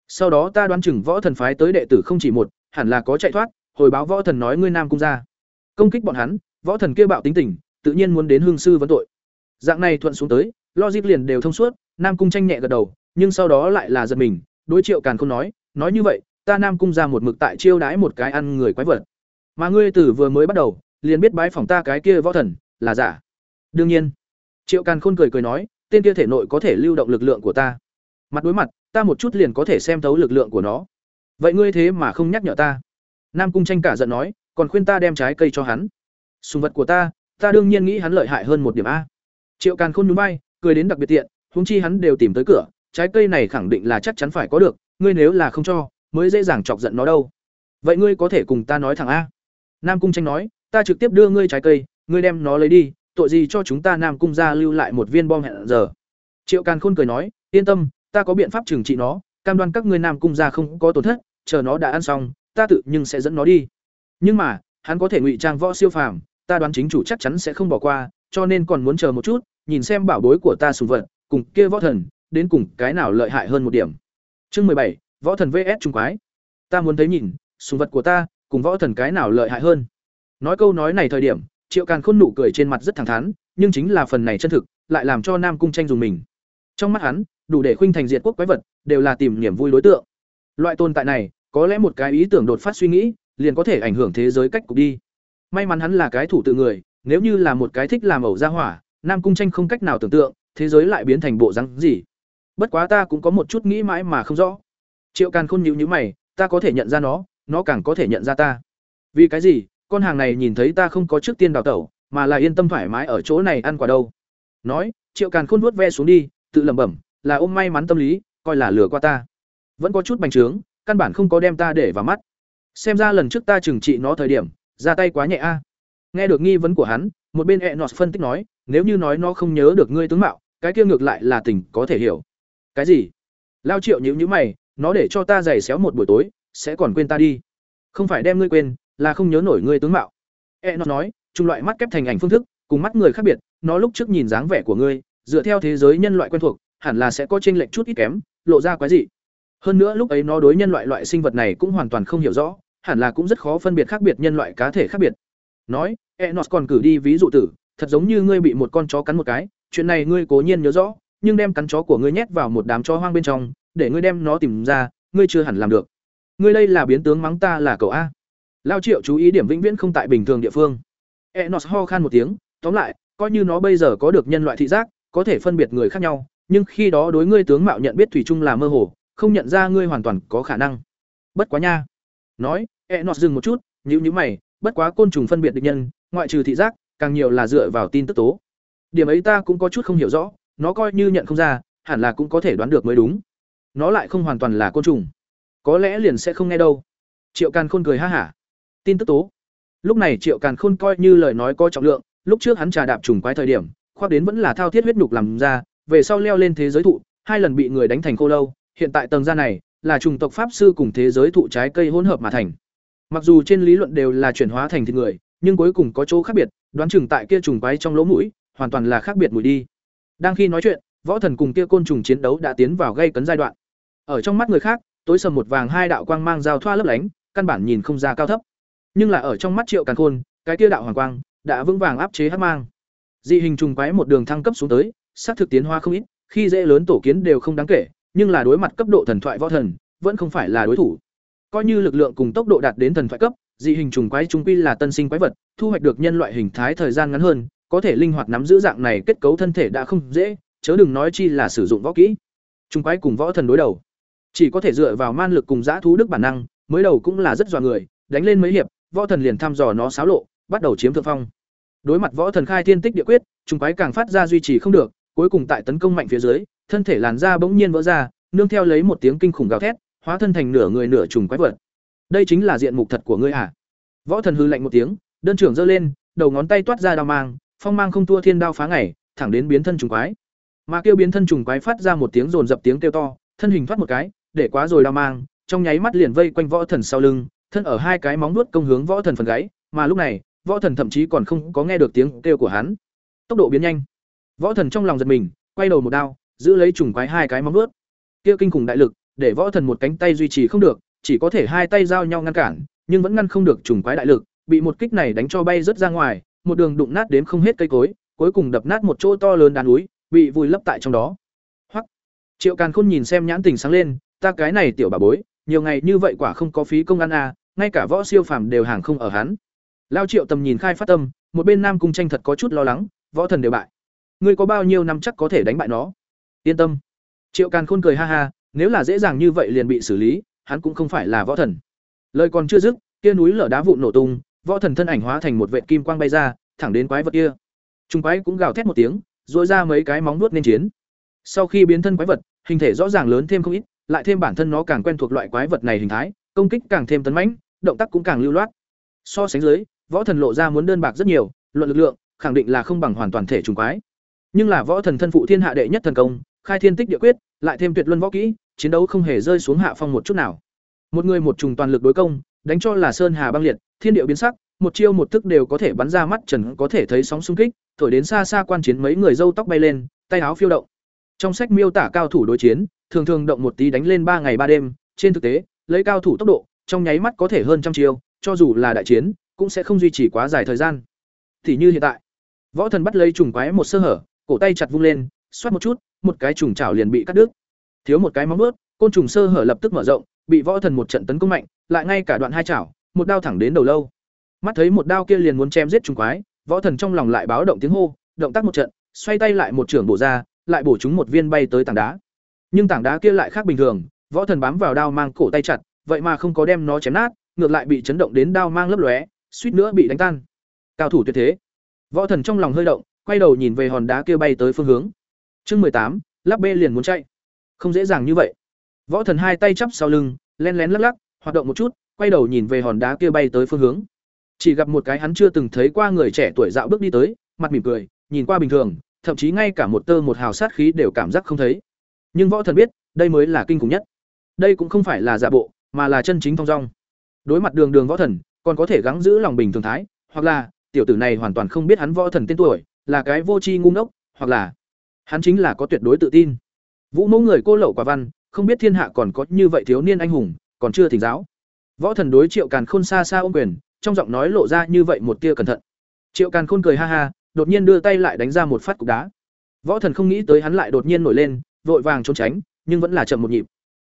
Sau đó ta đoán chừng võ thần phái tới đệ tử không chỉ một, hẳn là có chạy thoát, hồi báo võ thần nói ngươi nam cung ra. Công kích bọn hắn, võ thần kia bạo tính tình tự nhiên muốn đến hương sư vấn tội. Dạng này thuận xuống tới, logic liền đều thông suốt, nam cung tranh nhẹ gật đầu, nhưng sau đó lại là giật mình, đối triệu càn không nói nói như vậy, ta nam cung ra một mực tại chiêu đái một cái ăn người quái vật. Mà ngươi tử vừa mới bắt đầu, liền biết bái phỏng ta cái kia võ thần, là giả. Đương nhiên. Triệu càn khôn cười cười nói, tên kia thể nội có thể lưu động lực lượng của ta. Mặt đối mặt, ta một chút liền có thể xem thấu lực lượng của nó. Vậy ngươi thế mà không nhắc nhở ta? Nam cung tranh cả giận nói, còn khuyên ta đem trái cây cho hắn. Sùng vật của ta ta đương nhiên nghĩ hắn lợi hại hơn một điểm a. Triệu càn khôn núi bay cười đến đặc biệt tiện, huống chi hắn đều tìm tới cửa, trái cây này khẳng định là chắc chắn phải có được, ngươi nếu là không cho, mới dễ dàng chọc giận nó đâu. Vậy ngươi có thể cùng ta nói thẳng a. Nam cung tranh nói, ta trực tiếp đưa ngươi trái cây, ngươi đem nó lấy đi, tội gì cho chúng ta nam cung ra lưu lại một viên bom hẹn giờ. Triệu càn khôn cười nói, yên tâm, ta có biện pháp trừng trị nó, cam đoan các ngươi nam cung ra không có tổn thất, chờ nó đã ăn xong, ta tự nhưng sẽ dẫn nó đi. Nhưng mà, hắn có thể ngụy trang võ siêu phàm ta đoán chính chủ chắc chắn sẽ không bỏ qua, cho nên còn muốn chờ một chút, nhìn xem bảo bối của ta sùng vật, cùng kia võ thần, đến cùng cái nào lợi hại hơn một điểm. Chương mười bảy, võ thần vs trung quái. Ta muốn thấy nhìn, sùng vật của ta, cùng võ thần cái nào lợi hại hơn. Nói câu nói này thời điểm, triệu càn khôn nụ cười trên mặt rất thẳng thắn, nhưng chính là phần này chân thực, lại làm cho nam cung tranh dùng mình. Trong mắt hắn, đủ để khuynh thành diệt quốc quái vật, đều là tìm niềm vui đối tượng. Loại tồn tại này, có lẽ một cái ý tưởng đột phát suy nghĩ, liền có thể ảnh hưởng thế giới cách cục đi may mắn hắn là cái thủ tự người, nếu như là một cái thích làm ẩu ra hỏa, nam cung tranh không cách nào tưởng tượng, thế giới lại biến thành bộ rắn gì. Bất quá ta cũng có một chút nghĩ mãi mà không rõ. Triệu càn khôn nhíu nhíu mày, ta có thể nhận ra nó nó càng có thể nhận ra ta. Vì cái gì? Con hàng này nhìn thấy ta không có trước tiên đào tẩu, mà là yên tâm thoải mái ở chỗ này ăn quả đâu. Nói, triệu càn khôn vuốt ve xuống đi, tự lẩm bẩm, là ôm may mắn tâm lý, coi là lừa qua ta. Vẫn có chút bành trướng, căn bản không có đem ta để vào mắt. Xem ra lần trước ta trừng trị nó thời điểm ra tay quá nhẹ a. Nghe được nghi vấn của hắn, một bên e nọt phân tích nói, nếu như nói nó không nhớ được ngươi tướng mạo, cái kia ngược lại là tình có thể hiểu. Cái gì? Lao triệu nhữ nhữ mày, nó để cho ta giày xéo một buổi tối, sẽ còn quên ta đi. Không phải đem ngươi quên, là không nhớ nổi ngươi tướng mạo. E nó nói chung loại mắt kép thành ảnh phương thức, cùng mắt người khác biệt, nó lúc trước nhìn dáng vẻ của ngươi, dựa theo thế giới nhân loại quen thuộc, hẳn là sẽ có chênh lệch chút ít kém, lộ ra quái gì hơn nữa lúc ấy nó đối nhân loại loại sinh vật này cũng hoàn toàn không hiểu rõ hẳn là cũng rất khó phân biệt khác biệt nhân loại cá thể khác biệt nói enos còn cử đi ví dụ tử thật giống như ngươi bị một con chó cắn một cái, chuyện này ngươi cố nhiên nhớ rõ, nhưng đem cắn chó của ngươi nhét vào một đám chó hoang bên trong, để ngươi đem nó tìm ra, ngươi chưa hẳn làm được. Ngươi đây là biến tướng mắng ta là cậu a. Lao Triệu chú ý điểm vĩnh viễn không tại bình thường địa phương. Enos ho khan một tiếng, tóm lại, coi như nó bây giờ có được nhân loại thị giác, có thể phân biệt người khác nhau, nhưng khi đó đối ngươi tướng mạo nhận biết thủy chung là mơ hồ, không nhận ra ngươi hoàn toàn có khả năng. Bất quá nha. Nói, e nọt dừng một chút, nhữ nhữ mày, bất quá côn trùng phân biệt địch nhân, ngoại trừ thị giác, càng nhiều là dựa vào tin tức tố. Điểm ấy ta cũng có chút không hiểu rõ, nó coi như nhận không ra, hẳn là cũng có thể đoán được mới đúng. Nó lại không hoàn toàn là côn trùng, có lẽ liền sẽ không nghe đâu. Triệu Càn Khôn cười ha hả. Tin tức tố. Lúc này Triệu Càn Khôn coi như lời nói có trọng lượng, lúc trước hắn trà đạp trùng quái thời điểm, khoác đến vẫn là thao thiết huyết nhục làm ra, về sau leo lên thế giới thụ, hai lần bị người đánh thành khô lâu, hiện tại tầng gia này là trùng tộc pháp sư cùng thế giới thụ trái cây hỗn hợp mà thành. Mặc dù trên lý luận đều là chuyển hóa thành thịt người, nhưng cuối cùng có chỗ khác biệt, đoán chừng tại kia trùng quái trong lỗ mũi, hoàn toàn là khác biệt mùi đi. Đang khi nói chuyện, võ thần cùng kia côn trùng chiến đấu đã tiến vào gây cấn giai đoạn. Ở trong mắt người khác, tối sầm một vàng hai đạo quang mang giao thoa lấp lánh, căn bản nhìn không ra cao thấp. Nhưng là ở trong mắt Triệu Càn Khôn, cái kia đạo hoàng quang đã vững vàng áp chế hắc mang. Dị hình trùng quái một đường thăng cấp xuống tới, sát thực tiến hóa không ít, khi dễ lớn tổ kiến đều không đáng kể, nhưng là đối mặt cấp độ thần thoại võ thần, vẫn không phải là đối thủ. Coi như lực lượng cùng tốc độ đạt đến thần thoại cấp, dị hình trùng quái trung quy là tân sinh quái vật, thu hoạch được nhân loại hình thái thời gian ngắn hơn, có thể linh hoạt nắm giữ dạng này kết cấu thân thể đã không dễ, chớ đừng nói chi là sử dụng võ kỹ. Trùng quái cùng võ thần đối đầu, chỉ có thể dựa vào man lực cùng dã thú đức bản năng, mới đầu cũng là rất dọa người, đánh lên mấy hiệp, võ thần liền thăm dò nó xáo lộ, bắt đầu chiếm thượng phong. Đối mặt võ thần khai thiên tích địa quyết, trùng quái càng phát ra duy trì không được, cuối cùng tại tấn công mạnh phía dưới, thân thể làn da bỗng nhiên vỡ ra, nương theo lấy một tiếng kinh khủng gào thét, hóa thân thành nửa người nửa trùng quái vật. Đây chính là diện mục thật của ngươi à? Võ thần hư lạnh một tiếng, đơn trưởng giơ lên, đầu ngón tay toát ra đao mang, phong mang không thua thiên đao phá ngày, thẳng đến biến thân trùng quái. Mà kêu biến thân trùng quái phát ra một tiếng rồn dập tiếng kêu to, thân hình thoát một cái, để quá rồi đao mang, trong nháy mắt liền vây quanh võ thần sau lưng, thân ở hai cái móng vuốt công hướng võ thần phần gáy, mà lúc này, võ thần thậm chí còn không có nghe được tiếng kêu của hắn. Tốc độ biến nhanh. Võ thần trong lòng giật mình, quay đầu một đao, giữ lấy trùng quái hai cái móng vuốt. Kia kinh khủng đại lực, để võ thần một cánh tay duy trì không được, chỉ có thể hai tay giao nhau ngăn cản, nhưng vẫn ngăn không được trùng quái đại lực, bị một kích này đánh cho bay rất ra ngoài, một đường đụng nát đến không hết cây cối, cuối cùng đập nát một chỗ to lớn đá núi, bị vùi lấp tại trong đó. Hoắc. Triệu Càn Khôn nhìn xem nhãn tình sáng lên, ta cái này tiểu bà bối, nhiều ngày như vậy quả không có phí công ăn à, ngay cả võ siêu phàm đều hàng không ở hắn. Lao Triệu tầm nhìn khai phát tâm, một bên Nam cung tranh thật có chút lo lắng, võ thần đều bại. Ngươi có bao nhiêu năm chắc có thể đánh bại nó? Yên tâm. Triệu Càn Khôn cười ha ha, nếu là dễ dàng như vậy liền bị xử lý, hắn cũng không phải là võ thần. Lời còn chưa dứt, kia núi lở đá vụn nổ tung, võ thần thân ảnh hóa thành một vệt kim quang bay ra, thẳng đến quái vật kia. chúng quái cũng gào thét một tiếng, dội ra mấy cái móng vuốt nên chiến. Sau khi biến thân quái vật, hình thể rõ ràng lớn thêm không ít, lại thêm bản thân nó càng quen thuộc loại quái vật này hình thái, công kích càng thêm tấn mãnh, động tác cũng càng lưu loát. So sánh dưới, võ thần lộ ra muốn đơn bạc rất nhiều, luận lực lượng, khẳng định là không bằng hoàn toàn thể trùng quái. Nhưng là võ thần thân phụ thiên hạ đệ nhất thần công, khai thiên tích địa quyết, lại thêm tuyệt luân võ kỹ, chiến đấu không hề rơi xuống hạ phong một chút nào. Một người một trùng toàn lực đối công, đánh cho là sơn hà băng liệt, thiên địa biến sắc, một chiêu một thức đều có thể bắn ra mắt trần có thể thấy sóng xung kích, thổi đến xa xa quan chiến mấy người râu tóc bay lên, tay áo phiêu động. Trong sách miêu tả cao thủ đối chiến, thường thường động một tí đánh lên ba ngày ba đêm, trên thực tế, lấy cao thủ tốc độ, trong nháy mắt có thể hơn trăm chiêu, cho dù là đại chiến, cũng sẽ không duy trì quá dài thời gian. Thì như hiện tại, Võ Thần bắt lấy trùng quái một sơ hở, cổ tay chặt vung lên, xoát một chút, một cái trùng chảo liền bị cắt đứt. Thiếu một cái móng vuốt, côn trùng sơ hở lập tức mở rộng, bị Võ Thần một trận tấn công mạnh, lại ngay cả đoạn hai chảo, một đao thẳng đến đầu lâu. Mắt thấy một đao kia liền muốn chém giết trùng quái, Võ Thần trong lòng lại báo động tiếng hô, động tác một trận, xoay tay lại một trưởng bổ ra, lại bổ chúng một viên bay tới tảng đá. Nhưng tảng đá kia lại khác bình thường, Võ Thần bám vào đao mang cổ tay chặt, vậy mà không có đem nó chém nát, ngược lại bị chấn động đến đao mang lấp lóe, suýt nữa bị đánh tan. Cao thủ tuyệt thế. Võ Thần trong lòng hơi động, quay đầu nhìn về hòn đá kia bay tới phương hướng. Chương mười tám, lắp bê liền muốn chạy. Không dễ dàng như vậy. Võ Thần hai tay chắp sau lưng, len lén lắc lắc, hoạt động một chút, quay đầu nhìn về hòn đá kia bay tới phương hướng. Chỉ gặp một cái hắn chưa từng thấy qua người trẻ tuổi dạo bước đi tới, mặt mỉm cười, nhìn qua bình thường, thậm chí ngay cả một tơ một hào sát khí đều cảm giác không thấy. Nhưng Võ Thần biết, đây mới là kinh khủng nhất. Đây cũng không phải là giả bộ, mà là chân chính thong dong. Đối mặt Đường Đường Võ Thần, còn có thể gắng giữ lòng bình thường thái, hoặc là tiểu tử này hoàn toàn không biết hắn Võ Thần tên tuổi, là cái vô tri ngu ngốc, hoặc là hắn chính là có tuyệt đối tự tin. Vũ Mẫu người cô lậu quả văn, không biết thiên hạ còn có như vậy thiếu niên anh hùng, còn chưa thỉnh giáo. Võ Thần đối Triệu Càn Khôn xa xa ôm quyền, trong giọng nói lộ ra như vậy một tia cẩn thận. Triệu Càn Khôn cười ha ha, đột nhiên đưa tay lại đánh ra một phát cục đá. Võ Thần không nghĩ tới hắn lại đột nhiên nổi lên, vội vàng trốn tránh, nhưng vẫn là chậm một nhịp.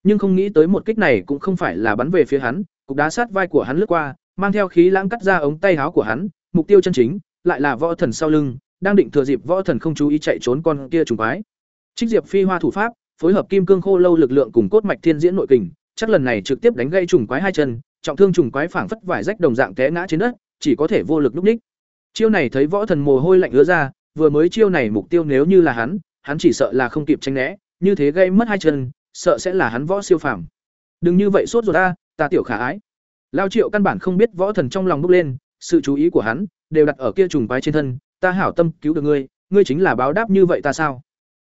Nhưng không nghĩ tới một kích này cũng không phải là bắn về phía hắn, cục đá sát vai của hắn lướt qua, mang theo khí lãng cắt ra ống tay áo của hắn, mục tiêu chân chính lại là Võ Thần sau lưng, đang định thừa dịp Võ Thần không chú ý chạy trốn con kia trùng quái. Trích Diệp Phi Hoa thủ pháp, phối hợp kim cương khô lâu lực lượng cùng cốt mạch thiên diễn nội kình, chắc lần này trực tiếp đánh gây trùng quái hai chân, trọng thương trùng quái phảng phất vải rách đồng dạng té ngã trên đất, chỉ có thể vô lực lúc ních. Chiêu này thấy Võ Thần mồ hôi lạnh ứa ra, vừa mới chiêu này mục tiêu nếu như là hắn, hắn chỉ sợ là không kịp tránh né, như thế gây mất hai chân, sợ sẽ là hắn võ siêu phàm. Đừng như vậy sốt ruột ta, ta tiểu khả ái. Lao Triệu căn bản không biết võ thần trong lòng bốc lên, sự chú ý của hắn đều đặt ở kia trùng quái trên thân, ta hảo tâm cứu được ngươi, ngươi chính là báo đáp như vậy ta sao?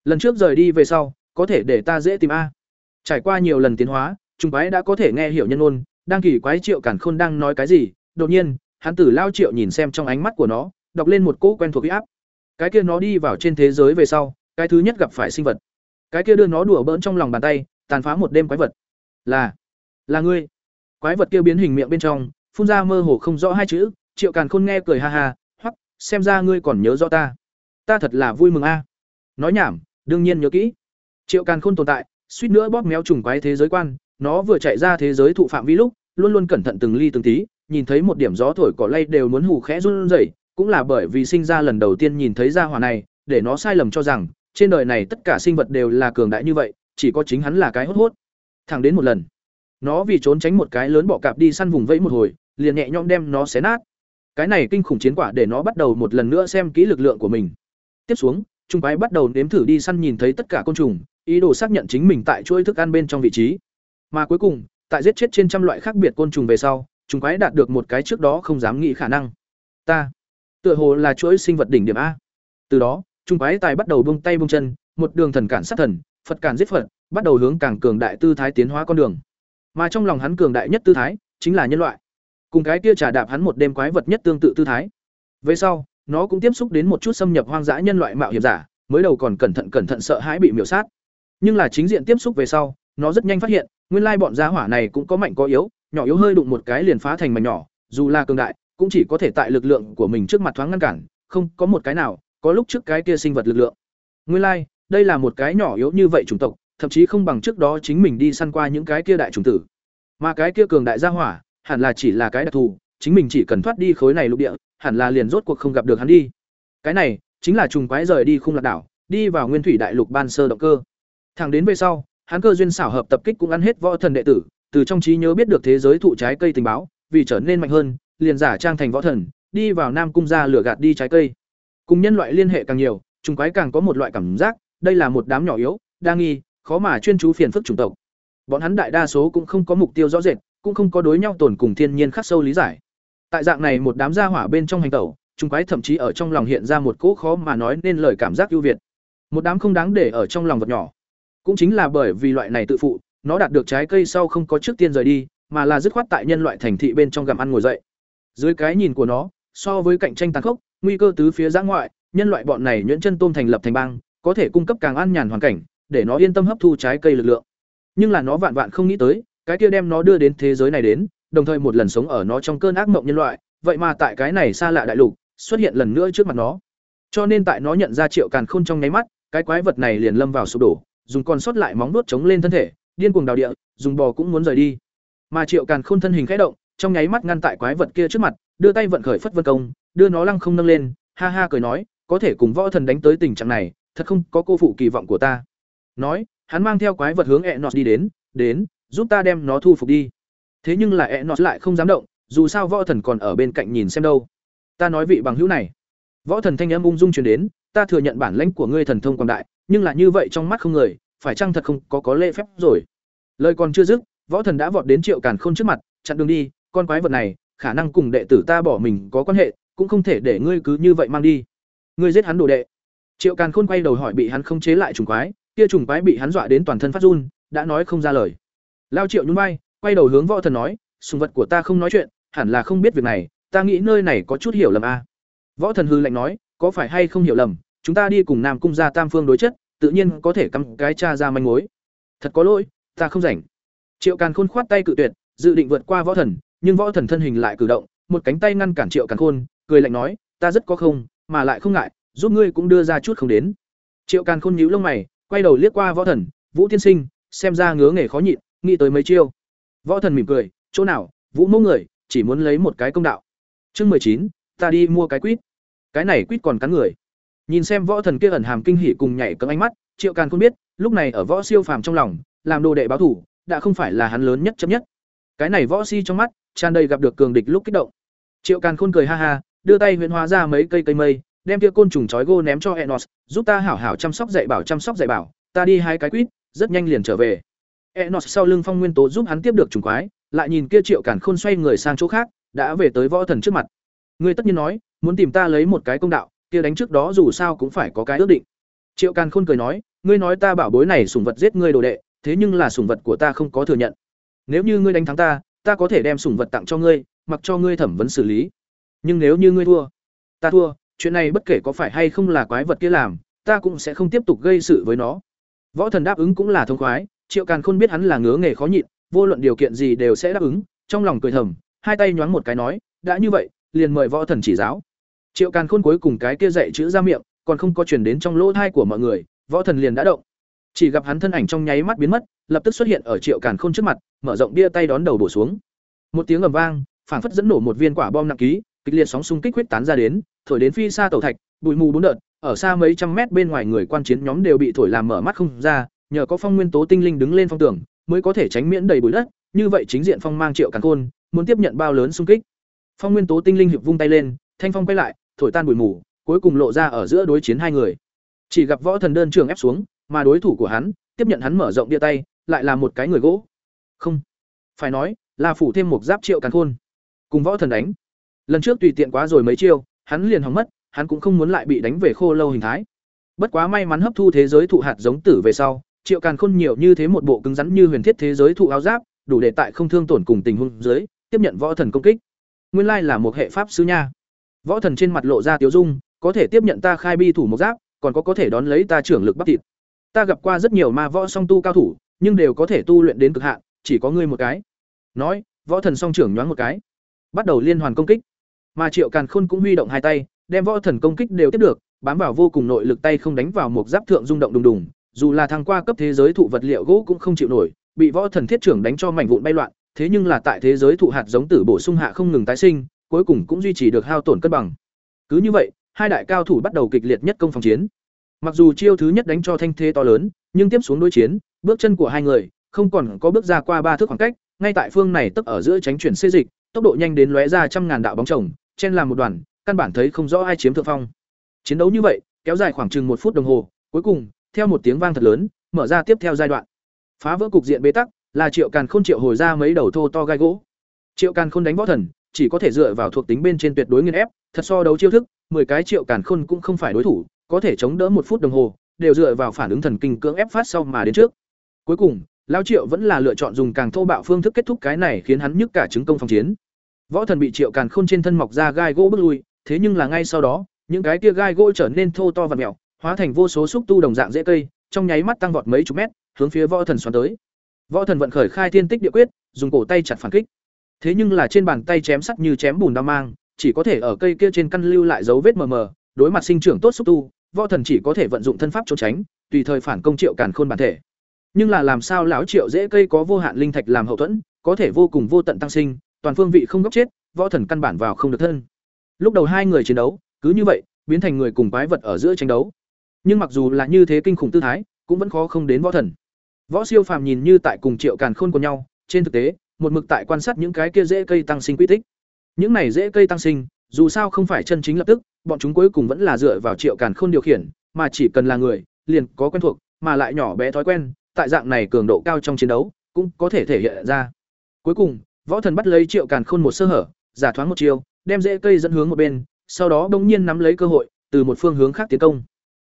Lần trước rời đi về sau, có thể để ta dễ tìm a. Trải qua nhiều lần tiến hóa, trùng quái đã có thể nghe hiểu nhân ôn, đang kỳ quái Triệu Cản Khôn đang nói cái gì, đột nhiên, hắn tử Lao Triệu nhìn xem trong ánh mắt của nó, đọc lên một cỗ quen thuộc uy áp. Cái kia nó đi vào trên thế giới về sau, cái thứ nhất gặp phải sinh vật. Cái kia đưa nó đùa bỡn trong lòng bàn tay, tàn phá một đêm quái vật. Là, là ngươi. Quái vật kia biến hình miệng bên trong, phun ra mơ hồ không rõ hai chữ, Triệu Càn Khôn nghe cười ha ha, xem ra ngươi còn nhớ rõ ta. Ta thật là vui mừng a." Nói nhảm, đương nhiên nhớ kỹ. Triệu Càn Khôn tồn tại, suýt nữa bóp méo trùng quái thế giới quan, nó vừa chạy ra thế giới thụ phạm vi lúc, luôn luôn cẩn thận từng ly từng tí, nhìn thấy một điểm gió thổi cỏ lay đều muốn hù khẽ run rẩy, cũng là bởi vì sinh ra lần đầu tiên nhìn thấy ra hỏa này, để nó sai lầm cho rằng trên đời này tất cả sinh vật đều là cường đại như vậy, chỉ có chính hắn là cái hốt hốt. Thẳng đến một lần, nó vì trốn tránh một cái lớn bọ cạp đi săn vùng vẫy một hồi, liền nhẹ nhõm đem nó xé nát. Cái này kinh khủng chiến quả để nó bắt đầu một lần nữa xem kỹ lực lượng của mình. Tiếp xuống, trung quái bắt đầu nếm thử đi săn nhìn thấy tất cả côn trùng, ý đồ xác nhận chính mình tại chuỗi thức ăn bên trong vị trí. Mà cuối cùng, tại giết chết trên trăm loại khác biệt côn trùng về sau, trung quái đạt được một cái trước đó không dám nghĩ khả năng. Ta, tựa hồ là chuỗi sinh vật đỉnh điểm a. Từ đó, trung quái tài bắt đầu buông tay buông chân, một đường thần cản sát thần, Phật cản giết Phật, bắt đầu hướng càng cường đại tư thái tiến hóa con đường. Mà trong lòng hắn cường đại nhất tư thái chính là nhân loại. Cùng cái kia trà đạp hắn một đêm quái vật nhất tương tự tư thái. Về sau, nó cũng tiếp xúc đến một chút xâm nhập hoang dã nhân loại mạo hiểm giả, mới đầu còn cẩn thận cẩn thận sợ hãi bị miểu sát. Nhưng là chính diện tiếp xúc về sau, nó rất nhanh phát hiện, nguyên lai bọn gia hỏa này cũng có mạnh có yếu, nhỏ yếu hơi đụng một cái liền phá thành mảnh nhỏ, dù là cường đại, cũng chỉ có thể tại lực lượng của mình trước mặt thoáng ngăn cản, không có một cái nào có lúc trước cái kia sinh vật lực lượng. Nguyên lai, đây là một cái nhỏ yếu như vậy chủng tộc, thậm chí không bằng trước đó chính mình đi săn qua những cái kia đại chủng tử. Mà cái kia cường đại gia hỏa, hẳn là chỉ là cái đặc thù, chính mình chỉ cần thoát đi khối này lục địa, hẳn là liền rốt cuộc không gặp được hắn đi. Cái này chính là trùng quái rời đi khung lạc đảo, đi vào nguyên thủy đại lục ban sơ động cơ. Thẳng đến về sau, hắn cơ duyên xảo hợp tập kích cũng ăn hết võ thần đệ tử, từ trong trí nhớ biết được thế giới thụ trái cây tình báo, vì trở nên mạnh hơn, liền giả trang thành võ thần, đi vào Nam cung ra lửa gạt đi trái cây. Cùng nhân loại liên hệ càng nhiều, trùng quái càng có một loại cảm giác, đây là một đám nhỏ yếu, đa nghi, khó mà chuyên chú phiền phức chủng tộc. Bọn hắn đại đa số cũng không có mục tiêu rõ rệt, cũng không có đối nhau tồn cùng thiên nhiên khắc sâu lý giải. Tại dạng này một đám gia hỏa bên trong hành tẩu, trùng quái thậm chí ở trong lòng hiện ra một cỗ khó mà nói nên lời cảm giác ưu việt. Một đám không đáng để ở trong lòng vật nhỏ. Cũng chính là bởi vì loại này tự phụ, nó đạt được trái cây sau không có trước tiên rời đi, mà là dứt khoát tại nhân loại thành thị bên trong gặm ăn ngồi dậy. Dưới cái nhìn của nó, so với cạnh tranh tàn khốc, nguy cơ tứ phía giã ngoại, nhân loại bọn này nhuyễn chân tôm thành lập thành bang, có thể cung cấp càng an nhàn hoàn cảnh, để nó yên tâm hấp thu trái cây lực lượng. Nhưng là nó vạn vạn không nghĩ tới, cái kia đem nó đưa đến thế giới này đến, đồng thời một lần sống ở nó trong cơn ác mộng nhân loại, vậy mà tại cái này xa lạ đại lục, xuất hiện lần nữa trước mặt nó. Cho nên tại nó nhận ra Triệu Càn Khôn trong nháy mắt, cái quái vật này liền lâm vào sụp đổ, dùng con sót lại móng nuốt chống lên thân thể, điên cuồng đào địa, dùng bò cũng muốn rời đi. Mà Triệu Càn Khôn thân hình khẽ động, trong nháy mắt ngăn tại quái vật kia trước mặt, đưa tay vận khởi phất vân công, đưa nó lăng không nâng lên, ha ha cười nói, có thể cùng võ thần đánh tới tình trạng này, thật không có cô phụ kỳ vọng của ta. Nói, hắn mang theo quái vật hướng Enos đi đến, đến, giúp ta đem nó thu phục đi. Thế nhưng là nọ lại không dám động, dù sao võ thần còn ở bên cạnh nhìn xem đâu. Ta nói vị bằng hữu này. Võ thần thanh âm ung dung truyền đến, ta thừa nhận bản lãnh của ngươi thần thông quảng đại, nhưng là như vậy trong mắt không người, phải chăng thật không có có lễ phép rồi. Lời còn chưa dứt, võ thần đã vọt đến Triệu Càn Khôn trước mặt, chặn đường đi, con quái vật này, khả năng cùng đệ tử ta bỏ mình có quan hệ, cũng không thể để ngươi cứ như vậy mang đi. Ngươi giết hắn đồ đệ. Triệu Càn Khôn quay đầu hỏi bị hắn không chế lại trùng quái, kia trùng quái bị hắn dọa đến toàn thân phát run, đã nói không ra lời. Lao Triệu nhún vai, quay đầu hướng võ thần nói, sùng vật của ta không nói chuyện, hẳn là không biết việc này, ta nghĩ nơi này có chút hiểu lầm a. Võ thần hư lạnh nói, có phải hay không hiểu lầm, chúng ta đi cùng Nam cung ra Tam Phương đối chất, tự nhiên có thể cắm cái cha ra manh mối. Thật có lỗi, ta không rảnh. Triệu Càn Khôn khoát tay cự tuyệt, dự định vượt qua võ thần, nhưng võ thần thân hình lại cử động, một cánh tay ngăn cản Triệu Càn Khôn, cười lạnh nói, ta rất có không, mà lại không ngại, giúp ngươi cũng đưa ra chút không đến. Triệu Càn Khôn nhíu lông mày, quay đầu liếc qua Võ Thần, Vũ tiên sinh, xem ra ngứa nghề khó nhịn, nghĩ tới mấy chiêu. Võ Thần mỉm cười, chỗ nào, Vũ mẫu người, chỉ muốn lấy một cái công đạo. Chương mười chín, ta đi mua cái quýt. Cái này quýt còn cắn người. Nhìn xem Võ Thần kia ẩn hàm kinh hỉ cùng nhảy cẫng ánh mắt, Triệu Càn Khôn biết, lúc này ở Võ Siêu phàm trong lòng, làm đồ đệ báo thủ, đã không phải là hắn lớn nhất chấp nhất. Cái này Võ Si trong mắt, tràn đầy gặp được cường địch lúc kích động. Triệu Càn Khôn cười ha ha, đưa tay huyễn hóa ra mấy cây cây mây, đem kia côn trùng chói gô ném cho Enos, giúp ta hảo hảo chăm sóc dạy bảo chăm sóc dạy bảo, ta đi hai cái quýt, rất nhanh liền trở về. Enos sau lưng phong nguyên tố giúp hắn tiếp được trùng quái, lại nhìn kia Triệu Cản Khôn xoay người sang chỗ khác, đã về tới võ thần trước mặt. Ngươi tất nhiên nói, muốn tìm ta lấy một cái công đạo, kia đánh trước đó dù sao cũng phải có cái ước định. Triệu Càn Khôn cười nói, ngươi nói ta bảo bối này sủng vật giết ngươi đồ đệ, thế nhưng là sủng vật của ta không có thừa nhận. Nếu như ngươi đánh thắng ta, ta có thể đem sủng vật tặng cho ngươi, mặc cho ngươi thẩm vấn xử lý. Nhưng nếu như ngươi thua, ta thua, chuyện này bất kể có phải hay không là quái vật kia làm, ta cũng sẽ không tiếp tục gây sự với nó. Võ thần đáp ứng cũng là thông khoái, Triệu Càn Khôn biết hắn là ngứa nghề khó nhịn, vô luận điều kiện gì đều sẽ đáp ứng, trong lòng cười thầm, hai tay nhoáng một cái nói, đã như vậy, liền mời võ thần chỉ giáo. Triệu Càn Khôn cuối cùng cái kia dạy chữ ra miệng, còn không có truyền đến trong lỗ thai của mọi người, võ thần liền đã động. Chỉ gặp hắn thân ảnh trong nháy mắt biến mất, lập tức xuất hiện ở Triệu Càn Khôn trước mặt, mở rộng bia tay đón đầu bổ xuống. Một tiếng ầm vang, phảng phất dẫn nổ một viên quả bom nặng ký, kịch liệt sóng xung kích huyết tán ra đến, thổi đến phi xa tàu thạch, bụi mù bốn đợt, ở xa mấy trăm mét bên ngoài người quan chiến nhóm đều bị thổi làm mở mắt không ra, nhờ có phong nguyên tố tinh linh đứng lên phong tường, mới có thể tránh miễn đầy bụi đất, như vậy chính diện phong mang Triệu Càn Khôn, muốn tiếp nhận bao lớn xung kích. Phong nguyên tố tinh linh hiệp vung tay lên, thanh phong quay lại, thổi tan bụi mù, cuối cùng lộ ra ở giữa đối chiến hai người. Chỉ gặp võ thần đơn trường ép xuống, mà đối thủ của hắn, tiếp nhận hắn mở rộng địa tay, lại là một cái người gỗ. Không, phải nói, là phủ thêm một giáp Triệu Càn Khôn. Cùng võ thần đánh. Lần trước tùy tiện quá rồi mấy chiêu, hắn liền hỏng mất, hắn cũng không muốn lại bị đánh về khô lâu hình thái. Bất quá may mắn hấp thu thế giới thụ hạt giống tử về sau, Triệu Càn Khôn nhiều như thế một bộ cứng rắn như huyền thiết thế giới thụ áo giáp, đủ để tại không thương tổn cùng tình huống dưới, tiếp nhận võ thần công kích. Nguyên lai là một hệ pháp sứ nha. Võ thần trên mặt lộ ra tiếu dung, có thể tiếp nhận ta khai bi thủ một giáp, còn có có thể đón lấy ta trưởng lực bắp thịt. Ta gặp qua rất nhiều ma võ song tu cao thủ, nhưng đều có thể tu luyện đến cực hạn, chỉ có ngươi một cái. Nói, võ thần song trưởng nhoáng một cái, bắt đầu liên hoàn công kích. Mà Triệu Càn Khôn cũng huy động hai tay, đem võ thần công kích đều tiếp được, bám vào vô cùng nội lực tay không đánh vào một giáp thượng rung động đùng đùng, dù là thăng qua cấp thế giới thụ vật liệu gỗ cũng không chịu nổi, bị võ thần thiết trưởng đánh cho mảnh vụn bay loạn, thế nhưng là tại thế giới thụ hạt giống tử bổ sung hạ không ngừng tái sinh, cuối cùng cũng duy trì được hao tổn cân bằng. Cứ như vậy, hai đại cao thủ bắt đầu kịch liệt nhất công phòng chiến. Mặc dù chiêu thứ nhất đánh cho thanh thế to lớn, nhưng tiếp xuống đối chiến, bước chân của hai người không còn có bước ra qua ba thước khoảng cách, ngay tại phương này tức ở giữa tránh chuyển xê dịch, tốc độ nhanh đến lóe ra trăm ngàn đạo bóng chồng, chen làm một đoàn, căn bản thấy không rõ ai chiếm thượng phong. Chiến đấu như vậy, kéo dài khoảng chừng một phút đồng hồ, cuối cùng, theo một tiếng vang thật lớn, mở ra tiếp theo giai đoạn. Phá vỡ cục diện bế tắc, là Triệu Càn Khôn triệu hồi ra mấy đầu thô to gai gỗ. Triệu Càn Khôn đánh võ thần, chỉ có thể dựa vào thuộc tính bên trên tuyệt đối nghiền ép, thật so đấu chiêu thức, 10 cái Triệu Càn Khôn cũng không phải đối thủ, có thể chống đỡ một phút đồng hồ, đều dựa vào phản ứng thần kinh cưỡng ép phát sau mà đến trước. Cuối cùng, Lão Triệu vẫn là lựa chọn dùng càng thô bạo phương thức kết thúc cái này khiến hắn nhức cả chứng công phòng chiến. Võ thần bị Triệu Càn Khôn trên thân mọc ra gai gỗ bước lui, thế nhưng là ngay sau đó, những cái kia gai gỗ trở nên thô to và mèo, hóa thành vô số xúc tu đồng dạng dễ cây, trong nháy mắt tăng vọt mấy chục mét, hướng phía võ thần xoắn tới. Võ thần vận khởi khai thiên tích địa quyết, dùng cổ tay chặt phản kích. Thế nhưng là trên bàn tay chém sắt như chém bùn đao mang, chỉ có thể ở cây kia trên căn lưu lại dấu vết mờ mờ, đối mặt sinh trưởng tốt xúc tu, võ thần chỉ có thể vận dụng thân pháp trốn tránh, tùy thời phản công Triệu Càn Khôn bản thể. Nhưng là làm sao lão Triệu dễ cây có vô hạn linh thạch làm hậu thuẫn, có thể vô cùng vô tận tăng sinh, toàn phương vị không góc chết, võ thần căn bản vào không được thân. Lúc đầu hai người chiến đấu, cứ như vậy, biến thành người cùng quái vật ở giữa tranh đấu. Nhưng mặc dù là như thế kinh khủng tư thái, cũng vẫn khó không đến võ thần. Võ Siêu Phàm nhìn như tại cùng Triệu Càn Khôn của nhau, trên thực tế, một mực tại quan sát những cái kia dễ cây tăng sinh quy tích. Những này dễ cây tăng sinh, dù sao không phải chân chính lập tức, bọn chúng cuối cùng vẫn là dựa vào Triệu Càn Khôn điều khiển, mà chỉ cần là người, liền có quen thuộc, mà lại nhỏ bé thói quen, tại dạng này cường độ cao trong chiến đấu, cũng có thể thể hiện ra. Cuối cùng, võ thần bắt lấy Triệu Càn Khôn một sơ hở, giả thoáng một chiều, đem dễ cây dẫn hướng một bên, sau đó bỗng nhiên nắm lấy cơ hội, từ một phương hướng khác tiến công.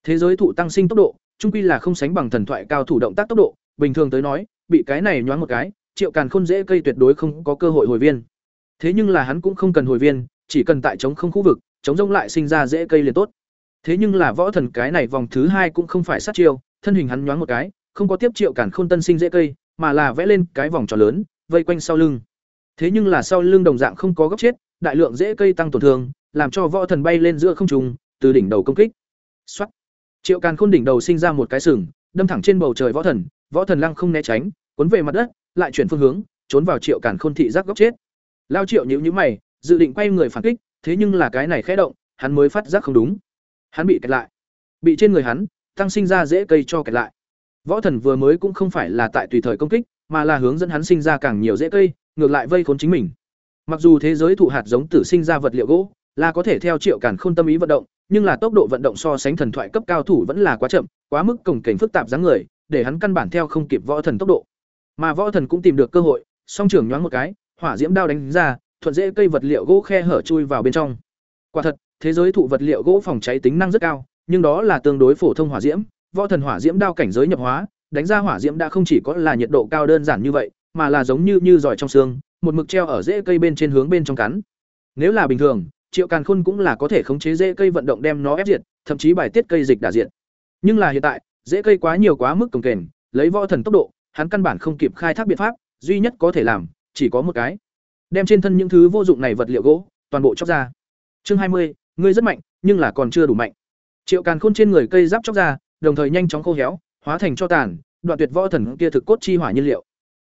Thế giới thụ tăng sinh tốc độ, chung quy là không sánh bằng thần thoại cao thủ động tác tốc độ, bình thường tới nói, bị cái này nhoáng một cái, Triệu Càn Khôn dễ cây tuyệt đối không có cơ hội hồi viên. Thế nhưng là hắn cũng không cần hồi viên, chỉ cần tại chống không khu vực, chống rông lại sinh ra dễ cây liền tốt. Thế nhưng là võ thần cái này vòng thứ hai cũng không phải sát chiêu, thân hình hắn nhoáng một cái, không có tiếp Triệu Càn Khôn tân sinh dễ cây, mà là vẽ lên cái vòng tròn lớn, vây quanh sau lưng. Thế nhưng là sau lưng đồng dạng không có góc chết, đại lượng dễ cây tăng tổn thương, làm cho võ thần bay lên giữa không trung, từ đỉnh đầu công kích. Soát. Triệu Càn Khôn đỉnh đầu sinh ra một cái sừng, đâm thẳng trên bầu trời võ thần, võ thần lăng không né tránh, cuốn về mặt đất, lại chuyển phương hướng, trốn vào Triệu Càn Khôn thị giác góc chết. Lao Triệu nhữ nhữ mày, dự định quay người phản kích, thế nhưng là cái này khẽ động, hắn mới phát giác không đúng. Hắn bị kẹt lại. Bị trên người hắn, tăng sinh ra dễ cây cho kẹt lại. Võ thần vừa mới cũng không phải là tại tùy thời công kích, mà là hướng dẫn hắn sinh ra càng nhiều dễ cây, ngược lại vây khốn chính mình. Mặc dù thế giới thụ hạt giống tử sinh ra vật liệu gỗ, là có thể theo Triệu Càn Khôn tâm ý vận động, nhưng là tốc độ vận động so sánh thần thoại cấp cao thủ vẫn là quá chậm, quá mức cổng cảnh phức tạp dáng người, để hắn căn bản theo không kịp võ thần tốc độ. Mà võ thần cũng tìm được cơ hội, song trưởng nhoáng một cái, hỏa diễm đao đánh ra, thuận dễ cây vật liệu gỗ khe hở chui vào bên trong. Quả thật, thế giới thụ vật liệu gỗ phòng cháy tính năng rất cao, nhưng đó là tương đối phổ thông hỏa diễm, võ thần hỏa diễm đao cảnh giới nhập hóa, đánh ra hỏa diễm đã không chỉ có là nhiệt độ cao đơn giản như vậy, mà là giống như như giỏi trong xương, một mực treo ở rễ cây bên trên hướng bên trong cắn. Nếu là bình thường, Triệu Càn Khôn cũng là có thể khống chế dễ cây vận động đem nó ép diệt, thậm chí bài tiết cây dịch đả diệt. Nhưng là hiện tại, dễ cây quá nhiều quá mức cồng kềnh, lấy võ thần tốc độ, hắn căn bản không kịp khai thác biện pháp, duy nhất có thể làm, chỉ có một cái. Đem trên thân những thứ vô dụng này vật liệu gỗ, toàn bộ chóc ra. Chương hai mươi, ngươi rất mạnh, nhưng là còn chưa đủ mạnh. Triệu Càn Khôn trên người cây giáp chóc ra, đồng thời nhanh chóng khô héo, hóa thành cho tàn, đoạn tuyệt võ thần kia thực cốt chi hỏa nhiên liệu.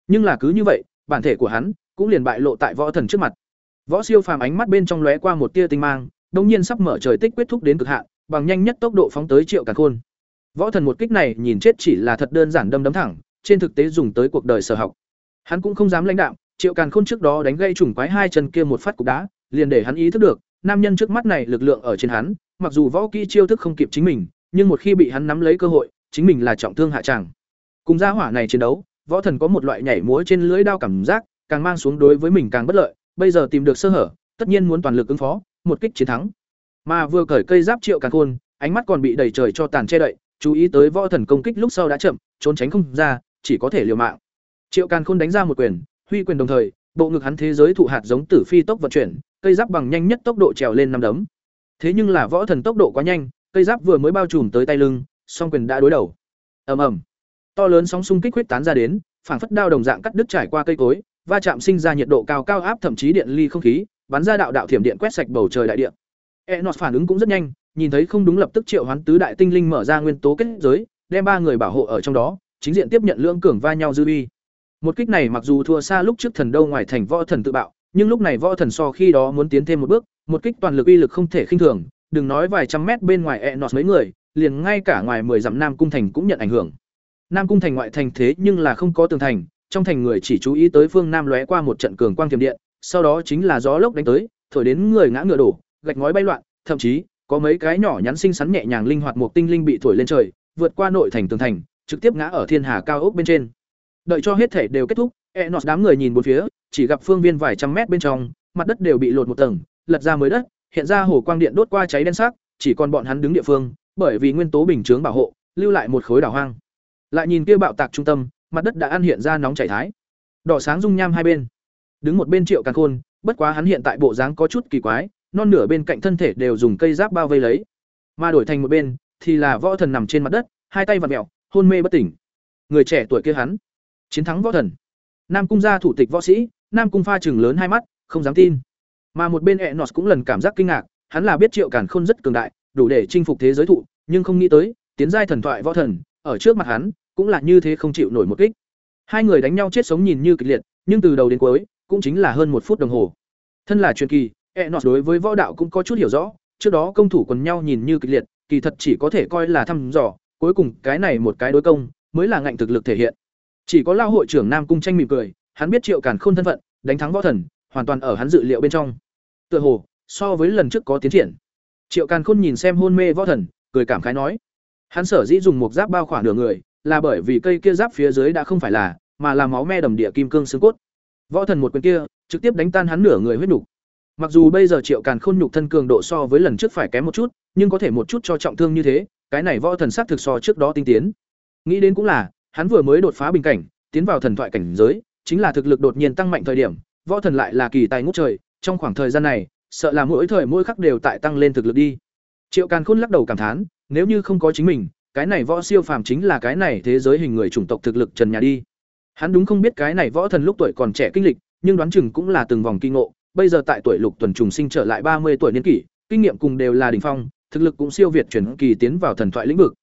Nhưng là cứ như vậy, bản thể của hắn cũng liền bại lộ tại võ thần trước mặt. Võ siêu phàm ánh mắt bên trong lóe qua một tia tinh mang, đống nhiên sắp mở trời tích quyết thúc đến cực hạn, bằng nhanh nhất tốc độ phóng tới Triệu Càn Khôn. Võ thần một kích này nhìn chết chỉ là thật đơn giản đâm đấm thẳng, trên thực tế dùng tới cuộc đời sở học. Hắn cũng không dám lãnh đạo, Triệu Càn Khôn trước đó đánh gây trùng quái hai chân kia một phát cục đá, liền để hắn ý thức được, nam nhân trước mắt này lực lượng ở trên hắn, mặc dù võ kỹ chiêu thức không kịp chính mình, nhưng một khi bị hắn nắm lấy cơ hội, chính mình là trọng thương hạ tràng. Cùng gia hỏa này chiến đấu, võ thần có một loại nhảy múa trên lưỡi đao cảm giác, càng mang xuống đối với mình càng bất lợi, bây giờ tìm được sơ hở, tất nhiên muốn toàn lực ứng phó, một kích chiến thắng. Mà vừa cởi cây giáp Triệu Càn Khôn, ánh mắt còn bị đầy trời cho tàn che đậy, chú ý tới võ thần công kích lúc sau đã chậm, trốn tránh không ra, chỉ có thể liều mạng. Triệu Càn Khôn đánh ra một quyền, huy quyền đồng thời, bộ ngực hắn thế giới thụ hạt giống tử phi tốc vận chuyển, cây giáp bằng nhanh nhất tốc độ trèo lên năm đấm. Thế nhưng là võ thần tốc độ quá nhanh, cây giáp vừa mới bao trùm tới tay lưng, song quyền đã đối đầu. Ầm ầm. To lớn sóng xung kích huyết tán ra đến, phảng phất đao đồng dạng cắt đứt trải qua cây cối, va chạm sinh ra nhiệt độ cao cao áp thậm chí điện ly không khí, bắn ra đạo đạo thiểm điện quét sạch bầu trời đại địa. Enos phản ứng cũng rất nhanh, nhìn thấy không đúng lập tức triệu hoán tứ đại tinh linh mở ra nguyên tố kết giới, đem ba người bảo hộ ở trong đó, chính diện tiếp nhận lưỡng cường va nhau dư uy. Một kích này mặc dù thua xa lúc trước thần đâu ngoài thành võ thần tự bạo, nhưng lúc này võ thần so khi đó muốn tiến thêm một bước, một kích toàn lực uy lực không thể khinh thường, đừng nói vài trăm mét bên ngoài Enos mấy người, liền ngay cả ngoài mười dặm Nam cung thành cũng nhận ảnh hưởng. Nam cung thành ngoại thành thế nhưng là không có tường thành, trong thành người chỉ chú ý tới phương Nam lóe qua một trận cường quang thiểm điện, sau đó chính là gió lốc đánh tới, thổi đến người ngã ngựa đổ, gạch ngói bay loạn, thậm chí có mấy cái nhỏ nhắn xinh xắn nhẹ nhàng linh hoạt một tinh linh bị thổi lên trời, vượt qua nội thành tường thành, trực tiếp ngã ở thiên hà cao ốc bên trên. Đợi cho hết thể đều kết thúc, Enos đám người nhìn bốn phía, chỉ gặp phương viên vài trăm mét bên trong, mặt đất đều bị lột một tầng, lật ra mới đất, hiện ra hồ quang điện đốt qua cháy đen sắc, chỉ còn bọn hắn đứng địa phương, bởi vì nguyên tố bình chướng bảo hộ, lưu lại một khối đảo hoang. Lại nhìn kia bạo tạc trung tâm, mặt đất đã ăn hiện ra nóng chảy thái. Đỏ sáng dung nham hai bên. Đứng một bên Triệu Càn Khôn, bất quá hắn hiện tại bộ dáng có chút kỳ quái, non nửa bên cạnh thân thể đều dùng cây giáp bao vây lấy. Mà đổi thành một bên thì là võ thần nằm trên mặt đất, hai tay vặn mèo, hôn mê bất tỉnh. Người trẻ tuổi kia hắn, chiến thắng võ thần. Nam cung gia thủ tịch võ sĩ, Nam cung pha trừng lớn hai mắt, không dám tin. Mà một bên Enos cũng lần cảm giác kinh ngạc, hắn là biết Triệu Càn Khôn rất cường đại, đủ để chinh phục thế giới thụ, nhưng không nghĩ tới, tiến giai thần thoại võ thần, ở trước mặt hắn, cũng là như thế không chịu nổi một kích. Hai người đánh nhau chết sống nhìn như kịch liệt, nhưng từ đầu đến cuối, cũng chính là hơn một phút đồng hồ. Thân là truyền kỳ, Enos đối với võ đạo cũng có chút hiểu rõ, trước đó công thủ quần nhau nhìn như kịch liệt, kỳ thật chỉ có thể coi là thăm dò, cuối cùng cái này một cái đối công, mới là ngạnh thực lực thể hiện. Chỉ có lao hội trưởng Nam Cung Tranh mỉm cười, hắn biết Triệu Càn Khôn thân phận, đánh thắng võ thần, hoàn toàn ở hắn dự liệu bên trong. Tựa hồ, so với lần trước có tiến triển. Triệu Càn Khôn nhìn xem hôn mê võ thần, cười cảm khái nói: Hắn sở dĩ dùng một giáp bao khoảng nửa người, là bởi vì cây kia giáp phía dưới đã không phải là, mà là máu me đầm địa kim cương xương cốt. Võ thần một quyền kia, trực tiếp đánh tan hắn nửa người huyết nục. Mặc dù bây giờ Triệu Càn Khôn nhục thân cường độ so với lần trước phải kém một chút, nhưng có thể một chút cho trọng thương như thế, cái này võ thần sát thực so trước đó tinh tiến. Nghĩ đến cũng là, hắn vừa mới đột phá bình cảnh, tiến vào thần thoại cảnh giới, chính là thực lực đột nhiên tăng mạnh thời điểm, võ thần lại là kỳ tài ngút trời, trong khoảng thời gian này, sợ là mỗi thời mỗi khắc đều tại tăng lên thực lực đi. Triệu Càn Khôn lắc đầu cảm thán, nếu như không có chính mình, cái này võ siêu phàm chính là cái này thế giới hình người chủng tộc thực lực trần nhà đi. Hắn đúng không biết cái này võ thần lúc tuổi còn trẻ kinh lịch, nhưng đoán chừng cũng là từng vòng kinh ngộ, bây giờ tại tuổi lục tuần trùng sinh trở lại ba mươi tuổi niên kỷ, kinh nghiệm cùng đều là đỉnh phong, thực lực cũng siêu việt chuyển kỳ tiến vào thần thoại lĩnh vực.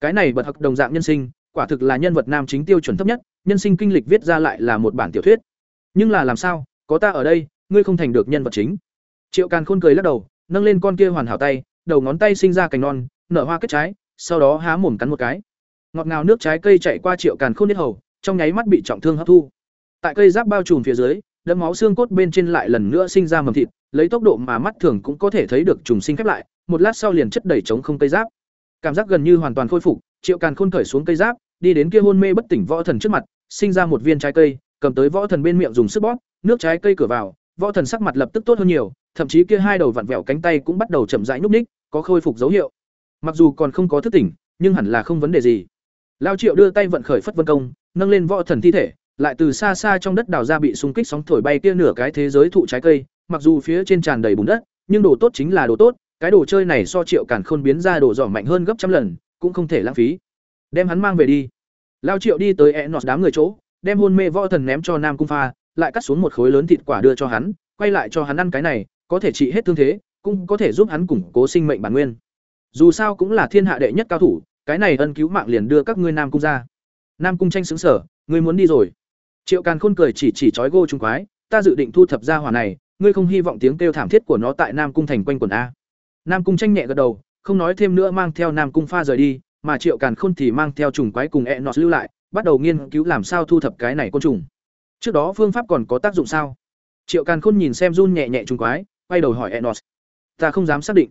Cái này bật học đồng dạng nhân sinh, quả thực là nhân vật nam chính tiêu chuẩn thấp nhất, nhân sinh kinh lịch viết ra lại là một bản tiểu thuyết. Nhưng là làm sao, có ta ở đây, ngươi không thành được nhân vật chính. Triệu Càn Khôn cười lắc đầu, nâng lên con kia hoàn hảo tay, đầu ngón tay sinh ra cành non, nở hoa kết trái, sau đó há mồm cắn một cái. Ngọt ngào nước trái cây chạy qua Triệu Càn Khôn hết hầu, trong nháy mắt bị trọng thương hấp thu. Tại cây giáp bao trùm phía dưới, đấm máu xương cốt bên trên lại lần nữa sinh ra mầm thịt, lấy tốc độ mà mắt thường cũng có thể thấy được trùng sinh khép lại, một lát sau liền chất đầy trống không cây giáp. Cảm giác gần như hoàn toàn khôi phục, Triệu Càn Khôn cởi xuống cây giáp, đi đến kia hôn mê bất tỉnh võ thần trước mặt, sinh ra một viên trái cây, cầm tới võ thần bên miệng dùng sức bóp, nước trái cây cửa vào, võ thần sắc mặt lập tức tốt hơn nhiều, thậm chí kia hai đầu vặn vẹo cánh tay cũng bắt đầu chậm rãi nhúc nhích, có khôi phục dấu hiệu. Mặc dù còn không có thức tỉnh, nhưng hẳn là không vấn đề gì. Lao Triệu đưa tay vận khởi phất vân công, nâng lên võ thần thi thể, lại từ xa xa trong đất đào ra bị xung kích sóng thổi bay kia nửa cái thế giới thụ trái cây, mặc dù phía trên tràn đầy bùn đất, nhưng đồ tốt chính là đồ tốt, cái đồ chơi này so Triệu Càn Khôn biến ra đồ giỏ mạnh hơn gấp trăm lần, cũng không thể lãng phí. Đem hắn mang về đi. Lao Triệu đi tới Enos đám người chỗ, đem hôn mê võ thần ném cho Nam Cung Pha, lại cắt xuống một khối lớn thịt quả đưa cho hắn, quay lại cho hắn ăn cái này, có thể trị hết thương thế, cũng có thể giúp hắn củng cố sinh mệnh bản nguyên. Dù sao cũng là thiên hạ đệ nhất cao thủ, cái này ân cứu mạng liền đưa các ngươi Nam Cung ra. Nam Cung tranh xứng sở, ngươi muốn đi rồi. Triệu Càn Khôn cười chỉ chỉ chói gô trung quái, ta dự định thu thập ra hỏa này, ngươi không hy vọng tiếng kêu thảm thiết của nó tại Nam Cung thành quanh quần a. Nam Cung tranh nhẹ gật đầu, không nói thêm nữa mang theo Nam Cung pha rời đi, mà Triệu Càn Khôn thì mang theo trùng quái cùng e Enos lưu lại, bắt đầu nghiên cứu làm sao thu thập cái này côn trùng. Trước đó phương pháp còn có tác dụng sao? Triệu Càn Khôn nhìn xem run nhẹ nhẹ trùng quái, quay đầu hỏi e Enos. Ta không dám xác định.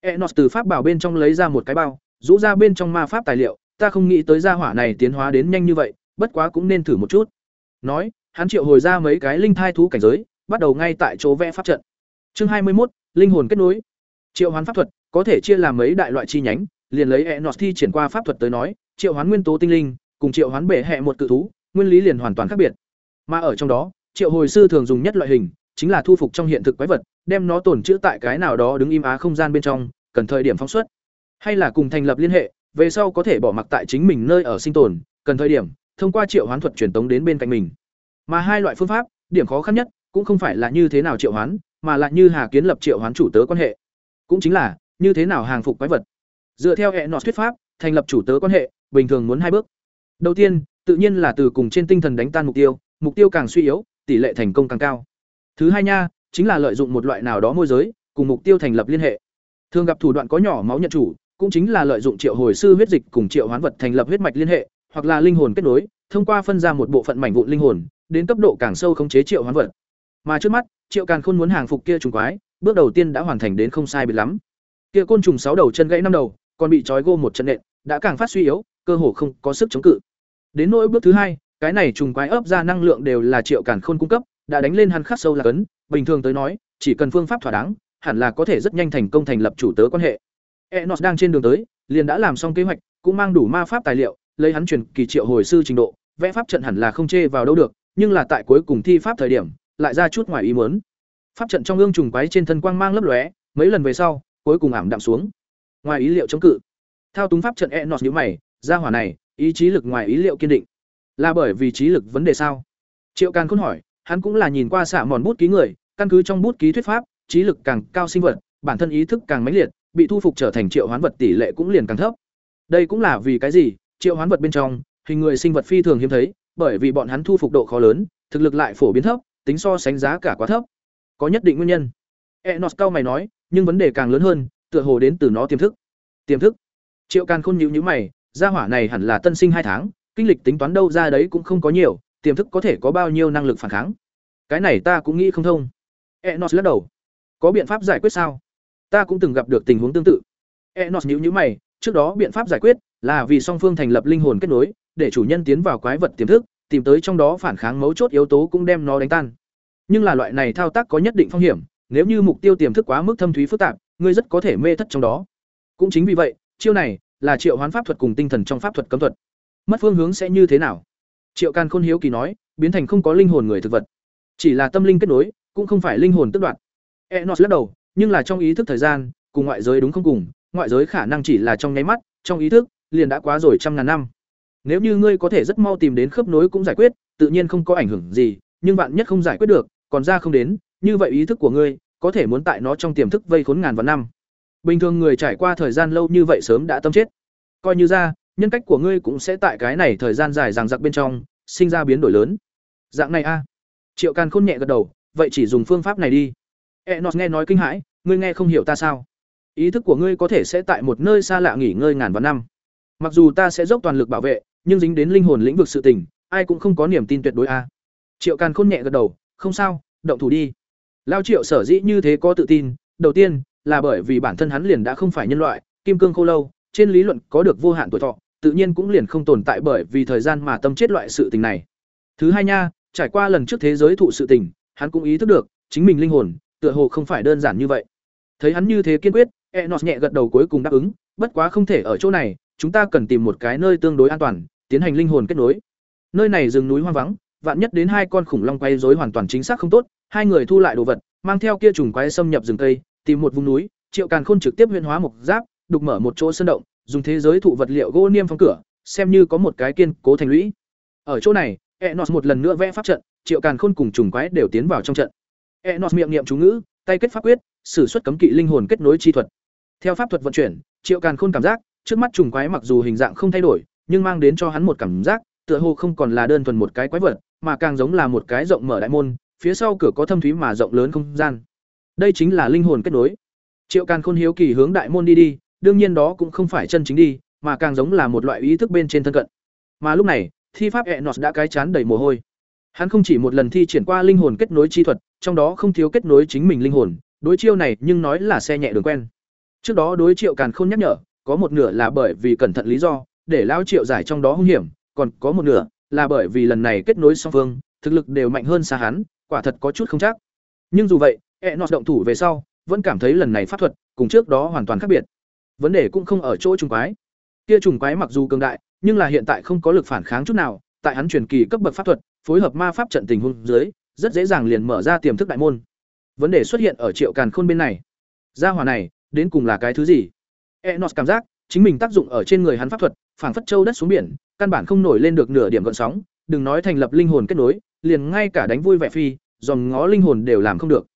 Enos từ pháp bảo bên trong lấy ra một cái bao, rũ ra bên trong ma pháp tài liệu, ta không nghĩ tới gia hỏa này tiến hóa đến nhanh như vậy, bất quá cũng nên thử một chút. Nói, hắn triệu hồi ra mấy cái linh thai thú cảnh giới, bắt đầu ngay tại chỗ vẽ pháp trận. Chương hai mươi một linh hồn kết nối. Triệu hoán pháp thuật có thể chia làm mấy đại loại chi nhánh, liền lấy Enos thi triển qua pháp thuật tới nói, triệu hoán nguyên tố tinh linh, cùng triệu hoán bể hệ một cự thú, nguyên lý liền hoàn toàn khác biệt. Mà ở trong đó, triệu hồi sư thường dùng nhất loại hình, chính là thu phục trong hiện thực quái vật, đem nó tổn trữ tại cái nào đó đứng im á không gian bên trong, cần thời điểm phóng xuất, hay là cùng thành lập liên hệ, về sau có thể bỏ mặc tại chính mình nơi ở sinh tồn, cần thời điểm thông qua triệu hoán thuật truyền tống đến bên cạnh mình. Mà hai loại phương pháp, điểm khó khăn nhất cũng không phải là như thế nào triệu hoán, mà là như Hà Kiến lập triệu hoán chủ tớ quan hệ. Cũng chính là như thế nào hàng phục quái vật. Dựa theo hệ nọ thuyết pháp, thành lập chủ tớ quan hệ, bình thường muốn hai bước. Đầu tiên, tự nhiên là từ cùng trên tinh thần đánh tan mục tiêu, mục tiêu càng suy yếu, tỷ lệ thành công càng cao. Thứ hai nha, chính là lợi dụng một loại nào đó môi giới, cùng mục tiêu thành lập liên hệ. Thường gặp thủ đoạn có nhỏ máu nhận chủ, cũng chính là lợi dụng triệu hồi sư huyết dịch cùng triệu hoán vật thành lập huyết mạch liên hệ, hoặc là linh hồn kết nối, thông qua phân ra một bộ phận mảnh vụn linh hồn, đến cấp độ càng sâu khống chế triệu hoán vật. Mà trước mắt, Triệu Càn Khôn muốn hàng phục kia trùng quái, bước đầu tiên đã hoàn thành đến không sai biệt lắm. Kia côn trùng sáu đầu chân gãy năm đầu, còn bị trói gô một trận nện, đã càng phát suy yếu, cơ hồ không có sức chống cự. Đến nỗi bước thứ hai, cái này trùng quái ấp ra năng lượng đều là Triệu Càn Khôn cung cấp, đã đánh lên hắn khắc sâu là cấn, bình thường tới nói, chỉ cần phương pháp thỏa đáng, hẳn là có thể rất nhanh thành công thành lập chủ tớ quan hệ. Enos đang trên đường tới, liền đã làm xong kế hoạch, cũng mang đủ ma pháp tài liệu, lấy hắn truyền kỳ triệu hồi sư trình độ, vẽ pháp trận hẳn là không chê vào đâu được, nhưng là tại cuối cùng thi pháp thời điểm, lại ra chút ngoài ý muốn. Pháp trận trong ương trùng quái trên thân quang mang lấp lóe, mấy lần về sau, cuối cùng ảm đạm xuống. Ngoài ý liệu chống cự. Thao túng pháp trận Enos nhíu mày, ra hỏa này, ý chí lực ngoài ý liệu kiên định. Là bởi vì trí lực vấn đề sao? Triệu Càn Khôn hỏi, hắn cũng là nhìn qua xạ mòn bút ký người, căn cứ trong bút ký thuyết pháp, trí lực càng cao sinh vật, bản thân ý thức càng mãnh liệt, bị thu phục trở thành triệu hoán vật tỷ lệ cũng liền càng thấp. Đây cũng là vì cái gì? Triệu hoán vật bên trong, hình người sinh vật phi thường hiếm thấy, bởi vì bọn hắn thu phục độ khó lớn, thực lực lại phổ biến thấp, tính so sánh giá cả quá thấp. Có nhất định nguyên nhân. Enos cao mày nói, nhưng vấn đề càng lớn hơn, tựa hồ đến từ nó tiềm thức. Tiềm thức? Triệu Càn Khôn nhịu nhữ mày, gia hỏa này hẳn là tân sinh hai tháng, kinh lịch tính toán đâu ra đấy cũng không có nhiều, tiềm thức có thể có bao nhiêu năng lực phản kháng. Cái này ta cũng nghĩ không thông. Enos lắc đầu. Có biện pháp giải quyết sao? Ta cũng từng gặp được tình huống tương tự. Enos nhíu nhíu mày, trước đó biện pháp giải quyết là vì song phương thành lập linh hồn kết nối, để chủ nhân tiến vào quái vật tiềm thức, tìm tới trong đó phản kháng mấu chốt yếu tố cũng đem nó đánh tan. Nhưng là loại này thao tác có nhất định phong hiểm, nếu như mục tiêu tiềm thức quá mức thâm thúy phức tạp, ngươi rất có thể mê thất trong đó. Cũng chính vì vậy, chiêu này là triệu hoán pháp thuật cùng tinh thần trong pháp thuật cấm thuật. Mất phương hướng sẽ như thế nào? Triệu Càn Khôn hiếu kỳ nói, biến thành không có linh hồn người thực vật, chỉ là tâm linh kết nối, cũng không phải linh hồn tức đoạt. Enos lắc đầu, nhưng là trong ý thức thời gian, cùng ngoại giới đúng không cùng, ngoại giới khả năng chỉ là trong nháy mắt, trong ý thức, liền đã quá rồi trăm ngàn năm. Nếu như ngươi có thể rất mau tìm đến khớp nối cũng giải quyết, tự nhiên không có ảnh hưởng gì, nhưng bạn nhất không giải quyết được, còn ra không đến, như vậy ý thức của ngươi có thể muốn tại nó trong tiềm thức vây khốn ngàn vạn năm. bình thường người trải qua thời gian lâu như vậy sớm đã tâm chết coi như ra nhân cách của ngươi cũng sẽ tại cái này thời gian dài ràng giặc bên trong sinh ra biến đổi lớn. Dạng này a. Triệu càn khôn nhẹ gật đầu, vậy chỉ dùng phương pháp này đi. E nghe nói kinh hãi, ngươi nghe không hiểu ta sao? Ý thức của ngươi có thể sẽ tại một nơi xa lạ nghỉ ngơi ngàn vạn năm. Mặc dù ta sẽ dốc toàn lực bảo vệ, nhưng dính đến linh hồn lĩnh vực sự tình, ai cũng không có niềm tin tuyệt đối a. Triệu càn khôn nhẹ gật đầu, không sao, động thủ đi. Lao triệu sở dĩ như thế có tự tin, đầu tiên là bởi vì bản thân hắn liền đã không phải nhân loại, kim cương khô lâu, trên lý luận có được vô hạn tuổi thọ tự nhiên cũng liền không tồn tại bởi vì thời gian mà tâm chết loại sự tình này. Thứ hai nha, trải qua lần trước thế giới thụ sự tình, hắn cũng ý thức được, chính mình linh hồn, tựa hồ không phải đơn giản như vậy. Thấy hắn như thế kiên quyết, enos nhẹ gật đầu cuối cùng đáp ứng, bất quá không thể ở chỗ này, chúng ta cần tìm một cái nơi tương đối an toàn, tiến hành linh hồn kết nối. Nơi này rừng núi hoang vắng, vạn nhất đến hai con khủng long quay rối hoàn toàn chính xác không tốt, hai người thu lại đồ vật, mang theo kia trùng quái xâm nhập rừng tây tìm một vùng núi, triệu càn khôn trực tiếp huyễn hóa một giáp, đục mở một chỗ sơn động dùng thế giới thụ vật liệu gỗ niêm phong cửa, xem như có một cái kiên cố thành lũy. Ở chỗ này, enos một lần nữa vẽ pháp trận, triệu càn khôn cùng trùng quái đều tiến vào trong trận. Enos miệng niệm chú ngữ, tay kết pháp quyết, sử xuất cấm kỵ linh hồn kết nối chi thuật. Theo pháp thuật vận chuyển, triệu càn khôn cảm giác, trước mắt trùng quái mặc dù hình dạng không thay đổi, nhưng mang đến cho hắn một cảm giác, tựa hồ không còn là đơn thuần một cái quái vật, mà càng giống là một cái rộng mở đại môn, phía sau cửa có thâm thúy mà rộng lớn không gian. Đây chính là linh hồn kết nối. Triệu càn khôn hiếu kỳ hướng đại môn đi đi đương nhiên đó cũng không phải chân chính đi, mà càng giống là một loại ý thức bên trên thân cận. Mà lúc này, thi pháp enos đã cái chán đầy mồ hôi. Hắn không chỉ một lần thi triển qua linh hồn kết nối chi thuật, trong đó không thiếu kết nối chính mình linh hồn, đối chiêu này nhưng nói là xe nhẹ đường quen. Trước đó đối triệu càn khôn nhắc nhở, có một nửa là bởi vì cẩn thận lý do, để lao triệu giải trong đó hung hiểm, còn có một nửa là bởi vì lần này kết nối song phương, thực lực đều mạnh hơn xa hắn, quả thật có chút không chắc. Nhưng dù vậy, enos động thủ về sau, vẫn cảm thấy lần này pháp thuật cùng trước đó hoàn toàn khác biệt vấn đề cũng không ở chỗ trùng quái. Kia trùng quái mặc dù cường đại, nhưng là hiện tại không có lực phản kháng chút nào, tại hắn truyền kỳ cấp bậc pháp thuật, phối hợp ma pháp trận tình huống dưới, rất dễ dàng liền mở ra tiềm thức đại môn. Vấn đề xuất hiện ở triệu càn khôn bên này. Gia hỏa này, đến cùng là cái thứ gì? Enos cảm giác, chính mình tác dụng ở trên người hắn pháp thuật, phảng phất châu đất xuống biển, căn bản không nổi lên được nửa điểm gợn sóng, đừng nói thành lập linh hồn kết nối, liền ngay cả đánh vui vẻ phi, dòm ngó linh hồn đều làm không được.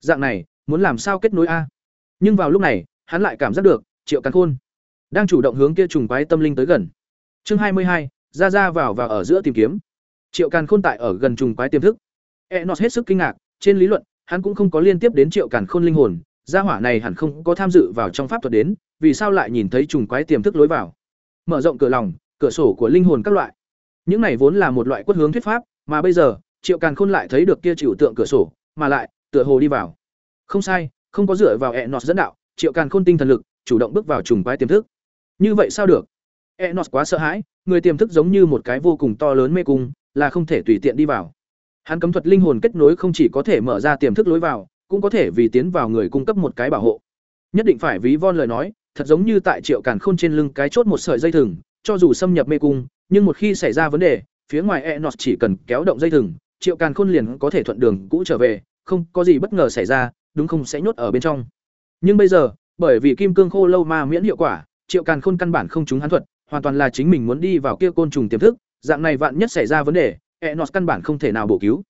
Dạng này, muốn làm sao kết nối a? Nhưng vào lúc này, hắn lại cảm giác được triệu càn khôn. Đang chủ động hướng kia trùng quái tâm linh tới gần. Chương hai mươi hai, ra ra vào và ở giữa tìm kiếm. Triệu càn khôn tại ở gần trùng quái tiềm thức. E enos hết sức kinh ngạc, trên lý luận, hắn cũng không có liên tiếp đến triệu càn khôn linh hồn, gia hỏa này hẳn không có tham dự vào trong pháp thuật đến, vì sao lại nhìn thấy trùng quái tiềm thức lối vào? Mở rộng cửa lòng, cửa sổ của linh hồn các loại. Những này vốn là một loại quất hướng thuyết pháp, mà bây giờ, triệu càn khôn lại thấy được kia chịu tượng cửa sổ, mà lại, tựa hồ đi vào. Không sai, không có dựa vào enos dẫn đạo, triệu càn khôn tinh thần lực chủ động bước vào trùng quái tiềm thức. Như vậy sao được? Enos quá sợ hãi, người tiềm thức giống như một cái vô cùng to lớn mê cung, là không thể tùy tiện đi vào. Hắn cấm thuật linh hồn kết nối không chỉ có thể mở ra tiềm thức lối vào, cũng có thể vì tiến vào người cung cấp một cái bảo hộ. Nhất định phải ví von lời nói, thật giống như tại triệu càn khôn trên lưng cái chốt một sợi dây thừng, cho dù xâm nhập mê cung, nhưng một khi xảy ra vấn đề, phía ngoài enos chỉ cần kéo động dây thừng, triệu càn khôn liền có thể thuận đường cũ trở về, không có gì bất ngờ xảy ra, đúng không sẽ nhốt ở bên trong. Nhưng bây giờ bởi vì kim cương khô lâu ma miễn hiệu quả, triệu càn khôn căn bản không trúng hắn thuật, hoàn toàn là chính mình muốn đi vào kia côn trùng tiềm thức, dạng này vạn nhất xảy ra vấn đề e enos căn bản không thể nào bổ cứu.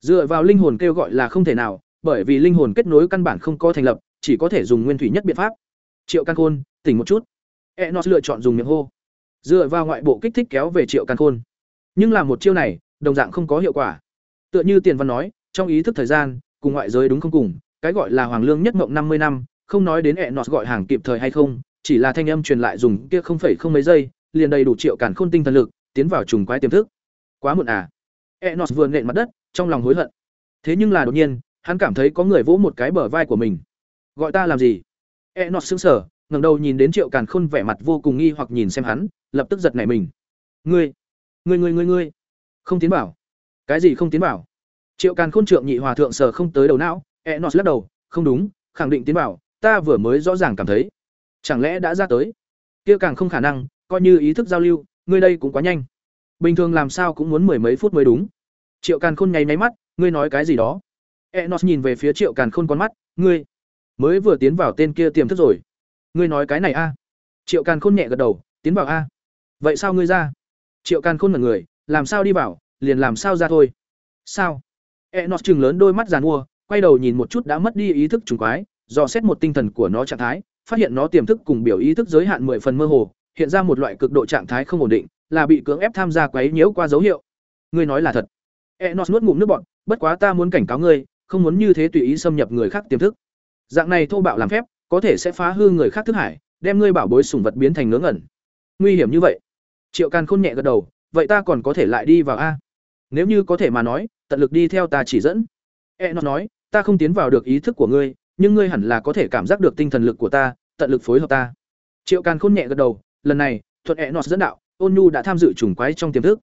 Dựa vào linh hồn kêu gọi là không thể nào, bởi vì linh hồn kết nối căn bản không có thành lập, chỉ có thể dùng nguyên thủy nhất biện pháp. Triệu căn khôn, tỉnh một chút. E enos lựa chọn dùng miệng hô. Dựa vào ngoại bộ kích thích kéo về triệu căn khôn. Nhưng làm một chiêu này, đồng dạng không có hiệu quả. Tựa như tiền văn nói, trong ý thức thời gian, cùng ngoại giới đúng không cùng, cái gọi là hoàng lương nhất mộng năm mươi năm không nói đến enos gọi hàng kịp thời hay không, chỉ là thanh âm truyền lại dùng kia không phẩy không mấy giây, liền đầy đủ triệu cản khôn tinh thần lực, tiến vào trùng quái tiềm thức. Quá muộn à? Enos vừa nện mặt đất, trong lòng hối hận. Thế nhưng là đột nhiên, hắn cảm thấy có người vỗ một cái bờ vai của mình. Gọi ta làm gì? Enos sững sờ, ngẩng đầu nhìn đến triệu càn khôn vẻ mặt vô cùng nghi hoặc nhìn xem hắn, lập tức giật nảy mình. Ngươi ngươi ngươi ngươi ngươi. Không tiến bảo cái gì không tiến bảo triệu càn khôn trượng nhị hòa thượng sờ không tới đầu não, enos lắc đầu, không đúng, khẳng định tiến bảo ta vừa mới rõ ràng cảm thấy. Chẳng lẽ đã ra tới? Kia càng không khả năng, coi như ý thức giao lưu, ngươi đây cũng quá nhanh. Bình thường làm sao cũng muốn mười mấy phút mới đúng. Triệu càn khôn nháy máy mắt, ngươi nói cái gì đó? Enos nhìn về phía triệu càn khôn con mắt, ngươi mới vừa tiến vào tên kia tiềm thức rồi. Ngươi nói cái này a? Triệu càn khôn nhẹ gật đầu, tiến vào a? Vậy sao ngươi ra? Triệu càn khôn là người, làm sao đi vào, liền làm sao ra thôi? Sao? Enos chừng lớn đôi mắt giàn mua, quay đầu nhìn một chút đã mất đi ý thức trùng quái dò xét một tinh thần của nó trạng thái phát hiện nó tiềm thức cùng biểu ý thức giới hạn 10 phần mơ hồ, hiện ra một loại cực độ trạng thái không ổn định, là bị cưỡng ép tham gia quấy nhiễu qua dấu hiệu. Ngươi nói là thật. Enos nuốt ngụm nước bọt, bất quá ta muốn cảnh cáo ngươi, không muốn như thế tùy ý xâm nhập người khác tiềm thức. Dạng này thô bạo làm phép, có thể sẽ phá hư người khác thức hải, đem ngươi bảo bối sủng vật biến thành ngớ ngẩn. Nguy hiểm như vậy. Triệu Càn Khôn nhẹ gật đầu, vậy ta còn có thể lại đi vào a? Nếu như có thể mà nói, tận lực đi theo ta chỉ dẫn. Enos nói, ta không tiến vào được ý thức của ngươi, nhưng ngươi hẳn là có thể cảm giác được tinh thần lực của ta, tận lực phối hợp ta. Triệu Càn Khôn nhẹ gật đầu, lần này, thuận nọ dẫn đạo, Ôn Nhu đã tham dự trùng quái trong tiềm thức.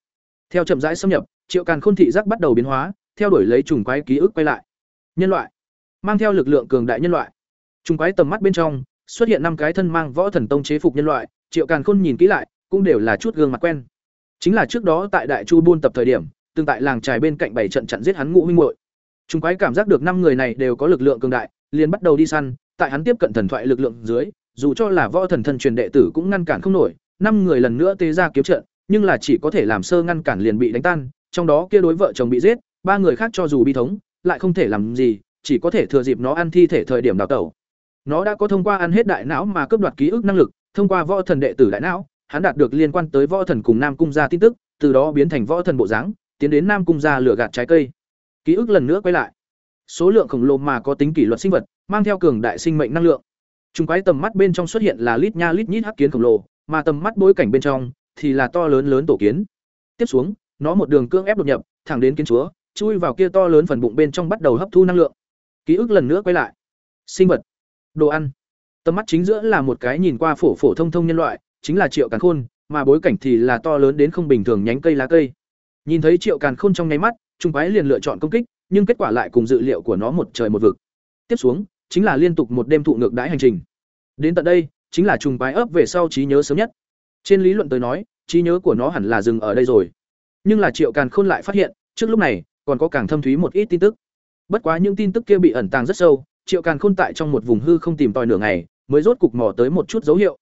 Theo chậm rãi xâm nhập, Triệu Càn Khôn thị giác bắt đầu biến hóa, theo đuổi lấy trùng quái ký ức quay lại. Nhân loại, mang theo lực lượng cường đại nhân loại. Trùng quái tầm mắt bên trong, xuất hiện năm cái thân mang võ thần tông chế phục nhân loại, Triệu Càn Khôn nhìn kỹ lại, cũng đều là chút gương mặt quen. Chính là trước đó tại Đại Chu Buôn tập thời điểm, từng tại làng trài bên cạnh bảy trận chặn giết hắn ngũ huynh muội. Trùng quái cảm giác được năm người này đều có lực lượng cường đại, liền bắt đầu đi săn, tại hắn tiếp cận thần thoại lực lượng dưới, dù cho là võ thần thân truyền đệ tử cũng ngăn cản không nổi, năm người lần nữa tế ra kiếm trận, nhưng là chỉ có thể làm sơ ngăn cản liền bị đánh tan, trong đó kia đối vợ chồng bị giết, ba người khác cho dù bi thống, lại không thể làm gì, chỉ có thể thừa dịp nó ăn thi thể thời điểm đào tẩu. Nó đã có thông qua ăn hết đại não mà cướp đoạt ký ức năng lực, thông qua võ thần đệ tử đại não, hắn đạt được liên quan tới võ thần cùng Nam cung gia tin tức, từ đó biến thành võ thần bộ dáng, tiến đến Nam cung gia lửa gạt trái cây. Ký ức lần nữa quay lại. Số lượng khổng lồ mà có tính kỷ luật sinh vật, mang theo cường đại sinh mệnh năng lượng. Trùng quái tầm mắt bên trong xuất hiện là lít nha lít nhít hắc kiến khổng lồ, mà tầm mắt bối cảnh bên trong thì là to lớn lớn tổ kiến. Tiếp xuống, nó một đường cương ép đột nhập, thẳng đến kiến chúa, chui vào kia to lớn phần bụng bên trong bắt đầu hấp thu năng lượng. Ký ức lần nữa quay lại. Sinh vật, đồ ăn. Tầm mắt chính giữa là một cái nhìn qua phổ phổ thông thông nhân loại, chính là Triệu Càn Khôn, mà bối cảnh thì là to lớn đến không bình thường nhánh cây lá cây. Nhìn thấy Triệu Càn Khôn trong nháy mắt, trung quái liền lựa chọn công kích, nhưng kết quả lại cùng dự liệu của nó một trời một vực. Tiếp xuống, chính là liên tục một đêm thụ ngược đãi hành trình. Đến tận đây, chính là trùng bái ấp về sau trí nhớ sớm nhất. Trên lý luận tới nói, trí nhớ của nó hẳn là dừng ở đây rồi. Nhưng là Triệu Càn Khôn lại phát hiện, trước lúc này, còn có càng thâm thúy một ít tin tức. Bất quá những tin tức kia bị ẩn tàng rất sâu, Triệu Càn Khôn tại trong một vùng hư không tìm tòi nửa ngày, mới rốt cục mò tới một chút dấu hiệu.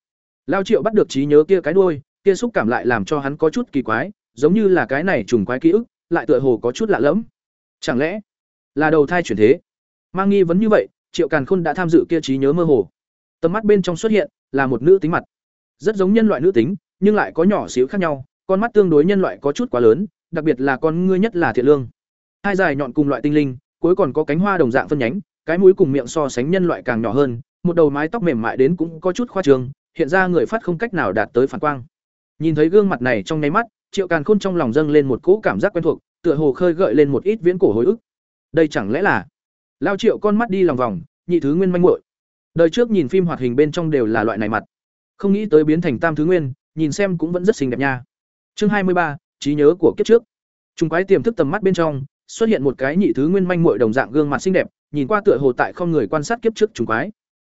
Lao Triệu bắt được trí nhớ kia cái đuôi, kia xúc cảm lại làm cho hắn có chút kỳ quái, giống như là cái này trùng quái ký ức, lại tựa hồ có chút lạ lẫm. Chẳng lẽ là đầu thai chuyển thế? Mang nghi vấn như vậy, Triệu Càn Khôn đã tham dự kia trí nhớ mơ hồ. Tầm mắt bên trong xuất hiện là một nữ tính mặt, rất giống nhân loại nữ tính, nhưng lại có nhỏ xíu khác nhau, con mắt tương đối nhân loại có chút quá lớn, đặc biệt là con ngươi nhất là thiện lương. Hai dài nhọn cùng loại tinh linh, cuối còn có cánh hoa đồng dạng phân nhánh, cái mũi cùng miệng so sánh nhân loại càng nhỏ hơn, một đầu mái tóc mềm mại đến cũng có chút khoa trương, hiện ra người phát không cách nào đạt tới phản quang. Nhìn thấy gương mặt này trong nháy mắt, Triệu Càn Khôn trong lòng dâng lên một cỗ cảm giác quen thuộc, tựa hồ khơi gợi lên một ít viễn cổ hồi ức. Đây chẳng lẽ là Lao Triệu con mắt đi lòng vòng, nhị thứ nguyên manh muội. Đời trước nhìn phim hoạt hình bên trong đều là loại này mặt, không nghĩ tới biến thành tam thứ nguyên, nhìn xem cũng vẫn rất xinh đẹp nha. Chương hai mươi ba, trí nhớ của kiếp trước. trùng quái tiềm thức tầm mắt bên trong, xuất hiện một cái nhị thứ nguyên manh muội đồng dạng gương mặt xinh đẹp, nhìn qua tựa hồ tại không người quan sát kiếp trước trùng quái.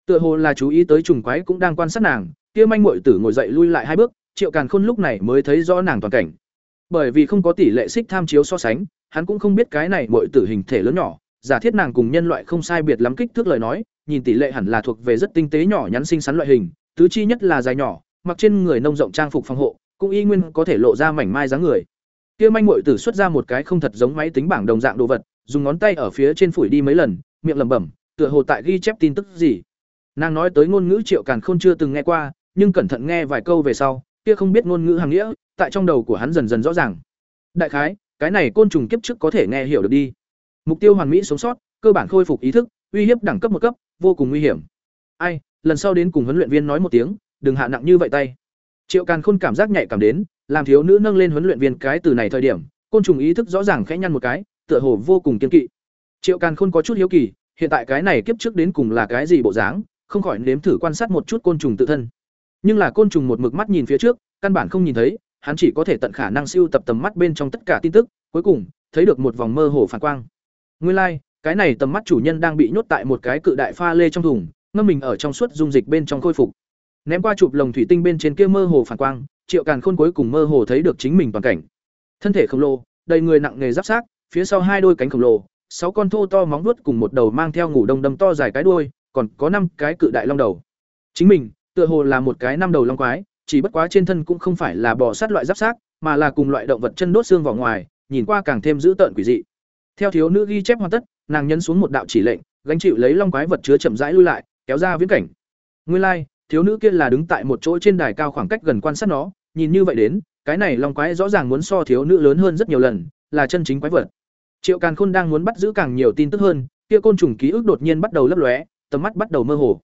Tựa hồ là chú ý tới trùng quái cũng đang quan sát nàng, kia manh muội tử ngồi dậy lui lại hai bước, Triệu Càn Khôn lúc này mới thấy rõ nàng toàn cảnh. Bởi vì không có tỷ lệ xích tham chiếu so sánh, hắn cũng không biết cái này muội tử hình thể lớn nhỏ, giả thiết nàng cùng nhân loại không sai biệt lắm kích thước lời nói, nhìn tỷ lệ hẳn là thuộc về rất tinh tế nhỏ nhắn xinh xắn loại hình, tứ chi nhất là dài nhỏ, mặc trên người nông rộng trang phục phòng hộ, cũng y nguyên có thể lộ ra mảnh mai dáng người. Kia manh muội tử xuất ra một cái không thật giống máy tính bảng đồng dạng đồ vật, dùng ngón tay ở phía trên phủi đi mấy lần, miệng lẩm bẩm, tựa hồ tại ghi chép tin tức gì. Nàng nói tới ngôn ngữ Triệu Càn Khôn chưa từng nghe qua, nhưng cẩn thận nghe vài câu về sau, kia không biết ngôn ngữ hàng nghĩa, tại trong đầu của hắn dần dần rõ ràng. Đại khái, cái này côn trùng kiếp trước có thể nghe hiểu được đi. Mục tiêu hoàn mỹ sống sót, cơ bản khôi phục ý thức, uy hiếp đẳng cấp một cấp, vô cùng nguy hiểm. Ai, lần sau đến cùng huấn luyện viên nói một tiếng, đừng hạ nặng như vậy tay. Triệu Càn Khôn cảm giác nhạy cảm đến, làm thiếu nữ nâng lên huấn luyện viên cái từ này thời điểm, côn trùng ý thức rõ ràng khẽ nhăn một cái, tựa hồ vô cùng kiên kỵ. Triệu Càn Khôn có chút hiếu kỳ, hiện tại cái này kiếp trước đến cùng là cái gì bộ dáng, không khỏi nếm thử quan sát một chút côn trùng tự thân. Nhưng là côn trùng một mực mắt nhìn phía trước, căn bản không nhìn thấy, hắn chỉ có thể tận khả năng siêu tập tầm mắt bên trong tất cả tin tức, cuối cùng thấy được một vòng mơ hồ phản quang. Nguyên lai, like, cái này tầm mắt chủ nhân đang bị nhốt tại một cái cự đại pha lê trong thùng, ngâm mình ở trong suốt dung dịch bên trong khôi phục. Ném qua chụp lồng thủy tinh bên trên kia mơ hồ phản quang, Triệu Càn Khôn cuối cùng mơ hồ thấy được chính mình toàn cảnh. Thân thể khổng lồ, đầy người nặng nghề giáp sát phía sau hai đôi cánh khổng lồ, sáu con thô to móng vuốt cùng một đầu mang theo ngủ đông đâm to dài cái đuôi, còn có năm cái cự đại long đầu. Chính mình, tựa hồ là một cái năm đầu long quái, chỉ bất quá trên thân cũng không phải là bò sát loại giáp xác, mà là cùng loại động vật chân đốt xương vào ngoài, nhìn qua càng thêm dữ tợn quỷ dị. Theo thiếu nữ ghi chép hoàn tất, nàng nhấn xuống một đạo chỉ lệnh, gánh chịu lấy long quái vật chứa chậm rãi lui lại, kéo ra viễn cảnh. Nguyên lai, like, thiếu nữ kia là đứng tại một chỗ trên đài cao khoảng cách gần quan sát nó, nhìn như vậy đến, cái này long quái rõ ràng muốn so thiếu nữ lớn hơn rất nhiều lần, là chân chính quái vật. Triệu Càn Khôn đang muốn bắt giữ càng nhiều tin tức hơn, kia côn trùng ký ức đột nhiên bắt đầu lấp lóe, tầm mắt bắt đầu mơ hồ.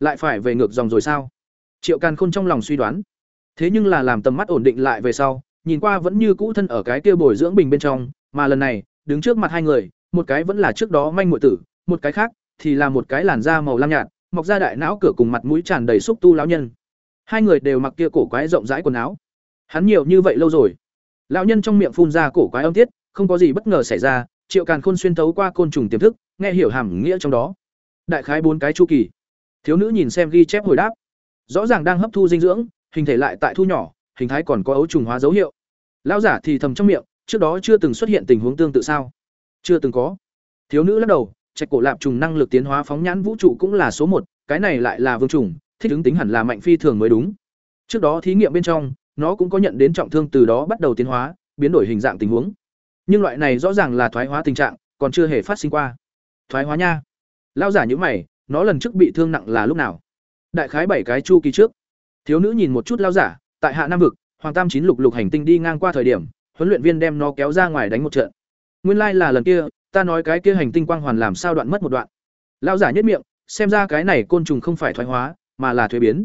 Lại phải về ngược dòng rồi sao? Triệu Càn Khôn trong lòng suy đoán. Thế nhưng là làm tầm mắt ổn định lại về sau, nhìn qua vẫn như cũ thân ở cái kia bồi dưỡng bình bên trong, mà lần này, đứng trước mặt hai người, một cái vẫn là trước đó manh muội tử, một cái khác thì là một cái làn da màu lam nhạt, mọc ra đại não cửa cùng mặt mũi tràn đầy xúc tu lão nhân. Hai người đều mặc kia cổ quái rộng rãi quần áo. Hắn nhiều như vậy lâu rồi. Lão nhân trong miệng phun ra cổ quái âm tiết, không có gì bất ngờ xảy ra, Triệu Càn Khôn xuyên thấu qua côn trùng tiềm thức, nghe hiểu hàm nghĩa trong đó. Đại khái bốn cái chu kỳ. Thiếu nữ nhìn xem ghi chép hồi đáp. Rõ ràng đang hấp thu dinh dưỡng, hình thể lại tại thu nhỏ, hình thái còn có ấu trùng hóa dấu hiệu. Lão giả thì thầm trong miệng, trước đó chưa từng xuất hiện tình huống tương tự sao? Chưa từng có. Thiếu nữ lắc đầu, trạch cổ lạp trùng năng lực tiến hóa phóng nhãn vũ trụ cũng là số một, cái này lại là vương trùng, thích ứng tính hẳn là mạnh phi thường mới đúng. Trước đó thí nghiệm bên trong, nó cũng có nhận đến trọng thương từ đó bắt đầu tiến hóa, biến đổi hình dạng tình huống. Nhưng loại này rõ ràng là thoái hóa tình trạng, còn chưa hề phát sinh qua. Thoái hóa nha. lao giả nhữ mày, nó lần trước bị thương nặng là lúc nào? Đại khái bảy cái chu kỳ trước. Thiếu nữ nhìn một chút lao giả, tại Hạ Nam vực, Hoàng Tam chín lục lục hành tinh đi ngang qua thời điểm, huấn luyện viên đem nó kéo ra ngoài đánh một trận. Nguyên lai là lần kia, ta nói cái kia hành tinh quang hoàn làm sao đoạn mất một đoạn. lao giả nhất miệng, xem ra cái này côn trùng không phải thoái hóa, mà là thuế biến.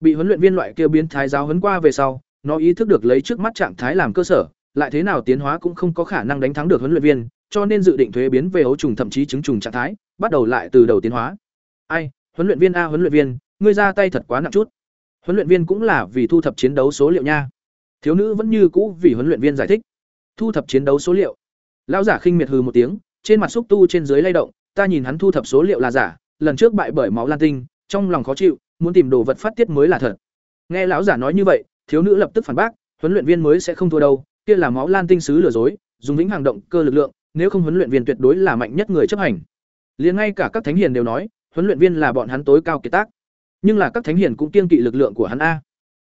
Bị huấn luyện viên loại kia biến thái giáo huấn qua về sau, nó ý thức được lấy trước mắt trạng thái làm cơ sở, lại thế nào tiến hóa cũng không có khả năng đánh thắng được huấn luyện viên, cho nên dự định thuế biến về ấu trùng thậm chí chứng trùng trạng thái, bắt đầu lại từ đầu tiến hóa. Ai, huấn luyện viên a huấn luyện viên, ngươi ra tay thật quá nặng chút. Huấn luyện viên cũng là vì thu thập chiến đấu số liệu nha. Thiếu nữ vẫn như cũ vì huấn luyện viên giải thích. Thu thập chiến đấu số liệu. Lão giả khinh miệt hừ một tiếng, trên mặt xúc tu trên dưới lay động, ta nhìn hắn thu thập số liệu là giả, lần trước bại bởi máu lan tinh, trong lòng khó chịu, muốn tìm đồ vật phát tiết mới là thật. Nghe lão giả nói như vậy, thiếu nữ lập tức phản bác, huấn luyện viên mới sẽ không thua đâu, kia là máu lan tinh sứ lừa dối, dùng vĩnh hàng động cơ lực lượng, nếu không huấn luyện viên tuyệt đối là mạnh nhất người chấp hành. Liền ngay cả các thánh hiền đều nói, huấn luyện viên là bọn hắn tối cao kiệt tác. Nhưng là các thánh hiền cũng kiêng kỵ lực lượng của hắn a.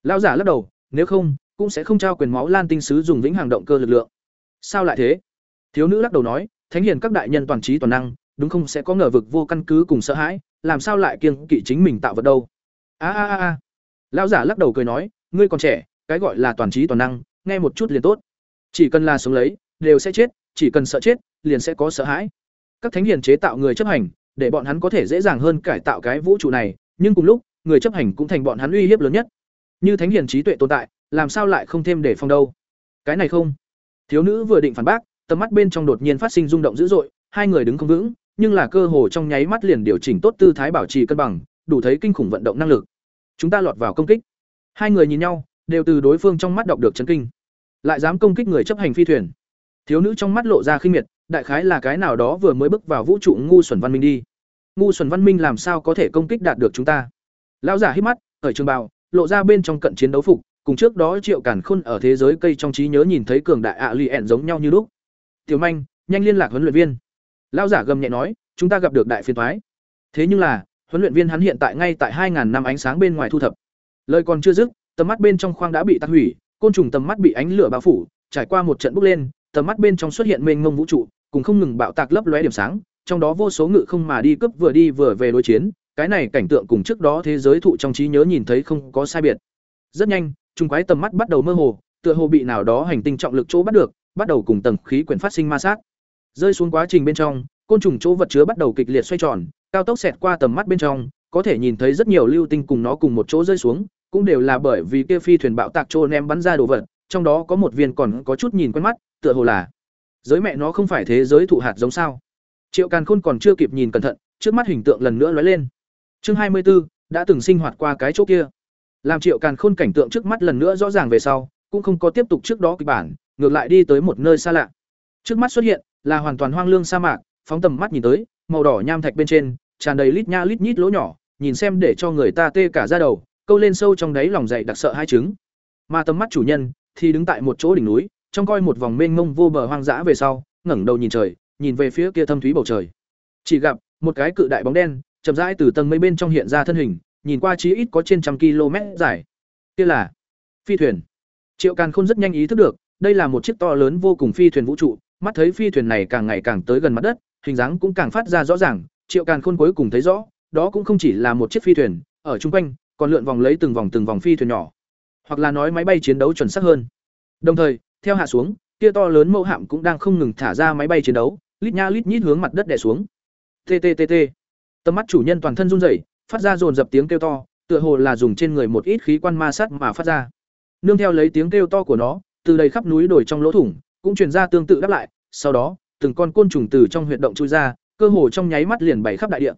Lão giả lắc đầu, nếu không, cũng sẽ không trao quyền máu lan tinh sứ dùng vĩnh hằng động cơ lực lượng. Sao lại thế? Thiếu nữ lắc đầu nói, thánh hiền các đại nhân toàn trí toàn năng, đúng không sẽ có ngờ vực vô căn cứ cùng sợ hãi, làm sao lại kiêng kỵ chính mình tạo vật đâu? A a a a. Lão giả lắc đầu cười nói, ngươi còn trẻ, cái gọi là toàn trí toàn năng, nghe một chút liền tốt. Chỉ cần là sống lấy, đều sẽ chết, chỉ cần sợ chết, liền sẽ có sợ hãi. Các thánh hiền chế tạo người chấp hành, để bọn hắn có thể dễ dàng hơn cải tạo cái vũ trụ này, nhưng cùng lúc, người chấp hành cũng thành bọn hắn uy hiếp lớn nhất. Như thánh hiền trí tuệ tồn tại, làm sao lại không thêm để phòng đâu? Cái này không. Thiếu nữ vừa định phản bác, tầm mắt bên trong đột nhiên phát sinh rung động dữ dội, hai người đứng không vững, nhưng là cơ hồ trong nháy mắt liền điều chỉnh tốt tư thái bảo trì cân bằng, đủ thấy kinh khủng vận động năng lực. Chúng ta lọt vào công kích. Hai người nhìn nhau, đều từ đối phương trong mắt đọc được chấn kinh. Lại dám công kích người chấp hành phi thuyền. Thiếu nữ trong mắt lộ ra khinh miệt, đại khái là cái nào đó vừa mới bước vào vũ trụ ngu xuẩn văn minh đi. Ngu xuẩn văn minh làm sao có thể công kích đạt được chúng ta? Lão giả hít mắt, ở trường bào, lộ ra bên trong cận chiến đấu phục, cùng trước đó Triệu Cản Khôn ở thế giới cây trong trí nhớ nhìn thấy cường đại ạ lì ẹn giống nhau như lúc. Tiểu Manh, nhanh liên lạc huấn luyện viên. Lão giả gầm nhẹ nói, chúng ta gặp được đại phiền thoái Thế nhưng là, huấn luyện viên hắn hiện tại ngay tại 2000 năm ánh sáng bên ngoài thu thập. Lời còn chưa dứt, tầm mắt bên trong khoang đã bị tắt hủy, côn trùng tầm mắt bị ánh lửa bao phủ, trải qua một trận bốc lên, tầm mắt bên trong xuất hiện mênh mông vũ trụ, cùng không ngừng bạo tạc lấp lóe điểm sáng, trong đó vô số ngự không mà đi cướp vừa đi vừa về đối chiến, cái này cảnh tượng cùng trước đó thế giới thụ trong trí nhớ nhìn thấy không có sai biệt. Rất nhanh, trùng quái tầm mắt bắt đầu mơ hồ, tựa hồ bị nào đó hành tinh trọng lực chỗ bắt được, bắt đầu cùng tầng khí quyển phát sinh ma sát. Rơi xuống quá trình bên trong, côn trùng chỗ vật chứa bắt đầu kịch liệt xoay tròn, cao tốc xẹt qua tầm mắt bên trong, có thể nhìn thấy rất nhiều lưu tinh cùng nó cùng một chỗ rơi xuống, cũng đều là bởi vì kia phi thuyền bạo tạc trô ném bắn ra đồ vật, trong đó có một viên còn có chút nhìn quen mắt, tựa hồ là giới mẹ nó không phải thế giới thụ hạt giống sao? Triệu Càn Khôn còn chưa kịp nhìn cẩn thận, trước mắt hình tượng lần nữa lóe lên. Chương hai mươi 24, đã từng sinh hoạt qua cái chỗ kia. Làm Triệu Càn Khôn cảnh tượng trước mắt lần nữa rõ ràng về sau, cũng không có tiếp tục trước đó kịch bản, ngược lại đi tới một nơi xa lạ. Trước mắt xuất hiện là hoàn toàn hoang lương sa mạc, phóng tầm mắt nhìn tới, màu đỏ nham thạch bên trên, tràn đầy lít nha lít nhít lỗ nhỏ, nhìn xem để cho người ta tê cả da đầu, câu lên sâu trong đáy lòng dậy đặc sợ hai trứng. Mà tầm mắt chủ nhân thì đứng tại một chỗ đỉnh núi, trong coi một vòng mênh mông vô bờ hoang dã về sau, ngẩng đầu nhìn trời, nhìn về phía kia thâm thúy bầu trời. Chỉ gặp một cái cự đại bóng đen, chậm rãi từ tầng mây bên trong hiện ra thân hình, nhìn qua chí ít có trên trăm km dài. Kia là phi thuyền. Triệu Càn Khôn rất nhanh ý thức được, đây là một chiếc to lớn vô cùng phi thuyền vũ trụ, mắt thấy phi thuyền này càng ngày càng tới gần mặt đất, hình dáng cũng càng phát ra rõ ràng, Triệu Càn Khôn cuối cùng thấy rõ, đó cũng không chỉ là một chiếc phi thuyền, ở chung quanh còn lượn vòng lấy từng vòng từng vòng phi thuyền nhỏ hoặc là nói máy bay chiến đấu chuẩn xác hơn đồng thời theo hạ xuống, kia to lớn mẫu hạm cũng đang không ngừng thả ra máy bay chiến đấu, lít nha lít nhít hướng mặt đất đè xuống. Tttt tầm mắt chủ nhân toàn thân run rẩy, phát ra dồn dập tiếng kêu to, tựa hồ là dùng trên người một ít khí quan ma sát mà phát ra. Nương theo lấy tiếng kêu to của nó, từ đầy khắp núi đồi trong lỗ thủng, cũng truyền ra tương tự đáp lại, sau đó, từng con côn trùng từ trong huyệt động chui ra, cơ hồ trong nháy mắt liền bày khắp đại địa.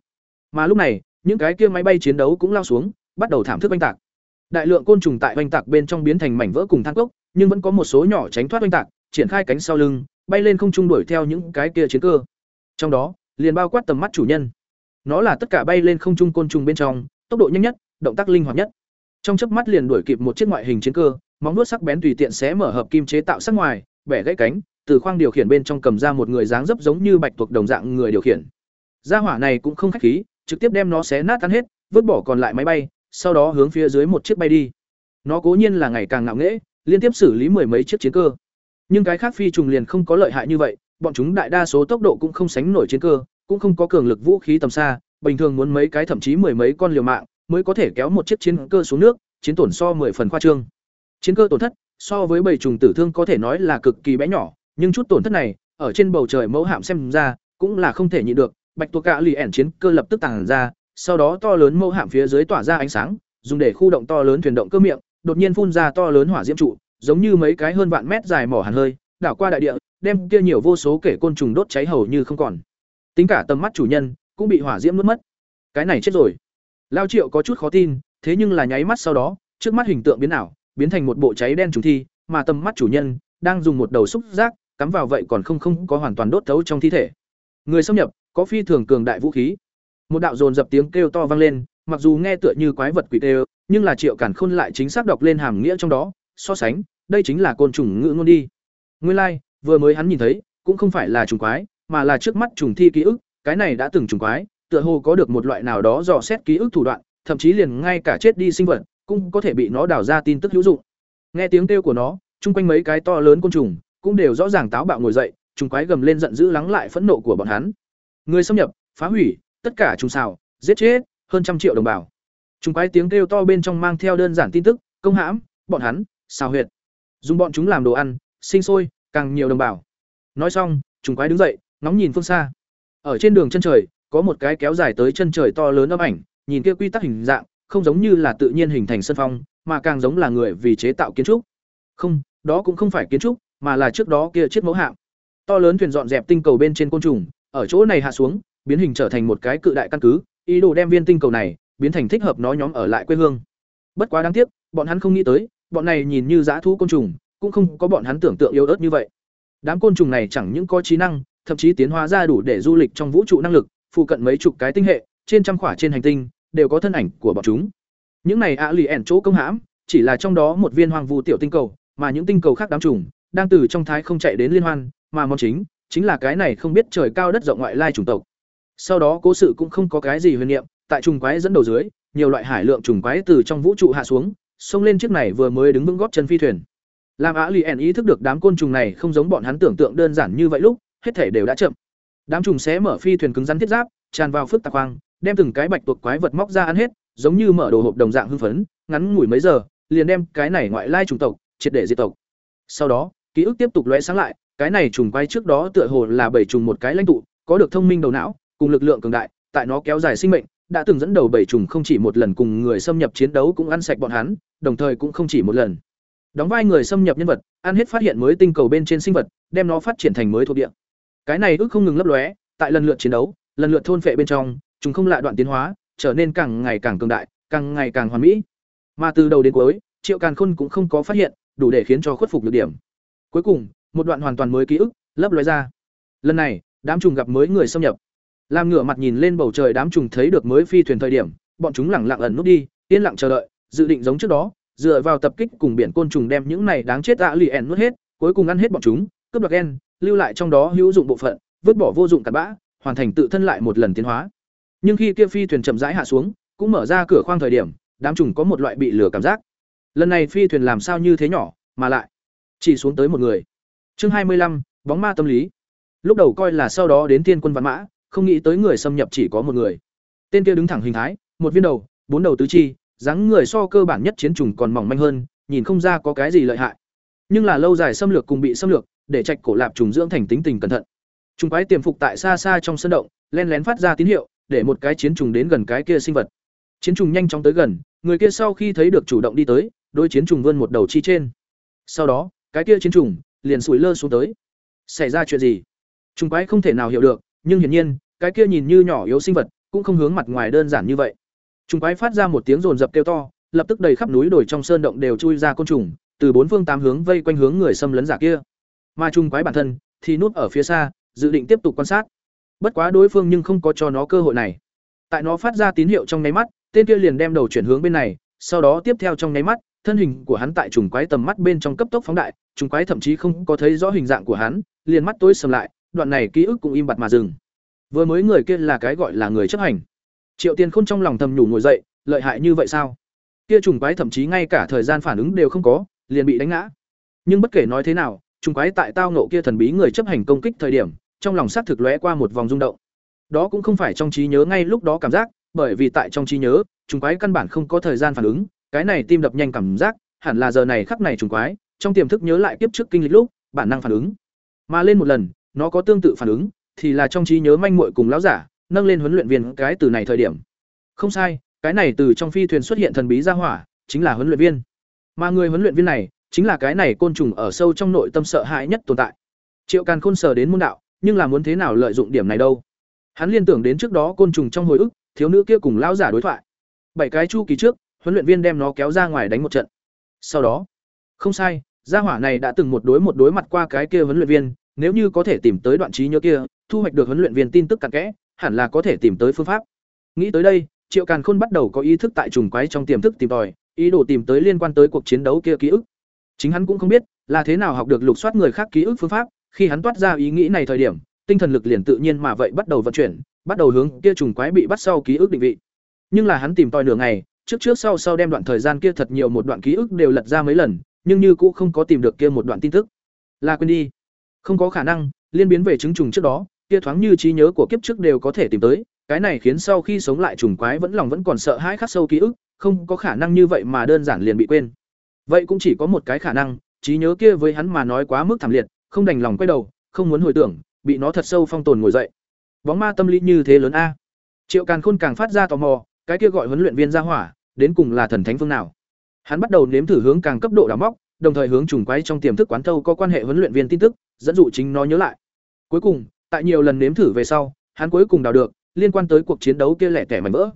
Mà lúc này, những cái kia máy bay chiến đấu cũng lao xuống, bắt đầu thảm thức oanh tạc đại lượng côn trùng tại oanh tạc bên trong biến thành mảnh vỡ cùng than cốc, nhưng vẫn có một số nhỏ tránh thoát oanh tạc, triển khai cánh sau lưng, bay lên không trung đuổi theo những cái kia chiến cơ. Trong đó, liền bao quát tầm mắt chủ nhân. Nó là tất cả bay lên không trung côn trùng bên trong, tốc độ nhanh nhất, động tác linh hoạt nhất. Trong chớp mắt liền đuổi kịp một chiếc ngoại hình chiến cơ, móng vuốt sắc bén tùy tiện xé mở hợp kim chế tạo sắc ngoài, bẻ gãy cánh, từ khoang điều khiển bên trong cầm ra một người dáng dấp giống như bạch tuộc đồng dạng người điều khiển. Gia hỏa này cũng không khách khí, trực tiếp đem nó xé nát tan hết, vứt bỏ còn lại máy bay sau đó hướng phía dưới một chiếc bay đi. Nó cố nhiên là ngày càng ngạo nghễ, liên tiếp xử lý mười mấy chiếc chiến cơ. Nhưng cái khác phi trùng liền không có lợi hại như vậy, bọn chúng đại đa số tốc độ cũng không sánh nổi chiến cơ, cũng không có cường lực vũ khí tầm xa, bình thường muốn mấy cái thậm chí mười mấy con liều mạng, mới có thể kéo một chiếc chiến cơ xuống nước, chiến tổn so mười phần khoa trương. Chiến cơ tổn thất, so với bầy trùng tử thương có thể nói là cực kỳ bé nhỏ, nhưng chút tổn thất này, ở trên bầu trời mẫu hạm xem ra, cũng là không thể nhịn được. Bạch tuộc cạ lì ẻn chiến cơ lập tức tàng ra sau đó to lớn mâu hạm phía dưới tỏa ra ánh sáng, dùng để khu động to lớn thuyền động cơ miệng, đột nhiên phun ra to lớn hỏa diễm trụ, giống như mấy cái hơn vạn mét dài mỏ hàn hơi, đảo qua đại địa, đem kia nhiều vô số kể côn trùng đốt cháy hầu như không còn. Tính cả tầm mắt chủ nhân cũng bị hỏa diễm nuốt mất. Cái này chết rồi. Lao triệu có chút khó tin, thế nhưng là nháy mắt sau đó, trước mắt hình tượng biến ảo, biến thành một bộ cháy đen trùng thi, mà tầm mắt chủ nhân đang dùng một đầu xúc giác, cắm vào vậy còn không không có hoàn toàn đốt thấu trong thi thể. Người xâm nhập, có phi thường cường đại vũ khí một đạo dồn dập tiếng kêu to vang lên mặc dù nghe tựa như quái vật quỷ tê nhưng là triệu cản khôn lại chính xác đọc lên hàm nghĩa trong đó so sánh đây chính là côn trùng ngữ ngôn đi. Nguyên lai like, vừa mới hắn nhìn thấy cũng không phải là trùng quái mà là trước mắt trùng thi ký ức cái này đã từng trùng quái tựa hồ có được một loại nào đó dò xét ký ức thủ đoạn thậm chí liền ngay cả chết đi sinh vật cũng có thể bị nó đào ra tin tức hữu dụng. Nghe tiếng kêu của nó chung quanh mấy cái to lớn côn trùng cũng đều rõ ràng táo bạo ngồi dậy trùng quái gầm lên giận dữ lắng lại phẫn nộ của bọn hắn. Người xâm nhập phá hủy tất cả trùng xào, giết chết, hơn trăm triệu đồng bào. Trùng quái tiếng kêu to bên trong mang theo đơn giản tin tức, công hãm, bọn hắn, xào huyệt. Dùng bọn chúng làm đồ ăn, sinh sôi, càng nhiều đồng bào. Nói xong, trùng quái đứng dậy, ngóng nhìn phương xa. Ở trên đường chân trời, có một cái kéo dài tới chân trời to lớn âm ảnh, nhìn kia quy tắc hình dạng, không giống như là tự nhiên hình thành sân phong, mà càng giống là người vì chế tạo kiến trúc. Không, đó cũng không phải kiến trúc, mà là trước đó kia chiếc mẫu hạm. To lớn thuyền dọn dẹp tinh cầu bên trên côn trùng, ở chỗ này hạ xuống biến hình trở thành một cái cự đại căn cứ, ý đồ đem viên tinh cầu này biến thành thích hợp nó nhóm ở lại quê hương. Bất quá đáng tiếc, bọn hắn không nghĩ tới, bọn này nhìn như dã thú côn trùng, cũng không có bọn hắn tưởng tượng yếu ớt như vậy. Đám côn trùng này chẳng những có trí năng, thậm chí tiến hóa ra đủ để du lịch trong vũ trụ năng lực, phụ cận mấy chục cái tinh hệ, trên trăm khỏa trên hành tinh, đều có thân ảnh của bọn chúng. Những này ạ lì ẻn chỗ công hãm, chỉ là trong đó một viên hoàng vu tiểu tinh cầu, mà những tinh cầu khác đám trùng, đang từ trong thái không chạy đến liên hoan, mà món chính chính là cái này không biết trời cao đất rộng ngoại lai chủng tộc sau đó cố sự cũng không có cái gì huyền niệm, tại trùng quái dẫn đầu dưới, nhiều loại hải lượng trùng quái từ trong vũ trụ hạ xuống, xông lên chiếc này vừa mới đứng vững góp chân phi thuyền. Làm á lì ý thức được đám côn trùng này không giống bọn hắn tưởng tượng đơn giản như vậy lúc, hết thể đều đã chậm. Đám trùng xé mở phi thuyền cứng rắn thiết giáp, tràn vào phức tạp khoang đem từng cái bạch tuộc quái vật móc ra ăn hết, giống như mở đồ hộp đồng dạng hưng phấn, ngắn ngủi mấy giờ, liền đem cái này ngoại lai trùng tộc triệt để diệt tộc. Sau đó, ký ức tiếp tục lóe sáng lại, cái này trùng quái trước đó tựa hồ là bảy trùng một cái lãnh tụ, có được thông minh đầu não cùng lực lượng cường đại, tại nó kéo dài sinh mệnh, đã từng dẫn đầu bảy trùng không chỉ một lần cùng người xâm nhập chiến đấu cũng ăn sạch bọn hắn, đồng thời cũng không chỉ một lần. Đóng vai người xâm nhập nhân vật, ăn hết phát hiện mới tinh cầu bên trên sinh vật, đem nó phát triển thành mới thuộc địa. Cái này ước không ngừng lấp lóe, tại lần lượt chiến đấu, lần lượt thôn phệ bên trong, chúng không lạ đoạn tiến hóa, trở nên càng ngày càng cường đại, càng ngày càng hoàn mỹ. Mà từ đầu đến cuối, triệu càn khôn cũng không có phát hiện, đủ để khiến cho khuất phục được điểm. Cuối cùng, một đoạn hoàn toàn mới ký ức, lấp lóe ra. Lần này, đám trùng gặp mới người xâm nhập làm ngửa mặt nhìn lên bầu trời đám trùng thấy được mới phi thuyền thời điểm, bọn chúng lẳng lặng ẩn nút đi, yên lặng chờ đợi, dự định giống trước đó, dựa vào tập kích cùng biển côn trùng đem những này đáng chết ạ lì ẻn nuốt hết, cuối cùng ăn hết bọn chúng, cướp đoạt gen, lưu lại trong đó hữu dụng bộ phận, vứt bỏ vô dụng cặn bã, hoàn thành tự thân lại một lần tiến hóa. Nhưng khi kia phi thuyền chậm rãi hạ xuống, cũng mở ra cửa khoang thời điểm, đám trùng có một loại bị lửa cảm giác. Lần này phi thuyền làm sao như thế nhỏ, mà lại chỉ xuống tới một người. Chương hai mươi lăm, bóng ma tâm lý. Lúc đầu coi là sau đó đến tiên quân văn mã không nghĩ tới người xâm nhập chỉ có một người tên kia đứng thẳng hình thái một viên đầu bốn đầu tứ chi, dáng người so cơ bản nhất chiến trùng còn mỏng manh hơn, nhìn không ra có cái gì lợi hại. Nhưng là lâu dài xâm lược cùng bị xâm lược, để trạch cổ lạp trùng dưỡng thành tính tình cẩn thận. Trùng quái tiềm phục tại xa xa trong sân động, len lén phát ra tín hiệu, để một cái chiến trùng đến gần cái kia sinh vật. Chiến trùng nhanh chóng tới gần, người kia sau khi thấy được chủ động đi tới, đôi chiến trùng vươn một đầu chi trên. Sau đó, cái kia chiến trùng liền sủi lơ xuống tới. Xảy ra chuyện gì? Trùng quái không thể nào hiểu được, nhưng hiển nhiên, cái kia nhìn như nhỏ yếu sinh vật, cũng không hướng mặt ngoài đơn giản như vậy. Trùng quái phát ra một tiếng rồn rập kêu to, lập tức đầy khắp núi đồi trong sơn động đều chui ra côn trùng, từ bốn phương tám hướng vây quanh hướng người xâm lấn giả kia. Mà trùng quái bản thân thì núp ở phía xa, dự định tiếp tục quan sát. Bất quá đối phương nhưng không có cho nó cơ hội này. Tại nó phát ra tín hiệu trong nháy mắt, tên kia liền đem đầu chuyển hướng bên này, sau đó tiếp theo trong nháy mắt, thân hình của hắn tại trùng quái tầm mắt bên trong cấp tốc phóng đại, trùng quái thậm chí không có thấy rõ hình dạng của hắn, liền mắt tối sầm lại, đoạn này ký ức cũng im bặt mà dừng. Vừa mới người kia là cái gọi là người chấp hành. Triệu Tiên Khôn trong lòng thầm nhủ ngồi dậy, lợi hại như vậy sao? Kia trùng quái thậm chí ngay cả thời gian phản ứng đều không có, liền bị đánh ngã. Nhưng bất kể nói thế nào, trùng quái tại tao nộ kia thần bí người chấp hành công kích thời điểm, trong lòng xác thực lóe qua một vòng rung động. Đó cũng không phải trong trí nhớ ngay lúc đó cảm giác, bởi vì tại trong trí nhớ, trùng quái căn bản không có thời gian phản ứng, cái này tim đập nhanh cảm giác, hẳn là giờ này khắc này trùng quái, trong tiềm thức nhớ lại kiếp trước kinh lịch lúc, bản năng phản ứng. Mà lên một lần, nó có tương tự phản ứng, thì là trong trí nhớ manh muội cùng lão giả, nâng lên huấn luyện viên cái từ này thời điểm. Không sai, cái này từ trong phi thuyền xuất hiện thần bí ra hỏa, chính là huấn luyện viên. Mà người huấn luyện viên này, chính là cái này côn trùng ở sâu trong nội tâm sợ hãi nhất tồn tại. Triệu Càn Khôn sờ đến môn đạo, nhưng là muốn thế nào lợi dụng điểm này đâu? Hắn liên tưởng đến trước đó côn trùng trong hồi ức, thiếu nữ kia cùng lão giả đối thoại. Bảy cái chu kỳ trước, huấn luyện viên đem nó kéo ra ngoài đánh một trận. Sau đó, không sai, gia hỏa này đã từng một đối một đối mặt qua cái kia huấn luyện viên, nếu như có thể tìm tới đoạn trí nhớ kia, thu hoạch được huấn luyện viên tin tức cặn kẽ, hẳn là có thể tìm tới phương pháp. Nghĩ tới đây, Triệu Càn Khôn bắt đầu có ý thức tại trùng quái trong tiềm thức tìm tòi, ý đồ tìm tới liên quan tới cuộc chiến đấu kia ký ức. Chính hắn cũng không biết là thế nào học được lục soát người khác ký ức phương pháp, khi hắn toát ra ý nghĩ này thời điểm, tinh thần lực liền tự nhiên mà vậy bắt đầu vận chuyển, bắt đầu hướng kia trùng quái bị bắt sau ký ức định vị. Nhưng là hắn tìm tòi nửa ngày, trước trước sau sau đem đoạn thời gian kia thật nhiều một đoạn ký ức đều lật ra mấy lần, nhưng như cũng không có tìm được kia một đoạn tin tức. Là quên đi. Không có khả năng, liên biến về chứng trùng trước đó, kia thoáng như trí nhớ của kiếp trước đều có thể tìm tới, cái này khiến sau khi sống lại trùng quái vẫn lòng vẫn còn sợ hãi khắc sâu ký ức, không có khả năng như vậy mà đơn giản liền bị quên. Vậy cũng chỉ có một cái khả năng, trí nhớ kia với hắn mà nói quá mức thảm liệt, không đành lòng quay đầu, không muốn hồi tưởng, bị nó thật sâu phong tồn ngồi dậy. Bóng ma tâm lý như thế lớn a. Triệu Càn Khôn càng phát ra tò mò, cái kia gọi huấn luyện viên ra hỏa, đến cùng là thần thánh phương nào? Hắn bắt đầu nếm thử hướng càng cấp độ đào móc, đồng thời hướng trùng quái trong tiềm thức quán thâu có quan hệ huấn luyện viên tin tức, dẫn dụ chính nó nhớ lại. Cuối cùng, tại nhiều lần nếm thử về sau, hắn cuối cùng đào được liên quan tới cuộc chiến đấu kia lẻ tẻ mảnh vỡ.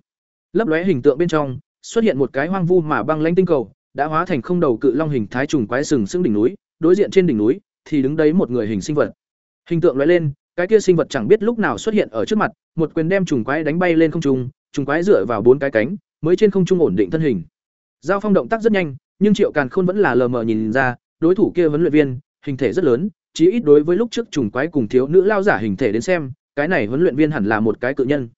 Lấp lóe hình tượng bên trong, xuất hiện một cái hoang vu mà băng lãnh tinh cầu, đã hóa thành không đầu cự long hình thái trùng quái sừng sững đỉnh núi, đối diện trên đỉnh núi thì đứng đấy một người hình sinh vật. Hình tượng lóe lên, cái kia sinh vật chẳng biết lúc nào xuất hiện ở trước mặt, một quyền đem trùng quái đánh bay lên không trung, trùng quái dựa vào bốn cái cánh, mới trên không trung ổn định thân hình. Giao phong động tác rất nhanh, nhưng Triệu Càn Khôn vẫn là lờ mờ nhìn ra, đối thủ kia vấn luyện viên, hình thể rất lớn, chí ít đối với lúc trước trùng quái cùng thiếu nữ lao giả hình thể đến xem, cái này huấn luyện viên hẳn là một cái cự nhân,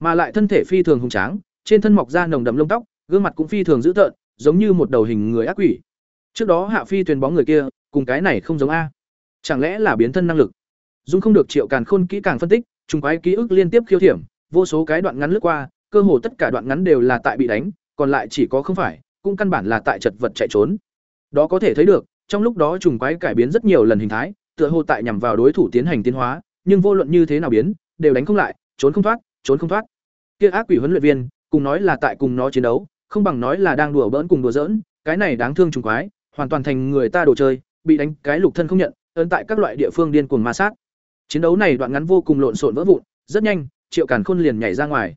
mà lại thân thể phi thường hùng tráng, trên thân mọc ra nồng đậm lông tóc, gương mặt cũng phi thường dữ tợn, giống như một đầu hình người ác quỷ. Trước đó Hạ Phi thuyền bóng người kia, cùng cái này không giống a. Chẳng lẽ là biến thân năng lực? Dung không được Triệu Càn Khôn kỹ càng phân tích, trùng quái ký ức liên tiếp khiêu thiểm, vô số cái đoạn ngắn lướt qua, cơ hồ tất cả đoạn ngắn đều là tại bị đánh, còn lại chỉ có không phải, cũng căn bản là tại chật vật chạy trốn. Đó có thể thấy được, trong lúc đó trùng quái cải biến rất nhiều lần hình thái, tựa hồ tại nhằm vào đối thủ tiến hành tiến hóa, nhưng vô luận như thế nào biến, đều đánh không lại, trốn không thoát, trốn không thoát. Kia ác quỷ huấn luyện viên, cùng nói là tại cùng nó chiến đấu, không bằng nói là đang đùa bỡn cùng đùa giỡn, cái này đáng thương trùng quái, hoàn toàn thành người ta đồ chơi, bị đánh cái lục thân không nhận, ấn tại các loại địa phương điên cuồng ma sát. Chiến đấu này đoạn ngắn vô cùng lộn xộn vỡ vụn, rất nhanh, Triệu Càn Khôn liền nhảy ra ngoài.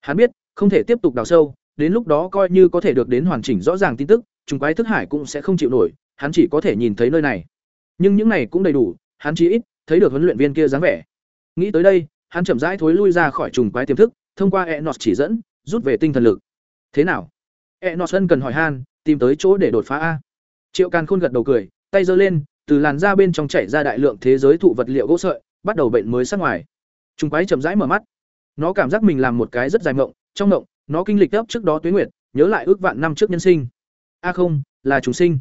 Hắn biết, không thể tiếp tục đào sâu, đến lúc đó coi như có thể được đến hoàn chỉnh rõ ràng tin tức, trùng quái thức hải cũng sẽ không chịu nổi, hắn chỉ có thể nhìn thấy nơi này. Nhưng những này cũng đầy đủ, hắn chỉ ít thấy được huấn luyện viên kia dáng vẻ. Nghĩ tới đây, hắn chậm rãi thối lui ra khỏi trùng quái tiềm thức, thông qua Enos chỉ dẫn, rút về tinh thần lực. Thế nào? Enos ân cần hỏi han, tìm tới chỗ để đột phá a. Triệu Càn Khôn gật đầu cười, tay giơ lên, từ làn da bên trong chảy ra đại lượng thế giới thụ vật liệu gỗ sợi, bắt đầu bệnh mới sát ngoài. Trùng quái chậm rãi mở mắt. Nó cảm giác mình làm một cái rất dài mộng, trong mộng, nó kinh lịch ấp trước đó tuế nguyệt, nhớ lại ước vạn năm trước nhân sinh. A không, là trùng sinh.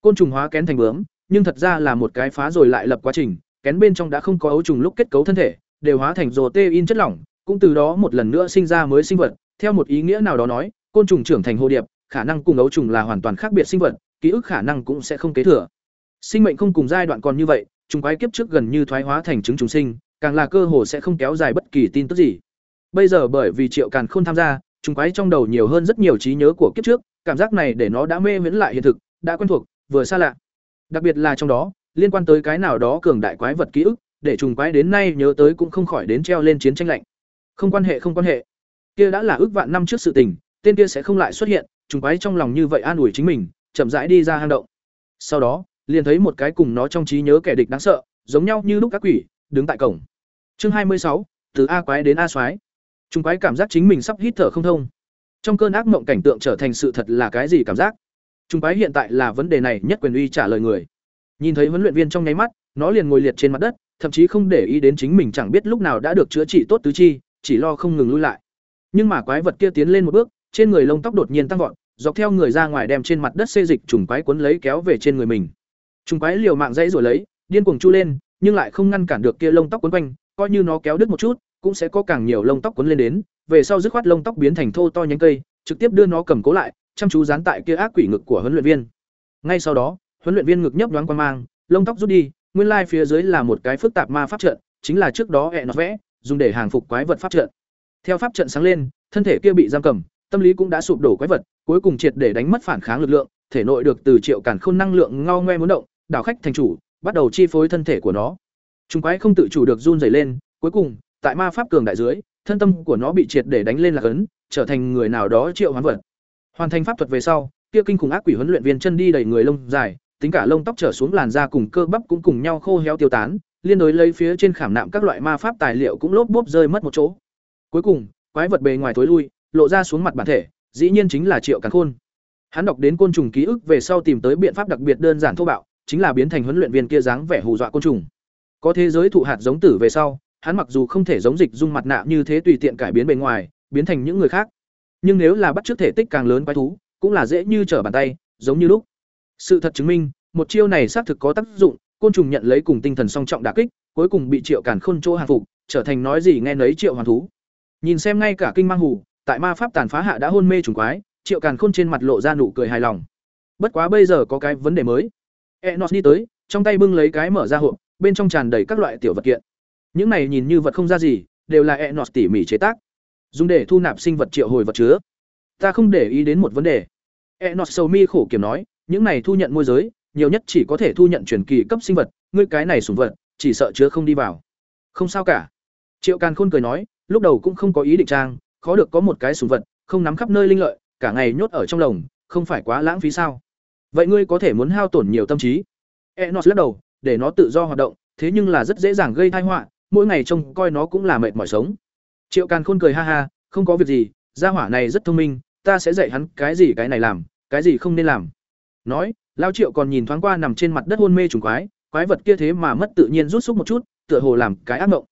Côn trùng hóa kén thành bướm, nhưng thật ra là một cái phá rồi lại lập quá trình, kén bên trong đã không có ấu trùng lúc kết cấu thân thể, đều hóa thành protein chất lỏng, cũng từ đó một lần nữa sinh ra mới sinh vật, theo một ý nghĩa nào đó nói, côn trùng trưởng thành hồ điệp, khả năng cùng ấu trùng là hoàn toàn khác biệt sinh vật, ký ức khả năng cũng sẽ không kế thừa. Sinh mệnh không cùng giai đoạn còn như vậy, trùng quái kiếp trước gần như thoái hóa thành trứng trùng sinh, càng là cơ hồ sẽ không kéo dài bất kỳ tin tức gì. Bây giờ bởi vì Triệu Càn Khôn tham gia, trùng quái trong đầu nhiều hơn rất nhiều trí nhớ của kiếp trước, cảm giác này để nó đã mê miễn lại hiện thực, đã quen thuộc, vừa xa lạ. Đặc biệt là trong đó, liên quan tới cái nào đó cường đại quái vật ký ức, để trùng quái đến nay nhớ tới cũng không khỏi đến treo lên chiến tranh lạnh. Không quan hệ không quan hệ. Kia đã là ước vạn năm trước sự tình, tên kia sẽ không lại xuất hiện, trùng quái trong lòng như vậy an ủi chính mình, chậm rãi đi ra hang động. Sau đó, liền thấy một cái cùng nó trong trí nhớ kẻ địch đáng sợ, giống nhau như lúc các quỷ, đứng tại cổng. Chương hai mươi sáu, từ A quái đến A soái. Trùng quái cảm giác chính mình sắp hít thở không thông. Trong cơn ác mộng cảnh tượng trở thành sự thật là cái gì cảm giác? Trùng quái hiện tại là vấn đề này nhất quyền uy trả lời người. Nhìn thấy huấn luyện viên trong nháy mắt, nó liền ngồi liệt trên mặt đất, thậm chí không để ý đến chính mình chẳng biết lúc nào đã được chữa trị tốt tứ chi, chỉ lo không ngừng lui lại. Nhưng mà quái vật kia tiến lên một bước, trên người lông tóc đột nhiên tăng vọt, dọc theo người ra ngoài đem trên mặt đất xê dịch trùng quái cuốn lấy kéo về trên người mình. Trùng quái liều mạng dãy rồi lấy, điên cuồng chu lên, nhưng lại không ngăn cản được kia lông tóc cuốn quanh, coi như nó kéo đứt một chút, cũng sẽ có càng nhiều lông tóc cuốn lên đến, về sau dứt khoát lông tóc biến thành thô to nhánh cây, trực tiếp đưa nó cầm cố lại, chăm chú dán tại kia ác quỷ ngực của huấn luyện viên. Ngay sau đó, huấn luyện viên ngực nhấp nhoáng quan mang, lông tóc rút đi, nguyên lai phía dưới là một cái phức tạp ma pháp trận, chính là trước đó ẹ nó vẽ, dùng để hàng phục quái vật pháp trận. Theo pháp trận sáng lên, thân thể kia bị giam cầm, tâm lý cũng đã sụp đổ quái vật, cuối cùng triệt để đánh mất phản kháng lực lượng, thể nội được từ triệu cản khôn năng lượng ngao ngoe muốn động, đảo khách thành chủ, bắt đầu chi phối thân thể của nó. Trung quái không tự chủ được run rẩy lên, cuối cùng, tại ma pháp cường đại dưới, thân tâm của nó bị triệt để đánh lên là cấn, trở thành người nào đó triệu hoán vật. Hoàn thành pháp thuật về sau, kia kinh khủng ác quỷ huấn luyện viên chân đi đầy người lông dài, tính cả lông tóc trở xuống làn da cùng cơ bắp cũng cùng nhau khô héo tiêu tán, liên đối lấy phía trên khảm nạm các loại ma pháp tài liệu cũng lốp bốp rơi mất một chỗ. Cuối cùng, quái vật bề ngoài tối lui, lộ ra xuống mặt bản thể, dĩ nhiên chính là Triệu Càn Khôn. Hắn đọc đến côn trùng ký ức về sau tìm tới biện pháp đặc biệt đơn giản thô bạo, chính là biến thành huấn luyện viên kia dáng vẻ hù dọa côn trùng. Có thế giới thụ hạt giống tử về sau, hắn mặc dù không thể giống dịch dung mặt nạ như thế tùy tiện cải biến bề ngoài, biến thành những người khác, nhưng nếu là bắt chước thể tích càng lớn quái thú, cũng là dễ như trở bàn tay, giống như lúc. Sự thật chứng minh, một chiêu này xác thực có tác dụng, côn trùng nhận lấy cùng tinh thần song trọng đả kích, cuối cùng bị Triệu Càn Khôn chỗ hàng phục, trở thành nói gì nghe nấy Triệu Hoàn thú. Nhìn xem ngay cả kinh mang hủ, tại ma pháp tàn phá hạ đã hôn mê trùng quái, Triệu Càn Khôn trên mặt lộ ra nụ cười hài lòng. Bất quá bây giờ có cái vấn đề mới. Enos đi tới, trong tay bưng lấy cái mở ra hộp, bên trong tràn đầy các loại tiểu vật kiện. Những này nhìn như vật không ra gì, đều là Enos tỉ mỉ chế tác, dùng để thu nạp sinh vật triệu hồi vật chứa. Ta không để ý đến một vấn đề. Enos sầu mi khổ kiểm nói, những này thu nhận môi giới, nhiều nhất chỉ có thể thu nhận truyền kỳ cấp sinh vật, ngươi cái này sủng vật, chỉ sợ chứa không đi vào. Không sao cả. Triệu Càn Khôn cười nói, lúc đầu cũng không có ý định trang, khó được có một cái sủng vật, không nắm khắp nơi linh lợi, cả ngày nhốt ở trong lồng, không phải quá lãng phí sao? Vậy ngươi có thể muốn hao tổn nhiều tâm trí. Enos lắc đầu, để nó tự do hoạt động, thế nhưng là rất dễ dàng gây tai họa, mỗi ngày trông coi nó cũng là mệt mỏi sống. Triệu Càn Khôn cười ha ha, không có việc gì, gia hỏa này rất thông minh, ta sẽ dạy hắn cái gì cái này làm, cái gì không nên làm. Nói, Lao Triệu còn nhìn thoáng qua nằm trên mặt đất hôn mê trùng quái, quái vật kia thế mà mất tự nhiên rút xúc một chút, tựa hồ làm cái ác mộng.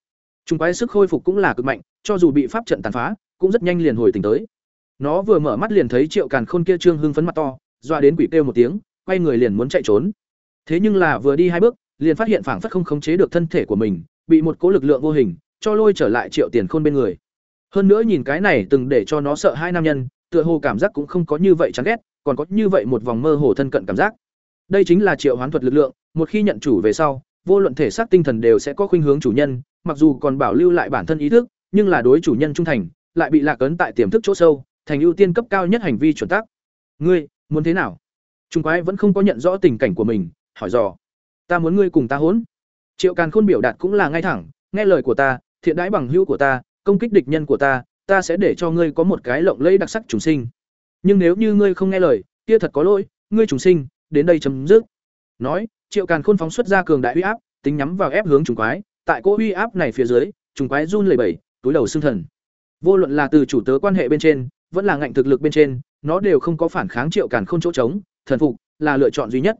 Trùng quái sức khôi phục cũng là cực mạnh, cho dù bị pháp trận tàn phá, cũng rất nhanh liền hồi tỉnh tới. Nó vừa mở mắt liền thấy Triệu Càn Khôn kia trương hưng phấn mặt to, doa đến quỷ kêu một tiếng, quay người liền muốn chạy trốn. Thế nhưng là vừa đi hai bước, liền phát hiện phảng phất không khống chế được thân thể của mình, bị một cỗ lực lượng vô hình cho lôi trở lại Triệu Tiền Khôn bên người. Hơn nữa nhìn cái này từng để cho nó sợ hai nam nhân, tựa hồ cảm giác cũng không có như vậy chán ghét, còn có như vậy một vòng mơ hồ thân cận cảm giác. Đây chính là triệu hoán thuật lực lượng, một khi nhận chủ về sau, vô luận thể xác tinh thần đều sẽ có khuynh hướng chủ nhân, mặc dù còn bảo lưu lại bản thân ý thức, nhưng là đối chủ nhân trung thành, lại bị lạc ấn tại tiềm thức chỗ sâu, thành ưu tiên cấp cao nhất hành vi chuẩn tắc. Ngươi, muốn thế nào? Trung quái vẫn không có nhận rõ tình cảnh của mình, hỏi dò. Ta muốn ngươi cùng ta hỗn. Triệu Càn Khôn biểu đạt cũng là ngay thẳng, nghe lời của ta, thiện đãi bằng hữu của ta, công kích địch nhân của ta, ta sẽ để cho ngươi có một cái lộng lẫy đặc sắc trùng sinh. Nhưng nếu như ngươi không nghe lời, kia thật có lỗi, ngươi trùng sinh, đến đây chấm dứt. Nói, Triệu Càn Khôn phóng xuất ra cường đại uy áp, tính nhắm vào ép hướng trùng quái, tại cỗ uy áp này phía dưới, trùng quái run lẩy bẩy, túi đầu xương thần. Vô luận là từ chủ tớ quan hệ bên trên, vẫn là ngạnh thực lực bên trên, nó đều không có phản kháng Triệu Càn Khôn chỗ trống, thần phục là lựa chọn duy nhất.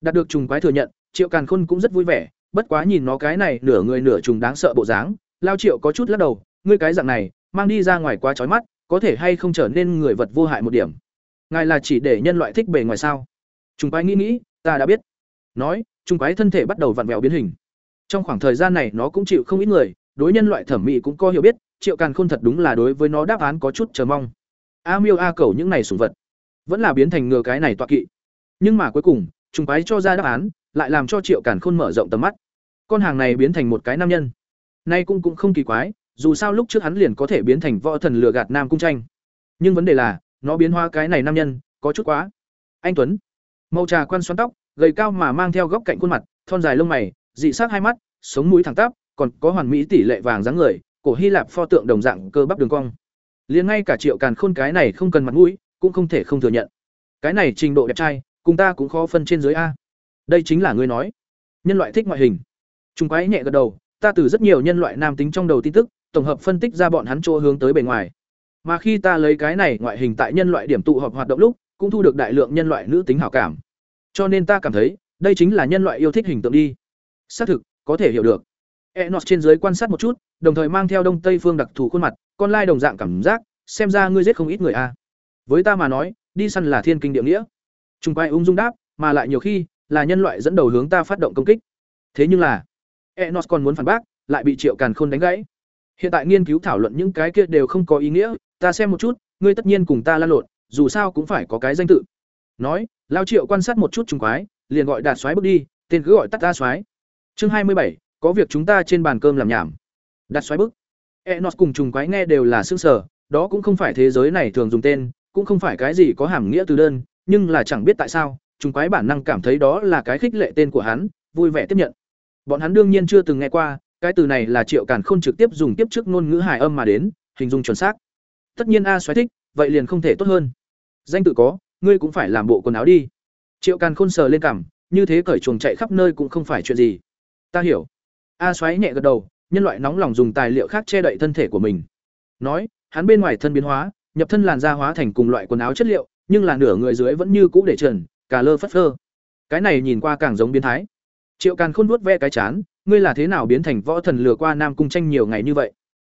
Đạt được trùng quái thừa nhận, Triệu Càn Khôn cũng rất vui vẻ, bất quá nhìn nó cái này nửa người nửa trùng đáng sợ bộ dáng, Lao Triệu có chút lắc đầu, ngươi cái dạng này, mang đi ra ngoài quá chói mắt, có thể hay không trở nên người vật vô hại một điểm. Ngài là chỉ để nhân loại thích bề ngoài sao? Trùng quái nghĩ nghĩ, ta đã biết. Nói, trùng quái thân thể bắt đầu vặn vẹo biến hình. Trong khoảng thời gian này nó cũng chịu không ít người, đối nhân loại thẩm mỹ cũng có hiểu biết, Triệu Càn Khôn thật đúng là đối với nó đáp án có chút chờ mong. a miêu a cầu những này sủng vật vẫn là biến thành ngừa cái này tọa kỵ nhưng mà cuối cùng trùng quái cho ra đáp án lại làm cho triệu càn khôn mở rộng tầm mắt con hàng này biến thành một cái nam nhân nay cũng cũng không kỳ quái, dù sao lúc trước hắn liền có thể biến thành võ thần lừa gạt nam cung tranh. Nhưng vấn đề là, nó biến hóa cái này nam nhân, có chút quá. Anh tuấn. Màu trà quan xoắn tóc, gầy cao mà mang theo góc cạnh khuôn mặt, thon dài lông mày, dị sắc hai mắt, sống mũi thẳng tắp, còn có hoàn mỹ tỷ lệ vàng dáng người, cổ hy lạp pho tượng đồng dạng cơ bắp đường cong. Liền ngay cả triệu càn khôn cái này không cần mặt mũi, cũng không thể không thừa nhận. Cái này trình độ đẹp trai, cùng ta cũng khó phân trên dưới a. Đây chính là ngươi nói. Nhân loại thích ngoại hình. Chúng quái nhẹ gật đầu ta từ rất nhiều nhân loại nam tính trong đầu tin tức, tổng hợp phân tích ra bọn hắn chỗ hướng tới bề ngoài. Mà khi ta lấy cái này ngoại hình tại nhân loại điểm tụ họp hoạt động lúc, cũng thu được đại lượng nhân loại nữ tính hảo cảm. Cho nên ta cảm thấy, đây chính là nhân loại yêu thích hình tượng đi. Xác thực, có thể hiểu được. Enos trên dưới quan sát một chút, đồng thời mang theo đông tây phương đặc thù khuôn mặt, con lai đồng dạng cảm giác, xem ra ngươi giết không ít người a. Với ta mà nói, đi săn là thiên kinh địa nghĩa. Trung quay ung dung đáp, mà lại nhiều khi, là nhân loại dẫn đầu hướng ta phát động công kích. Thế nhưng là enos còn muốn phản bác lại bị triệu càn khôn đánh gãy. Hiện tại nghiên cứu thảo luận những cái kia đều không có ý nghĩa ta xem một chút ngươi tất nhiên cùng ta lan lộn dù sao cũng phải có cái danh tự. Nói lao triệu quan sát một chút trùng quái liền gọi đạt xoáy bước đi tên cứ gọi tắt ta xoáy chương hai mươi bảy có việc chúng ta trên bàn cơm làm nhảm. Đạt xoáy bước, enos cùng trùng quái nghe đều là sững sở đó cũng không phải thế giới này thường dùng tên cũng không phải cái gì có hàm nghĩa từ đơn nhưng là chẳng biết tại sao trùng quái bản năng cảm thấy đó là cái khích lệ tên của hắn vui vẻ tiếp nhận bọn hắn đương nhiên chưa từng nghe qua, cái từ này là triệu càn khôn trực tiếp dùng tiếp trước ngôn ngữ hài âm mà đến, hình dung chuẩn xác. Tất nhiên a xoáy thích, vậy liền không thể tốt hơn. Danh tự có, ngươi cũng phải làm bộ quần áo đi. Triệu càn khôn sờ lên cằm, như thế cởi chuồng chạy khắp nơi cũng không phải chuyện gì. Ta hiểu. A xoáy nhẹ gật đầu, nhân loại nóng lòng dùng tài liệu khác che đậy thân thể của mình. Nói, hắn bên ngoài thân biến hóa, nhập thân làn da hóa thành cùng loại quần áo chất liệu, nhưng là nửa người dưới vẫn như cũ để trần, cà lơ phất phơ. Cái này nhìn qua càng giống biến thái triệu càn khôn vuốt ve cái chán, ngươi là thế nào biến thành võ thần lừa qua nam cung tranh nhiều ngày như vậy?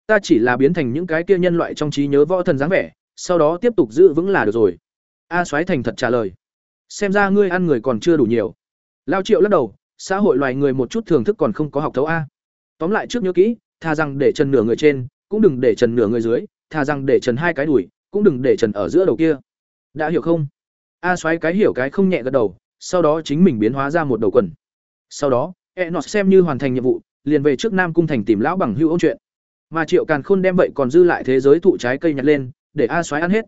Ta chỉ là biến thành những cái kia nhân loại trong trí nhớ võ thần dáng vẻ, sau đó tiếp tục giữ vững là được rồi. A soái thành thật trả lời. Xem ra ngươi ăn người còn chưa đủ nhiều. Lao triệu lắc đầu, xã hội loài người một chút thưởng thức còn không có học thấu a. Tóm lại trước nhớ kỹ thà rằng để trần nửa người trên, cũng đừng để trần nửa người dưới thà rằng để trần hai cái đùi, cũng đừng để trần ở giữa đầu kia. Đã hiểu không? A xoáy cái hiểu cái không nhẹ gật đầu, sau đó chính mình biến hóa ra một đầu quần sau đó e xem như hoàn thành nhiệm vụ, liền về trước nam cung thành tìm lão bằng hưu ôn chuyện. Mà triệu càn khôn đem vậy còn dư lại thế giới thụ trái cây nhặt lên, để a xoáy ăn hết.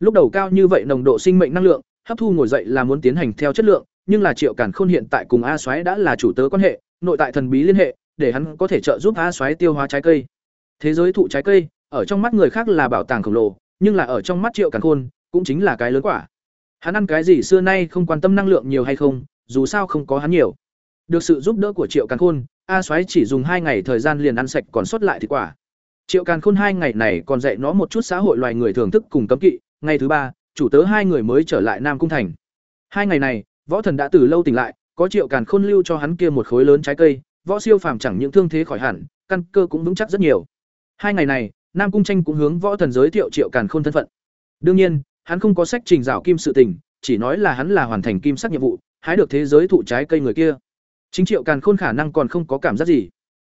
Lúc đầu cao như vậy nồng độ sinh mệnh năng lượng, hấp thu ngồi dậy là muốn tiến hành theo chất lượng, nhưng là triệu càn khôn hiện tại cùng a xoáy đã là chủ tớ quan hệ, nội tại thần bí liên hệ, để hắn có thể trợ giúp a xoáy tiêu hóa trái cây. Thế giới thụ trái cây, ở trong mắt người khác là bảo tàng khổng lồ, nhưng là ở trong mắt triệu càn khôn, cũng chính là cái lớn quả. Hắn ăn cái gì xưa nay không quan tâm năng lượng nhiều hay không, dù sao không có hắn nhiều được sự giúp đỡ của triệu càn khôn, a soái chỉ dùng hai ngày thời gian liền ăn sạch còn sót lại thì quả. Triệu càn khôn hai ngày này còn dạy nó một chút xã hội loài người thưởng thức cùng cấm kỵ. Ngày thứ ba, chủ tớ hai người mới trở lại nam cung thành. Hai ngày này, võ thần đã từ lâu tỉnh lại, có triệu càn khôn lưu cho hắn kia một khối lớn trái cây. Võ siêu phàm chẳng những thương thế khỏi hẳn, căn cơ cũng vững chắc rất nhiều. Hai ngày này, nam cung tranh cũng hướng võ thần giới thiệu triệu càn khôn thân phận. Đương nhiên, hắn không có sách trình dạo kim sự tình, chỉ nói là hắn là hoàn thành kim sắc nhiệm vụ, hái được thế giới thụ trái cây người kia chính triệu càn khôn khả năng còn không có cảm giác gì.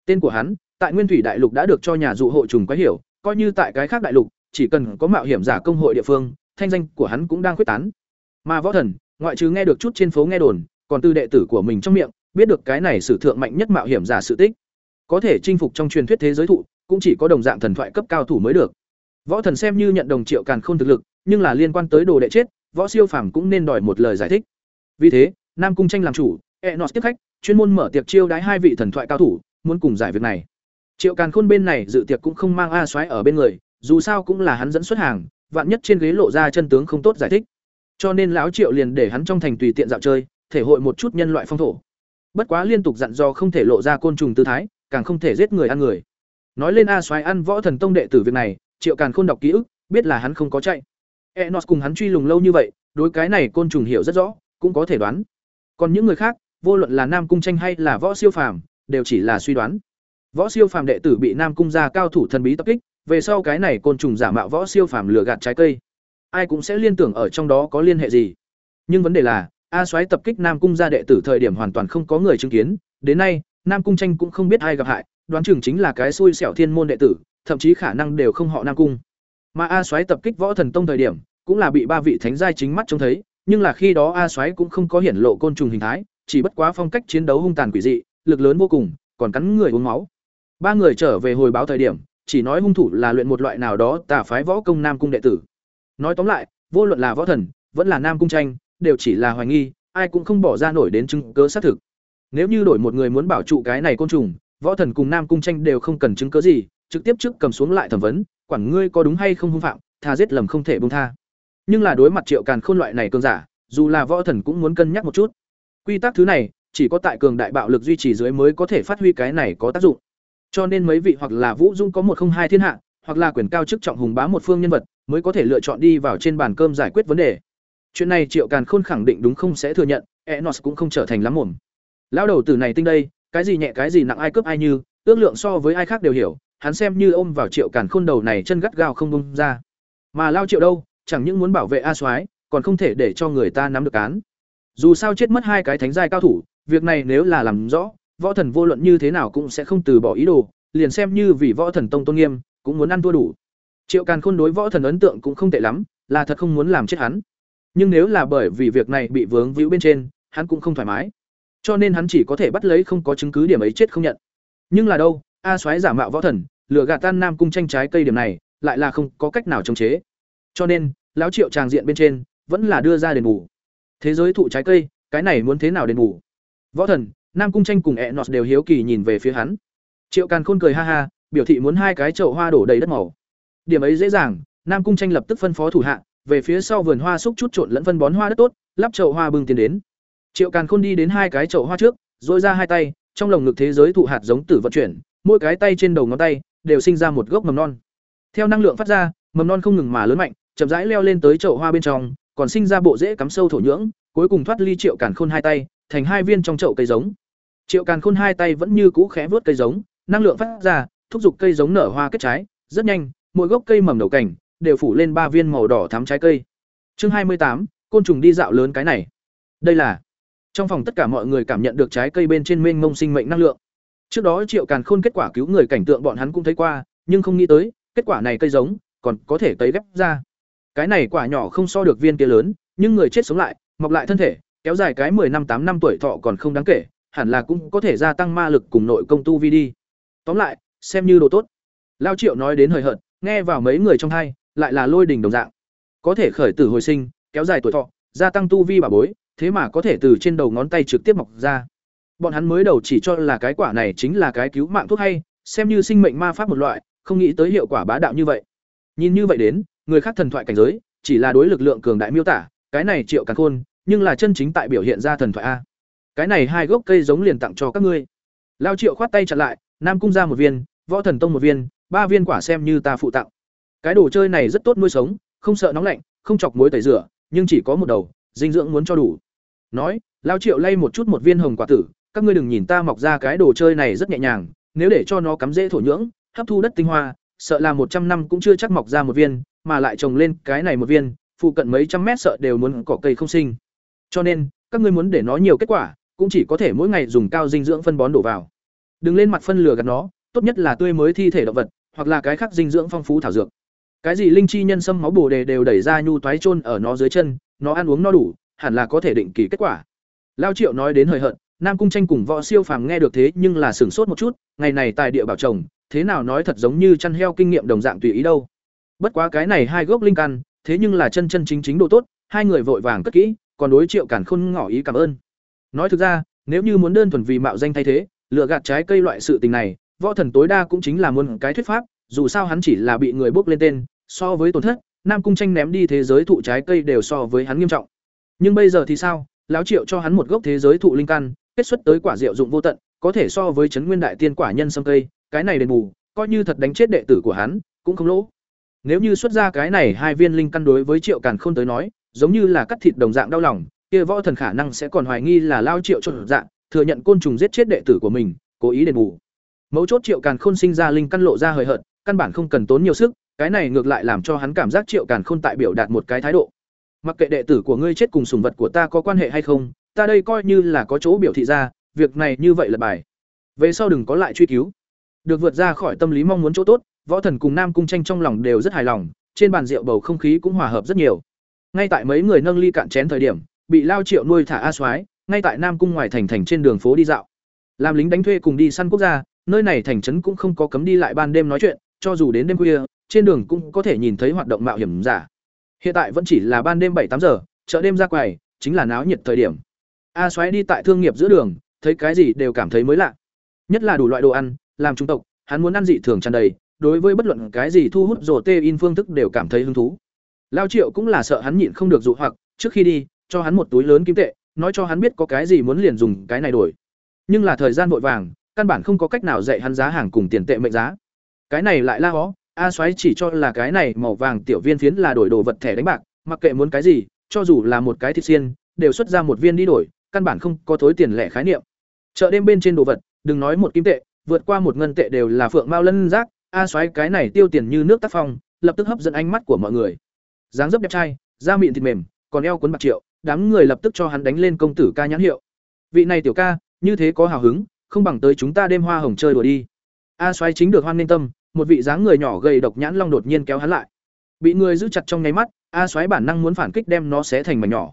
Tên của hắn, tại nguyên thủy đại lục đã được cho nhà dụ hộ trùng quái hiểu, coi như tại cái khác đại lục, chỉ cần có mạo hiểm giả công hội địa phương, thanh danh của hắn cũng đang quyết tán. Mà võ thần, ngoại trừ nghe được chút trên phố nghe đồn, còn từ đệ tử của mình trong miệng, biết được cái này sử thượng mạnh nhất mạo hiểm giả sự tích. Có thể chinh phục trong truyền thuyết thế giới thụ, cũng chỉ có đồng dạng thần thoại cấp cao thủ mới được. Võ thần xem như nhận đồng triệu càn khôn thực lực, nhưng là liên quan tới đồ đệ chết, võ siêu phàm cũng nên đòi một lời giải thích. Vì thế, nam cung tranh làm chủ e tiếp khách, chuyên môn mở tiệc chiêu đái hai vị thần thoại cao thủ, muốn cùng giải việc này. Triệu càn khôn bên này dự tiệc cũng không mang a xoáy ở bên người, dù sao cũng là hắn dẫn xuất hàng, vạn nhất trên ghế lộ ra chân tướng không tốt giải thích. Cho nên lão triệu liền để hắn trong thành tùy tiện dạo chơi, thể hội một chút nhân loại phong thổ. Bất quá liên tục dặn dò không thể lộ ra côn trùng tư thái, càng không thể giết người ăn người. Nói lên a xoáy ăn võ thần tông đệ tử việc này, triệu càn khôn đọc ký ức, biết là hắn không có chạy. Enos cùng hắn truy lùng lâu như vậy, đối cái này côn trùng hiểu rất rõ, cũng có thể đoán. Còn những người khác vô luận là nam cung tranh hay là võ siêu phàm đều chỉ là suy đoán. Võ siêu phàm đệ tử bị nam cung gia cao thủ thần bí tập kích về sau cái này côn trùng giả mạo võ siêu phàm lừa gạt trái cây. Ai cũng sẽ liên tưởng ở trong đó có liên hệ gì. Nhưng vấn đề là a soái tập kích nam cung gia đệ tử thời điểm hoàn toàn không có người chứng kiến. Đến nay nam cung tranh cũng không biết ai gặp hại đoán chừng chính là cái xui xẻo thiên môn đệ tử thậm chí khả năng đều không họ nam cung. Mà A Soái tập kích Võ Thần Tông thời điểm, cũng là bị ba vị thánh giai chính mắt trông thấy, nhưng là khi đó A Soái cũng không có hiển lộ côn trùng hình thái, chỉ bất quá phong cách chiến đấu hung tàn quỷ dị, lực lớn vô cùng, còn cắn người uống máu. Ba người trở về hồi báo thời điểm, chỉ nói hung thủ là luyện một loại nào đó tà phái võ công Nam cung đệ tử. Nói tóm lại, vô luận là võ thần, vẫn là Nam cung tranh, đều chỉ là hoài nghi, ai cũng không bỏ ra nổi đến chứng cứ xác thực. Nếu như đổi một người muốn bảo trụ cái này côn trùng, võ thần cùng Nam cung tranh đều không cần chứng cứ gì, trực tiếp trước cầm xuống lại thẩm vấn, quản ngươi có đúng hay không hung phạm, tha giết lầm không thể buông tha. Nhưng là đối mặt Triệu Càn Khôn loại này cường giả, dù là võ thần cũng muốn cân nhắc một chút. Quy tắc thứ này, chỉ có tại cường đại bạo lực duy trì dưới mới có thể phát huy cái này có tác dụng. Cho nên mấy vị hoặc là Vũ Dung có một không hai thiên hạ, hoặc là quyền cao chức trọng hùng bá một phương nhân vật, mới có thể lựa chọn đi vào trên bàn cơm giải quyết vấn đề. Chuyện này Triệu Càn Khôn khẳng định đúng không sẽ thừa nhận, Enos cũng không trở thành lắm mồm. Lão đầu tử này tinh đây, cái gì nhẹ cái gì nặng ai cướp ai như, ước lượng so với ai khác đều hiểu, hắn xem như ôm vào Triệu Càn Khôn đầu này chân gắt gao không buông ra. Mà lao Triệu đâu, chẳng những muốn bảo vệ A Soái, còn không thể để cho người ta nắm được án. Dù sao chết mất hai cái thánh giai cao thủ, việc này nếu là làm rõ, võ thần vô luận như thế nào cũng sẽ không từ bỏ ý đồ, liền xem như vì võ thần tông tôn nghiêm, cũng muốn ăn thua đủ. Triệu Càn Khôn đối võ thần ấn tượng cũng không tệ lắm, là thật không muốn làm chết hắn. Nhưng nếu là bởi vì việc này bị vướng víu bên trên, hắn cũng không thoải mái. Cho nên hắn chỉ có thể bắt lấy không có chứng cứ điểm ấy chết không nhận. Nhưng là đâu, A Soái giả mạo võ thần, lừa gạt tan Nam cung tranh trái cây điểm này, lại là không có cách nào chống chế. Cho nên, lão Triệu tràng diện bên trên, vẫn là đưa ra đền bù. Thế giới thụ trái cây, cái này muốn thế nào đền bù? Võ thần, Nam cung tranh cùng Enos đều hiếu kỳ nhìn về phía hắn. Triệu Càn Khôn cười ha ha, biểu thị muốn hai cái chậu hoa đổ đầy đất màu. Điểm ấy dễ dàng, Nam cung tranh lập tức phân phó thủ hạ, về phía sau vườn hoa xúc chút trộn lẫn phân bón hoa đất tốt, lắp chậu hoa bưng tiền đến. Triệu Càn Khôn đi đến hai cái chậu hoa trước, dội ra hai tay, trong lồng ngực thế giới thụ hạt giống tử vận chuyển, mỗi cái tay trên đầu ngón tay đều sinh ra một gốc mầm non. Theo năng lượng phát ra, mầm non không ngừng mà lớn mạnh, chậm rãi leo lên tới chậu hoa bên trong, còn sinh ra bộ rễ cắm sâu thổ nhưỡng, cuối cùng thoát ly Triệu Càn Khôn hai tay, thành hai viên trong chậu cây giống. Triệu Càn Khôn hai tay vẫn như cũ khẽ vớt cây giống, năng lượng phát ra, thúc giục cây giống nở hoa kết trái, rất nhanh, mỗi gốc cây mầm đầu cảnh đều phủ lên ba viên màu đỏ thắm trái cây. Chương hai mươi tám, côn trùng đi dạo lớn cái này. Đây là Trong phòng tất cả mọi người cảm nhận được trái cây bên trên mênh mông sinh mệnh năng lượng. Trước đó Triệu Càn Khôn kết quả cứu người cảnh tượng bọn hắn cũng thấy qua, nhưng không nghĩ tới, kết quả này cây giống còn có thể tấy ghép ra. Cái này quả nhỏ không so được viên kia lớn, nhưng người chết sống lại, mọc lại thân thể, kéo dài cái 10 năm tám năm tuổi thọ còn không đáng kể, hẳn là cũng có thể gia tăng ma lực cùng nội công tu vi đi. Tóm lại, xem như đồ tốt. Lao Triệu nói đến hời hợt, nghe vào mấy người trong hai, lại là lôi đình đồng dạng. Có thể khởi tử hồi sinh, kéo dài tuổi thọ, gia tăng tu vi bà bối, thế mà có thể từ trên đầu ngón tay trực tiếp mọc ra. Bọn hắn mới đầu chỉ cho là cái quả này chính là cái cứu mạng thuốc hay, xem như sinh mệnh ma pháp một loại, không nghĩ tới hiệu quả bá đạo như vậy. Nhìn như vậy đến, người khác thần thoại cảnh giới, chỉ là đối lực lượng cường đại miêu tả, cái này Triệu Càn Khôn, nhưng là chân chính tại biểu hiện ra thần thoại a. Cái này hai gốc cây giống liền tặng cho các ngươi. Lao Triệu khoát tay chặn lại, Nam cung ra một viên, Võ Thần Tông một viên, ba viên quả xem như ta phụ tặng. Cái đồ chơi này rất tốt nuôi sống, không sợ nóng lạnh, không chọc muối tẩy rửa, nhưng chỉ có một đầu, dinh dưỡng muốn cho đủ. Nói, Lao Triệu lay một chút một viên hồng quả tử, các ngươi đừng nhìn ta mọc ra cái đồ chơi này rất nhẹ nhàng, nếu để cho nó cắm dễ thổ nhưỡng, hấp thu đất tinh hoa, sợ là một trăm năm cũng chưa chắc mọc ra một viên, mà lại trồng lên cái này một viên, phụ cận mấy trăm mét sợ đều muốn cỏ cây không sinh. Cho nên, các ngươi muốn để nó nhiều kết quả, cũng chỉ có thể mỗi ngày dùng cao dinh dưỡng phân bón đổ vào. Đừng lên mặt phân lửa gạt nó, tốt nhất là tươi mới thi thể động vật, hoặc là cái khác dinh dưỡng phong phú thảo dược. Cái gì linh chi nhân sâm máu bổ đề đều đẩy ra nhu toái chôn ở nó dưới chân, nó ăn uống no đủ, hẳn là có thể định kỳ kết quả. Lao Triệu nói đến hơi hận, Nam Cung Tranh cùng Võ Siêu Phàm nghe được thế nhưng là sửng sốt một chút, ngày này tài địa bảo trồng, thế nào nói thật giống như chăn heo kinh nghiệm đồng dạng tùy ý đâu. Bất quá cái này hai gốc linh căn, thế nhưng là chân chân chính chính độ tốt, hai người vội vàng cất kỹ, còn đối Triệu Cản Khôn ngỏ ý cảm ơn. Nói thực ra, nếu như muốn đơn thuần vì mạo danh thay thế, lựa gạt trái cây loại sự tình này, võ thần tối đa cũng chính là muốn cái thuyết pháp, dù sao hắn chỉ là bị người bốc lên tên, so với tổn thất, Nam Cung Tranh ném đi thế giới thụ trái cây đều so với hắn nghiêm trọng. Nhưng bây giờ thì sao? Lão Triệu cho hắn một gốc thế giới thụ linh căn, kết xuất tới quả diệu dụng vô tận, có thể so với chấn nguyên đại tiên quả nhân sâm cây, cái này đền bù, coi như thật đánh chết đệ tử của hắn, cũng không lỗ. Nếu như xuất ra cái này hai viên linh căn đối với Triệu Càn Khôn tới nói, giống như là cắt thịt đồng dạng đau lòng, kia võ thần khả năng sẽ còn hoài nghi là lao Triệu cho dạng, thừa nhận côn trùng giết chết đệ tử của mình, cố ý đền bù. Mấu chốt Triệu Càn Khôn sinh ra linh căn lộ ra hời hợt, căn bản không cần tốn nhiều sức, cái này ngược lại làm cho hắn cảm giác Triệu Càn Khôn tại biểu đạt một cái thái độ. Mặc kệ đệ tử của ngươi chết cùng sùng vật của ta có quan hệ hay không, ta đây coi như là có chỗ biểu thị ra, việc này như vậy là bài. Về sau đừng có lại truy cứu. Được vượt ra khỏi tâm lý mong muốn chỗ tốt, võ thần cùng Nam cung tranh trong lòng đều rất hài lòng, trên bàn rượu bầu không khí cũng hòa hợp rất nhiều. Ngay tại mấy người nâng ly cạn chén thời điểm, bị Lao Triệu nuôi thả A Soái, ngay tại Nam cung ngoài thành thành trên đường phố đi dạo. Làm lính đánh thuê cùng đi săn quốc gia, nơi này thành trấn cũng không có cấm đi lại ban đêm nói chuyện, cho dù đến đêm khuya, trên đường cũng có thể nhìn thấy hoạt động mạo hiểm giả. Hiện tại vẫn chỉ là ban đêm bảy tám giờ, chợ đêm ra quầy, chính là náo nhiệt thời điểm. A Soái đi tại thương nghiệp giữa đường, thấy cái gì đều cảm thấy mới lạ. Nhất là đủ loại đồ ăn, làm trung tộc, hắn muốn ăn dị thường tràn đầy, đối với bất luận cái gì thu hút rổ tê in phương thức đều cảm thấy hứng thú. Lao Triệu cũng là sợ hắn nhịn không được dụ hoặc, trước khi đi, cho hắn một túi lớn kim tệ, nói cho hắn biết có cái gì muốn liền dùng cái này đổi. Nhưng là thời gian vội vàng, căn bản không có cách nào dạy hắn giá hàng cùng tiền tệ mệnh giá. Cái này lại la hó, A Soái chỉ cho là cái này màu vàng tiểu viên phiến là đổi đồ vật thẻ đánh bạc, mặc kệ muốn cái gì, cho dù là một cái thịt xiên, đều xuất ra một viên đi đổi, căn bản không có thối tiền lẻ khái niệm. Chợ đêm bên trên đồ vật, đừng nói một kim tệ, vượt qua một ngân tệ đều là phượng mao lân rác, a xoáy cái này tiêu tiền như nước tác phong, lập tức hấp dẫn ánh mắt của mọi người. Dáng dấp đẹp trai, da mịn thịt mềm, còn eo cuốn bạc triệu, đám người lập tức cho hắn đánh lên công tử ca nhãn hiệu. Vị này tiểu ca, như thế có hào hứng, không bằng tới chúng ta đêm hoa hồng chơi đùa đi. A xoáy chính được hoan nên tâm, một vị dáng người nhỏ gầy độc nhãn long đột nhiên kéo hắn lại. Bị người giữ chặt trong nháy mắt, A xoáy bản năng muốn phản kích đem nó xé thành mảnh nhỏ.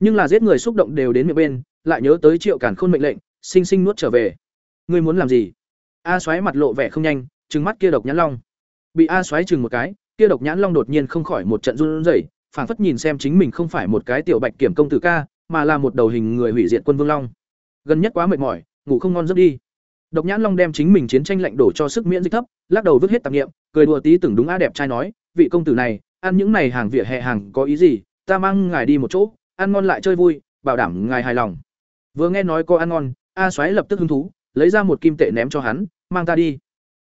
Nhưng là giết người xúc động đều đến miệng bên, lại nhớ tới Triệu cản Khôn mệnh lệnh, sinh sinh nuốt trở về. Ngươi muốn làm gì? A xoáy mặt lộ vẻ không nhanh, trừng mắt kia độc nhãn long. Bị A xoáy chừng một cái, kia độc nhãn long đột nhiên không khỏi một trận run rẩy, phảng phất nhìn xem chính mình không phải một cái tiểu bạch kiểm công tử ca, mà là một đầu hình người hủy diệt quân vương long. Gần nhất quá mệt mỏi, ngủ không ngon giấc đi. Độc nhãn long đem chính mình chiến tranh lạnh đổ cho sức miễn dịch thấp, lắc đầu vứt hết tạp niệm, cười đùa tí tưởng đúng a đẹp trai nói, vị công tử này, ăn những này hàng vỉa hè hàng có ý gì, ta mang ngài đi một chỗ, ăn ngon lại chơi vui, bảo đảm ngài hài lòng. Vừa nghe nói có ăn ngon, A Soái lập tức hứng thú, lấy ra một kim tệ ném cho hắn, mang ta đi.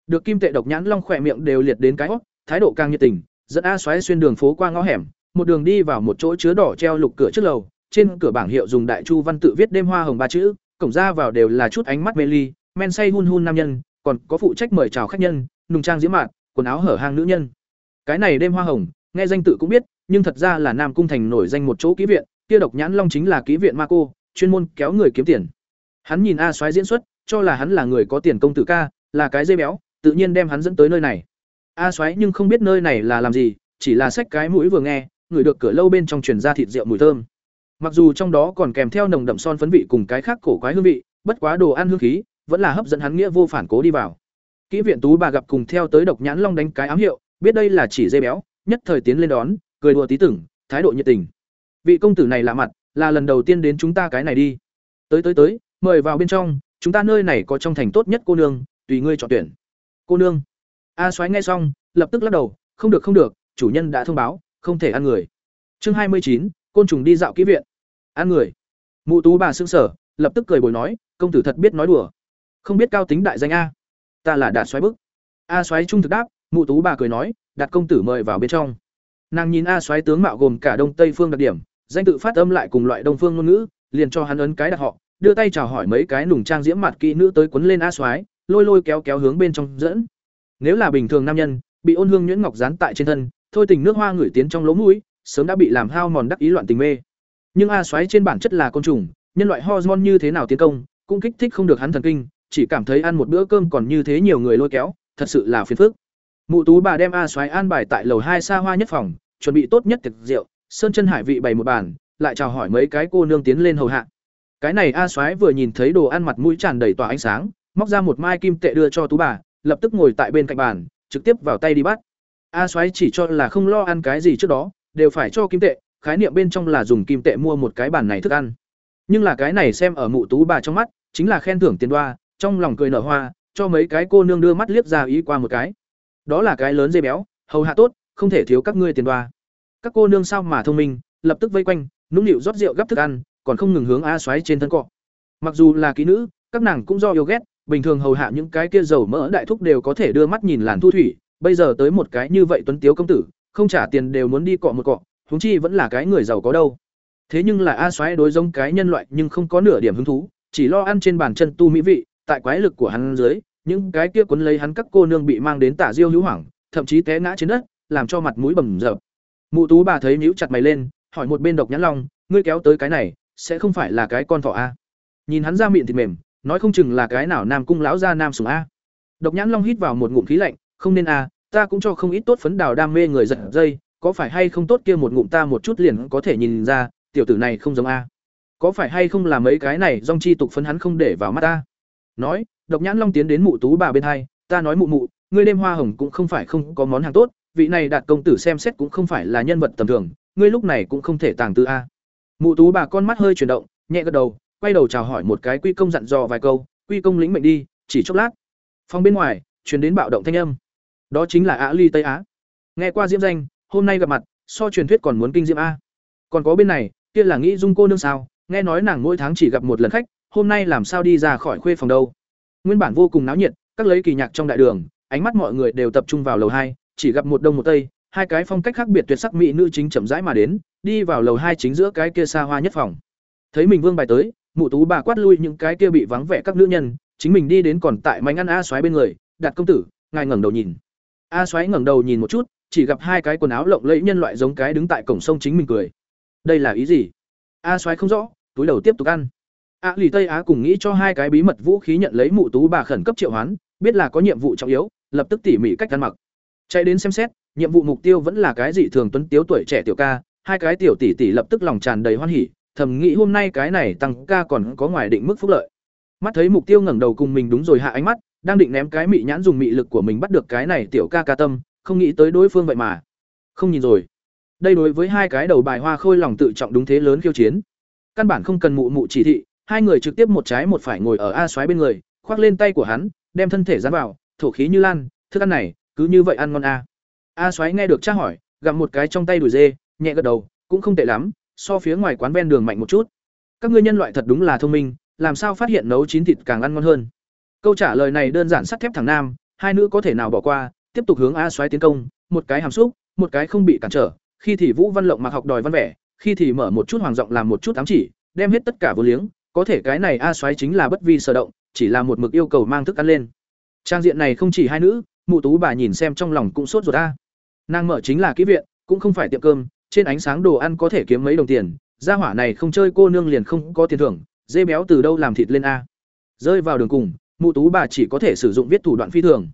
Được kim tệ độc nhãn long khỏe miệng đều liệt đến cái hốc, thái độ càng nhiệt tình, dẫn A Soái xuyên đường phố qua ngõ hẻm, một đường đi vào một chỗ chứa đỏ treo lục cửa trước lầu, trên cửa bảng hiệu dùng đại chu văn tự viết đêm hoa hồng ba chữ, cổng ra vào đều là chút ánh mắt mê ly, men say hun hun nam nhân, còn có phụ trách mời chào khách nhân, nùng trang diễm mạn, quần áo hở hang nữ nhân. Cái này đêm hoa hồng, nghe danh tự cũng biết, nhưng thật ra là Nam cung thành nổi danh một chỗ ký viện, kia độc nhãn long chính là ký viện ma cô, chuyên môn kéo người kiếm tiền. Hắn nhìn A Soái diễn xuất, cho là hắn là người có tiền công tử ca, là cái dây béo, tự nhiên đem hắn dẫn tới nơi này. A Soái nhưng không biết nơi này là làm gì, chỉ là xách cái mũi vừa nghe, người được cửa lâu bên trong truyền ra thịt rượu mùi thơm. Mặc dù trong đó còn kèm theo nồng đậm son phấn vị cùng cái khác cổ quái hương vị, bất quá đồ ăn hương khí, vẫn là hấp dẫn hắn nghĩa vô phản cố đi vào. Kỹ viện tú bà gặp cùng theo tới độc nhãn long đánh cái ám hiệu, biết đây là chỉ dây béo, nhất thời tiến lên đón, cười đùa tí tửng thái độ nhiệt tình. Vị công tử này lạ mặt, là lần đầu tiên đến chúng ta cái này đi. Tới tới tới, mời vào bên trong, chúng ta nơi này có trong thành tốt nhất cô nương, tùy ngươi chọn tuyển. Cô nương. A Soái nghe xong, lập tức lắc đầu, không được không được, chủ nhân đã thông báo, không thể ăn người. Chương hai mươi chín, côn trùng đi dạo kỹ viện. Ăn người. Mụ Tú bà sững sở, lập tức cười bồi nói, công tử thật biết nói đùa. Không biết cao tính đại danh a. Ta là Đạt Soái bức. A Soái trung thực đáp, Mụ Tú bà cười nói, đặt công tử mời vào bên trong. Nàng nhìn A Soái tướng mạo gồm cả đông tây phương đặc điểm, danh tự phát âm lại cùng loại đông phương ngôn ngữ, liền cho hắn ấn cái đặt họ, đưa tay chào hỏi mấy cái nùng trang diễm mặt kỹ nữ tới quấn lên A Soái, lôi lôi kéo kéo hướng bên trong dẫn. Nếu là bình thường nam nhân, bị ôn hương nhuyễn ngọc dán tại trên thân, thôi tình nước hoa ngửi tiến trong lỗ mũi, sớm đã bị làm hao mòn đắc ý loạn tình mê. Nhưng A xoáy trên bản chất là côn trùng, nhân loại hormone như thế nào tiến công, cũng kích thích không được hắn thần kinh, chỉ cảm thấy ăn một bữa cơm còn như thế nhiều người lôi kéo, thật sự là phiền phức. Mụ Tú bà đem A xoáy an bài tại lầu hai xa hoa nhất phòng, chuẩn bị tốt nhất tiệc rượu, sơn chân hải vị bày một bàn, lại chào hỏi mấy cái cô nương tiến lên hầu hạ. Cái này A xoáy vừa nhìn thấy đồ ăn mặt mũi tràn đầy tỏa ánh sáng, móc ra một mai kim tệ đưa cho Tú bà, lập tức ngồi tại bên cạnh bàn, trực tiếp vào tay đi bắt. A xoáy chỉ cho là không lo ăn cái gì trước đó, đều phải cho kim tệ, khái niệm bên trong là dùng kim tệ mua một cái bàn này thức ăn. Nhưng là cái này xem ở mụ Tú bà trong mắt, chính là khen thưởng tiền đoa, trong lòng cười nở hoa, cho mấy cái cô nương đưa mắt liếc ra ý qua một cái. Đó là cái lớn dây béo, hầu hạ tốt, không thể thiếu các ngươi tiền đoa. Các cô nương sao mà thông minh, lập tức vây quanh, nũng nịu rót rượu gấp thức ăn, còn không ngừng hướng a xoáy trên thân cọ. Mặc dù là kỹ nữ, các nàng cũng do yêu ghét, bình thường hầu hạ những cái kia dầu mỡ đại thúc đều có thể đưa mắt nhìn làn thu thủy, bây giờ tới một cái như vậy tuấn tiếu công tử, không trả tiền đều muốn đi cọ một cọ, huống chi vẫn là cái người giàu có đâu. Thế nhưng là a xoáy đối giống cái nhân loại nhưng không có nửa điểm hứng thú, chỉ lo ăn trên bàn chân tu mỹ vị, tại quái lực của hắn dưới, những cái kia cuốn lấy hắn các cô nương bị mang đến tả diêu hữu hoảng, thậm chí té ngã trên đất, làm cho mặt mũi bầm dập. Mụ Tú bà thấy nhíu chặt mày lên, hỏi một bên Độc Nhãn Long, ngươi kéo tới cái này, sẽ không phải là cái con thỏ a? Nhìn hắn ra miệng thịt mềm, nói không chừng là cái nào Nam cung lão gia nam sủng a. Độc Nhãn Long hít vào một ngụm khí lạnh, không nên a, ta cũng cho không ít tốt phấn đào đam mê người giật dây có phải hay không tốt kia một ngụm ta một chút liền có thể nhìn ra tiểu tử này không giống a. Có phải hay không là mấy cái này dong chi tục phấn hắn không để vào mắt ta? Nói độc nhãn long tiến đến mụ tú bà bên hai ta nói mụ mụ ngươi đêm hoa hồng cũng không phải không có món hàng tốt vị này đạt công tử xem xét cũng không phải là nhân vật tầm thường ngươi lúc này cũng không thể tàng tư a. Mụ tú bà con mắt hơi chuyển động nhẹ gật đầu quay đầu chào hỏi một cái quy công dặn dò vài câu, quy công lĩnh mệnh đi, chỉ chốc lát. Phòng bên ngoài chuyển đến bạo động thanh âm. Đó chính là á ly tây á. Nghe qua diễm danh, hôm nay gặp mặt, so truyền thuyết còn muốn kinh diễm a. Còn có bên này, kia là nghĩ dung cô nương sao, nghe nói nàng mỗi tháng chỉ gặp một lần khách, hôm nay làm sao đi ra khỏi khuê phòng đâu. Nguyên bản vô cùng náo nhiệt, các lấy kỳ nhạc trong đại đường, ánh mắt mọi người đều tập trung vào lầu hai, chỉ gặp một đông một tây, hai cái phong cách khác biệt tuyệt sắc mỹ nữ chính chậm rãi mà đến, đi vào lầu hai chính giữa cái kia xa hoa nhất phòng. Thấy mình vương bài tới mụ tú bà quát lui những cái kia bị vắng vẻ các nữ nhân, chính mình đi đến còn tại mánh ăn a xoáy bên người, đặt công tử, ngài ngẩng đầu nhìn. A xoáy ngẩng đầu nhìn một chút, chỉ gặp hai cái quần áo lộng lẫy nhân loại giống cái đứng tại cổng sông chính mình cười. Đây là ý gì? A xoáy không rõ, túi đầu tiếp tục ăn. A lì tây á cùng nghĩ cho hai cái bí mật vũ khí nhận lấy mụ tú bà khẩn cấp triệu hoán, biết là có nhiệm vụ trọng yếu, lập tức tỉ mỉ cách ăn mặc. Chạy đến xem xét, nhiệm vụ mục tiêu vẫn là cái gì thường tuấn tiếu tuổi trẻ tiểu ca, hai cái tiểu tỷ tỷ lập tức lòng tràn đầy hoan hỉ thầm nghĩ hôm nay cái này tăng ca còn có ngoài định mức phúc lợi. Mắt thấy mục tiêu ngẩng đầu cùng mình đúng rồi hạ ánh mắt, đang định ném cái mị nhãn dùng mị lực của mình bắt được cái này tiểu ca ca tâm, không nghĩ tới đối phương vậy mà. Không nhìn rồi. Đây đối với hai cái đầu bài hoa khôi lòng tự trọng đúng thế lớn khiêu chiến. Căn bản không cần mụ mụ chỉ thị, hai người trực tiếp một trái một phải ngồi ở a xoáy bên người, khoác lên tay của hắn, đem thân thể dán vào, thổ khí như lan, thức ăn này, cứ như vậy ăn ngon a. A xoáy nghe được tra hỏi, gặm một cái trong tay đùi dê, nhẹ gật đầu, cũng không tệ lắm so phía ngoài quán ven đường mạnh một chút. Các ngươi nhân loại thật đúng là thông minh, làm sao phát hiện nấu chín thịt càng ăn ngon hơn? Câu trả lời này đơn giản sắt thép thẳng nam, hai nữ có thể nào bỏ qua, tiếp tục hướng a xoáy tiến công, một cái hàm xúc, một cái không bị cản trở, khi thì vũ văn lộng mặc học đòi văn vẻ, khi thì mở một chút hoàng giọng làm một chút ám chỉ, đem hết tất cả vô liếng, có thể cái này a xoáy chính là bất vi sở động, chỉ là một mực yêu cầu mang thức ăn lên. Trang diện này không chỉ hai nữ, mụ tú bà nhìn xem trong lòng cũng sốt ruột a. Nàng mở chính là kỹ viện, cũng không phải tiệm cơm trên ánh sáng đồ ăn có thể kiếm mấy đồng tiền, gia hỏa này không chơi cô nương liền không có tiền thưởng, dê béo từ đâu làm thịt lên a. Rơi vào đường cùng, mụ tú bà chỉ có thể sử dụng viết thủ đoạn phi thường.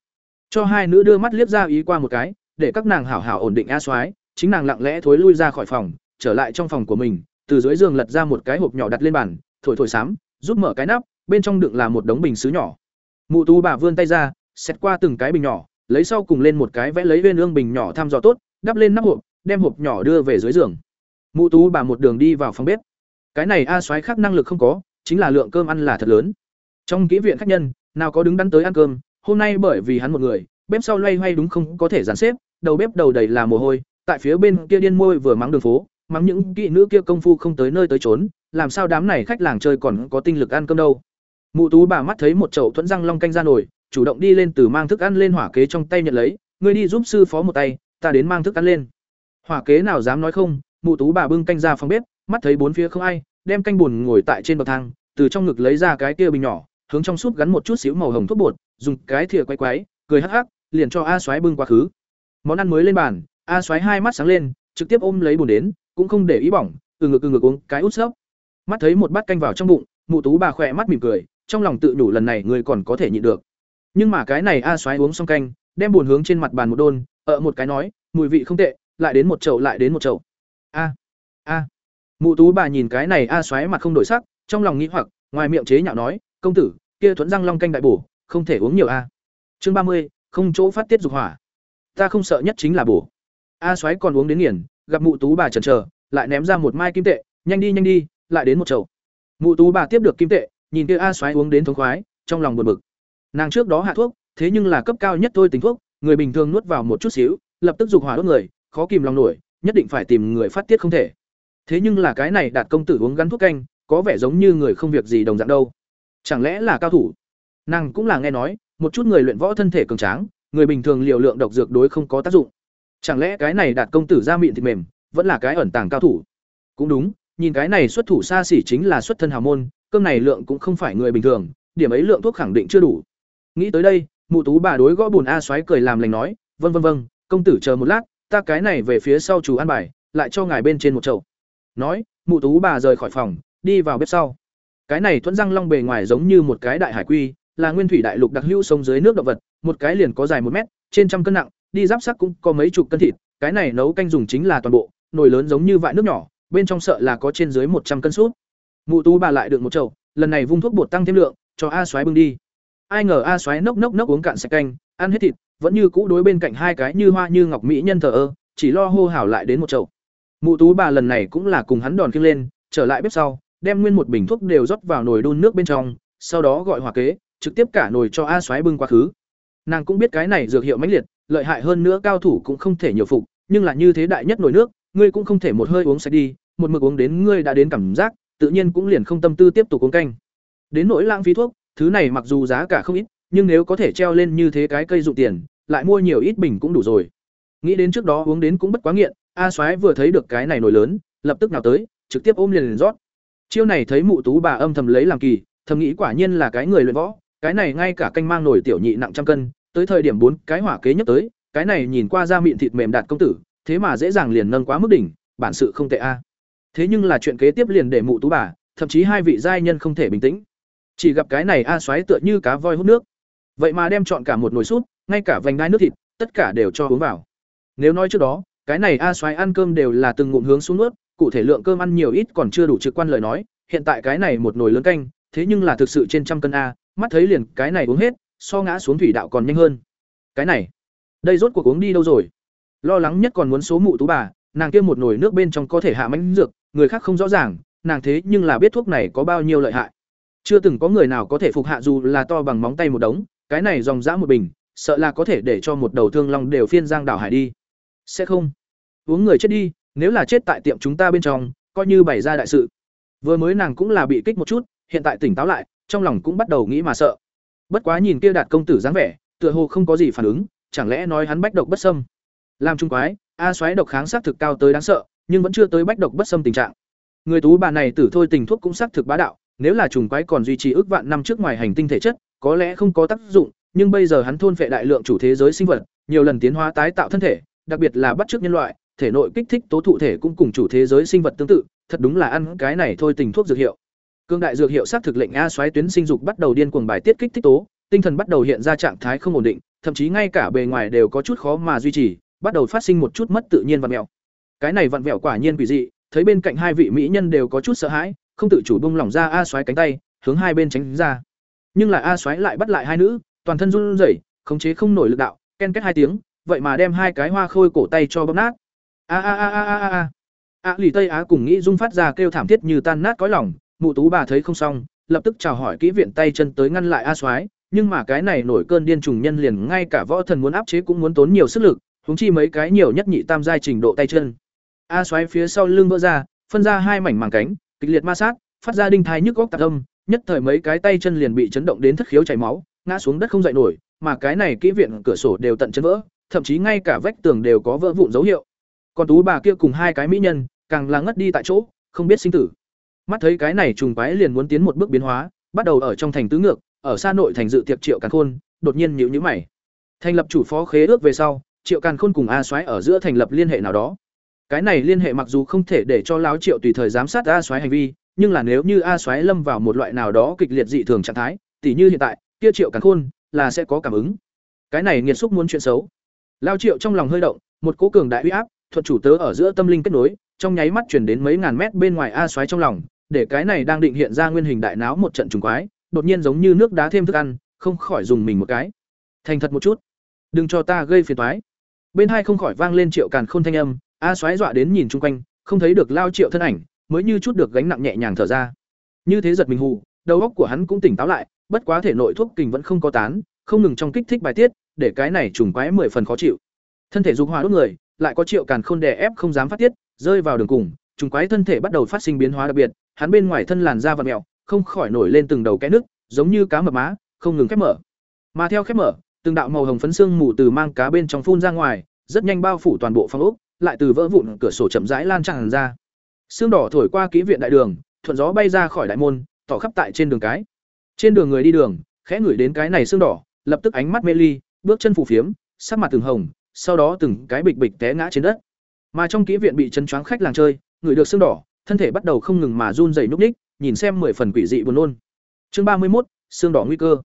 Cho hai nữ đưa mắt liếc ra ý qua một cái, để các nàng hảo hảo ổn định a soái, chính nàng lặng lẽ thối lui ra khỏi phòng, trở lại trong phòng của mình, từ dưới giường lật ra một cái hộp nhỏ đặt lên bàn, thổi thổi sám rút mở cái nắp, bên trong đựng là một đống bình xứ nhỏ. Mụ tú bà vươn tay ra xét qua từng cái bình nhỏ, lấy sau cùng lên một cái vẽ lấy viên ương bình nhỏ thăm dò tốt, đắp lên nắp hộp đem hộp nhỏ đưa về dưới giường. Mụ tú bà một đường đi vào phòng bếp. Cái này a soái khác năng lực không có, chính là lượng cơm ăn là thật lớn. Trong kỹ viện khách nhân, nào có đứng đắn tới ăn cơm, hôm nay bởi vì hắn một người, bếp sau loay hoay đúng không có thể dàn xếp, đầu bếp đầu đầy là mồ hôi, tại phía bên kia điên môi vừa mắng đường phố, mắng những kỹ nữ kia công phu không tới nơi tới trốn làm sao đám này khách làng chơi còn có tinh lực ăn cơm đâu. Mụ tú bà mắt thấy một chậu thuẫn răng long canh ra nổi chủ động đi lên từ mang thức ăn lên hỏa kế trong tay nhận lấy, ngươi đi giúp sư phó một tay, ta đến mang thức ăn lên hỏa kế nào dám nói không, mụ tú bà bưng canh ra phòng bếp, mắt thấy bốn phía không ai, đem canh buồn ngồi tại trên bậc thang, từ trong ngực lấy ra cái kia bình nhỏ, hướng trong súp gắn một chút xíu màu hồng thuốc bột, dùng cái thìa quay quái, cười hắc hắc, liền cho a xoáy bưng quá khứ món ăn mới lên bàn, a xoáy hai mắt sáng lên, trực tiếp ôm lấy bùn đến, cũng không để ý bỏng, từ ngực từ ngực uống cái út xốc. mắt thấy một bát canh vào trong bụng, mụ tú bà khỏe mắt mỉm cười, trong lòng tự nhủ lần này người còn có thể nhịn được nhưng mà cái này a xoáy uống xong canh, đem buồn hướng trên mặt bàn một đôn ở một cái nói, mùi vị không tệ lại đến một chậu, lại đến một chậu. A a. Mụ tú bà nhìn cái này a xoáy mặt không đổi sắc, trong lòng nghĩ hoặc, ngoài miệng chế nhạo nói, công tử, kia thuẫn răng long canh đại bổ, không thể uống nhiều a. Chương ba mươi, không chỗ phát tiết dục hỏa. Ta không sợ nhất chính là bổ. A xoáy còn uống đến nghiền, gặp mụ tú bà chần chờ, lại ném ra một mai kim tệ, nhanh đi nhanh đi, lại đến một chậu. Mụ tú bà tiếp được kim tệ, nhìn kia a xoáy uống đến thống khoái, trong lòng buồn bực. Nàng trước đó hạ thuốc, thế nhưng là cấp cao nhất thôi tính thuốc, người bình thường nuốt vào một chút xíu, lập tức dục hỏa đốt người khó kìm lòng nổi nhất định phải tìm người phát tiết không thể. Thế nhưng là cái này đạt công tử uống gắn thuốc canh có vẻ giống như người không việc gì đồng dạng đâu. Chẳng lẽ là cao thủ? Nàng cũng là nghe nói một chút người luyện võ thân thể cường tráng người bình thường liều lượng độc dược đối không có tác dụng. Chẳng lẽ cái này đạt công tử ra miệng thịt mềm vẫn là cái ẩn tàng cao thủ? Cũng đúng nhìn cái này xuất thủ xa xỉ chính là xuất thân hào môn cơm này lượng cũng không phải người bình thường điểm ấy lượng thuốc khẳng định chưa đủ. Nghĩ tới đây mụ tú bà đối gõ bùn a xoáy cười làm lành nói vâng vâng vâng, công tử chờ một lát ta cái này về phía sau chủ ăn bài lại cho ngài bên trên một chậu nói mụ tú bà rời khỏi phòng đi vào bếp sau cái này thuẫn răng long bề ngoài giống như một cái đại hải quy là nguyên thủy đại lục đặc hữu sống dưới nước động vật một cái liền có dài một mét trên trăm cân nặng đi giáp sắc cũng có mấy chục cân thịt, cái này nấu canh dùng chính là toàn bộ, nồi lớn giống như vại nước nhỏ, bên trong sợ là có trên dưới một trăm cân súp. Mụ Tú bà lại được một chậu, lần này vung thuốc bột tăng thêm lượng, cho A Soái bưng đi. Ai ngờ A Soái nốc nốc nốc uống cạn sạch canh, ăn hết thịt, vẫn như cũ đối bên cạnh hai cái như hoa như ngọc mỹ nhân thờ ơ, chỉ lo hô hào lại đến một chậu. Mụ Tú bà lần này cũng là cùng hắn đòn kiêng lên, trở lại bếp sau, đem nguyên một bình thuốc đều rót vào nồi đun nước bên trong, sau đó gọi hòa kế, trực tiếp cả nồi cho A xoáy bưng qua khứ. Nàng cũng biết cái này dược hiệu mãnh liệt, lợi hại hơn nữa cao thủ cũng không thể nhiều phục, nhưng là như thế đại nhất nồi nước, ngươi cũng không thể một hơi uống sạch đi, một mực uống đến ngươi đã đến cảm giác, tự nhiên cũng liền không tâm tư tiếp tục uống canh. Đến nỗi lãng phí thuốc, thứ này mặc dù giá cả không ít, nhưng nếu có thể treo lên như thế cái cây dụ tiền, lại mua nhiều ít bình cũng đủ rồi. Nghĩ đến trước đó uống đến cũng bất quá nghiện, A Soái vừa thấy được cái này nổi lớn, lập tức nào tới, trực tiếp ôm liền liền rót. Chiêu này thấy mụ tú bà âm thầm lấy làm kỳ, thầm nghĩ quả nhiên là cái người luyện võ, cái này ngay cả canh mang nổi tiểu nhị nặng trăm cân, tới thời điểm bốn cái hỏa kế nhất tới, cái này nhìn qua da miệng thịt mềm đạt công tử, thế mà dễ dàng liền nâng quá mức đỉnh, bản sự không tệ a. Thế nhưng là chuyện kế tiếp liền để mụ tú bà, thậm chí hai vị giai nhân không thể bình tĩnh. Chỉ gặp cái này a xoáy tựa như cá voi hút nước. Vậy mà đem chọn cả một nồi súp, ngay cả vành đai nước thịt, tất cả đều cho uống vào. Nếu nói trước đó, cái này a Soái ăn cơm đều là từng ngụm hướng xuống nuốt, cụ thể lượng cơm ăn nhiều ít còn chưa đủ trực quan lời nói, hiện tại cái này một nồi lớn canh, thế nhưng là thực sự trên trăm cân a, mắt thấy liền cái này uống hết, so ngã xuống thủy đạo còn nhanh hơn. Cái này, đây rốt cuộc uống đi đâu rồi? Lo lắng nhất còn muốn số mụ tú bà, nàng kia một nồi nước bên trong có thể hạ mãnh dược, người khác không rõ ràng, nàng thế nhưng là biết thuốc này có bao nhiêu lợi hại. Chưa từng có người nào có thể phục hạ dù là to bằng móng tay một đống, cái này dòng dã một bình, sợ là có thể để cho một đầu thương long đều phiên giang đảo hải đi. Sẽ không. Uống người chết đi, nếu là chết tại tiệm chúng ta bên trong, coi như bày ra đại sự. Vừa mới nàng cũng là bị kích một chút, hiện tại tỉnh táo lại, trong lòng cũng bắt đầu nghĩ mà sợ. Bất quá nhìn kia đạt công tử dáng vẻ, tựa hồ không có gì phản ứng, chẳng lẽ nói hắn bách độc bất sâm? Làm trung quái, a xoáy độc kháng sát thực cao tới đáng sợ, nhưng vẫn chưa tới bách độc bất sâm tình trạng. Người tú bà này tử thôi tình thuốc cũng sát thực bá đạo, nếu là trùng quái còn duy trì ước vạn năm trước ngoài hành tinh thể chất, có lẽ không có tác dụng, nhưng bây giờ hắn thôn phệ đại lượng chủ thế giới sinh vật, nhiều lần tiến hóa tái tạo thân thể, đặc biệt là bắt chước nhân loại, thể nội kích thích tố thụ thể cũng cùng chủ thế giới sinh vật tương tự, thật đúng là ăn cái này thôi tình thuốc dược hiệu. Cương đại dược hiệu xác thực lệnh a xoáy tuyến sinh dục bắt đầu điên cuồng bài tiết kích thích tố, tinh thần bắt đầu hiện ra trạng thái không ổn định, thậm chí ngay cả bề ngoài đều có chút khó mà duy trì, bắt đầu phát sinh một chút mất tự nhiên vặn vẹo. Cái này vặn vẹo quả nhiên quỷ dị, thấy bên cạnh hai vị mỹ nhân đều có chút sợ hãi, không tự chủ bung lỏng ra a xoáy cánh tay, hướng hai bên tránh ra. Nhưng lại a xoáy lại bắt lại hai nữ, toàn thân run rẩy, khống chế không nổi lực đạo, ken kết hai tiếng, vậy mà đem hai cái hoa khôi cổ tay cho bóp nát. A a a a a a a. Lì Tây Á cùng nghĩ dung phát ra kêu thảm thiết như tan nát cõi lòng, mụ tú bà thấy không xong, lập tức chào hỏi kỹ viện tay chân tới ngăn lại a xoáy, nhưng mà cái này nổi cơn điên trùng nhân liền ngay cả võ thần muốn áp chế cũng muốn tốn nhiều sức lực, huống chi mấy cái nhiều nhất nhị tam giai trình độ tay chân. A xoáy phía sau lưng vỡ ra, phân ra hai mảnh màng cánh, kịch liệt ma sát, phát ra đinh thai nhức góc tạc âm, nhất thời mấy cái tay chân liền bị chấn động đến thất khiếu chảy máu, ngã xuống đất không dậy nổi, mà cái này kỹ viện cửa sổ đều tận chân vỡ, thậm chí ngay cả vách tường đều có vỡ vụn dấu hiệu. Còn tú bà kia cùng hai cái mỹ nhân, càng là ngất đi tại chỗ, không biết sinh tử. Mắt thấy cái này trùng quái liền muốn tiến một bước biến hóa, bắt đầu ở trong thành tứ ngược, ở xa nội thành dự tiệc Triệu Càn Khôn, đột nhiên nhíu nhíu mày. Thành lập chủ phó khế ước về sau, Triệu Càn Khôn cùng A Soái ở giữa thành lập liên hệ nào đó. Cái này liên hệ mặc dù không thể để cho láo Triệu tùy thời giám sát A Soái hành vi, nhưng là nếu như A Soái lâm vào một loại nào đó kịch liệt dị thường trạng thái, tỉ như hiện tại, kia Triệu càng Khôn là sẽ có cảm ứng. Cái này nghiệt xúc muốn chuyện xấu. Lao Triệu trong lòng hơi động, một cỗ cường đại uy áp, thuận chủ tớ ở giữa tâm linh kết nối, trong nháy mắt truyền đến mấy ngàn mét bên ngoài A xoáy trong lòng, để cái này đang định hiện ra nguyên hình đại náo một trận trùng quái, đột nhiên giống như nước đá thêm thức ăn, không khỏi dùng mình một cái. Thành thật một chút, đừng cho ta gây phiền toái. Bên hai không khỏi vang lên Triệu Càn Khôn thanh âm, A xoáy dọa đến nhìn chung quanh, không thấy được Lao Triệu thân ảnh, mới như chút được gánh nặng nhẹ nhàng thở ra. Như thế giật mình hù, đầu óc của hắn cũng tỉnh táo lại, bất quá thể nội thuốc kình vẫn không có tán, không ngừng trong kích thích bài tiết, để cái này trùng quái mười phần khó chịu. Thân thể dục hỏa đốt người, lại có Triệu Càn Khôn đè ép không dám phát tiết, rơi vào đường cùng, trùng quái thân thể bắt đầu phát sinh biến hóa đặc biệt, hắn bên ngoài thân làn da vặn mèo, không khỏi nổi lên từng đầu cái nước, giống như cá mập má, không ngừng khép mở. Mà theo khép mở, từng đạo màu hồng phấn xương mù từ mang cá bên trong phun ra ngoài, rất nhanh bao phủ toàn bộ phòng ốc, lại từ vỡ vụn cửa sổ chậm rãi lan tràn ra. Xương đỏ thổi qua kỹ viện đại đường, thuận gió bay ra khỏi đại môn, tỏ khắp tại trên đường cái. Trên đường người đi đường, khẽ ngửi đến cái này xương đỏ, lập tức ánh mắt mê ly, bước chân phù phiếm, sắc mặt từng hồng, sau đó từng cái bịch bịch té ngã trên đất. Mà trong kỹ viện bị chấn choáng khách làng chơi, ngửi được xương đỏ, thân thể bắt đầu không ngừng mà run rẩy núp ních nhìn xem mười phần quỷ dị buồn nôn. Chương ba mươi một, xương đỏ nguy cơ.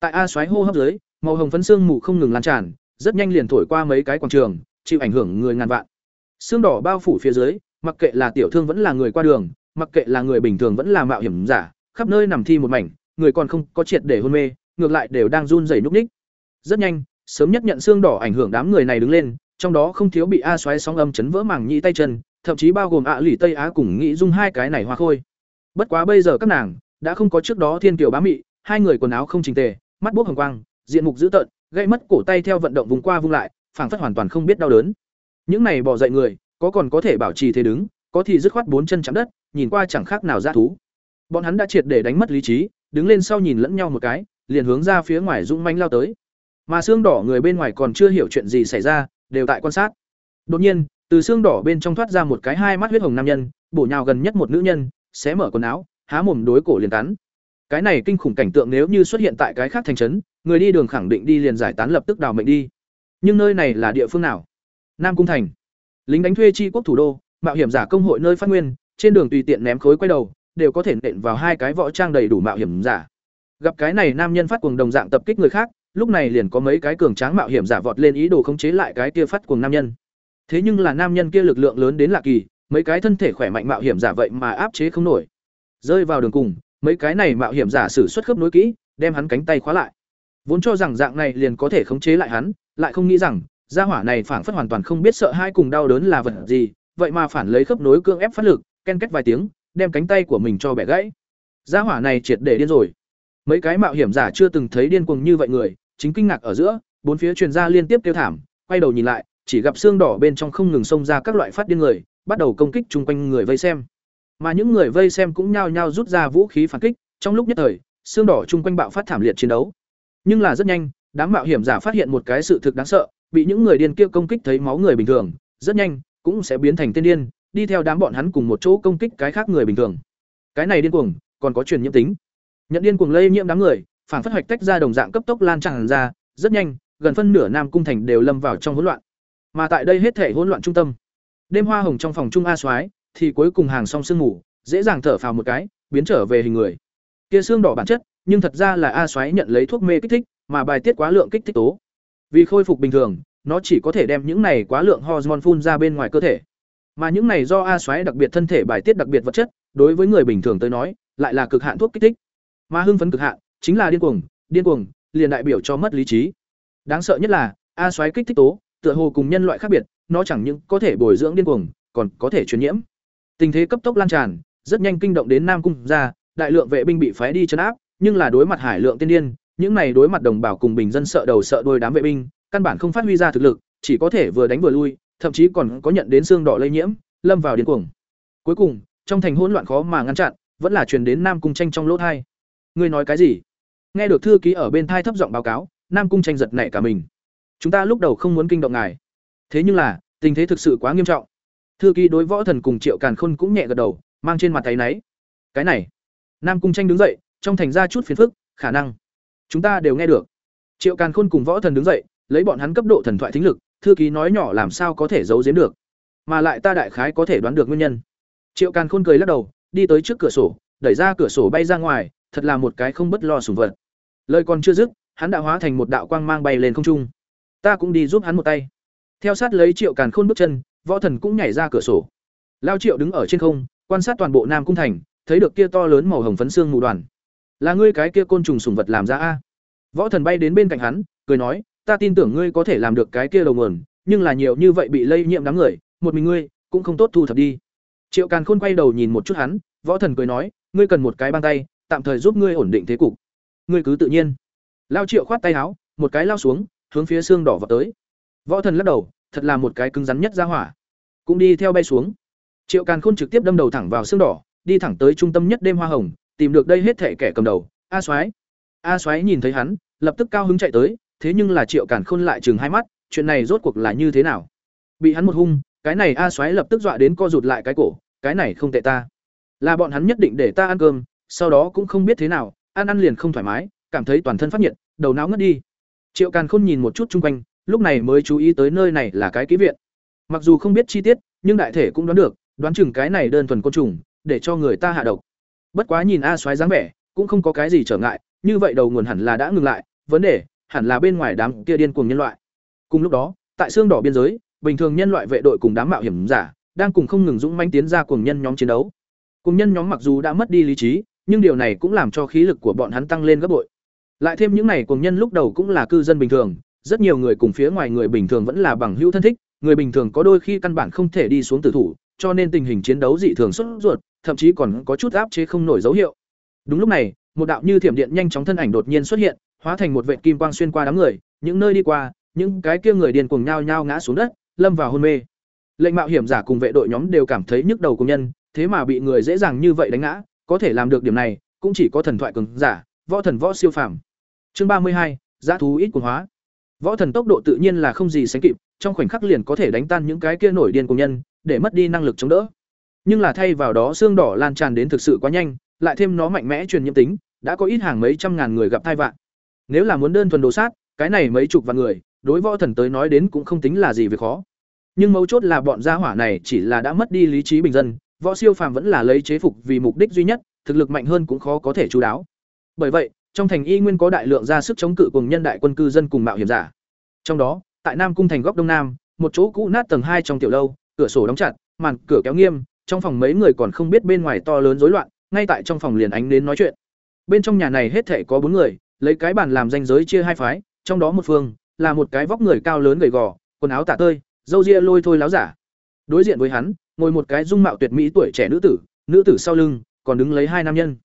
Tại A xoáy hô hấp dưới, màu hồng phấn xương mù không ngừng lan tràn, rất nhanh liền thổi qua mấy cái quảng trường, chịu ảnh hưởng người ngàn vạn. Xương đỏ bao phủ phía dưới, mặc kệ là tiểu thương vẫn là người qua đường, mặc kệ là người bình thường vẫn là mạo hiểm giả, khắp nơi nằm thi một mảnh, người còn không có triệt để hôn mê, ngược lại đều đang run rẩy nhúc nhích. Rất nhanh, sớm nhất nhận xương đỏ ảnh hưởng đám người này đứng lên, trong đó không thiếu bị a xoáy sóng âm chấn vỡ màng nhĩ tay chân, thậm chí bao gồm ạ à lì Tây Á cùng nghĩ dung hai cái này hoa khôi. Bất quá bây giờ các nàng đã không có trước đó thiên kiều bá mị, hai người quần áo không chỉnh tề, mắt buốc hồng quang, diện mục dữ tợn, gây mất cổ tay theo vận động vùng qua vùng lại, phảng phất hoàn toàn không biết đau đớn. Những này bỏ dậy người, có còn có thể bảo trì thế đứng, có thì dứt khoát bốn chân chạm đất, nhìn qua chẳng khác nào dã thú. Bọn hắn đã triệt để đánh mất lý trí, đứng lên sau nhìn lẫn nhau một cái, liền hướng ra phía ngoài dũng manh lao tới. Mà xương đỏ người bên ngoài còn chưa hiểu chuyện gì xảy ra, đều tại quan sát. Đột nhiên, từ xương đỏ bên trong thoát ra một cái hai mắt huyết hồng nam nhân, bổ nhào gần nhất một nữ nhân, xé mở quần áo, há mồm đối cổ liền cắn. Cái này kinh khủng cảnh tượng nếu như xuất hiện tại cái khác thành trấn, người đi đường khẳng định đi liền giải tán lập tức đào mệnh đi. Nhưng nơi này là địa phương nào? Nam Cung Thành. Lính đánh thuê tri quốc thủ đô, mạo hiểm giả công hội nơi phát nguyên, trên đường tùy tiện ném khối quay đầu, đều có thể nện vào hai cái võ trang đầy đủ mạo hiểm giả. Gặp cái này nam nhân phát cuồng đồng dạng tập kích người khác, lúc này liền có mấy cái cường tráng mạo hiểm giả vọt lên ý đồ khống chế lại cái kia phát cuồng nam nhân. Thế nhưng là nam nhân kia lực lượng lớn đến lạ kỳ, mấy cái thân thể khỏe mạnh mạo hiểm giả vậy mà áp chế không nổi. Rơi vào đường cùng, mấy cái này mạo hiểm giả sử xuất khớp nối kỹ, đem hắn cánh tay khóa lại. Vốn cho rằng dạng này liền có thể khống chế lại hắn, lại không nghĩ rằng, gia hỏa này phản phất hoàn toàn không biết sợ hai cùng đau đớn là vật gì, vậy mà phản lấy khớp nối cương ép phát lực, ken kết vài tiếng, đem cánh tay của mình cho bẻ gãy. Gia hỏa này triệt để điên rồi. Mấy cái mạo hiểm giả chưa từng thấy điên cuồng như vậy người, chính kinh ngạc ở giữa, bốn phía truyền ra liên tiếp kêu thảm, quay đầu nhìn lại, chỉ gặp xương đỏ bên trong không ngừng xông ra các loại phát điên người, bắt đầu công kích chung quanh người vây xem. Mà những người vây xem cũng nhao nhao rút ra vũ khí phản kích, trong lúc nhất thời, xương đỏ chung quanh bạo phát thảm liệt chiến đấu. Nhưng là rất nhanh, đám mạo hiểm giả phát hiện một cái sự thực đáng sợ, bị những người điên kia công kích thấy máu người bình thường, rất nhanh cũng sẽ biến thành tên điên, đi theo đám bọn hắn cùng một chỗ công kích cái khác người bình thường. Cái này điên cuồng, còn có truyền nhiễm tính. Nhận điên cuồng lây nhiễm đám người, phản phất hoạch tách ra đồng dạng cấp tốc lan tràn ra, rất nhanh, gần phân nửa Nam cung thành đều lâm vào trong hỗn loạn. Mà tại đây hết thể hỗn loạn trung tâm. Đêm hoa hồng trong phòng trung a soái, thì cuối cùng hàng xong sương ngủ, dễ dàng thở phào một cái, biến trở về hình người. Kia xương đỏ bản chất, nhưng thật ra là a soái nhận lấy thuốc mê kích thích, mà bài tiết quá lượng kích thích tố. Vì khôi phục bình thường, nó chỉ có thể đem những này quá lượng hormone phun ra bên ngoài cơ thể. Mà những này do a xoáy đặc biệt thân thể bài tiết đặc biệt vật chất, đối với người bình thường tới nói, lại là cực hạn thuốc kích thích. Mà hưng phấn cực hạn chính là điên cuồng, điên cuồng liền đại biểu cho mất lý trí. Đáng sợ nhất là a xoáy kích thích tố, tựa hồ cùng nhân loại khác biệt, nó chẳng những có thể bồi dưỡng điên cuồng, còn có thể truyền nhiễm. Tình thế cấp tốc lan tràn, rất nhanh kinh động đến Nam cung ra, đại lượng vệ binh bị phái đi trấn áp, nhưng là đối mặt hải lượng tiên điên, những này đối mặt đồng bào cùng bình dân sợ đầu sợ đuôi đám vệ binh, căn bản không phát huy ra thực lực, chỉ có thể vừa đánh vừa lui, thậm chí còn có nhận đến xương đỏ lây nhiễm, lâm vào điên cuồng. Cuối cùng, trong thành hỗn loạn khó mà ngăn chặn, vẫn là truyền đến Nam Cung Tranh trong lỗ thai. Ngươi nói cái gì? Nghe được thư ký ở bên thai thấp giọng báo cáo, Nam Cung Tranh giật nảy cả mình. Chúng ta lúc đầu không muốn kinh động ngài, thế nhưng là, tình thế thực sự quá nghiêm trọng. Thư ký đối võ thần cùng Triệu Càn Khôn cũng nhẹ gật đầu, mang trên mặt thấy nấy. Cái này, Nam Cung Tranh đứng dậy, trong thành ra chút phiền phức, khả năng chúng ta đều nghe được. Triệu Càn Khôn cùng võ thần đứng dậy, lấy bọn hắn cấp độ thần thoại thính lực, thư ký nói nhỏ làm sao có thể giấu giếm được, mà lại ta đại khái có thể đoán được nguyên nhân. Triệu Càn Khôn cười lắc đầu, đi tới trước cửa sổ, đẩy ra cửa sổ bay ra ngoài, thật là một cái không bất lo sùng vật. Lời còn chưa dứt, hắn đã hóa thành một đạo quang mang bay lên không trung. Ta cũng đi giúp hắn một tay. Theo sát lấy Triệu Càn Khôn bước chân, võ thần cũng nhảy ra cửa sổ. Lao Triệu đứng ở trên không, quan sát toàn bộ Nam cung thành, thấy được kia to lớn màu hồng phấn xương mù đoàn. Là ngươi cái kia côn trùng sùng vật làm ra a? Võ thần bay đến bên cạnh hắn, cười nói, ta tin tưởng ngươi có thể làm được cái kia đầu nguồn, nhưng là nhiều như vậy bị lây nhiễm đám người, một mình ngươi cũng không tốt thu thập đi. Triệu Càn Khôn quay đầu nhìn một chút hắn, Võ Thần cười nói, ngươi cần một cái băng tay, tạm thời giúp ngươi ổn định thế cục. Ngươi cứ tự nhiên. Lao Triệu khoát tay áo, một cái lao xuống, hướng phía xương đỏ vọt tới. Võ Thần lắc đầu, thật là một cái cứng rắn nhất ra hỏa, cũng đi theo bay xuống. Triệu Càn Khôn trực tiếp đâm đầu thẳng vào xương đỏ, đi thẳng tới trung tâm nhất đêm hoa hồng, tìm được đây hết thể kẻ cầm đầu, A Soái. A Soái nhìn thấy hắn, lập tức cao hứng chạy tới, thế nhưng là Triệu Càn Khôn lại chừng hai mắt, chuyện này rốt cuộc là như thế nào? Bị hắn một hung, cái này A Soái lập tức dọa đến co rụt lại cái cổ, cái này không tệ ta. Là bọn hắn nhất định để ta ăn cơm, sau đó cũng không biết thế nào, ăn ăn liền không thoải mái, cảm thấy toàn thân phát nhiệt, đầu não ngất đi. Triệu Càn Khôn nhìn một chút chung quanh, lúc này mới chú ý tới nơi này là cái ký viện. Mặc dù không biết chi tiết, nhưng đại thể cũng đoán được, đoán chừng cái này đơn thuần côn trùng, để cho người ta hạ độc. Bất quá nhìn A Soái dáng vẻ, cũng không có cái gì trở ngại, như vậy đầu nguồn hẳn là đã ngừng lại, vấn đề hẳn là bên ngoài đám kia điên cuồng nhân loại. cùng lúc đó, tại xương đỏ biên giới, bình thường nhân loại vệ đội cùng đám mạo hiểm giả, đang cùng không ngừng dũng mãnh tiến ra cuồng nhân nhóm chiến đấu. Cuồng nhân nhóm mặc dù đã mất đi lý trí, nhưng điều này cũng làm cho khí lực của bọn hắn tăng lên gấp bội. Lại thêm những này cuồng nhân lúc đầu cũng là cư dân bình thường, rất nhiều người cùng phía ngoài người bình thường vẫn là bằng hữu thân thích, người bình thường có đôi khi căn bản không thể đi xuống tử thủ, cho nên tình hình chiến đấu dị thường xuất ruột, thậm chí còn có chút áp chế không nổi dấu hiệu. Đúng lúc này, một đạo như thiểm điện nhanh chóng thân ảnh đột nhiên xuất hiện hóa thành một vệt kim quang xuyên qua đám người, những nơi đi qua, những cái kia người điên cuồng nhao nhao ngã xuống đất, lâm vào hôn mê. Lệnh mạo hiểm giả cùng vệ đội nhóm đều cảm thấy nhức đầu của nhân, thế mà bị người dễ dàng như vậy đánh ngã, có thể làm được điểm này, cũng chỉ có thần thoại cường giả, võ thần võ siêu phàm. Chương ba mươi hai, giá thú ít cuồng hóa. Võ thần tốc độ tự nhiên là không gì sánh kịp, trong khoảnh khắc liền có thể đánh tan những cái kia nổi điên cùng nhân, để mất đi năng lực chống đỡ. Nhưng là thay vào đó xương đỏ lan tràn đến thực sự quá nhanh, lại thêm nó mạnh mẽ truyền nhiễm tính, đã có ít hàng mấy trăm ngàn người gặp tai vạn nếu là muốn đơn thuần đồ sát, cái này mấy chục vạn người, đối võ thần tới nói đến cũng không tính là gì việc khó. Nhưng mấu chốt là bọn gia hỏa này chỉ là đã mất đi lý trí bình dân, võ siêu phàm vẫn là lấy chế phục vì mục đích duy nhất, thực lực mạnh hơn cũng khó có thể chú đáo. Bởi vậy, trong thành y nguyên có đại lượng ra sức chống cự cùng nhân đại quân cư dân cùng mạo hiểm giả. Trong đó, tại nam cung thành góc đông nam, một chỗ cũ nát tầng hai trong tiểu lâu, cửa sổ đóng chặt, màn cửa kéo nghiêm, trong phòng mấy người còn không biết bên ngoài to lớn rối loạn, ngay tại trong phòng liền ánh đến nói chuyện. Bên trong nhà này hết thể có bốn người lấy cái bàn làm danh giới chia hai phái, trong đó một phương là một cái vóc người cao lớn gầy gò, quần áo tả tơi, râu ria lôi thôi láo giả. Đối diện với hắn, ngồi một cái dung mạo tuyệt mỹ tuổi trẻ nữ tử nữ tử sau lưng còn đứng lấy hai nam nhân.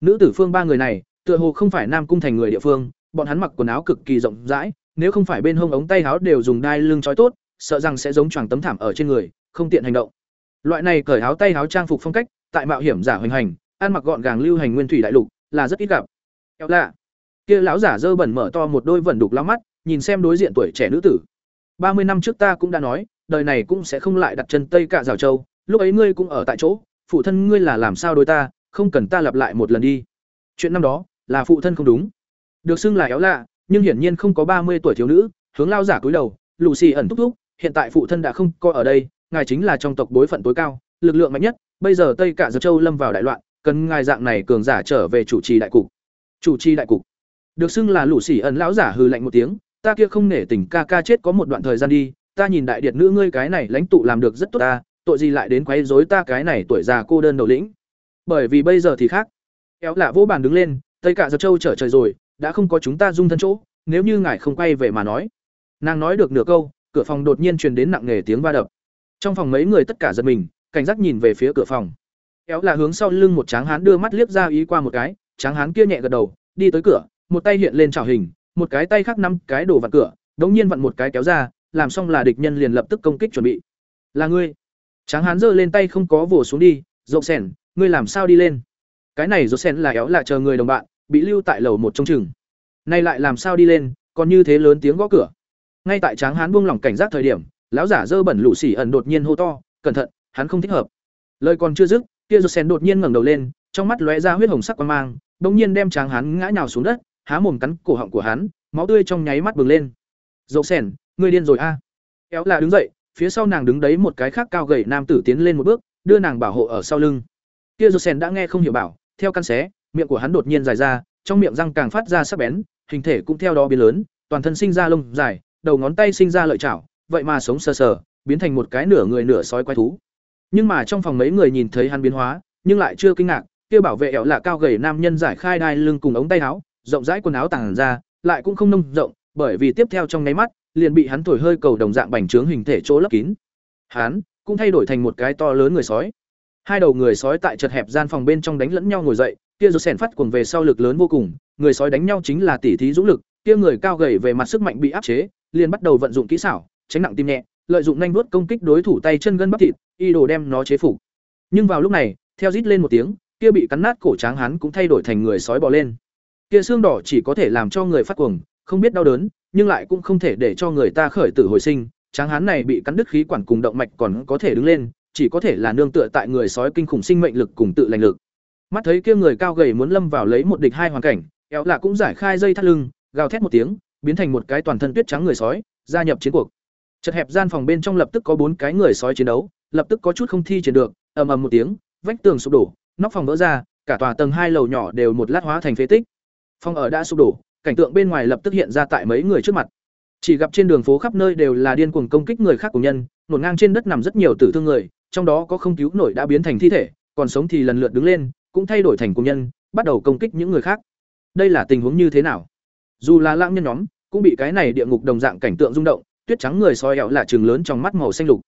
Nữ tử phương ba người này, tựa hồ không phải nam cung thành người địa phương, bọn hắn mặc quần áo cực kỳ rộng rãi, nếu không phải bên hông ống tay áo đều dùng đai lưng trói tốt, sợ rằng sẽ giống choàng tấm thảm ở trên người, không tiện hành động. Loại này cởi áo tay áo trang phục phong cách, tại mạo hiểm giả hoành hành, ăn mặc gọn gàng lưu hành nguyên thủy đại lục, là rất ít gặp. Kéo lạ kia lão giả dơ bẩn mở to một đôi vẩn đục lao mắt, nhìn xem đối diện tuổi trẻ nữ tử. Ba mươi năm trước ta cũng đã nói, đời này cũng sẽ không lại đặt chân tây cả rào châu, lúc ấy ngươi cũng ở tại chỗ, phụ thân ngươi là làm sao đối ta, không cần ta lặp lại một lần đi. Chuyện năm đó, là phụ thân không đúng. Được xưng là éo lạ, nhưng hiển nhiên không có ba mươi tuổi thiếu nữ, hướng lao giả cúi đầu lù xì ẩn thúc thúc, hiện tại phụ thân đã không coi ở đây, ngài chính là trong tộc bối phận tối cao, lực lượng mạnh nhất, bây giờ tây cả giật châu lâm vào đại loạn, cần ngài dạng này cường giả trở về chủ trì đại cục. Chủ trì đại cục được xưng là lũ xỉ ẩn lão giả hừ lạnh một tiếng, ta kia không nể tình ca ca chết có một đoạn thời gian đi, ta nhìn đại điệt nữ ngươi cái này lãnh tụ làm được rất tốt ta, tội gì lại đến quấy rối ta cái này tuổi già cô đơn đầu lĩnh. Bởi vì bây giờ thì khác. Kéo lạ vỗ bàn đứng lên, tây cả giật châu trở trời rồi, đã không có chúng ta dung thân chỗ, nếu như ngài không quay về mà nói. Nàng nói được nửa câu, cửa phòng đột nhiên truyền đến nặng nề tiếng va đập. Trong phòng mấy người tất cả giật mình, cảnh giác nhìn về phía cửa phòng. Kéo là hướng sau lưng một tráng hán đưa mắt liếc ra ý qua một cái, tráng hán kia nhẹ gật đầu, đi tới cửa một tay hiện lên trảo hình, một cái tay khác năm cái đổ vặn cửa, đống nhiên vặn một cái kéo ra, làm xong là địch nhân liền lập tức công kích chuẩn bị. Là ngươi. Tráng hán giơ lên tay không có vồ xuống đi rộng sẻn, ngươi làm sao đi lên? Cái này rộng sẻn là éo là chờ người đồng bạn, bị lưu tại lầu một trong chừng nay lại làm sao đi lên, còn như thế lớn tiếng gõ cửa. Ngay tại tráng hán buông lỏng cảnh giác thời điểm, lão giả dơ bẩn lũ xỉ ẩn đột nhiên hô to, cẩn thận, hắn không thích hợp. Lời còn chưa dứt, kia rột sen đột nhiên ngẩng đầu lên, trong mắt lóe ra huyết hồng sắc quang mang bỗng nhiên đem tráng Hán ngã nhào xuống đất há mồm cắn cổ họng của hắn, máu tươi trong nháy mắt bừng lên. Dậu sẻn, ngươi điên rồi a. À. kéo là đứng dậy, phía sau nàng đứng đấy một cái khác cao gầy nam tử tiến lên một bước, đưa nàng bảo hộ ở sau lưng. Kia dậu sẻn đã nghe không hiểu bảo, theo căn xé, miệng của hắn đột nhiên dài ra, trong miệng răng càng phát ra sắc bén, hình thể cũng theo đó biến lớn, toàn thân sinh ra lông dài, đầu ngón tay sinh ra lợi chảo, vậy mà sống sờ sờ, biến thành một cái nửa người nửa sói quái thú. Nhưng mà trong phòng mấy người nhìn thấy hắn biến hóa, nhưng lại chưa kinh ngạc, kia bảo vệ ẻo là cao gầy nam nhân giải khai đai lưng cùng ống tay áo rộng rãi quần áo tàng ra, lại cũng không nông rộng, bởi vì tiếp theo trong nháy mắt, liền bị hắn thổi hơi cầu đồng dạng bành trướng hình thể chỗ lấp kín. Hắn cũng thay đổi thành một cái to lớn người sói. Hai đầu người sói tại chật hẹp gian phòng bên trong đánh lẫn nhau ngồi dậy, kia rồi sèn phát cuồng về sau lực lớn vô cùng, người sói đánh nhau chính là tỉ thí dũng lực, kia người cao gầy về mặt sức mạnh bị áp chế, liền bắt đầu vận dụng kỹ xảo, tránh nặng tim nhẹ, lợi dụng nhanh đuốt công kích đối thủ tay chân gân bắp thịt, y đồ đem nó chế phục. Nhưng vào lúc này, theo rít lên một tiếng, kia bị cắn nát cổ tráng hắn cũng thay đổi thành người sói bò lên kia xương đỏ chỉ có thể làm cho người phát cuồng, không biết đau đớn, nhưng lại cũng không thể để cho người ta khởi tử hồi sinh. Tráng hán này bị cắn đứt khí quản cùng động mạch còn có thể đứng lên, chỉ có thể là nương tựa tại người sói kinh khủng sinh mệnh lực cùng tự lành lực. Mắt thấy kia người cao gầy muốn lâm vào lấy một địch hai hoàn cảnh, éo là cũng giải khai dây thắt lưng, gào thét một tiếng, biến thành một cái toàn thân tuyết trắng người sói, gia nhập chiến cuộc. Chật hẹp gian phòng bên trong lập tức có bốn cái người sói chiến đấu, lập tức có chút không thi triển được, ầm ầm một tiếng, vách tường sụp đổ, nóc phòng vỡ ra, cả tòa tầng hai lầu nhỏ đều một lát hóa thành phế tích phòng ở đã sụp đổ cảnh tượng bên ngoài lập tức hiện ra tại mấy người trước mặt Chỉ gặp trên đường phố khắp nơi đều là điên cuồng công kích người khác của nhân, nổn ngang trên đất nằm rất nhiều tử thương người, trong đó có không cứu nổi đã biến thành thi thể, còn sống thì lần lượt đứng lên, cũng thay đổi thành công nhân, bắt đầu công kích những người khác. Đây là tình huống như thế nào? Dù là lãng nhân nhóm, cũng bị cái này địa ngục đồng dạng cảnh tượng rung động, tuyết trắng người soi ẹo là trường lớn trong mắt màu xanh lục.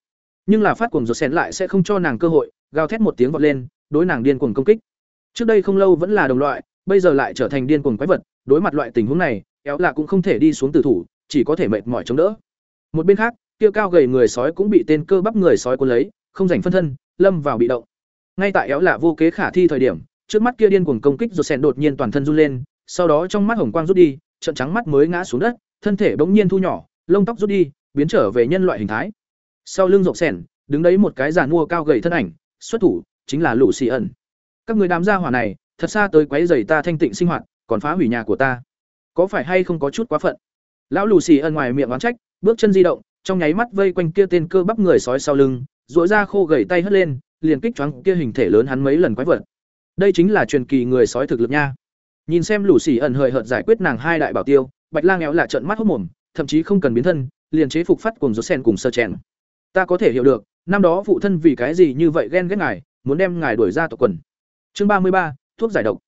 Nhưng là phát cuồng rốt xén lại sẽ không cho nàng cơ hội, gào thét một tiếng vọt lên, đối nàng điên cuồng công kích. Trước đây không lâu vẫn là đồng loại, bây giờ lại trở thành điên cuồng quái vật, đối mặt loại tình huống này, éo là cũng không thể đi xuống tử thủ, chỉ có thể mệt mỏi chống đỡ. Một bên khác, kia cao gầy người sói cũng bị tên cơ bắp người sói cuốn lấy, không rảnh phân thân, lâm vào bị động. Ngay tại éo là vô kế khả thi thời điểm, trước mắt kia điên cuồng công kích rồi sen đột nhiên toàn thân run lên, sau đó trong mắt hồng quang rút đi, trận trắng mắt mới ngã xuống đất, thân thể bỗng nhiên thu nhỏ, lông tóc rút đi, biến trở về nhân loại hình thái. Sau lưng rộng sẻn, đứng đấy một cái giàn mua cao gầy thân ảnh, xuất thủ chính là Lũ Xì ẩn. Các người đám gia hỏa này, thật xa tới quấy rầy ta thanh tịnh sinh hoạt, còn phá hủy nhà của ta. Có phải hay không có chút quá phận? Lão lù Xì ẩn ngoài miệng oán trách, bước chân di động, trong nháy mắt vây quanh kia tên cơ bắp người sói sau lưng, duỗi ra khô gầy tay hất lên, liền kích choáng kia hình thể lớn hắn mấy lần quái vật. Đây chính là truyền kỳ người sói thực lực nha. Nhìn xem lù Xì ẩn hời hợt giải quyết nàng hai đại bảo tiêu, Bạch Lang éo lạ trợn mắt hốt mồm, thậm chí không cần biến thân, liền chế phục phát cùng rốt sen cùng sơ chèn. Ta có thể hiểu được, năm đó phụ thân vì cái gì như vậy ghen ghét ngài, muốn đem ngài đuổi ra tộc quần. Chương ba mươi ba, thuốc giải độc.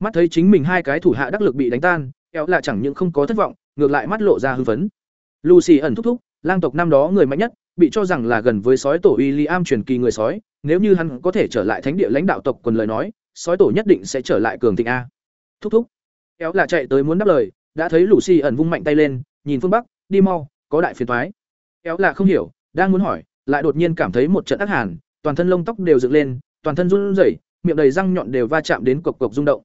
Mắt thấy chính mình hai cái thủ hạ đắc lực bị đánh tan, éo là chẳng những không có thất vọng, ngược lại mắt lộ ra hưng phấn. Lucy ẩn thúc thúc, lang tộc năm đó người mạnh nhất, bị cho rằng là gần với sói tổ William truyền kỳ người sói, nếu như hắn có thể trở lại thánh địa lãnh đạo tộc quần lời nói, sói tổ nhất định sẽ trở lại cường thịnh a. Thúc thúc. Éo là chạy tới muốn đáp lời, đã thấy Lucy ẩn vung mạnh tay lên, nhìn phương bắc, đi mau, có đại phiền toái. Éo là không hiểu, đang muốn hỏi, lại đột nhiên cảm thấy một trận ác hàn, toàn thân lông tóc đều dựng lên, toàn thân run rẩy, miệng đầy răng nhọn đều va chạm đến cộc cộc rung động.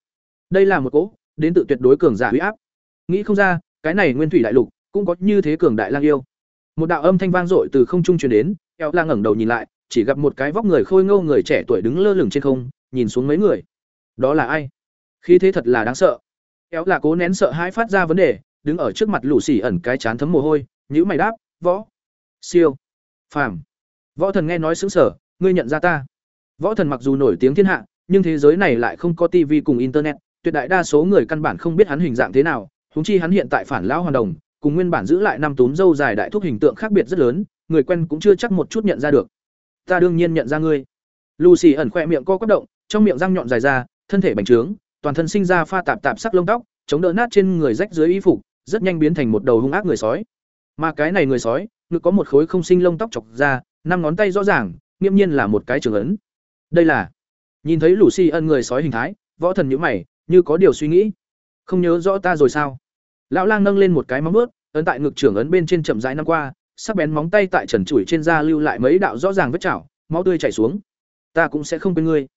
Đây là một cỗ, đến tự tuyệt đối cường giả uy áp. Nghĩ không ra, cái này nguyên thủy đại lục cũng có như thế cường đại lang yêu. Một đạo âm thanh vang dội từ không trung truyền đến, Eo Lang ngẩng đầu nhìn lại, chỉ gặp một cái vóc người khôi ngô người trẻ tuổi đứng lơ lửng trên không, nhìn xuống mấy người. Đó là ai? Khí thế thật là đáng sợ. Eo là cố nén sợ hãi phát ra vấn đề, đứng ở trước mặt lũ xỉ ẩn cái chán thấm mồ hôi, nhíu mày đáp, "Võ, siêu, phàm." Võ thần nghe nói sững sờ, "Ngươi nhận ra ta?" Võ thần mặc dù nổi tiếng thiên hạ, nhưng thế giới này lại không có tivi cùng internet, tuyệt đại đa số người căn bản không biết hắn hình dạng thế nào, huống chi hắn hiện tại phản lão hoàn đồng, cùng nguyên bản giữ lại năm túm dâu dài đại thúc hình tượng khác biệt rất lớn, người quen cũng chưa chắc một chút nhận ra được. Ta đương nhiên nhận ra ngươi. Lucy ẩn khoe miệng co quắp động, trong miệng răng nhọn dài ra, thân thể bành trướng, toàn thân sinh ra pha tạp tạp sắc lông tóc, chống đỡ nát trên người rách dưới y phục, rất nhanh biến thành một đầu hung ác người sói. Mà cái này người sói, ngực có một khối không sinh lông tóc chọc ra, năm ngón tay rõ ràng, nghiêm nhiên là một cái trường ấn. Đây là Nhìn thấy Lucy ân người sói hình thái, võ thần nhữ mày, như có điều suy nghĩ. Không nhớ rõ ta rồi sao? Lão lang nâng lên một cái móng ướt ấn tại ngực trưởng ấn bên trên chậm rãi năm qua, sắc bén móng tay tại trần trụi trên da lưu lại mấy đạo rõ ràng vết chảo, máu tươi chảy xuống. Ta cũng sẽ không quên ngươi.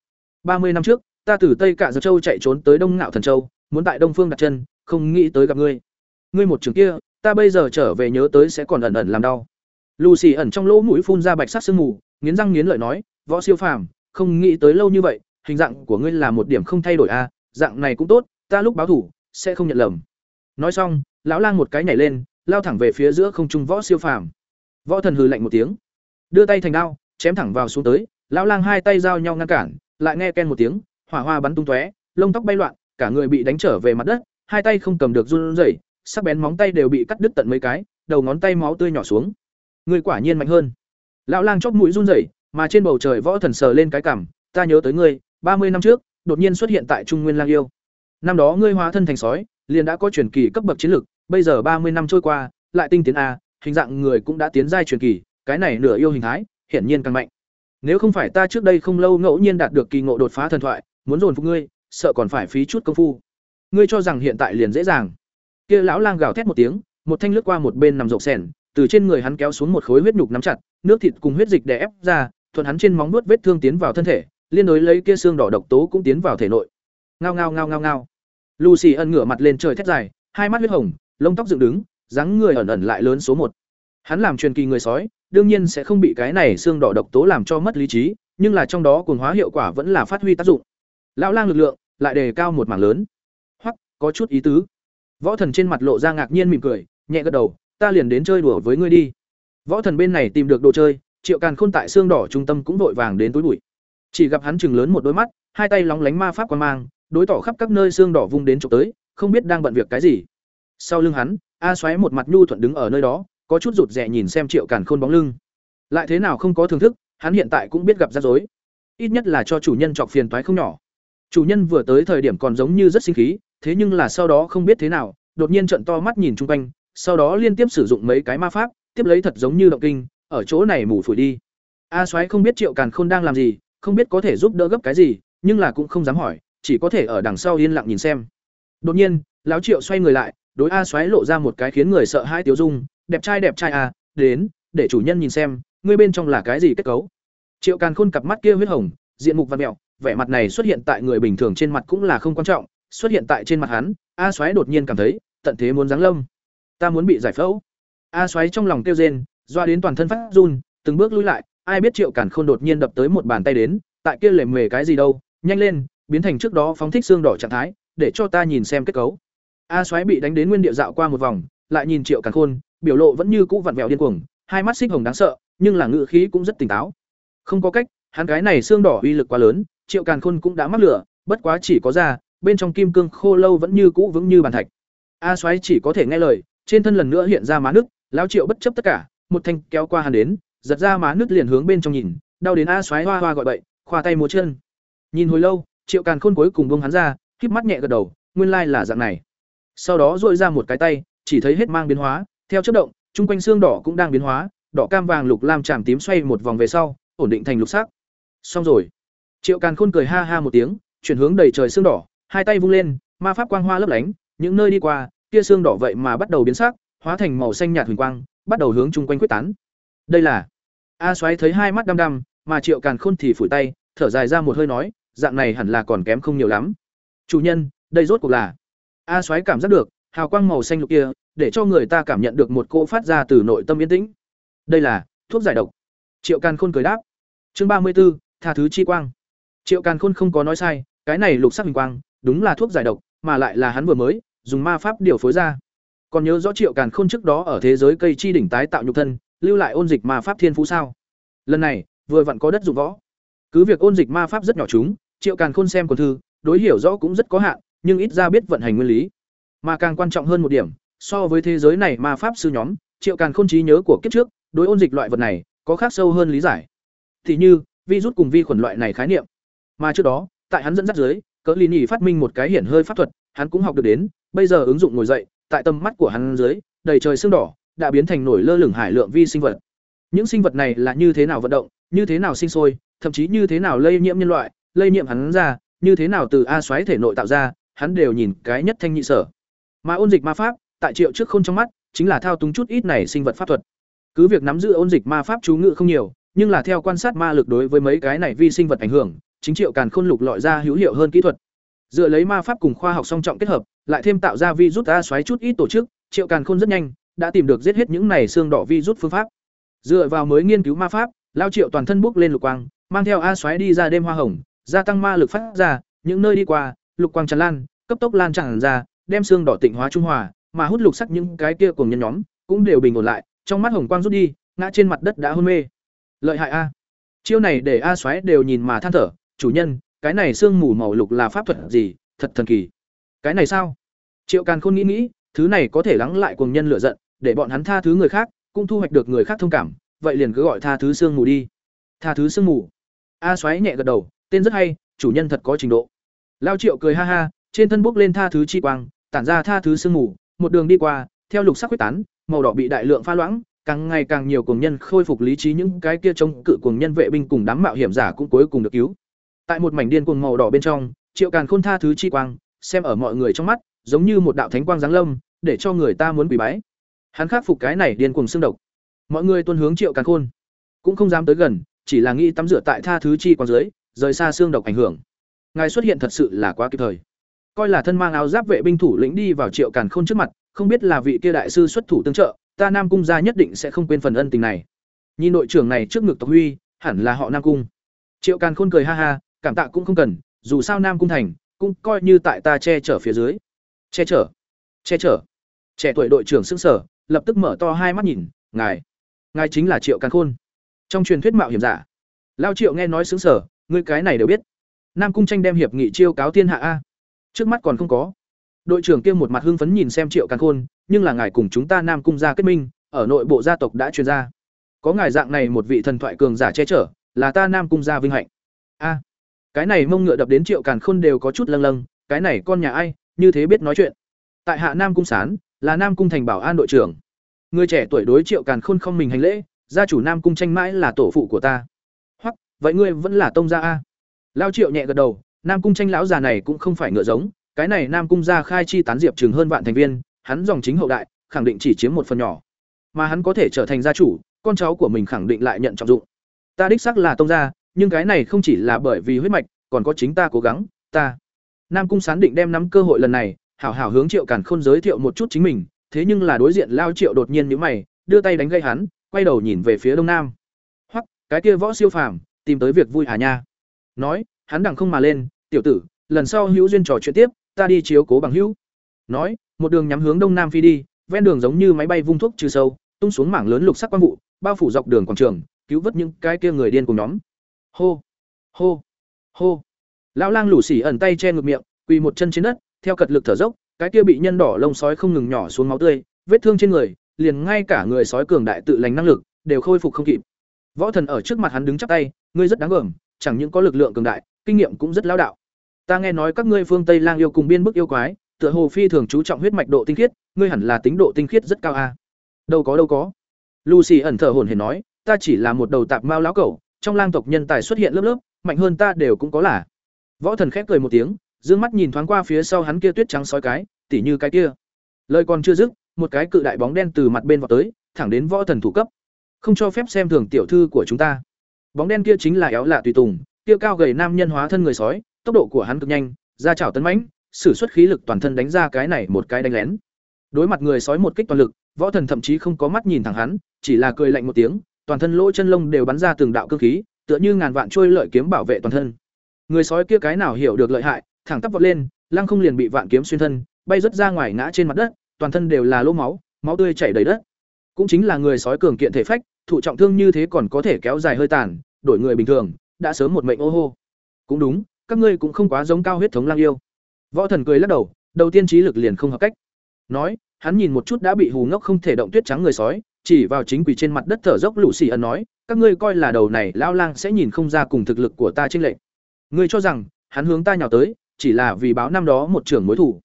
Ba mươi năm trước, ta từ Tây Cạ Giật Châu chạy trốn tới Đông Ngạo Thần Châu, muốn tại Đông Phương đặt chân, không nghĩ tới gặp ngươi. Ngươi một trường kia, ta bây giờ trở về nhớ tới sẽ còn ẩn ẩn làm đau. Lucy ẩn trong lỗ mũi phun ra bạch sắc sương mù, nghiến răng nghiến lợi nói, "Võ siêu phàm, không nghĩ tới lâu như vậy, hình dạng của ngươi là một điểm không thay đổi a, à, dạng này cũng tốt, ta lúc báo thủ sẽ không nhận lầm." Nói xong, lão lang một cái nhảy lên, lao thẳng về phía giữa không trung võ siêu phàm. Võ thần hừ lạnh một tiếng, đưa tay thành đao, chém thẳng vào xuống tới, lão lang hai tay giao nhau ngăn cản, lại nghe ken một tiếng, hỏa hoa bắn tung tóe, lông tóc bay loạn, cả người bị đánh trở về mặt đất, hai tay không cầm được run rẩy, sắc bén móng tay đều bị cắt đứt tận mấy cái, đầu ngón tay máu tươi nhỏ xuống. Người quả nhiên mạnh hơn. Lão lang chóp mũi run rẩy, mà trên bầu trời võ thần sờ lên cái cằm, ta nhớ tới ngươi, ba mươi năm trước, đột nhiên xuất hiện tại Trung Nguyên Lang yêu. Năm đó ngươi hóa thân thành sói, liền đã có truyền kỳ cấp bậc chiến lực, bây giờ ba mươi năm trôi qua, lại tinh tiến a, hình dạng người cũng đã tiến giai truyền kỳ, cái này nửa yêu hình thái, hiển nhiên càng mạnh. Nếu không phải ta trước đây không lâu ngẫu nhiên đạt được kỳ ngộ đột phá thần thoại, muốn dồn phục ngươi, sợ còn phải phí chút công phu. Ngươi cho rằng hiện tại liền dễ dàng. Kia lão lang gào thét một tiếng, một thanh lướt qua một bên nằm rộng sèn, từ trên người hắn kéo xuống một khối huyết nhục nắm chặt, nước thịt cùng huyết dịch đè ép ra, thuận hắn trên móng nuốt vết thương tiến vào thân thể, liên đối lấy kia xương đỏ độc tố cũng tiến vào thể nội. Ngao ngao ngao ngao ngao. Lucy ân ngửa mặt lên trời thét dài, hai mắt huyết hồng, lông tóc dựng đứng, dáng người ẩn ẩn lại lớn số một. Hắn làm truyền kỳ người sói, đương nhiên sẽ không bị cái này xương đỏ độc tố làm cho mất lý trí, nhưng là trong đó cuồng hóa hiệu quả vẫn là phát huy tác dụng. Lão lang lực lượng lại đề cao một mảng lớn. Hoặc có chút ý tứ. Võ thần trên mặt lộ ra ngạc nhiên mỉm cười, nhẹ gật đầu, ta liền đến chơi đùa với ngươi đi. Võ thần bên này tìm được đồ chơi, Triệu Càn Khôn tại xương đỏ trung tâm cũng vội vàng đến túi bụi. Chỉ gặp hắn chừng lớn một đôi mắt, hai tay lóng lánh ma pháp quan mang, đối tỏ khắp các nơi xương đỏ vung đến chụp tới, không biết đang bận việc cái gì. Sau lưng hắn, a xoáy một mặt nhu thuận đứng ở nơi đó có chút rụt rè nhìn xem triệu càn khôn bóng lưng lại thế nào không có thưởng thức hắn hiện tại cũng biết gặp rắc rối ít nhất là cho chủ nhân chọc phiền toái không nhỏ chủ nhân vừa tới thời điểm còn giống như rất sinh khí thế nhưng là sau đó không biết thế nào đột nhiên trận to mắt nhìn chung quanh sau đó liên tiếp sử dụng mấy cái ma pháp tiếp lấy thật giống như động kinh ở chỗ này mù phủi đi. A soái không biết triệu càn khôn đang làm gì, không biết có thể giúp đỡ gấp cái gì, nhưng là cũng không dám hỏi, chỉ có thể ở đằng sau yên lặng nhìn xem. Đột nhiên, lão triệu xoay người lại, đối a xoáy lộ ra một cái khiến người sợ hai tiêu dung, đẹp trai đẹp trai à đến, để chủ nhân nhìn xem, ngươi bên trong là cái gì kết cấu? Triệu càn khôn cặp mắt kia huyết hồng, diện mục văn mẹo, vẻ mặt này xuất hiện tại người bình thường trên mặt cũng là không quan trọng, xuất hiện tại trên mặt hắn, a xoáy đột nhiên cảm thấy, tận thế muốn giáng lâm. Ta muốn bị giải phẫu. A xoáy trong lòng kêu rên doa đến toàn thân phát run, từng bước lui lại, ai biết triệu càn khôn đột nhiên đập tới một bàn tay đến, tại kia lề mề cái gì đâu, nhanh lên, biến thành trước đó phóng thích xương đỏ trạng thái, để cho ta nhìn xem kết cấu. A xoáy bị đánh đến nguyên địa dạo qua một vòng, lại nhìn triệu càn khôn, biểu lộ vẫn như cũ vặn vẹo điên cuồng, hai mắt xích hồng đáng sợ, nhưng là ngự khí cũng rất tỉnh táo. Không có cách, hắn cái này xương đỏ uy lực quá lớn, triệu càn khôn cũng đã mắc lửa, bất quá chỉ có ra bên trong kim cương khô lâu vẫn như cũ vững như bàn thạch. A xoáy chỉ có thể nghe lời, trên thân lần nữa hiện ra má nước lao triệu bất chấp tất cả một thanh kéo qua hắn đến, giật ra má nước liền hướng bên trong nhìn, đau đến a xoáy hoa hoa gọi bậy, khoa tay múa chân. Nhìn hồi lâu, triệu càn khôn cuối cùng buông hắn ra, khép mắt nhẹ gật đầu, nguyên lai là dạng này. Sau đó duỗi ra một cái tay, chỉ thấy hết mang biến hóa, theo chất động trung quanh xương đỏ cũng đang biến hóa, đỏ cam vàng lục lam chạm tím xoay một vòng về sau, ổn định thành lục sắc. Xong rồi. Triệu càn khôn cười ha ha một tiếng, chuyển hướng đầy trời xương đỏ, hai tay vung lên, ma pháp quang hoa lấp lánh, những nơi đi qua, kia xương đỏ vậy mà bắt đầu biến sắc, hóa thành màu xanh nhạt huỳnh quang bắt đầu hướng chung quanh quyết tán. Đây là, a xoáy thấy hai mắt đăm đăm, mà triệu càn khôn thì phủi tay, thở dài ra một hơi nói, dạng này hẳn là còn kém không nhiều lắm. Chủ nhân, đây rốt cuộc là, a xoáy cảm giác được, hào quang màu xanh lục kia, để cho người ta cảm nhận được một cỗ phát ra từ nội tâm yên tĩnh. Đây là, thuốc giải độc. Triệu càn khôn cười đáp. Chương ba mươi b ố tha thứ chi quang. Triệu càn khôn không có nói sai, cái này lục sắc hình quang, đúng là thuốc giải độc, mà lại là hắn vừa mới, dùng ma pháp điều phối ra còn nhớ rõ triệu càn khôn trước đó ở thế giới cây chi đỉnh tái tạo nhục thân, lưu lại ôn dịch ma pháp thiên phú sao? Lần này, vừa vặn có đất dụng võ. Cứ việc ôn dịch ma pháp rất nhỏ chúng, triệu càn khôn xem còn thư, đối hiểu rõ cũng rất có hạn, nhưng ít ra biết vận hành nguyên lý. Mà càng quan trọng hơn một điểm, so với thế giới này ma pháp sư nhóm, triệu càn khôn trí nhớ của kiếp trước, đối ôn dịch loại vật này, có khác sâu hơn lý giải. Thì như virus cùng vi khuẩn loại này khái niệm. Mà trước đó, tại hắn dẫn dắt dưới, cỡ lì nhì phát minh một cái hiển hơi pháp thuật, hắn cũng học được đến, bây giờ ứng dụng ngồi dậy tại tầm mắt của hắn dưới, đầy trời xương đỏ, đã biến thành nổi lơ lửng hải lượng vi sinh vật. Những sinh vật này là như thế nào vận động, như thế nào sinh sôi, thậm chí như thế nào lây nhiễm nhân loại, lây nhiễm hắn ra, như thế nào từ a xoáy thể nội tạo ra, hắn đều nhìn cái nhất thanh nhị sở. Mà ôn dịch ma pháp, tại triệu trước khôn trong mắt, chính là thao túng chút ít này sinh vật pháp thuật. Cứ việc nắm giữ ôn dịch ma pháp chú ngự không nhiều, nhưng là theo quan sát ma lực đối với mấy cái này vi sinh vật ảnh hưởng, chính triệu càn khôn lục lọi ra hữu hiệu hơn kỹ thuật. Dựa lấy ma pháp cùng khoa học song trọng kết hợp lại thêm tạo ra virus a xoáy chút ít tổ chức, triệu càn khôn rất nhanh đã tìm được giết hết những này xương đỏ virus phương pháp. Dựa vào mới nghiên cứu ma pháp, lao triệu toàn thân bốc lên lục quang, mang theo a xoáy đi ra đêm hoa hồng, gia tăng ma lực phát ra, những nơi đi qua, lục quang tràn lan, cấp tốc lan tràn ra, đem xương đỏ tịnh hóa trung hòa, mà hút lục sắc những cái kia cùng nhân nhóm cũng đều bình ổn lại, trong mắt hồng quang rút đi, ngã trên mặt đất đã hôn mê. Lợi hại a. Chiêu này để a xoáy đều nhìn mà than thở, chủ nhân, cái này xương mù màu lục là pháp thuật gì? Thật thần kỳ cái này sao? Triệu càn khôn nghĩ nghĩ, thứ này có thể lắng lại cuồng nhân lựa giận, để bọn hắn tha thứ người khác, cũng thu hoạch được người khác thông cảm, vậy liền cứ gọi tha thứ xương mù đi. Tha thứ xương mù. A xoáy nhẹ gật đầu, tên rất hay, chủ nhân thật có trình độ. Lao triệu cười ha ha, trên thân bốc lên tha thứ chi quang, tản ra tha thứ sương mù, một đường đi qua, theo lục sắc quyết tán, màu đỏ bị đại lượng pha loãng, càng ngày càng nhiều cuồng nhân khôi phục lý trí những cái kia chống cự cuồng nhân vệ binh cùng đám mạo hiểm giả cũng cuối cùng được cứu. Tại một mảnh điên cuồng màu đỏ bên trong, triệu càn khôn tha thứ chi quang xem ở mọi người trong mắt, giống như một đạo thánh quang giáng lâm, để cho người ta muốn quỳ bái. Hắn khắc phục cái này điên cuồng xương độc. Mọi người tuân hướng triệu càn khôn. Cũng không dám tới gần, chỉ là nghĩ tắm rửa tại tha thứ chi quang dưới, rời xa xương độc ảnh hưởng. Ngài xuất hiện thật sự là quá kịp thời. Coi là thân mang áo giáp vệ binh thủ lĩnh đi vào triệu càn khôn trước mặt, không biết là vị kia đại sư xuất thủ tương trợ, ta nam cung gia nhất định sẽ không quên phần ân tình này. Nhìn đội trưởng này trước ngực tộc huy, hẳn là họ nam cung. Triệu càn khôn cười ha ha, cảm tạ cũng không cần, dù sao nam cung thành cũng coi như tại ta che chở phía dưới. Che chở che chở. Trẻ tuổi đội trưởng xưng sở lập tức mở to hai mắt nhìn, ngài ngài chính là triệu càn khôn. Trong truyền thuyết mạo hiểm giả. Lao triệu nghe nói xứng sở ngươi cái này đều biết. Nam cung tranh đem hiệp nghị chiêu cáo thiên hạ a. Trước mắt còn không có. Đội trưởng kia một mặt hưng phấn nhìn xem triệu càn khôn, nhưng là ngài cùng chúng ta nam cung gia kết minh, ở nội bộ gia tộc đã truyền ra. Có ngài dạng này một vị thần thoại cường giả che chở, là ta nam cung gia vinh hạnh. A cái này mông ngựa đập đến triệu càn khôn đều có chút lâng lâng, cái này con nhà ai, như thế biết nói chuyện. Tại hạ nam cung sán, là nam cung thành bảo an đội trưởng. Người trẻ tuổi đối triệu càn khôn không mình hành lễ, gia chủ nam cung tranh mãi là tổ phụ của ta. Hoặc vậy ngươi vẫn là tông gia a? Lao triệu nhẹ gật đầu, nam cung tranh lão già này cũng không phải ngựa giống, cái này nam cung gia khai chi tán diệp chừng hơn vạn thành viên, hắn dòng chính hậu đại, khẳng định chỉ chiếm một phần nhỏ. Mà hắn có thể trở thành gia chủ, con cháu của mình khẳng định lại nhận trọng dụng. Ta đích xác là tông gia nhưng cái này không chỉ là bởi vì huyết mạch, còn có chính ta cố gắng, ta. Nam cung sán định đem nắm cơ hội lần này, hảo hảo hướng triệu càn khôn giới thiệu một chút chính mình, thế nhưng là đối diện lao triệu đột nhiên nhíu mày, đưa tay đánh gây hắn, quay đầu nhìn về phía đông nam. Hoặc cái kia võ siêu phàm, tìm tới việc vui hà nha. Nói, hắn đằng không mà lên, tiểu tử, lần sau hữu duyên trò chuyện tiếp, ta đi chiếu cố bằng hữu. Nói, một đường nhắm hướng đông nam phi đi, ven đường giống như máy bay vung thuốc trừ sâu, tung xuống mảng lớn lục sắc quang vụ, bao phủ dọc đường quảng trường, cứu vớt những cái kia người điên cùng nhóm hô. Hô. Hô. Lão lang lủ xỉ ẩn tay che ngực miệng, quỳ một chân trên đất, theo cật lực thở dốc, cái kia bị nhân đỏ lông sói không ngừng nhỏ xuống máu tươi, vết thương trên người, liền ngay cả người sói cường đại tự lành năng lực, đều khôi phục không kịp. Võ thần ở trước mặt hắn đứng chắp tay, ngươi rất đáng gờm, chẳng những có lực lượng cường đại, kinh nghiệm cũng rất lão đạo. Ta nghe nói các ngươi phương tây lang yêu cùng biên bức yêu quái, tựa hồ phi thường chú trọng huyết mạch độ tinh khiết, ngươi hẳn là tính độ tinh khiết rất cao a đâu có đâu có. Lucy ẩn thở hổn hển nói, ta chỉ là một đầu tạp mao lão cẩu trong lang tộc nhân tài xuất hiện lớp lớp, mạnh hơn ta đều cũng có là. Võ thần khép cười một tiếng, dương mắt nhìn thoáng qua phía sau hắn kia tuyết trắng sói cái, tỉ như cái kia. Lời còn chưa dứt, một cái cự đại bóng đen từ mặt bên vào tới, thẳng đến võ thần thủ cấp. Không cho phép xem thường tiểu thư của chúng ta. Bóng đen kia chính là éo lạ tùy tùng, kia cao gầy nam nhân hóa thân người sói, tốc độ của hắn cực nhanh, ra chảo tấn mãnh, sử xuất khí lực toàn thân đánh ra cái này một cái đánh lén. Đối mặt người sói một kích toàn lực, võ thần thậm chí không có mắt nhìn thẳng hắn, chỉ là cười lạnh một tiếng toàn thân lỗ chân lông đều bắn ra từng đạo cơ khí, tựa như ngàn vạn trôi lợi kiếm bảo vệ toàn thân. Người sói kia cái nào hiểu được lợi hại, thẳng tắp vọt lên, lăng không liền bị vạn kiếm xuyên thân, bay rớt ra ngoài ngã trên mặt đất, toàn thân đều là lỗ máu máu tươi chảy đầy đất. Cũng chính là người sói cường kiện thể phách, thụ trọng thương như thế còn có thể kéo dài hơi tàn, đổi người bình thường, đã sớm một mệnh ô hô. Cũng đúng, các ngươi cũng không quá giống cao huyết thống lang yêu. Võ thần cười lắc đầu đầu tiên trí lực liền không hợp cách. Nói, hắn nhìn một chút đã bị hù ngốc không thể động tuyết trắng người sói chỉ vào chính quỷ trên mặt đất thở dốc lũ xì ẩn nói, các ngươi coi là đầu này lao lang sẽ nhìn không ra cùng thực lực của ta trên lệnh ngươi cho rằng, hắn hướng ta nhào tới, chỉ là vì báo năm đó một trưởng mối thủ.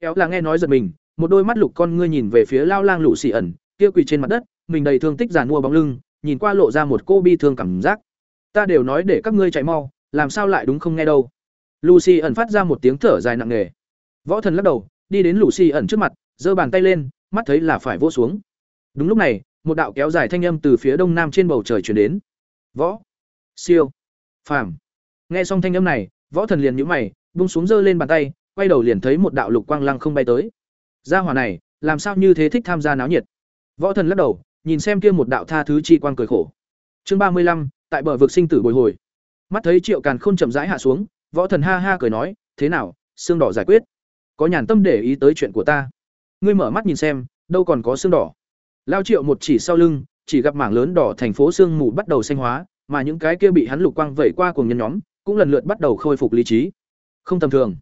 Kéo là nghe nói giật mình, một đôi mắt lục con ngươi nhìn về phía lao lang lũ xì ẩn, kia quỳ trên mặt đất, mình đầy thương tích giàn mua bóng lưng, nhìn qua lộ ra một cô bi thương cảm giác. Ta đều nói để các ngươi chạy mau, làm sao lại đúng không nghe đâu. Lucy ẩn phát ra một tiếng thở dài nặng nề. Võ thần lắc đầu, đi đến lucy ẩn trước mặt, giơ bàn tay lên, mắt thấy là phải vỗ xuống đúng lúc này, một đạo kéo dài thanh âm từ phía đông nam trên bầu trời chuyển đến. Võ, siêu, phàm. Nghe xong thanh âm này, võ thần liền nhíu mày bung xuống giơ lên bàn tay, quay đầu liền thấy một đạo lục quang lăng không bay tới. Gia hỏa này, làm sao như thế thích tham gia náo nhiệt? Võ thần lắc đầu, nhìn xem kia một đạo tha thứ chi quang cười khổ. Chương ba mươi lăm, tại bờ vực sinh tử bồi hồi. Mắt thấy triệu càn khôn chậm rãi hạ xuống, võ thần ha ha cười nói, thế nào, xương đỏ giải quyết? Có nhàn tâm để ý tới chuyện của ta. Ngươi mở mắt nhìn xem, đâu còn có xương đỏ lao triệu một chỉ sau lưng, chỉ gặp mảng lớn đỏ thành phố sương mù bắt đầu xanh hóa, mà những cái kia bị hắn lục quang vẩy qua cùng nhân nhóm, cũng lần lượt bắt đầu khôi phục lý trí. Không tầm thường.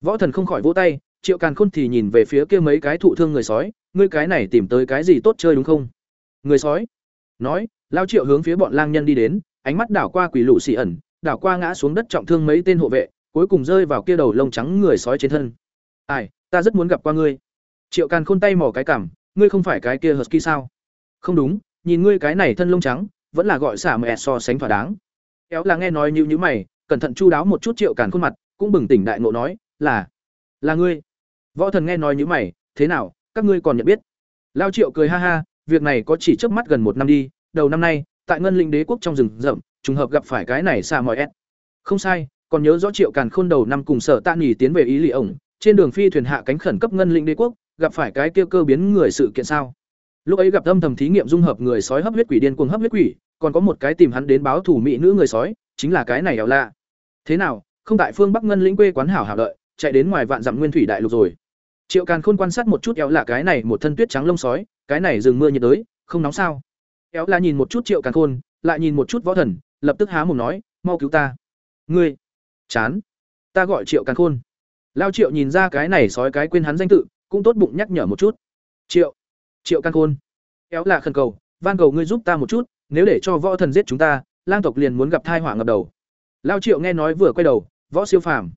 Võ thần không khỏi vỗ tay, triệu càn khôn thì nhìn về phía kia mấy cái thụ thương người sói, ngươi cái này tìm tới cái gì tốt chơi đúng không? Người sói nói, lao triệu hướng phía bọn lang nhân đi đến, ánh mắt đảo qua quỷ lũ xì ẩn, đảo qua ngã xuống đất trọng thương mấy tên hộ vệ, cuối cùng rơi vào kia đầu lông trắng người sói trên thân. Ai, ta rất muốn gặp qua ngươi. Triệu càn khôn tay mỏ cái cảm ngươi không phải cái kia husky sao? Không đúng, nhìn ngươi cái này thân lông trắng, vẫn là gọi xả mẹ so sánh thỏa đáng. Kéo là nghe nói như như mày, cẩn thận chu đáo một chút triệu càn khuôn mặt, cũng bừng tỉnh đại ngộ nói, là là ngươi. Võ thần nghe nói như mày, thế nào, các ngươi còn nhận biết? Lao triệu cười ha ha, việc này có chỉ trước mắt gần một năm đi, đầu năm nay, tại ngân linh đế quốc trong rừng rậm, trùng hợp gặp phải cái này xa mọi ép không sai, còn nhớ rõ triệu càn khôn đầu năm cùng sở tạ nghỉ tiến về ý lì ổng, trên đường phi thuyền hạ cánh khẩn cấp ngân linh đế quốc gặp phải cái kia cơ biến người sự kiện sao? Lúc ấy gặp âm thầm thí nghiệm dung hợp người sói hấp huyết quỷ điên cuồng hấp huyết quỷ, còn có một cái tìm hắn đến báo thủ mỹ nữ người sói, chính là cái này eo lạ. Thế nào, không tại phương bắc ngân lĩnh quê quán hảo hảo đợi, chạy đến ngoài vạn dặm nguyên thủy đại lục rồi. Triệu càn khôn quan sát một chút éo là cái này một thân tuyết trắng lông sói, cái này rừng mưa nhiệt đới, không nóng sao? Éo là nhìn một chút triệu càn khôn, lại nhìn một chút võ thần, lập tức há mồm nói, mau cứu ta. Ngươi? Chán. Ta gọi triệu càn khôn. Lao triệu nhìn ra cái này sói cái quên hắn danh tự cũng tốt bụng nhắc nhở một chút. Triệu triệu căn khôn, éo là khẩn cầu, van cầu ngươi giúp ta một chút, nếu để cho võ thần giết chúng ta, lang tộc liền muốn gặp thai họa ngập đầu. Lao triệu nghe nói vừa quay đầu, võ siêu phàm,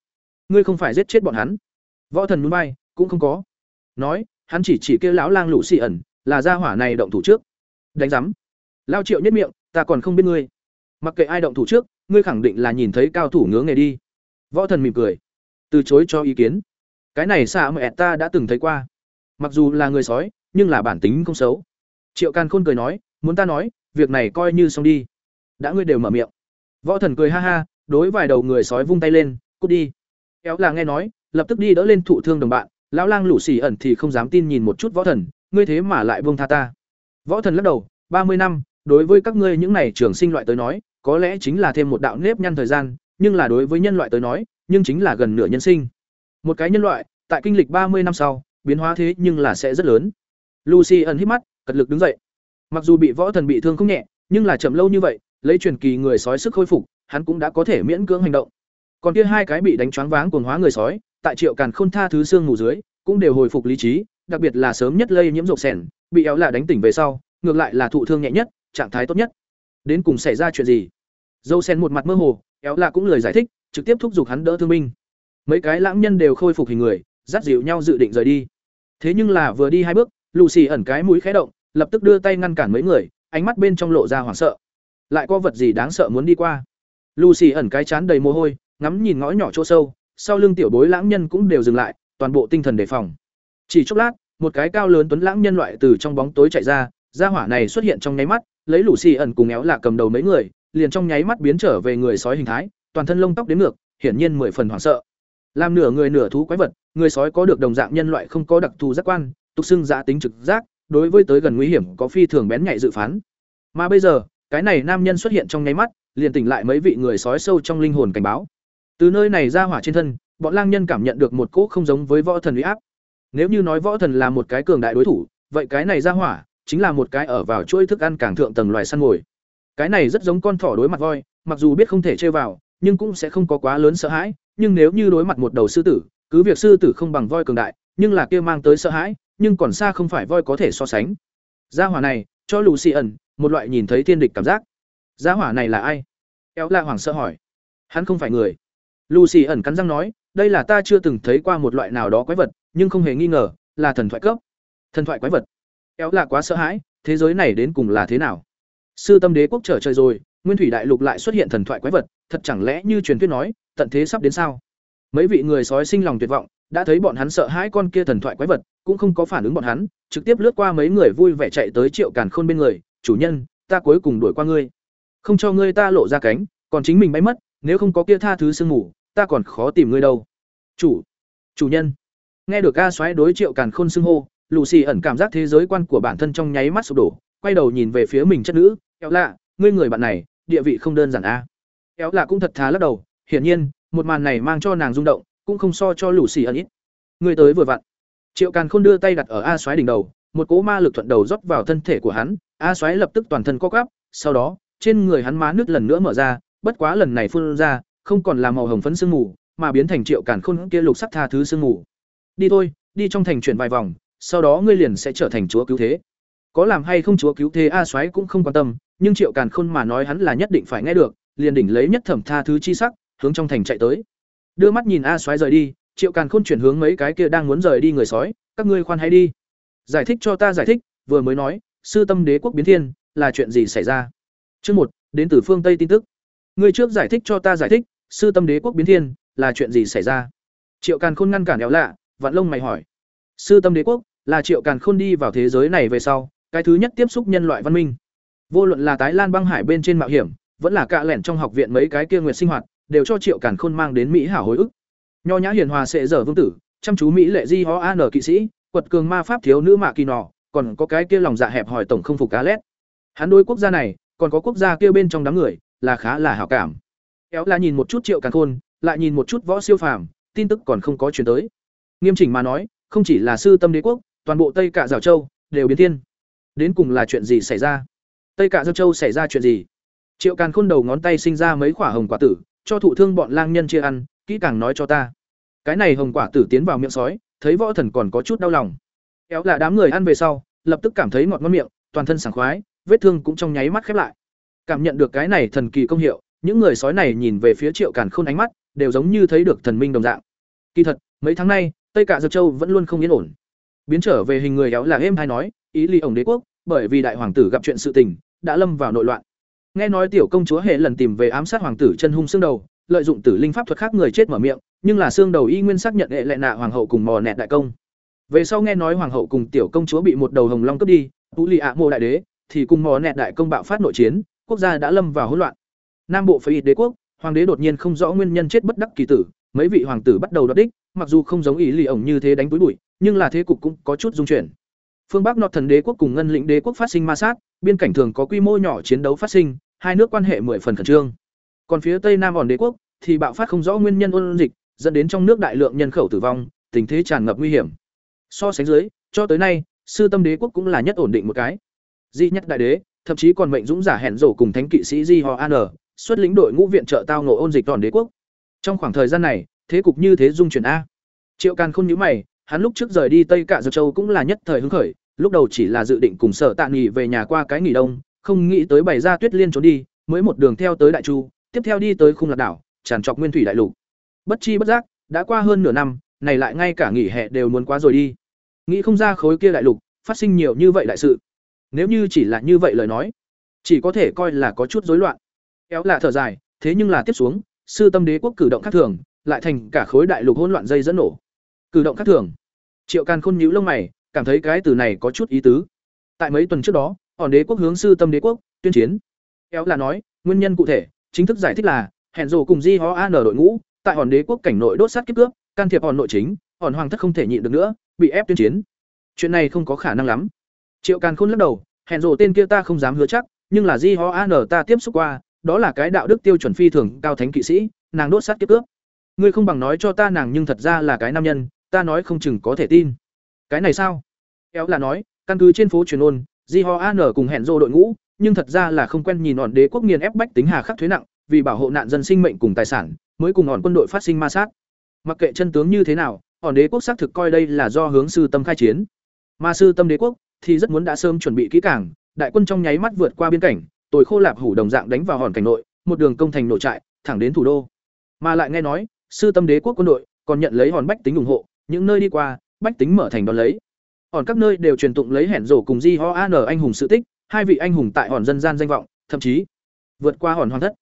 ngươi không phải giết chết bọn hắn. Võ thần muốn bay cũng không có. Nói, hắn chỉ chỉ kêu lão lang lũ xì ẩn, là gia hỏa này động thủ trước. Đánh giám. Lao triệu nhất miệng, ta còn không biết ngươi. Mặc kệ ai động thủ trước, ngươi khẳng định là nhìn thấy cao thủ ngứa nghề đi. Võ thần mỉm cười. Từ chối cho ý kiến cái này xạ mẹ ta đã từng thấy qua. Mặc dù là người sói, nhưng là bản tính không xấu. Triệu càn khôn cười nói, muốn ta nói, việc này coi như xong đi. Đã ngươi đều mở miệng. Võ thần cười ha ha, đối vài đầu người sói vung tay lên, cút đi. Kéo là nghe nói, lập tức đi đỡ lên thụ thương đồng bạn, lão lang lũ xì ẩn thì không dám tin nhìn một chút võ thần, ngươi thế mà lại buông tha ta. Võ thần lắc đầu, ba mươi năm, đối với các ngươi những này trường sinh loại tới nói, có lẽ chính là thêm một đạo nếp nhăn thời gian, nhưng là đối với nhân loại tới nói, nhưng chính là gần nửa nhân sinh một cái nhân loại, tại kinh lịch ba mươi năm sau, biến hóa thế nhưng là sẽ rất lớn. Lucy ẩn hít mắt, cật lực đứng dậy. Mặc dù bị võ thần bị thương không nhẹ, nhưng là chậm lâu như vậy, lấy truyền kỳ người sói sức khôi phục, hắn cũng đã có thể miễn cưỡng hành động. Còn kia hai cái bị đánh choáng váng cuồng hóa người sói, tại triệu càn khôn tha thứ xương ngủ dưới, cũng đều hồi phục lý trí, đặc biệt là sớm nhất lây nhiễm rộp sẻn, bị éo là đánh tỉnh về sau, ngược lại là thụ thương nhẹ nhất, trạng thái tốt nhất. Đến cùng xảy ra chuyện gì? Dâu sen một mặt mơ hồ, éo là cũng lời giải thích, trực tiếp thúc giục hắn đỡ thương binh mấy cái lãng nhân đều khôi phục hình người, dắt dịu nhau dự định rời đi. Thế nhưng là vừa đi hai bước lù xì ẩn cái mũi khé động, lập tức đưa tay ngăn cản mấy người, ánh mắt bên trong lộ ra hoảng sợ. Lại có vật gì đáng sợ muốn đi qua? Lù xì ẩn cái chán đầy mồ hôi, ngắm nhìn ngõ nhỏ chỗ sâu, sau lưng tiểu bối lãng nhân cũng đều dừng lại, toàn bộ tinh thần đề phòng. Chỉ chốc lát, một cái cao lớn tuấn lãng nhân loại từ trong bóng tối chạy ra, gia hỏa này xuất hiện trong nháy mắt, lấy lù xì ẩn cùng éo lạ cầm đầu mấy người, liền trong nháy mắt biến trở về người sói hình thái, toàn thân lông tóc đến ngược, hiển nhiên mười phần hoảng sợ làm nửa người nửa thú quái vật, người sói có được đồng dạng nhân loại không có đặc thù giác quan, tục xưng giã tính trực giác, đối với tới gần nguy hiểm có phi thường bén nhạy dự phán. Mà bây giờ, cái này nam nhân xuất hiện trong nháy mắt, liền tỉnh lại mấy vị người sói sâu trong linh hồn cảnh báo. Từ nơi này ra hỏa trên thân, bọn lang nhân cảm nhận được một cỗ không giống với võ thần uy áp. Nếu như nói võ thần là một cái cường đại đối thủ, vậy cái này ra hỏa chính là một cái ở vào chuỗi thức ăn càng thượng tầng loài săn mồi. Cái này rất giống con thỏ đối mặt voi, mặc dù biết không thể chơi vào, nhưng cũng sẽ không có quá lớn sợ hãi nhưng nếu như đối mặt một đầu sư tử, cứ việc sư tử không bằng voi cường đại, nhưng là kia mang tới sợ hãi, nhưng còn xa không phải voi có thể so sánh. Gia hỏa này, cho lù xì ẩn, một loại nhìn thấy thiên địch cảm giác. Gia hỏa này là ai? Éo la hoàng sợ hỏi. Hắn không phải người. Lù xì ẩn cắn răng nói, đây là ta chưa từng thấy qua một loại nào đó quái vật, nhưng không hề nghi ngờ, là thần thoại cấp. Thần thoại quái vật. Éo La quá sợ hãi, thế giới này đến cùng là thế nào? Sư tâm đế quốc trở trời rồi nguyên thủy đại lục lại xuất hiện thần thoại quái vật, thật chẳng lẽ như truyền thuyết nói, tận thế sắp đến sao? Mấy vị người sói sinh lòng tuyệt vọng, đã thấy bọn hắn sợ hãi con kia thần thoại quái vật, cũng không có phản ứng bọn hắn, trực tiếp lướt qua mấy người vui vẻ chạy tới triệu càn khôn bên người, chủ nhân, ta cuối cùng đuổi qua ngươi. Không cho ngươi ta lộ ra cánh, còn chính mình bay mất, nếu không có kia tha thứ sương mù, ta còn khó tìm ngươi đâu. Chủ chủ nhân. Nghe được a xoáy đối triệu càn khôn xưng hô lù xì ẩn cảm giác thế giới quan của bản thân trong nháy mắt sụp đổ, quay đầu nhìn về phía mình chất nữ, "Kẹo lạ, ngươi người bạn này địa vị không đơn giản a. Éo lạ cũng thật thà lắc đầu, hiển nhiên, một màn này mang cho nàng rung động, cũng không so cho lù xì ẩn ít. Ngươi tới vừa vặn. Triệu càn khôn đưa tay đặt ở a xoáy đỉnh đầu, một cỗ ma lực thuận đầu rót vào thân thể của hắn, a xoáy lập tức toàn thân co quắp, sau đó, trên người hắn má nước lần nữa mở ra, bất quá lần này phun ra, không còn là màu hồng phấn sương mù, mà biến thành triệu càn khôn kia lục sắc tha thứ sương mù. Đi thôi, đi trong thành chuyển vài vòng, sau đó ngươi liền sẽ trở thành chúa cứu thế có làm hay không chúa cứu thế a soái cũng không quan tâm, nhưng triệu càn khôn mà nói hắn là nhất định phải nghe được, liền đỉnh lấy nhất thẩm tha thứ chi sắc, hướng trong thành chạy tới. Đưa mắt nhìn a soái rời đi, triệu càn khôn chuyển hướng mấy cái kia đang muốn rời đi người sói, các ngươi khoan hay đi. Giải thích cho ta giải thích. Vừa mới nói, sư tâm đế quốc biến thiên, là chuyện gì xảy ra? Chương một, đến từ phương tây tin tức. Ngươi trước giải thích cho ta giải thích, sư tâm đế quốc biến thiên, là chuyện gì xảy ra? Triệu càn khôn ngăn cản éo lạ vạn lông mày hỏi. Sư tâm đế quốc, là triệu càn khôn đi vào thế giới này về sau cái thứ nhất tiếp xúc nhân loại văn minh. Vô luận là tái lan băng hải bên trên mạo hiểm, vẫn là cạ lẻn trong học viện mấy cái kia nguyệt sinh hoạt, đều cho triệu càn khôn mang đến mỹ hảo hồi ức. Nho nhã hiền hòa sệ dở vương tử, chăm chú mỹ lệ di ho an kỵ sĩ, quật cường ma pháp thiếu nữ mạ kỳ nọ, còn có cái kia lòng dạ hẹp hỏi tổng không phục cá lét. Hắn đôi quốc gia này, còn có quốc gia kia bên trong đám người, là khá là hảo cảm. Éo là nhìn một chút triệu càn khôn, lại nhìn một chút võ siêu phàm, tin tức còn không có chuyển tới. Nghiêm chỉnh mà nói, không chỉ là sư tâm đế quốc, toàn bộ tây cả rào châu, đều biến thiên đến cùng là chuyện gì xảy ra tây cả dâu châu xảy ra chuyện gì triệu càn khôn đầu ngón tay sinh ra mấy quả hồng quả tử cho thụ thương bọn lang nhân chia ăn kỹ càng nói cho ta cái này hồng quả tử tiến vào miệng sói thấy võ thần còn có chút đau lòng Kéo là đám người ăn về sau, lập tức cảm thấy ngọt ngon miệng, toàn thân sảng khoái, vết thương cũng trong nháy mắt khép lại. Cảm nhận được cái này thần kỳ công hiệu, những người sói này nhìn về phía Triệu Càn Khôn ánh mắt, đều giống như thấy được thần minh đồng dạng. Kỳ thật, mấy tháng nay, Tây Cả Dược Châu vẫn luôn không yên ổn. Biến trở về hình người kéo là êm hay nói, ý ly ổng đế quốc, bởi vì đại hoàng tử gặp chuyện sự tình, đã lâm vào nội loạn. Nghe nói tiểu công chúa hệ lần tìm về ám sát hoàng tử chân hung xương đầu, lợi dụng tử linh pháp thuật khác người chết mở miệng, nhưng là xương đầu y nguyên xác nhận hệ lại nạ hoàng hậu cùng mò nẹt đại công. Về sau nghe nói hoàng hậu cùng tiểu công chúa bị một đầu hồng long cướp đi, Tú Lì ạ mô đại đế, thì cùng mò nẹt đại công bạo phát nội chiến, quốc gia đã lâm vào hỗn loạn. Nam bộ phái đế quốc, hoàng đế đột nhiên không rõ nguyên nhân chết bất đắc kỳ tử, mấy vị hoàng tử bắt đầu đoạt đích, mặc dù không giống ý lì ổng như thế đánh túi bụi, nhưng là thế cục cũng có chút dung chuyển. Phương Bắc Nọt thần đế quốc cùng ngân lĩnh đế quốc phát sinh ma sát, biên cảnh thường có quy mô nhỏ chiến đấu phát sinh, hai nước quan hệ mười phần khẩn trương. Còn phía Tây Nam ổn đế quốc thì bạo phát không rõ nguyên nhân ôn dịch, dẫn đến trong nước đại lượng nhân khẩu tử vong, tình thế tràn ngập nguy hiểm. So sánh dưới, cho tới nay, sư tâm đế quốc cũng là nhất ổn định một cái. Di nhất đại đế, thậm chí còn mệnh dũng giả hẹn rổ cùng thánh kỵ sĩ Di Ho An, xuất lĩnh đội ngũ viện trợ tao ngộ ôn dịch toàn đế quốc. Trong khoảng thời gian này, thế cục như thế dung chuyển a. Triệu Càn Khôn nhíu mày, hắn lúc trước rời đi Tây Cạ Dược Châu cũng là nhất thời hứng khởi, lúc đầu chỉ là dự định cùng Sở Tạ nghỉ về nhà qua cái nghỉ đông, không nghĩ tới bày ra Tuyết Liên trốn đi, mới một đường theo tới Đại Chu, tiếp theo đi tới khung lạc đảo, tràn trọc nguyên thủy đại lục. Bất chi bất giác, đã qua hơn nửa năm, này lại ngay cả nghỉ hè đều muốn quá rồi đi. Nghĩ không ra khối kia đại lục phát sinh nhiều như vậy đại sự. Nếu như chỉ là như vậy lời nói, chỉ có thể coi là có chút rối loạn. Kéo là thở dài, thế nhưng là tiếp xuống, sư tâm đế quốc cử động khác thường, lại thành cả khối đại lục hỗn loạn dây dẫn nổ. Cử động khác thường. Triệu Càn Khôn nhíu lông mày, cảm thấy cái từ này có chút ý tứ. Tại mấy tuần trước đó, hòn đế quốc hướng sư tâm đế quốc tuyên chiến. éo là nói, nguyên nhân cụ thể, chính thức giải thích là hẹn rồ cùng Di Ho An đội ngũ, tại hòn đế quốc cảnh nội đốt sát kiếp cướp, can thiệp hòn nội chính, hòn hoàng thất không thể nhịn được nữa, bị ép tuyên chiến. Chuyện này không có khả năng lắm. Triệu Càn Khôn lắc đầu, hẹn rồ tên kia ta không dám hứa chắc, nhưng là Di Ho An ta tiếp xúc qua, đó là cái đạo đức tiêu chuẩn phi thường cao thánh kỵ sĩ, nàng đốt sát kiếp cướp. Ngươi không bằng nói cho ta nàng nhưng thật ra là cái nam nhân, ta nói không chừng có thể tin. Cái này sao? Kéo là nói, căn cứ trên phố truyền ôn, Di Ho An cùng hẹn rô đội ngũ, nhưng thật ra là không quen nhìn ổn đế quốc nghiền ép bách tính hà khắc thuế nặng, vì bảo hộ nạn dân sinh mệnh cùng tài sản, mới cùng ổn quân đội phát sinh ma sát. Mặc kệ chân tướng như thế nào, ổn đế quốc xác thực coi đây là do hướng sư tâm khai chiến. Mà sư tâm đế quốc thì rất muốn đã sớm chuẩn bị kỹ càng, đại quân trong nháy mắt vượt qua biên cảnh, tồi khô lạp hủ đồng dạng đánh vào hòn cảnh nội, một đường công thành nổ trại, thẳng đến thủ đô. Mà lại nghe nói, sư tâm đế quốc quân đội còn nhận lấy hòn bách tính ủng hộ, những nơi đi qua, bách tính mở thành đón lấy. Hòn các nơi đều truyền tụng lấy hẻn rổ cùng Di Ho An anh hùng sự tích, hai vị anh hùng tại hòn dân gian danh vọng, thậm chí vượt qua hòn hoàng thất.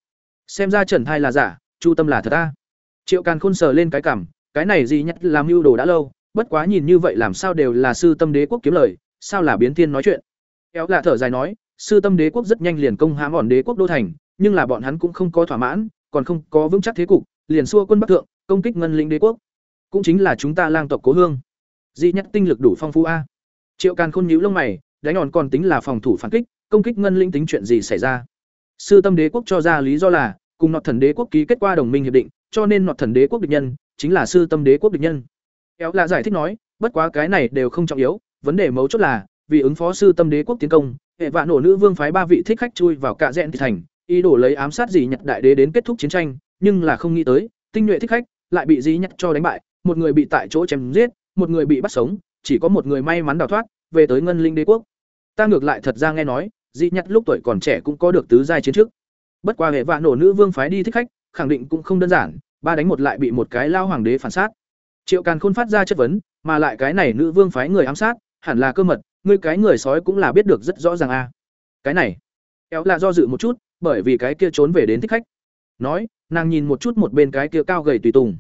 Xem ra Trần Thai là giả, Chu Tâm là thật a. Triệu Càn Khôn sờ lên cái cằm, cái này gì nhất làm mưu đồ đã lâu, bất quá nhìn như vậy làm sao đều là sư tâm đế quốc kiếm lời, sao là biến thiên nói chuyện. Kéo là thở dài nói, sư tâm đế quốc rất nhanh liền công hãm hòn đế quốc đô thành, nhưng là bọn hắn cũng không có thỏa mãn, còn không có vững chắc thế cục, liền xua quân bắc thượng, công kích ngân lĩnh đế quốc. Cũng chính là chúng ta lang tộc cố hương. Di nhất tinh lực đủ phong phú a. Triệu Càn Khôn nhíu lông mày, đánh hòn còn tính là phòng thủ phản kích, công kích ngân lĩnh tính chuyện gì xảy ra? Sư Tâm Đế quốc cho ra lý do là cùng Nọt Thần Đế quốc ký kết qua đồng minh hiệp định, cho nên Nọt Thần Đế quốc địch nhân chính là Sư Tâm Đế quốc địch nhân. Kéo là giải thích nói, bất quá cái này đều không trọng yếu, vấn đề mấu chốt là vì ứng phó Sư Tâm Đế quốc tiến công, hệ vạn nổ nữ vương phái ba vị thích khách chui vào cạ rẽn thị thành, ý đồ lấy ám sát gì nhặt đại đế đến kết thúc chiến tranh, nhưng là không nghĩ tới, tinh nhuệ thích khách lại bị dì nhặt cho đánh bại, một người bị tại chỗ chém giết, một người bị bắt sống, chỉ có một người may mắn đào thoát, về tới Ngân Linh Đế quốc. Ta ngược lại thật ra nghe nói, Di Nhật lúc tuổi còn trẻ cũng có được tứ giai chiến trước. Bất qua hệ vạn nổ nữ vương phái đi thích khách, khẳng định cũng không đơn giản, ba đánh một lại bị một cái lao hoàng đế phản sát. Triệu Càn Khôn phát ra chất vấn, mà lại cái này nữ vương phái người ám sát, hẳn là cơ mật, ngươi cái người sói cũng là biết được rất rõ ràng a. Cái này, kéo là do dự một chút, bởi vì cái kia trốn về đến thích khách. Nói, nàng nhìn một chút một bên cái kia cao gầy tùy tùng.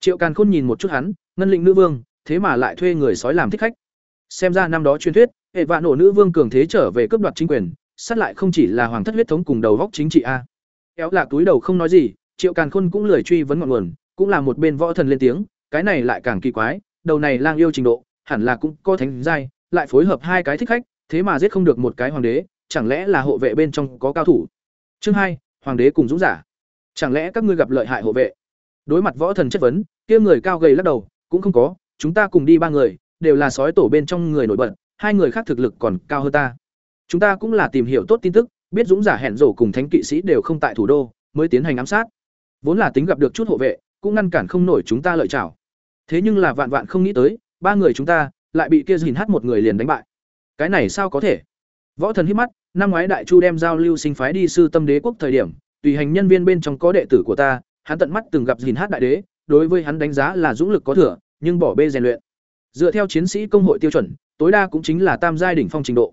Triệu Càn Khôn nhìn một chút hắn, ngân lĩnh nữ vương, thế mà lại thuê người sói làm thích khách. Xem ra năm đó truyền thuyết, hệ vạn nổ nữ vương cường thế trở về cướp đoạt chính quyền, sát lại không chỉ là hoàng thất huyết thống cùng đầu góc chính trị a. Kéo lạ túi đầu không nói gì, Triệu Càn Khôn cũng lười truy vấn ngọn nguồn, cũng là một bên võ thần lên tiếng, cái này lại càng kỳ quái, đầu này lang yêu trình độ, hẳn là cũng có thánh giai, lại phối hợp hai cái thích khách, thế mà giết không được một cái hoàng đế, chẳng lẽ là hộ vệ bên trong có cao thủ. Chương hai, hoàng đế cùng dũng giả. Chẳng lẽ các ngươi gặp lợi hại hộ vệ? Đối mặt võ thần chất vấn, kia người cao gầy lắc đầu, cũng không có, chúng ta cùng đi ba người, đều là sói tổ bên trong người nổi bật, hai người khác thực lực còn cao hơn ta. Chúng ta cũng là tìm hiểu tốt tin tức, biết dũng giả hẹn rổ cùng thánh kỵ sĩ đều không tại thủ đô, mới tiến hành ám sát. Vốn là tính gặp được chút hộ vệ, cũng ngăn cản không nổi chúng ta lợi chảo. Thế nhưng là vạn vạn không nghĩ tới, ba người chúng ta lại bị kia dìn hát một người liền đánh bại cái này sao có thể võ thần hít mắt năm ngoái đại chu đem giao lưu sinh phái đi sư tâm đế quốc thời điểm tùy hành nhân viên bên trong có đệ tử của ta hắn tận mắt từng gặp dìn hát đại đế, đối với hắn đánh giá là dũng lực có thừa, nhưng bỏ bê rèn luyện. Dựa theo chiến sĩ công hội tiêu chuẩn, tối đa cũng chính là tam giai đỉnh phong trình độ.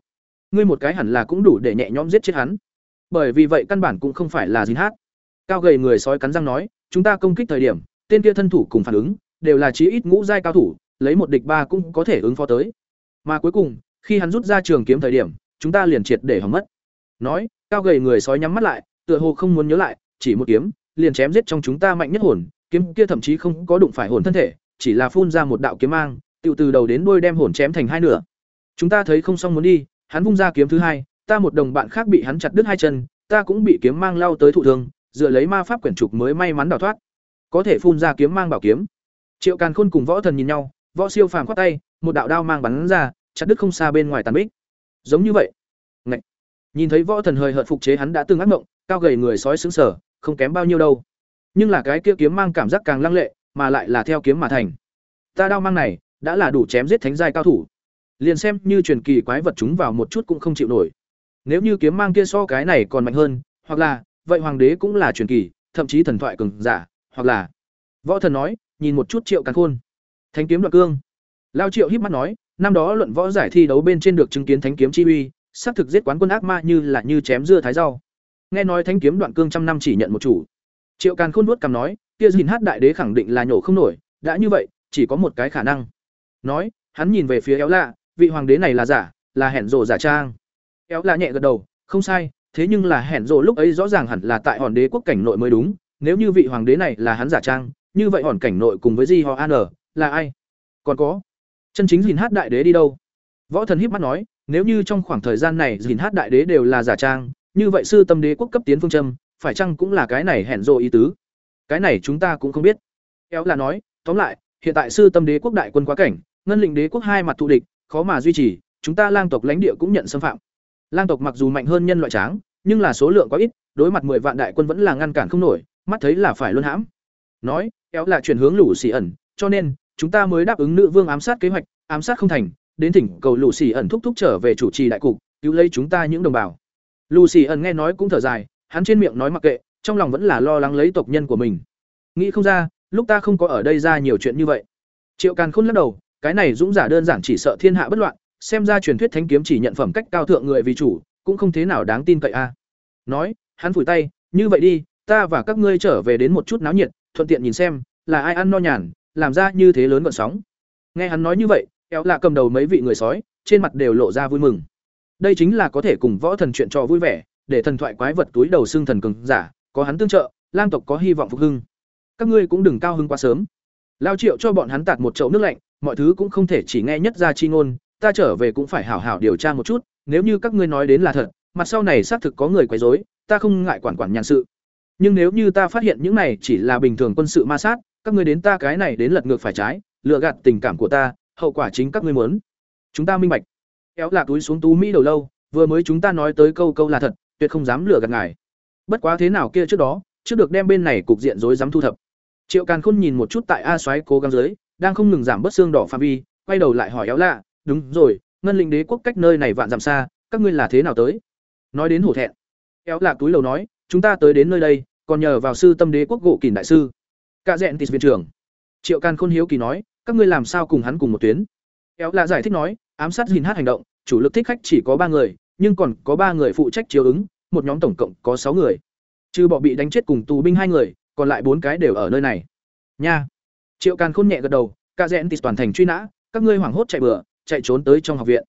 Ngươi một cái hẳn là cũng đủ để nhẹ nhõm giết chết hắn. Bởi vì vậy căn bản cũng không phải là dìn hát. Cao gầy người sói cắn răng nói, chúng ta công kích thời điểm, tên kia thân thủ cùng phản ứng, đều là chí ít ngũ giai cao thủ, lấy một địch ba cũng có thể ứng phó tới. Mà cuối cùng, khi hắn rút ra trường kiếm thời điểm, chúng ta liền triệt để hỏng mất. Nói, cao gầy người sói nhắm mắt lại, tựa hồ không muốn nhớ lại, chỉ một kiếm liền chém giết trong chúng ta mạnh nhất hồn, kiếm kia thậm chí không có đụng phải hồn thân thể, chỉ là phun ra một đạo kiếm mang tự từ đầu đến đuôi đem hồn chém thành hai nửa. Chúng ta thấy không xong muốn đi, hắn vung ra kiếm thứ hai, ta một đồng bạn khác bị hắn chặt đứt hai chân, ta cũng bị kiếm mang lao tới thụ thương, dựa lấy ma pháp quyển trục mới may mắn đào thoát. Có thể phun ra kiếm mang bảo kiếm. Triệu càn khôn cùng võ thần nhìn nhau, võ siêu phàm khoát tay, một đạo đao mang bắn ra, chặt đứt không xa bên ngoài tàn bích. Giống như vậy. Ngậy. nhìn thấy võ thần hơi hợt phục chế hắn đã từng ác mộng, cao gầy người sói sững sờ không kém bao nhiêu đâu. Nhưng là cái kia kiếm mang cảm giác càng lăng lệ, mà lại là theo kiếm mà thành. Ta đao mang này, đã là đủ chém giết thánh giai cao thủ. Liền xem như truyền kỳ quái vật chúng vào một chút cũng không chịu nổi. Nếu như kiếm mang kia so cái này còn mạnh hơn, hoặc là, vậy hoàng đế cũng là truyền kỳ, thậm chí thần thoại cường giả, hoặc là. Võ thần nói, nhìn một chút triệu càn khôn. Thánh kiếm đoạn cương. Lao triệu híp mắt nói, năm đó luận võ giải thi đấu bên trên được chứng kiến thánh kiếm chi uy xác thực giết quán quân ác ma như là như chém dưa thái rau nghe nói thánh kiếm đoạn cương trăm năm chỉ nhận một chủ. Triệu càn khôn nuốt cằm nói, kia dìn hát đại đế khẳng định là nhổ không nổi, đã như vậy, chỉ có một cái khả năng. Nói, hắn nhìn về phía éo lạ, vị hoàng đế này là giả, là hẹn rộ giả trang. Éo lạ nhẹ gật đầu, không sai, thế nhưng là hẹn rộ lúc ấy rõ ràng hẳn là tại hòn đế quốc cảnh nội mới đúng, nếu như vị hoàng đế này là hắn giả trang, như vậy hòn cảnh nội cùng với di họ an là ai? Còn có, chân chính dìn hát đại đế đi đâu? Võ thần híp mắt nói, nếu như trong khoảng thời gian này dìn hát đại đế đều là giả trang như vậy sư tâm đế quốc cấp tiến phương châm, phải chăng cũng là cái này hẹn rộ ý tứ? Cái này chúng ta cũng không biết. Éo là nói, tóm lại, hiện tại sư tâm đế quốc đại quân quá cảnh, ngân lĩnh đế quốc hai mặt thù địch, khó mà duy trì, chúng ta lang tộc lãnh địa cũng nhận xâm phạm. Lang tộc mặc dù mạnh hơn nhân loại tráng, nhưng là số lượng quá ít, đối mặt mười vạn đại quân vẫn là ngăn cản không nổi, mắt thấy là phải luân hãm. Nói éo là chuyển hướng lũ xì ẩn, cho nên, chúng ta mới đáp ứng nữ vương ám sát kế hoạch, ám sát không thành, đến thỉnh cầu lũ xì ẩn thúc thúc trở về chủ trì đại cục, cứu lấy chúng ta những đồng bào. Lucy ẩn nghe nói cũng thở dài, hắn trên miệng nói mặc kệ, trong lòng vẫn là lo lắng lấy tộc nhân của mình. Nghĩ không ra, lúc ta không có ở đây ra nhiều chuyện như vậy. Triệu càn khôn lắc đầu, cái này dũng giả đơn giản chỉ sợ thiên hạ bất loạn, xem ra truyền thuyết thánh kiếm chỉ nhận phẩm cách cao thượng người vì chủ, cũng không thế nào đáng tin cậy a. Nói, hắn phủi tay, như vậy đi, ta và các ngươi trở về đến một chút náo nhiệt, thuận tiện nhìn xem, là ai ăn no nhàn, làm ra như thế lớn gọn sóng. Nghe hắn nói như vậy éo lạ cầm đầu mấy vị người sói, trên mặt đều lộ ra vui mừng đây chính là có thể cùng võ thần chuyện trò vui vẻ, để thần thoại quái vật túi đầu xương thần cường giả, có hắn tương trợ, lang tộc có hy vọng phục hưng. Các ngươi cũng đừng cao hưng quá sớm. Lao triệu cho bọn hắn tạt một chậu nước lạnh, mọi thứ cũng không thể chỉ nghe nhất ra chi ngôn, ta trở về cũng phải hảo hảo điều tra một chút, nếu như các ngươi nói đến là thật, mặt sau này xác thực có người quấy rối, ta không ngại quản quản nhàn sự. Nhưng nếu như ta phát hiện những này chỉ là bình thường quân sự ma sát, các ngươi đến ta cái này đến lật ngược phải trái lựa gạt tình cảm của ta, hậu quả chính các ngươi muốn. Chúng ta minh bạch kéo là túi xuống tú mỹ đầu lâu, vừa mới chúng ta nói tới câu câu là thật, tuyệt không dám lừa gạt ngài. Bất quá thế nào kia trước đó, trước được đem bên này cục diện rối dám thu thập. Triệu càn khôn nhìn một chút tại a xoáy cố gắng dưới, đang không ngừng giảm bớt xương đỏ phạm vi, quay đầu lại hỏi éo lạ, đúng rồi, ngân linh đế quốc cách nơi này vạn dặm xa, các ngươi là thế nào tới? Nói đến hổ thẹn, éo lạ túi lầu nói, chúng ta tới đến nơi đây, còn nhờ vào sư tâm đế quốc gỗ kỷ đại sư. Cả dẹn tịt viện trưởng. Triệu càn khôn hiếu kỳ nói, các ngươi làm sao cùng hắn cùng một tuyến? Éo lạ giải thích nói ám sát dìn hát hành động, chủ lực thích khách chỉ có ba người, nhưng còn có ba người phụ trách chiếu ứng, một nhóm tổng cộng có sáu người. Trừ bỏ bị đánh chết cùng tù binh hai người, còn lại bốn cái đều ở nơi này. Nha. Triệu càn khôn nhẹ gật đầu ca rẽn tịt toàn thành truy nã, các ngươi hoảng hốt chạy bừa, chạy trốn tới trong học viện.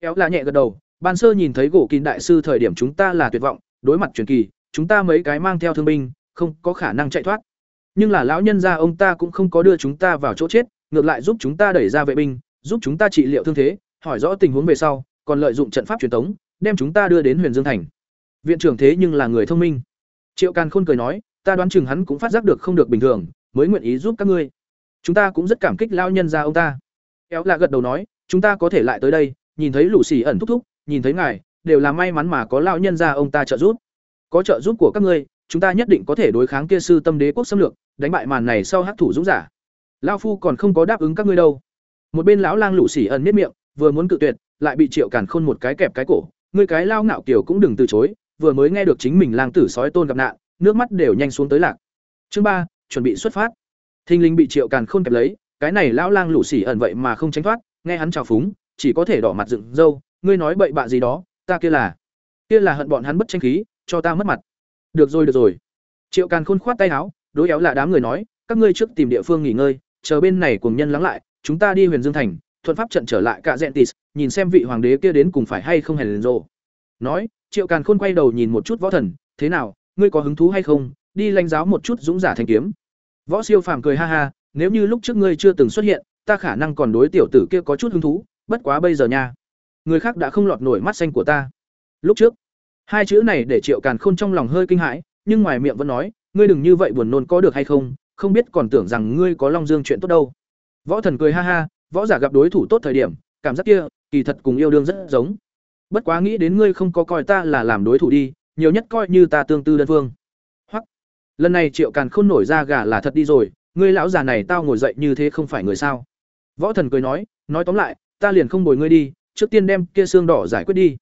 Kéo là nhẹ gật đầu, ban sơ nhìn thấy gỗ kín đại sư thời điểm chúng ta là tuyệt vọng, đối mặt truyền kỳ, chúng ta mấy cái mang theo thương binh, không có khả năng chạy thoát. Nhưng là lão nhân gia ông ta cũng không có đưa chúng ta vào chỗ chết, ngược lại giúp chúng ta đẩy ra vệ binh, giúp chúng ta trị liệu thương thế hỏi rõ tình huống về sau, còn lợi dụng trận pháp truyền thống đem chúng ta đưa đến huyền dương thành. Viện trưởng thế nhưng là người thông minh. Triệu càn khôn cười nói, ta đoán chừng hắn cũng phát giác được không được bình thường, mới nguyện ý giúp các ngươi. Chúng ta cũng rất cảm kích lao nhân Gia ông ta. Éo là gật đầu nói, chúng ta có thể lại tới đây, nhìn thấy lũ Sỉ ẩn thúc thúc, nhìn thấy ngài, đều là may mắn mà có lao nhân Gia ông ta trợ giúp. Có trợ giúp của các ngươi, chúng ta nhất định có thể đối kháng kia sư tâm đế quốc xâm lược, đánh bại màn này sau hắc thủ dũng giả. Lão phu còn không có đáp ứng các ngươi đâu. Một bên lão lang lũ Sỉ ẩn miết miệng vừa muốn cự tuyệt, lại bị triệu càn khôn một cái kẹp cái cổ ngươi cái lao ngạo kiểu cũng đừng từ chối, vừa mới nghe được chính mình lang tử sói tôn gặp nạn, nước mắt đều nhanh xuống tới lạc. Chương ba, chuẩn bị xuất phát. Thinh linh bị triệu càn khôn kẹp lấy, cái này lão lang lũ xỉ ẩn vậy mà không tránh thoát, nghe hắn chào phúng, chỉ có thể đỏ mặt dựng râu, ngươi nói bậy bạ gì đó, ta kia là kia là hận bọn hắn bất tranh khí, cho ta mất mặt. Được rồi được rồi. Triệu càn khôn khoát tay áo, đối éo là đám người nói, các ngươi trước tìm địa phương nghỉ ngơi, chờ bên này cùng nhân lắng lại, chúng ta đi huyền dương thành thuận pháp trận trở lại cả dẹn tis nhìn xem vị hoàng đế kia đến cùng phải hay không hèn rộ. Nói, triệu càn khôn quay đầu nhìn một chút võ thần, thế nào, ngươi có hứng thú hay không? Đi lãnh giáo một chút dũng giả thanh kiếm. Võ siêu phàm cười ha ha, nếu như lúc trước ngươi chưa từng xuất hiện, ta khả năng còn đối tiểu tử kia có chút hứng thú, bất quá bây giờ nha. Người khác đã không lọt nổi mắt xanh của ta. Lúc trước, hai chữ này để triệu càn khôn trong lòng hơi kinh hãi, nhưng ngoài miệng vẫn nói, ngươi đừng như vậy buồn nôn có được hay không? Không biết còn tưởng rằng ngươi có long dương chuyện tốt đâu. Võ thần cười ha ha võ giả gặp đối thủ tốt thời điểm, cảm giác kia, kỳ thật cùng yêu đương rất giống. Bất quá nghĩ đến ngươi không có coi ta là làm đối thủ đi, nhiều nhất coi như ta tương tư đơn phương. Hoặc lần này triệu càn khôn nổi ra gà là thật đi rồi, ngươi lão già này tao ngồi dậy như thế không phải người sao? Võ thần cười nói nói tóm lại, ta liền không bồi ngươi đi, trước tiên đem kia xương đỏ giải quyết đi.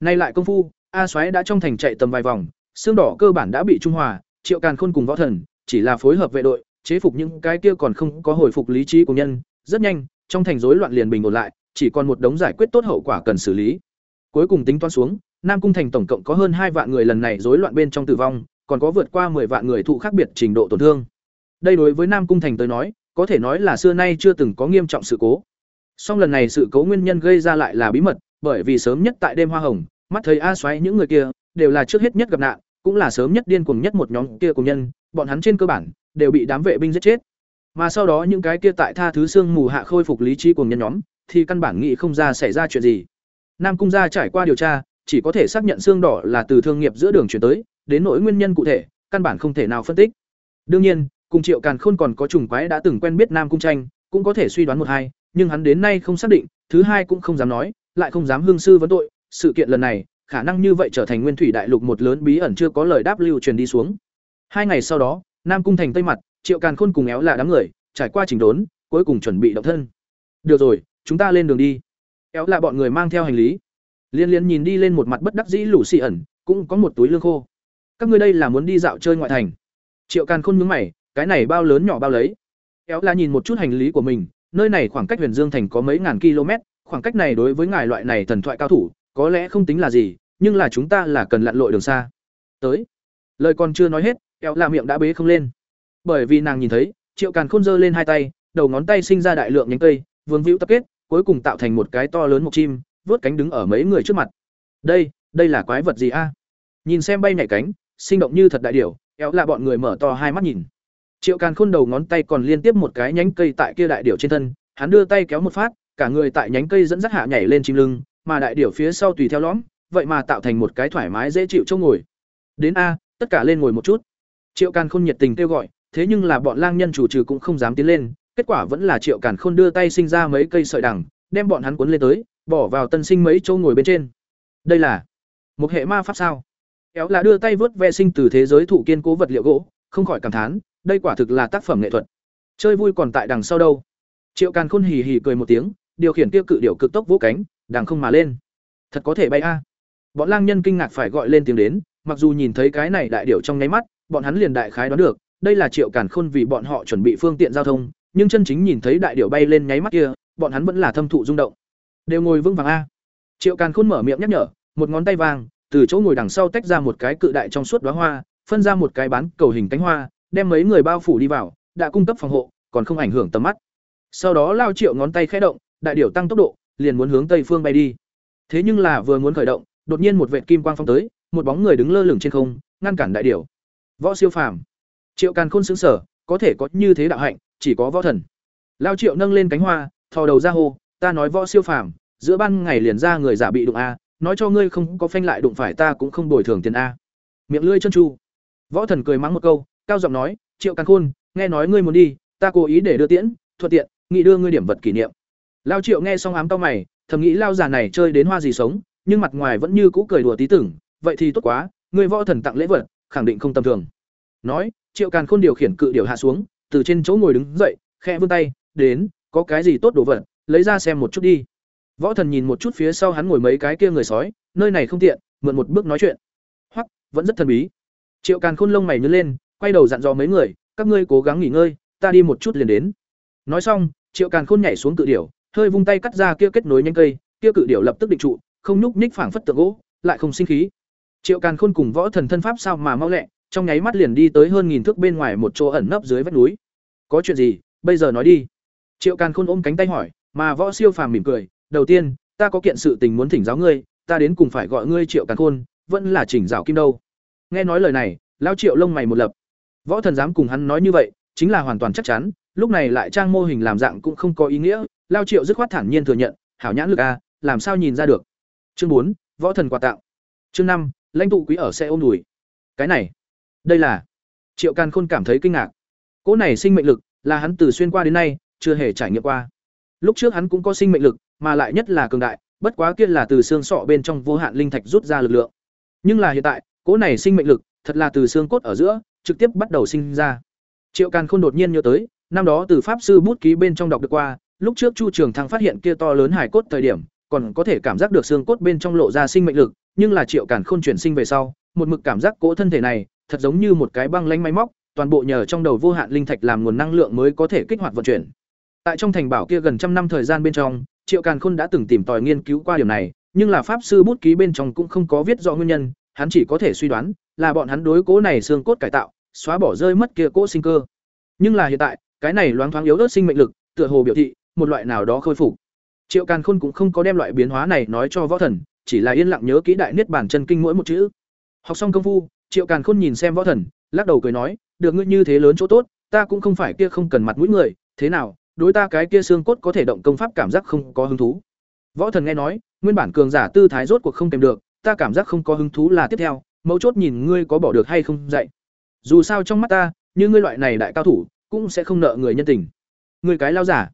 Nay lại công phu, a xoáy đã trong thành chạy tầm vài vòng, xương đỏ cơ bản đã bị trung hòa, triệu càn khôn cùng võ thần, chỉ là phối hợp vệ đội, chế phục những cái kia còn không có hồi phục lý trí của nhân, rất nhanh trong thành rối loạn liền bình ổn lại, chỉ còn một đống giải quyết tốt hậu quả cần xử lý. Cuối cùng tính toán xuống, nam cung thành tổng cộng có hơn hai vạn người lần này rối loạn bên trong tử vong, còn có vượt qua 10 vạn người thụ khác biệt trình độ tổn thương. Đây đối với nam cung thành tới nói, có thể nói là xưa nay chưa từng có nghiêm trọng sự cố. Song lần này sự cố nguyên nhân gây ra lại là bí mật, bởi vì sớm nhất tại đêm hoa hồng, mắt thấy a xoáy những người kia, đều là trước hết nhất gặp nạn, cũng là sớm nhất điên cuồng nhất một nhóm kia cùng nhân, bọn hắn trên cơ bản, đều bị đám vệ binh giết chết mà sau đó những cái kia tại tha thứ xương mù hạ khôi phục lý trí cùng nhân nhóm, thì căn bản nghĩ không ra xảy ra chuyện gì. Nam cung gia trải qua điều tra, chỉ có thể xác nhận xương đỏ là từ thương nghiệp giữa đường chuyển tới, đến nỗi nguyên nhân cụ thể, căn bản không thể nào phân tích. Đương nhiên, cùng triệu càn khôn còn có trùng quái đã từng quen biết nam cung tranh, cũng có thể suy đoán một hai, nhưng hắn đến nay không xác định, thứ hai cũng không dám nói, lại không dám hương sư vấn tội, sự kiện lần này, khả năng như vậy trở thành nguyên thủy đại lục một lớn bí ẩn chưa có lời đáp lưu truyền đi xuống. Hai ngày sau đó, nam cung thành tây mặt triệu càn khôn cùng éo là đám người, trải qua trình đốn, cuối cùng chuẩn bị động thân. Được rồi, chúng ta lên đường đi. Éo là bọn người mang theo hành lý. Liên liên nhìn đi lên một mặt bất đắc dĩ lũ xì ẩn, cũng có một túi lương khô. Các ngươi đây là muốn đi dạo chơi ngoại thành. Triệu càn khôn nhướng mày, cái này bao lớn nhỏ bao lấy. Éo là nhìn một chút hành lý của mình, nơi này khoảng cách huyền dương thành có mấy ngàn km, khoảng cách này đối với ngài loại này thần thoại cao thủ, có lẽ không tính là gì, nhưng là chúng ta là cần lặn lội đường xa. Tới. Lời còn chưa nói hết, éo là miệng đã bế không lên bởi vì nàng nhìn thấy, triệu càn khôn giơ lên hai tay, đầu ngón tay sinh ra đại lượng nhánh cây, vương vĩu tập kết, cuối cùng tạo thành một cái to lớn mộc chim, vớt cánh đứng ở mấy người trước mặt. Đây đây là quái vật gì a? Nhìn xem bay nhảy cánh, sinh động như thật đại điểu éo là bọn người mở to hai mắt nhìn. Triệu càn khôn đầu ngón tay còn liên tiếp một cái nhánh cây tại kia đại điểu trên thân, hắn đưa tay kéo một phát, cả người tại nhánh cây dẫn dắt hạ nhảy lên chim lưng, mà đại điểu phía sau tùy theo lõm, vậy mà tạo thành một cái thoải mái dễ chịu chỗ ngồi. Đến a, tất cả lên ngồi một chút. Triệu càn khôn nhiệt tình kêu gọi thế nhưng là bọn lang nhân chủ trừ cũng không dám tiến lên, kết quả vẫn là triệu càn khôn đưa tay sinh ra mấy cây sợi đằng, đem bọn hắn cuốn lên tới, bỏ vào tân sinh mấy chỗ ngồi bên trên. Đây là một hệ ma pháp sao? Kéo là đưa tay vớt ve sinh từ thế giới thụ kiên cố vật liệu gỗ, không khỏi cảm thán, đây quả thực là tác phẩm nghệ thuật. Chơi vui còn tại đằng sau đâu? Triệu càn khôn hì hì cười một tiếng, điều khiển tiêu cự điệu cực tốc vỗ cánh, đằng không mà lên. Thật có thể bay a. Bọn lang nhân kinh ngạc phải gọi lên tiếng đến, mặc dù nhìn thấy cái này đại điệu trong nháy mắt, bọn hắn liền đại khái đoán được đây là triệu càn khôn vì bọn họ chuẩn bị phương tiện giao thông, nhưng chân chính nhìn thấy đại điệu bay lên nháy mắt kia, bọn hắn vẫn là thâm thụ rung động. Đều ngồi vững vàng a. Triệu càn khôn mở miệng nhắc nhở, một ngón tay vàng, từ chỗ ngồi đằng sau tách ra một cái cự đại trong suốt đóa hoa, phân ra một cái bán cầu hình cánh hoa, đem mấy người bao phủ đi vào, đã cung cấp phòng hộ, còn không ảnh hưởng tầm mắt. Sau đó lao triệu ngón tay khẽ động, đại điểu tăng tốc độ, liền muốn hướng tây phương bay đi. Thế nhưng là vừa muốn khởi động, đột nhiên một vệt kim quang phong tới, một bóng người đứng lơ lửng trên không, ngăn cản đại điểu. Võ siêu phàm triệu càn khôn xứng sở có thể có như thế đạo hạnh, chỉ có võ thần. Lao triệu nâng lên cánh hoa, thò đầu ra hô, ta nói võ siêu phàm, giữa ban ngày liền ra người giả bị đụng a, nói cho ngươi không có phanh lại đụng phải ta cũng không bồi thường tiền a. Miệng lưỡi chân chu võ thần cười mắng một câu, cao giọng nói, triệu càn khôn, nghe nói ngươi muốn đi, ta cố ý để đưa tiễn, thuận tiện, nghĩ đưa ngươi điểm vật kỷ niệm. Lao triệu nghe xong ám tao mày, thầm nghĩ lao già này chơi đến hoa gì sống, nhưng mặt ngoài vẫn như cũ cười đùa tí tưởng vậy thì tốt quá người võ thần tặng lễ vật, khẳng định không tầm thường. Nói triệu càn khôn điều khiển cự điều hạ xuống, từ trên chỗ ngồi đứng dậy khe vươn tay, đến, có cái gì tốt đồ vật, lấy ra xem một chút đi. Võ thần nhìn một chút phía sau hắn ngồi mấy cái kia người sói, nơi này không tiện, mượn một bước nói chuyện. Hoặc vẫn rất thần bí. Triệu càn khôn lông mày nhớ lên, quay đầu dặn dò mấy người, các ngươi cố gắng nghỉ ngơi, ta đi một chút liền đến. Nói xong, triệu càn khôn nhảy xuống cự điểu hơi vung tay cắt ra kia kết nối nhanh cây, kia cự điểu lập tức định trụ, không nhúc nhích phảng phất tượng gỗ, lại không sinh khí. Triệu càn khôn cùng võ thần thân pháp sao mà mau lẹ trong nháy mắt liền đi tới hơn nghìn thước bên ngoài một chỗ ẩn nấp dưới vách núi. Có chuyện gì? Bây giờ nói đi. Triệu càn khôn ôm cánh tay hỏi, mà võ siêu phàm mỉm cười, đầu tiên, ta có kiện sự tình muốn thỉnh giáo ngươi, ta đến cùng phải gọi ngươi triệu càn khôn, vẫn là chỉnh giáo kim đâu. Nghe nói lời này lao triệu lông mày một lập. Võ thần dám cùng hắn nói như vậy, chính là hoàn toàn chắc chắn, lúc này lại trang mô hình làm dạng cũng không có ý nghĩa lao triệu dứt khoát thản nhiên thừa nhận, hảo nhãn lực a làm sao nhìn ra được? Chương bốn, võ thần quà tặng. Chương năm, lãnh tụ quý ở xe ôm đùi. Cái này đây là. Triệu càn khôn cảm thấy kinh ngạc. Cỗ này sinh mệnh lực là hắn từ xuyên qua đến nay chưa hề trải nghiệm qua. Lúc trước hắn cũng có sinh mệnh lực, mà lại nhất là cường đại, bất quá kia là từ xương sọ bên trong vô hạn linh thạch rút ra lực lượng. Nhưng là hiện tại, cỗ này sinh mệnh lực thật là từ xương cốt ở giữa, trực tiếp bắt đầu sinh ra. Triệu càn khôn đột nhiên nhớ tới, năm đó từ pháp sư bút ký bên trong đọc được qua, lúc trước chu trường thăng phát hiện kia to lớn hải cốt thời điểm, còn có thể cảm giác được xương cốt bên trong lộ ra sinh mệnh lực, nhưng là triệu càn khôn chuyển sinh về sau, một mực cảm giác cỗ thân thể này thật giống như một cái băng lanh máy móc, toàn bộ nhờ trong đầu vô hạn linh thạch làm nguồn năng lượng mới có thể kích hoạt vận chuyển. Tại trong thành bảo kia gần trăm năm thời gian bên trong, triệu càn khôn đã từng tìm tòi nghiên cứu qua điểm này, nhưng là pháp sư bút ký bên trong cũng không có viết rõ nguyên nhân, hắn chỉ có thể suy đoán là bọn hắn đối cố này xương cốt cải tạo, xóa bỏ rơi mất kia cỗ sinh cơ. Nhưng là hiện tại, cái này loáng thoáng yếu ớt sinh mệnh lực, tựa hồ biểu thị một loại nào đó khôi phục. Triệu càn khôn cũng không có đem loại biến hóa này nói cho võ thần, chỉ là yên lặng nhớ kỹ đại niết bản chân kinh mỗi một chữ. Học xong công phu triệu càn khôn nhìn xem võ thần, lắc đầu cười nói, được ngươi như thế lớn chỗ tốt, ta cũng không phải kia không cần mặt mũi người, thế nào, đối ta cái kia xương cốt có thể động công pháp cảm giác không có hứng thú. Võ thần nghe nói, nguyên bản cường giả tư thái rốt cuộc không kèm được, ta cảm giác không có hứng thú là tiếp theo, mấu chốt nhìn ngươi có bỏ được hay không dạy. Dù sao trong mắt ta, như ngươi loại này đại cao thủ, cũng sẽ không nợ người nhân tình. Ngươi cái lao giả.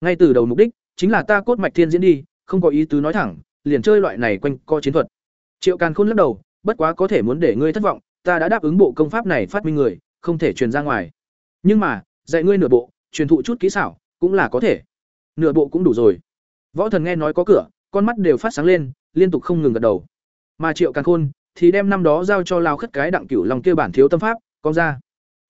Ngay từ đầu mục đích, chính là ta cốt mạch thiên diễn đi, không có ý tứ nói thẳng, liền chơi loại này quanh co chiến thuật. Triệu càn khôn lắc đầu bất quá có thể muốn để ngươi thất vọng, ta đã đáp ứng bộ công pháp này phát minh người, không thể truyền ra ngoài. Nhưng mà, dạy ngươi nửa bộ, truyền thụ chút kỹ xảo, cũng là có thể. Nửa bộ cũng đủ rồi. Võ thần nghe nói có cửa, con mắt đều phát sáng lên, liên tục không ngừng gật đầu. Mà triệu càn khôn thì đem năm đó giao cho lao khất cái đặng cửu lòng kia bản thiếu tâm pháp, con ra.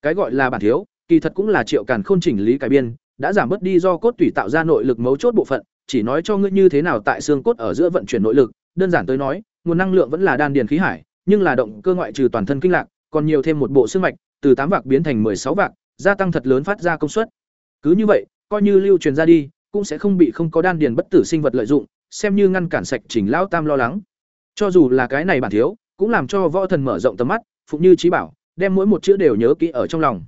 Cái gọi là bản thiếu, kỳ thật cũng là triệu càn khôn chỉnh lý cải biên, đã giảm bớt đi do cốt tủy tạo ra nội lực mấu chốt bộ phận, chỉ nói cho ngươi như thế nào tại xương cốt ở giữa vận chuyển nội lực, đơn giản tới nói nguồn năng lượng vẫn là đan điền khí hải, nhưng là động cơ ngoại trừ toàn thân kinh lạc, còn nhiều thêm một bộ xương mạch, từ tám vạc biến thành sáu vạc, gia tăng thật lớn phát ra công suất. Cứ như vậy, coi như lưu truyền ra đi, cũng sẽ không bị không có đan điền bất tử sinh vật lợi dụng, xem như ngăn cản sạch chỉnh lão tam lo lắng. Cho dù là cái này bản thiếu, cũng làm cho võ thần mở rộng tầm mắt phụng như trí bảo, đem mỗi một chữ đều nhớ kỹ ở trong lòng.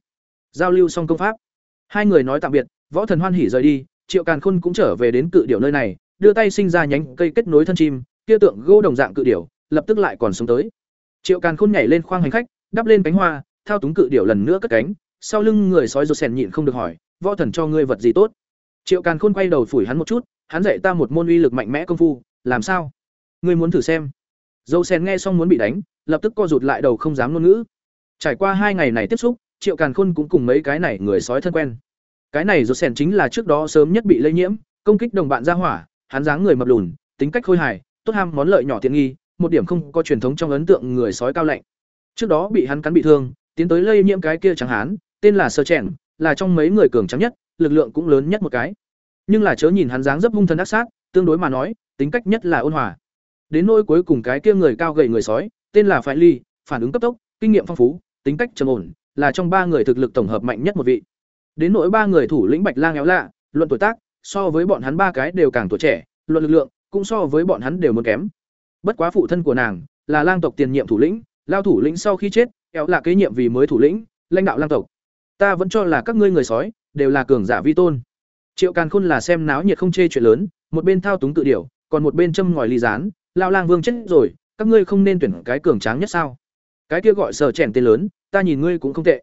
Giao lưu xong công pháp, hai người nói tạm biệt, võ thần hoan hỉ rời đi, triệu càn khôn cũng trở về đến cự điểu nơi này, đưa tay sinh ra nhánh cây kết nối thân chim kia tượng gỗ đồng dạng cự điểu, lập tức lại còn sống tới. Triệu càn khôn nhảy lên khoang hành khách, đắp lên cánh hoa, thao túng cự điểu lần nữa cất cánh. Sau lưng người sói rột sèn nhịn không được hỏi, võ thần cho ngươi vật gì tốt? Triệu càn khôn quay đầu phủi hắn một chút, hắn dạy ta một môn uy lực mạnh mẽ công phu, làm sao? Ngươi muốn thử xem. Dâu sen nghe xong muốn bị đánh, lập tức co rụt lại đầu không dám ngôn ngữ. Trải qua hai ngày này tiếp xúc, triệu càn khôn cũng cùng mấy cái này người sói thân quen. Cái này rột sen chính là trước đó sớm nhất bị lây nhiễm, công kích đồng bạn ra hỏa, hắn dáng người mập lùn, tính cách khôi hài tốt ham món lợi nhỏ tiện nghi, một điểm không có truyền thống trong ấn tượng người sói cao lạnh. Trước đó bị hắn cắn bị thương, tiến tới lây nhiễm cái kia chẳng hán, tên là sơ trẻn là trong mấy người cường trắng nhất, lực lượng cũng lớn nhất một cái. Nhưng là chớ nhìn hắn dáng dấp hung thần ác sát, tương đối mà nói, tính cách nhất là ôn hòa. Đến nỗi cuối cùng cái kia người cao gầy người sói, tên là phải ly, phản ứng cấp tốc, kinh nghiệm phong phú, tính cách trầm ổn, là trong ba người thực lực tổng hợp mạnh nhất một vị. Đến nỗi ba người thủ lĩnh bạch lang éo lạ, luận tuổi tác, so với bọn hắn ba cái đều càng tuổi trẻ, luận lực lượng cũng so với bọn hắn đều muốn kém. Bất quá phụ thân của nàng là lang tộc tiền nhiệm thủ lĩnh lao thủ lĩnh sau khi chết kéo là kế nhiệm vì mới thủ lĩnh lãnh đạo lang tộc. Ta vẫn cho là các ngươi người sói đều là cường giả vi tôn. Triệu càn khôn là xem náo nhiệt không chê chuyện lớn một bên thao túng tự điểu còn một bên châm ngòi ly gián, lao lang vương chết rồi các ngươi không nên tuyển cái cường tráng nhất sao? Cái kia gọi sở chèn tên lớn ta nhìn ngươi cũng không tệ.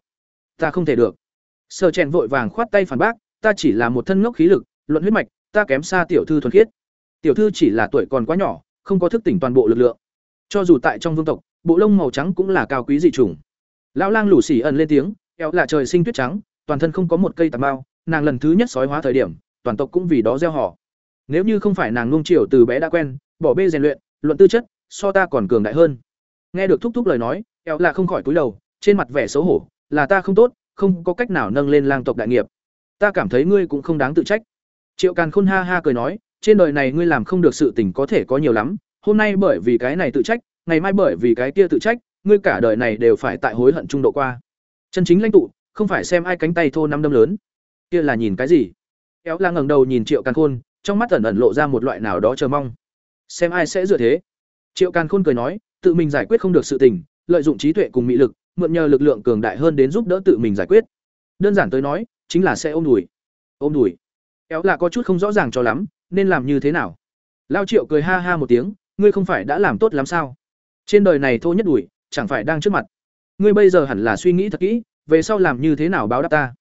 Ta không thể được. Sở chèn vội vàng khoát tay phản bác ta chỉ là một thân ngốc khí lực luận huyết mạch ta kém xa tiểu thư thuần khiết tiểu thư chỉ là tuổi còn quá nhỏ không có thức tỉnh toàn bộ lực lượng. Cho dù tại trong vương tộc bộ lông màu trắng cũng là cao quý dị chủng. Lão lang lủ xỉ ẩn lên tiếng eo là trời sinh tuyết trắng toàn thân không có một cây tằm mao, nàng lần thứ nhất sói hóa thời điểm toàn tộc cũng vì đó gieo họ. Nếu như không phải nàng nuông chiều từ bé đã quen bỏ bê rèn luyện luận tư chất so ta còn cường đại hơn. Nghe được thúc thúc lời nói eo là không khỏi cúi đầu trên mặt vẻ xấu hổ là ta không tốt không có cách nào nâng lên lang tộc đại nghiệp. Ta cảm thấy ngươi cũng không đáng tự trách. Triệu càn khôn ha ha cười nói trên đời này ngươi làm không được sự tình có thể có nhiều lắm, hôm nay bởi vì cái này tự trách, ngày mai bởi vì cái kia tự trách, ngươi cả đời này đều phải tại hối hận trung độ qua. Chân chính lãnh tụ, không phải xem ai cánh tay thô năm đâm lớn. Kia là nhìn cái gì? Kéo la ngẩng đầu nhìn triệu càn khôn, trong mắt ẩn ẩn lộ ra một loại nào đó chờ mong. Xem ai sẽ dựa thế? Triệu càn khôn cười nói, tự mình giải quyết không được sự tình, lợi dụng trí tuệ cùng mỹ lực, mượn nhờ lực lượng cường đại hơn đến giúp đỡ tự mình giải quyết. Đơn giản tới nói, chính là sẽ ôm đùi. Ôm đùi. Kéo là có chút không rõ ràng cho lắm nên làm như thế nào? Lao triệu cười ha ha một tiếng, ngươi không phải đã làm tốt lắm sao? Trên đời này thô nhất đùi, chẳng phải đang trước mặt. Ngươi bây giờ hẳn là suy nghĩ thật kỹ, về sau làm như thế nào báo đáp ta?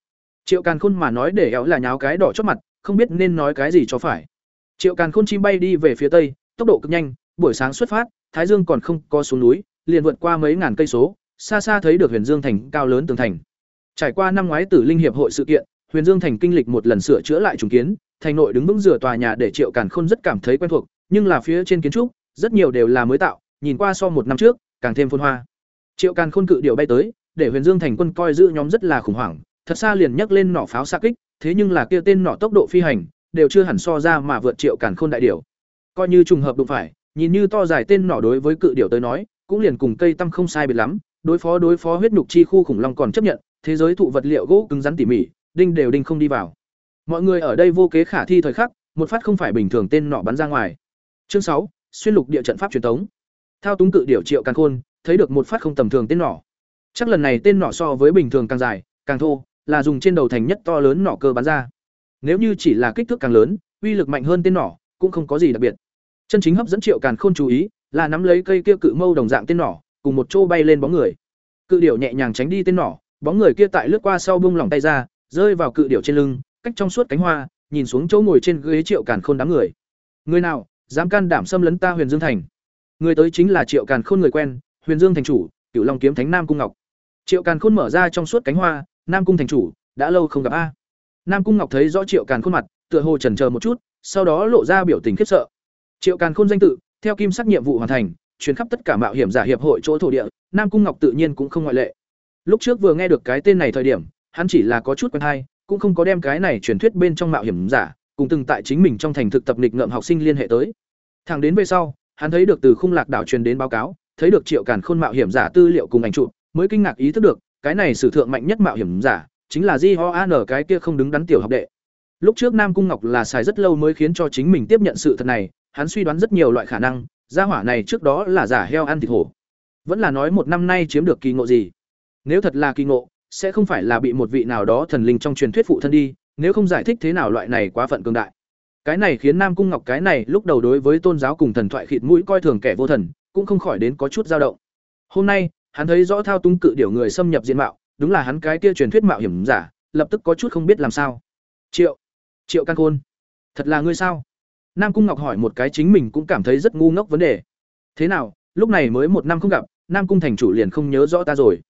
Triệu càn khôn mà nói để éo là nháo cái đỏ chót mặt, không biết nên nói cái gì cho phải. Triệu càn khôn chim bay đi về phía tây, tốc độ cực nhanh, buổi sáng xuất phát, thái dương còn không có xuống núi, liền vượt qua mấy ngàn cây số, xa xa thấy được huyền dương thành cao lớn tường thành. Trải qua năm ngoái tử linh hiệp hội sự kiện, huyền dương thành kinh lịch một lần sửa chữa lại trùng kiến thành nội đứng vững giữa tòa nhà để triệu càn khôn rất cảm thấy quen thuộc, nhưng là phía trên kiến trúc, rất nhiều đều là mới tạo, nhìn qua so một năm trước, càng thêm phồn hoa. Triệu càn khôn cự điệu bay tới, để huyền dương thành quân coi giữ nhóm rất là khủng hoảng, thật xa liền nhấc lên nỏ pháo xạ kích, thế nhưng là kia tên nỏ tốc độ phi hành, đều chưa hẳn so ra mà vượt triệu càn khôn đại điểu coi như trùng hợp đụng phải, nhìn như to dài tên nỏ đối với cự điểu tới nói, cũng liền cùng cây tăm không sai biệt lắm, đối phó đối phó huyết nhục chi khu khủng long còn chấp nhận, thế giới thụ vật liệu gỗ cứng rắn tỉ mỉ, đinh đều đinh không đi vào mọi người ở đây vô kế khả thi thời khắc, một phát không phải bình thường tên nỏ bắn ra ngoài. Chương sáu, xuyên lục địa trận pháp truyền thống. Thao túng cự điểu triệu càng khôn, thấy được một phát không tầm thường tên nỏ chắc lần này tên nỏ so với bình thường càng dài, càng thô, là dùng trên đầu thành nhất to lớn nỏ cơ bắn ra. Nếu như chỉ là kích thước càng lớn, uy lực mạnh hơn tên nỏ cũng không có gì đặc biệt. Chân chính hấp dẫn triệu càn khôn chú ý, là nắm lấy cây kia cự mâu đồng dạng tên nỏ cùng một chỗ bay lên bóng người. Cự điểu nhẹ nhàng tránh đi tên nỏ bóng người kia tại lướt qua sau bung lỏng tay ra, rơi vào cự điểu trên lưng cách trong suốt cánh hoa, nhìn xuống chỗ ngồi trên ghế triệu càn khôn đám người. Người nào, dám can đảm xâm lấn ta huyền dương thành? Người tới chính là triệu càn khôn người quen, huyền dương thành chủ, cửu long kiếm thánh nam cung ngọc. Triệu càn khôn mở ra trong suốt cánh hoa, nam cung thành chủ, đã lâu không gặp a. Nam cung ngọc thấy rõ triệu càn khôn mặt, tựa hồ chần chờ một chút, sau đó lộ ra biểu tình khiếp sợ. Triệu càn khôn danh tự, theo kim sắc nhiệm vụ hoàn thành, truyền khắp tất cả mạo hiểm giả hiệp hội chỗ thổ địa, nam cung ngọc tự nhiên cũng không ngoại lệ. Lúc trước vừa nghe được cái tên này thời điểm, hắn chỉ là có chút quen hay cũng không có đem cái này truyền thuyết bên trong mạo hiểm giả, cùng từng tại chính mình trong thành thực tập nghịch ngợm học sinh liên hệ tới. Thẳng đến về sau, hắn thấy được từ khung lạc đảo truyền đến báo cáo, thấy được triệu càn khôn mạo hiểm giả tư liệu cùng ảnh chụp, mới kinh ngạc ý thức được, cái này sử thượng mạnh nhất mạo hiểm giả, chính là di ho an, cái kia không đứng đắn tiểu học đệ. Lúc trước nam cung ngọc là xài rất lâu mới khiến cho chính mình tiếp nhận sự thật này, hắn suy đoán rất nhiều loại khả năng, gia hỏa này trước đó là giả heo ăn thịt hổ. Vẫn là nói một năm nay chiếm được kỳ ngộ gì? Nếu thật là kỳ ngộ sẽ không phải là bị một vị nào đó thần linh trong truyền thuyết phụ thân đi, nếu không giải thích thế nào loại này quá phận cường đại. Cái này khiến nam cung ngọc cái này lúc đầu đối với tôn giáo cùng thần thoại khịt mũi coi thường kẻ vô thần, cũng không khỏi đến có chút dao động. Hôm nay, hắn thấy rõ thao tung cự điểu người xâm nhập diện mạo, đúng là hắn cái kia truyền thuyết mạo hiểm giả, lập tức có chút không biết làm sao. Triệu triệu Can khôn, thật là ngươi sao? Nam cung ngọc hỏi một cái chính mình cũng cảm thấy rất ngu ngốc vấn đề. Thế nào, lúc này mới một năm không gặp, nam cung thành chủ liền không nhớ rõ ta rồi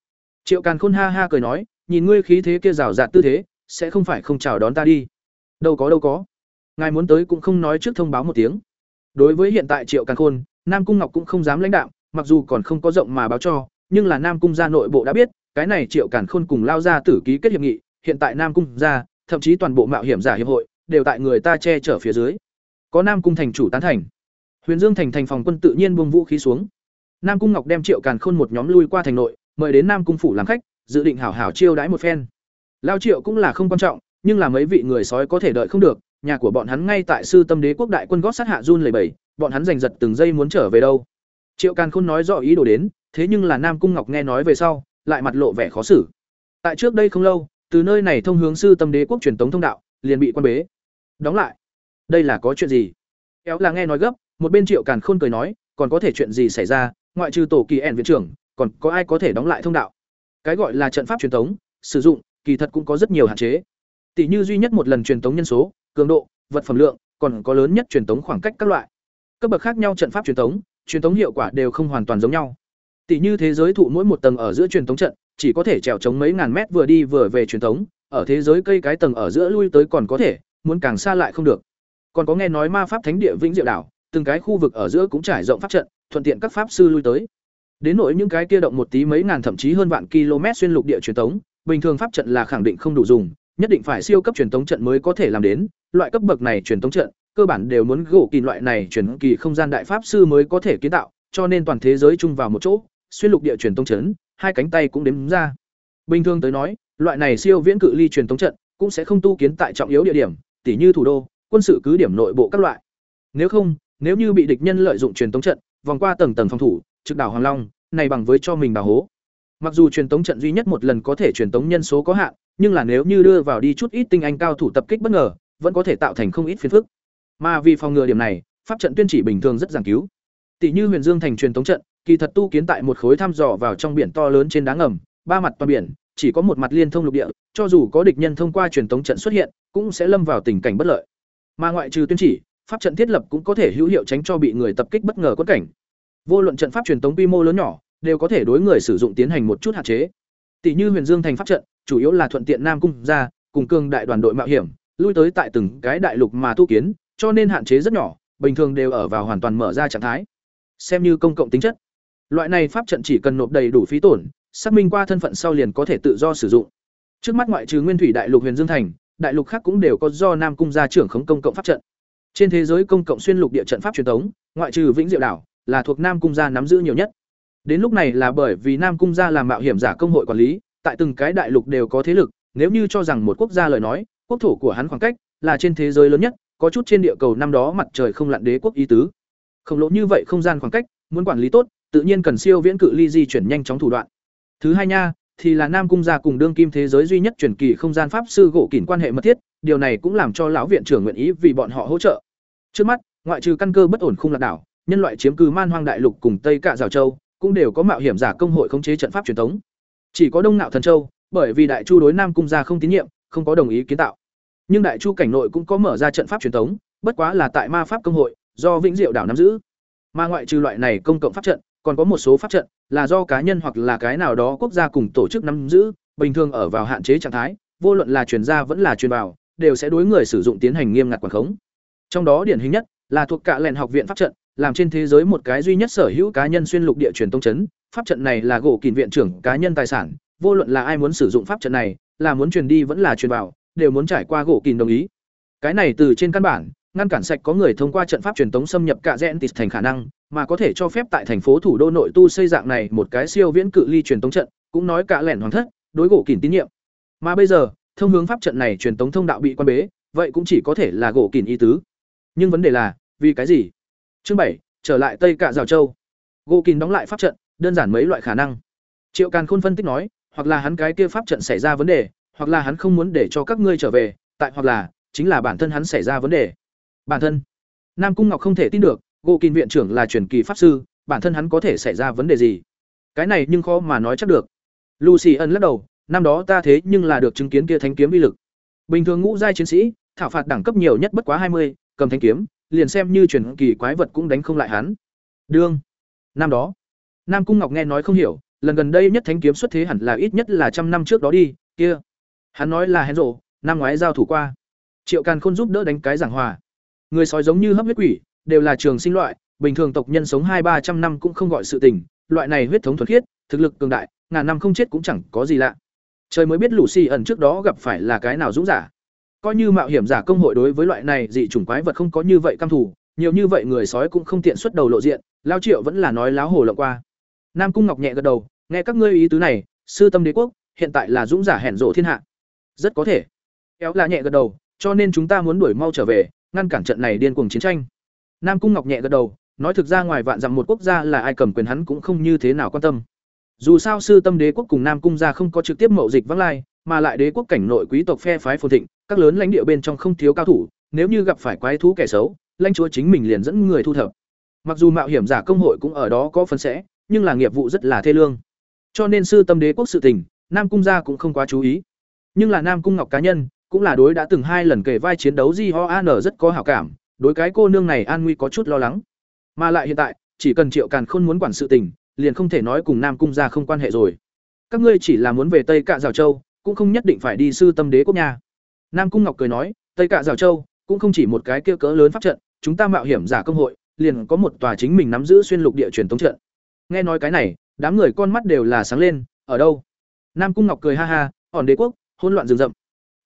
triệu càn khôn ha ha cười nói, nhìn ngươi khí thế kia rào rạt tư thế, sẽ không phải không chào đón ta đi. Đâu có đâu có. Ngài muốn tới cũng không nói trước thông báo một tiếng. Đối với hiện tại triệu càn khôn, nam cung ngọc cũng không dám lãnh đạo mặc dù còn không có rộng mà báo cho, nhưng là nam cung gia nội bộ đã biết, cái này triệu càn khôn cùng lao ra tử ký kết hiệp nghị, hiện tại nam cung gia, thậm chí toàn bộ mạo hiểm giả hiệp hội, đều tại người ta che chở phía dưới. Có nam cung thành chủ tán thành. Huyền dương thành thành phòng quân tự nhiên buông vũ khí xuống. Nam cung ngọc đem triệu càn khôn một nhóm lui qua thành nội mời đến nam cung phủ làm khách dự định hảo hảo chiêu đãi một phen. Lao triệu cũng là không quan trọng nhưng là mấy vị người sói có thể đợi không được nhà của bọn hắn ngay tại sư tâm đế quốc đại quân gót sát hạ run lầy bẩy, bọn hắn giành giật từng giây muốn trở về đâu. Triệu càn khôn nói rõ ý đồ đến thế nhưng là nam cung ngọc nghe nói về sau lại mặt lộ vẻ khó xử. Tại trước đây không lâu từ nơi này thông hướng sư tâm đế quốc truyền tống thông đạo liền bị quan bế. Đóng lại. Đây là có chuyện gì? Kéo là nghe nói gấp một bên triệu càn khôn cười nói còn có thể chuyện gì xảy ra? Ngoại trừ tổ kỳ ẻn viện trưởng còn có ai có thể đóng lại thông đạo? Cái gọi là trận pháp truyền thống sử dụng kỳ thật cũng có rất nhiều hạn chế. Tỷ như duy nhất một lần truyền thống nhân số cường độ vật phẩm lượng còn có lớn nhất truyền thống khoảng cách các loại. Cấp bậc khác nhau trận pháp truyền thống, truyền thống hiệu quả đều không hoàn toàn giống nhau. Tỷ như thế giới thụ mỗi một tầng ở giữa truyền thống trận chỉ có thể trèo chống mấy ngàn mét vừa đi vừa về truyền thống, ở thế giới cây cái tầng ở giữa lui tới còn có thể muốn càng xa lại không được. Còn có nghe nói ma pháp thánh địa vĩnh diệu đảo từng cái khu vực ở giữa cũng trải rộng pháp trận thuận tiện các pháp sư lui tới đến nỗi những cái kia động một tí mấy ngàn thậm chí hơn vạn km xuyên lục địa truyền tống bình thường pháp trận là khẳng định không đủ dùng, nhất định phải siêu cấp truyền tống trận mới có thể làm đến. Loại cấp bậc này truyền tống trận, cơ bản đều muốn gỗ kỳ loại này truyền kỳ không gian đại pháp sư mới có thể kiến tạo, cho nên toàn thế giới chung vào một chỗ, xuyên lục địa truyền tống trận, hai cánh tay cũng đếm ra. Bình thường tới nói, loại này siêu viễn cự ly truyền tống trận cũng sẽ không tu kiến tại trọng yếu địa điểm, tỉ như thủ đô, quân sự cứ điểm nội bộ các loại. Nếu không, nếu như bị địch nhân lợi dụng truyền tống trận, vòng qua tầng tầng phòng thủ trực đảo hoàng long, này bằng với cho mình bảo hố. Mặc dù truyền tống trận duy nhất một lần có thể truyền tống nhân số có hạn, nhưng là nếu như đưa vào đi chút ít tinh anh cao thủ tập kích bất ngờ, vẫn có thể tạo thành không ít phiền phức. Mà vì phòng ngừa điểm này, pháp trận tuyên chỉ bình thường rất giảng cứu. Tỷ như huyền dương thành truyền tống trận, kỳ thật tu kiến tại một khối thăm dò vào trong biển to lớn trên đá ngầm, ba mặt toàn biển, chỉ có một mặt liên thông lục địa, cho dù có địch nhân thông qua truyền tống trận xuất hiện, cũng sẽ lâm vào tình cảnh bất lợi. Mà ngoại trừ tuyên chỉ, pháp trận thiết lập cũng có thể hữu hiệu tránh cho bị người tập kích bất ngờ quất cảnh vô luận trận pháp truyền tống quy mô lớn nhỏ, đều có thể đối người sử dụng tiến hành một chút hạn chế. Tỷ như huyền dương thành pháp trận, chủ yếu là thuận tiện nam cung ra, cùng cường đại đoàn đội mạo hiểm, lui tới tại từng cái đại lục mà tu kiến, cho nên hạn chế rất nhỏ, bình thường đều ở vào hoàn toàn mở ra trạng thái. Xem như công cộng tính chất. Loại này pháp trận chỉ cần nộp đầy đủ phí tổn, xác minh qua thân phận sau liền có thể tự do sử dụng. Trước mắt ngoại trừ nguyên thủy đại lục huyền dương thành, đại lục khác cũng đều có do nam cung gia trưởng khống công cộng pháp trận. Trên thế giới công cộng xuyên lục địa trận pháp truyền thống ngoại trừ vĩnh diệu đảo là thuộc nam cung gia nắm giữ nhiều nhất. Đến lúc này là bởi vì nam cung gia làm mạo hiểm giả công hội quản lý, tại từng cái đại lục đều có thế lực, nếu như cho rằng một quốc gia lời nói, quốc thổ của hắn khoảng cách là trên thế giới lớn nhất, có chút trên địa cầu năm đó mặt trời không lặn đế quốc ý tứ. Không lỗ như vậy không gian khoảng cách, muốn quản lý tốt, tự nhiên cần siêu viễn cự ly di chuyển nhanh chóng thủ đoạn. Thứ hai nha, thì là nam cung gia cùng đương kim thế giới duy nhất truyền kỳ không gian pháp sư gỗ kỉnh quan hệ mật thiết, điều này cũng làm cho lão viện trưởng nguyện ý vì bọn họ hỗ trợ. Trước mắt, ngoại trừ căn cơ bất ổn khung lạc đảo nhân loại chiếm cứ man hoang đại lục cùng tây cạ rào châu, cũng đều có mạo hiểm giả công hội khống chế trận pháp truyền thống. Chỉ có đông nạo thần châu, bởi vì đại chu đối nam cung gia không tín nhiệm, không có đồng ý kiến tạo. Nhưng đại chu cảnh nội cũng có mở ra trận pháp truyền thống, bất quá là tại ma pháp công hội, do vĩnh diệu đảo nắm giữ. Mà ngoại trừ loại này công cộng pháp trận, còn có một số pháp trận là do cá nhân hoặc là cái nào đó quốc gia cùng tổ chức nắm giữ, bình thường ở vào hạn chế trạng thái, vô luận là truyền ra vẫn là truyền vào, đều sẽ đối người sử dụng tiến hành nghiêm ngặt quản khống. Trong đó điển hình nhất là thuộc cả lẹn học viện pháp trận làm trên thế giới một cái duy nhất sở hữu cá nhân xuyên lục địa truyền tông chấn. Pháp trận này là gỗ kìm viện trưởng cá nhân tài sản, vô luận là ai muốn sử dụng pháp trận này, là muốn truyền đi vẫn là truyền vào, đều muốn trải qua gỗ kìm đồng ý. Cái này từ trên căn bản, ngăn cản sạch có người thông qua trận pháp truyền tống xâm nhập cả gen tịt thành khả năng, mà có thể cho phép tại thành phố thủ đô nội tu xây dạng này một cái siêu viễn cự ly truyền tống trận, cũng nói cả lẻn hoàng thất, đối gỗ kìm tín nhiệm. Mà bây giờ, thông hướng pháp trận này truyền tống thông đạo bị quan bế, vậy cũng chỉ có thể là gỗ kìm ý tứ. Nhưng vấn đề là, vì cái gì? Chương bảy, trở lại tây cạ Giảo châu. Gỗ Kình đóng lại pháp trận, đơn giản mấy loại khả năng. Triệu càn khôn phân tích nói, hoặc là hắn cái kia pháp trận xảy ra vấn đề, hoặc là hắn không muốn để cho các ngươi trở về, tại hoặc là, chính là bản thân hắn xảy ra vấn đề. Bản thân. Nam cung ngọc không thể tin được gỗ Kình viện trưởng là truyền kỳ pháp sư, bản thân hắn có thể xảy ra vấn đề gì? Cái này nhưng khó mà nói chắc được. Lucy ân lắc đầu, năm đó ta thế nhưng là được chứng kiến kia thánh kiếm uy lực. Bình thường ngũ giai chiến sĩ, thảo phạt đẳng cấp nhiều nhất bất quá hai mươi, cầm thánh kiếm liền xem như truyền kỳ quái vật cũng đánh không lại hắn. Đương năm đó nam cung ngọc nghe nói không hiểu lần gần đây nhất thánh kiếm xuất thế hẳn là ít nhất là trăm năm trước đó đi kia. Hắn nói là hén rồ, năm ngoái giao thủ qua. Triệu càn khôn giúp đỡ đánh cái giảng hòa. Người sói giống như hấp huyết quỷ đều là trường sinh loại bình thường tộc nhân sống hai ba trăm năm cũng không gọi sự tình loại này huyết thống thuần khiết thực lực cường đại ngàn năm không chết cũng chẳng có gì lạ. Trời mới biết lũ ẩn trước đó gặp phải là cái nào dũng giả coi như mạo hiểm giả công hội đối với loại này dị chủng quái vật không có như vậy căm thủ nhiều như vậy người sói cũng không tiện xuất đầu lộ diện, lao triệu vẫn là nói láo hồ lộng qua. Nam cung ngọc nhẹ gật đầu, nghe các ngươi ý tứ này, sư tâm đế quốc, hiện tại là dũng giả hẹn rộ thiên hạ. Rất có thể. Kéo là nhẹ gật đầu, cho nên chúng ta muốn đuổi mau trở về, ngăn cản trận này điên cuồng chiến tranh. Nam cung ngọc nhẹ gật đầu, nói thực ra ngoài vạn dặm một quốc gia là ai cầm quyền hắn cũng không như thế nào quan tâm. Dù sao sư tâm đế quốc cùng nam cung gia không có trực tiếp mậu dịch vắng lai mà lại đế quốc cảnh nội quý tộc phe phái phồn thịnh, các lớn lãnh địa bên trong không thiếu cao thủ, nếu như gặp phải quái thú kẻ xấu, lãnh chúa chính mình liền dẫn người thu thập. Mặc dù mạo hiểm giả công hội cũng ở đó có phần sẽ, nhưng là nghiệp vụ rất là thê lương. Cho nên sư tâm đế quốc sự tình, nam cung gia cũng không quá chú ý. Nhưng là nam cung ngọc cá nhân, cũng là đối đã từng hai lần kể vai chiến đấu di ho an rất có hảo cảm, đối cái cô nương này an nguy có chút lo lắng. Mà lại hiện tại, chỉ cần triệu càn khôn muốn quản sự tình, liền không thể nói cùng nam cung gia không quan hệ rồi. Các ngươi chỉ là muốn về tây cạ Giảo châu cũng không nhất định phải đi sư tâm đế quốc nha nam cung ngọc cười nói tây cạ rào châu cũng không chỉ một cái kia cỡ lớn pháp trận, chúng ta mạo hiểm giả công hội, liền có một tòa chính mình nắm giữ xuyên lục địa truyền thống trận. Nghe nói cái này, đám người con mắt đều là sáng lên, ở đâu? Nam Cung Ngọc cười ha ha, "Hòn đế quốc, hỗn loạn rừng rậm."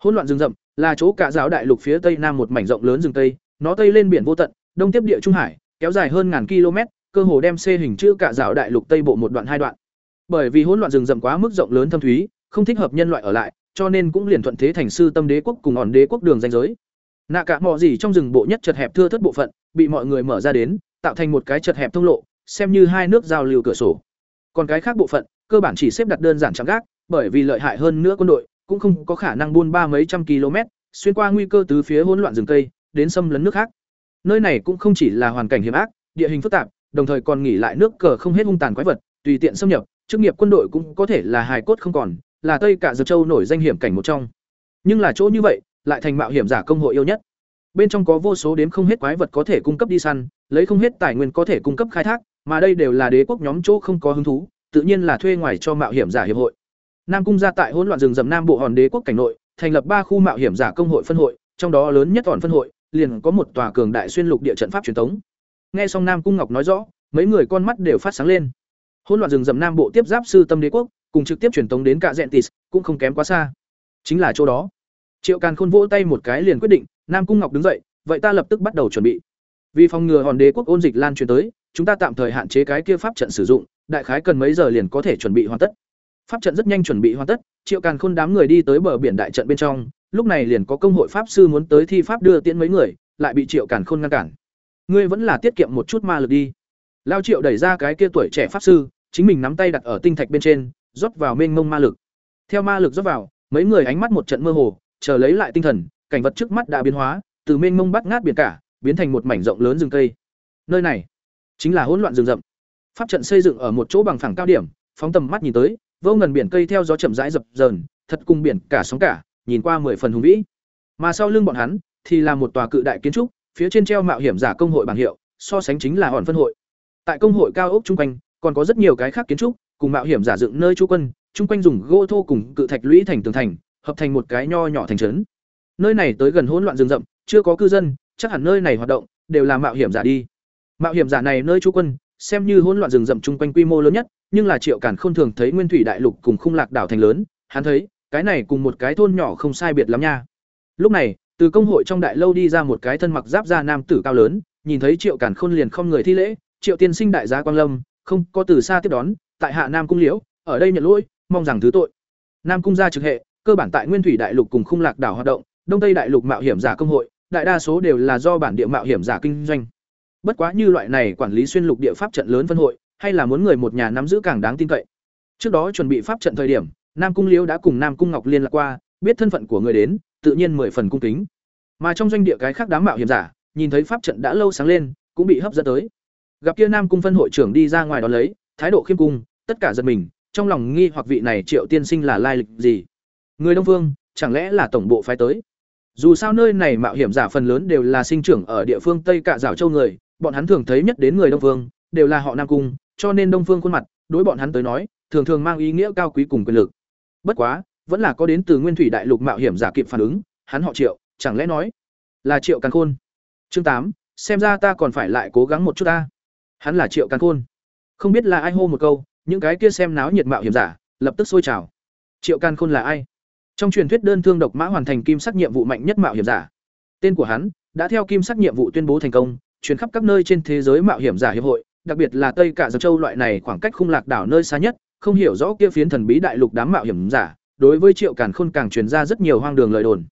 Hỗn loạn rừng rậm là chỗ cả giáo đại lục phía tây nam một mảnh rộng lớn rừng tây, nó tây lên biển vô tận, đông tiếp địa trung hải, kéo dài hơn ngàn km, cơ hồ đem xê hình chữ cả giáo đại lục tây bộ một đoạn hai đoạn. Bởi vì hỗn loạn rừng rậm quá mức rộng lớn thâm thúy, không thích hợp nhân loại ở lại, cho nên cũng liền thuận thế thành sư tâm đế quốc cùng hòn đế quốc đường danh giới. Nạ cả mọ gì trong rừng bộ nhất chật hẹp thưa thất bộ phận, bị mọi người mở ra đến, tạo thành một cái chật hẹp thông lộ, xem như hai nước giao lưu cửa sổ. Còn cái khác bộ phận, cơ bản chỉ xếp đặt đơn giản chẳng gác, bởi vì lợi hại hơn nữa quân đội, cũng không có khả năng buôn ba mấy trăm km, xuyên qua nguy cơ tứ phía hỗn loạn rừng cây, đến xâm lấn nước khác. Nơi này cũng không chỉ là hoàn cảnh hiểm ác, địa hình phức tạp, đồng thời còn nghỉ lại nước cờ không hết hung tàn quái vật, tùy tiện xâm nhập, chức nghiệp quân đội cũng có thể là hài cốt không còn, là Tây cả Dược Châu nổi danh hiểm cảnh một trong. Nhưng là chỗ như vậy, lại thành mạo hiểm giả công hội yêu nhất. Bên trong có vô số đếm không hết quái vật có thể cung cấp đi săn, lấy không hết tài nguyên có thể cung cấp khai thác, mà đây đều là đế quốc nhóm chỗ không có hứng thú, tự nhiên là thuê ngoài cho mạo hiểm giả hiệp hội. Nam cung gia tại hỗn loạn rừng rậm Nam Bộ Hòn Đế quốc cảnh nội, thành lập ba khu mạo hiểm giả công hội phân hội, trong đó lớn nhất toàn phân hội, liền có một tòa cường đại xuyên lục địa trận pháp truyền thống. Nghe xong Nam cung Ngọc nói rõ, mấy người con mắt đều phát sáng lên. Hỗn loạn rừng rậm Nam Bộ tiếp giáp sư tâm đế quốc, cùng trực tiếp truyền tống đến cả Zentis, cũng không kém quá xa. Chính là chỗ đó. Triệu Càn Khôn vỗ tay một cái liền quyết định, Nam cung Ngọc đứng dậy, vậy ta lập tức bắt đầu chuẩn bị. Vì phòng ngừa hòn đế quốc ôn dịch lan truyền tới, chúng ta tạm thời hạn chế cái kia pháp trận sử dụng, đại khái cần mấy giờ liền có thể chuẩn bị hoàn tất. Pháp trận rất nhanh chuẩn bị hoàn tất, Triệu Càn Khôn đám người đi tới bờ biển đại trận bên trong, lúc này liền có công hội pháp sư muốn tới thi pháp đưa tiễn mấy người, lại bị Triệu Càn Khôn ngăn cản. Ngươi vẫn là tiết kiệm một chút ma lực đi. Lao Triệu đẩy ra cái kia tuổi trẻ pháp sư, chính mình nắm tay đặt ở tinh thạch bên trên, rót vào mênh mông ma lực. Theo ma lực rót vào, mấy người ánh mắt một trận mơ hồ, chờ lấy lại tinh thần, cảnh vật trước mắt đã biến hóa, từ mênh mông bắt ngát biển cả, biến thành một mảnh rộng lớn rừng cây. Nơi này chính là hỗn loạn rừng rậm. Pháp trận xây dựng ở một chỗ bằng phẳng cao điểm, phóng tầm mắt nhìn tới, vô ngần biển cây theo gió chậm rãi dập dờn, thật cùng biển cả sóng cả, nhìn qua mười phần hùng vĩ. Mà sau lưng bọn hắn thì là một tòa cự đại kiến trúc, phía trên treo mạo hiểm giả công hội bảng hiệu, so sánh chính là hòn phân hội. Tại công hội cao ốc trung quanh, còn có rất nhiều cái khác kiến trúc, cùng mạo hiểm giả dựng nơi trú quân, chung quanh dùng gỗ thô cùng cự thạch lũy thành tường thành, hợp thành một cái nho nhỏ thành trấn. Nơi này tới gần hỗn loạn rừng rậm, chưa có cư dân, chắc hẳn nơi này hoạt động đều là mạo hiểm giả đi. Mạo hiểm giả này nơi trú quân, xem như hỗn loạn rừng rậm chung quanh quy mô lớn nhất, nhưng là Triệu Cản Khôn thường thấy Nguyên Thủy Đại Lục cùng Khung Lạc đảo thành lớn, hắn thấy, cái này cùng một cái thôn nhỏ không sai biệt lắm nha. Lúc này, từ công hội trong đại lâu đi ra một cái thân mặc giáp da nam tử cao lớn, nhìn thấy Triệu Cản Khôn liền không người thi lễ, "Triệu tiên sinh đại giá Quang Lâm, không có từ xa tiếp đón, tại Hạ Nam cung Liễu, ở đây nhận lỗi, mong rằng thứ tội." Nam cung gia trực hệ, cơ bản tại Nguyên Thủy Đại Lục cùng Khung Lạc đảo hoạt động, Đông Tây Đại Lục mạo hiểm giả công hội, đại đa số đều là do bản địa mạo hiểm giả kinh doanh. Bất quá như loại này quản lý xuyên lục địa pháp trận lớn phân hội, hay là muốn người một nhà nắm giữ càng đáng tin cậy. Trước đó chuẩn bị pháp trận thời điểm, Nam Cung Liễu đã cùng Nam Cung Ngọc liên lạc qua, biết thân phận của người đến, tự nhiên mười phần cung kính. Mà trong doanh địa cái khác đám mạo hiểm giả, nhìn thấy pháp trận đã lâu sáng lên, cũng bị hấp dẫn tới. Gặp kia Nam Cung phân hội trưởng đi ra ngoài đó lấy, thái độ khiêm cung, tất cả giật mình, trong lòng nghi hoặc vị này Triệu tiên sinh là lai lịch gì? Người Đông Vương, chẳng lẽ là tổng bộ phái tới? Dù sao nơi này mạo hiểm giả phần lớn đều là sinh trưởng ở địa phương Tây Cạ Dạo Châu người, bọn hắn thường thấy nhất đến người Đông Vương, đều là họ Nam Cung, cho nên Đông Phương khuôn mặt, đối bọn hắn tới nói, thường thường mang ý nghĩa cao quý cùng quyền lực. Bất quá, vẫn là có đến từ Nguyên Thủy Đại Lục mạo hiểm giả kịp phản ứng, hắn họ Triệu, chẳng lẽ nói là Triệu Càn Khôn. Chương tám, xem ra ta còn phải lại cố gắng một chút ta. Hắn là Triệu Càn Khôn. Không biết là ai hô một câu, những cái kia xem náo nhiệt mạo hiểm giả, lập tức sôi trào. Triệu Càn Khôn là ai? Trong truyền thuyết đơn thương độc mã hoàn thành kim sắc nhiệm vụ mạnh nhất mạo hiểm giả. Tên của hắn đã theo kim sắc nhiệm vụ tuyên bố thành công, chuyển khắp các nơi trên thế giới mạo hiểm giả hiệp hội, đặc biệt là Tây Cả Dược Châu loại này khoảng cách khung lạc đảo nơi xa nhất, không hiểu rõ kia phiến thần bí đại lục đám mạo hiểm giả, đối với Triệu Càn Khôn càng truyền ra rất nhiều hoang đường lời đồn.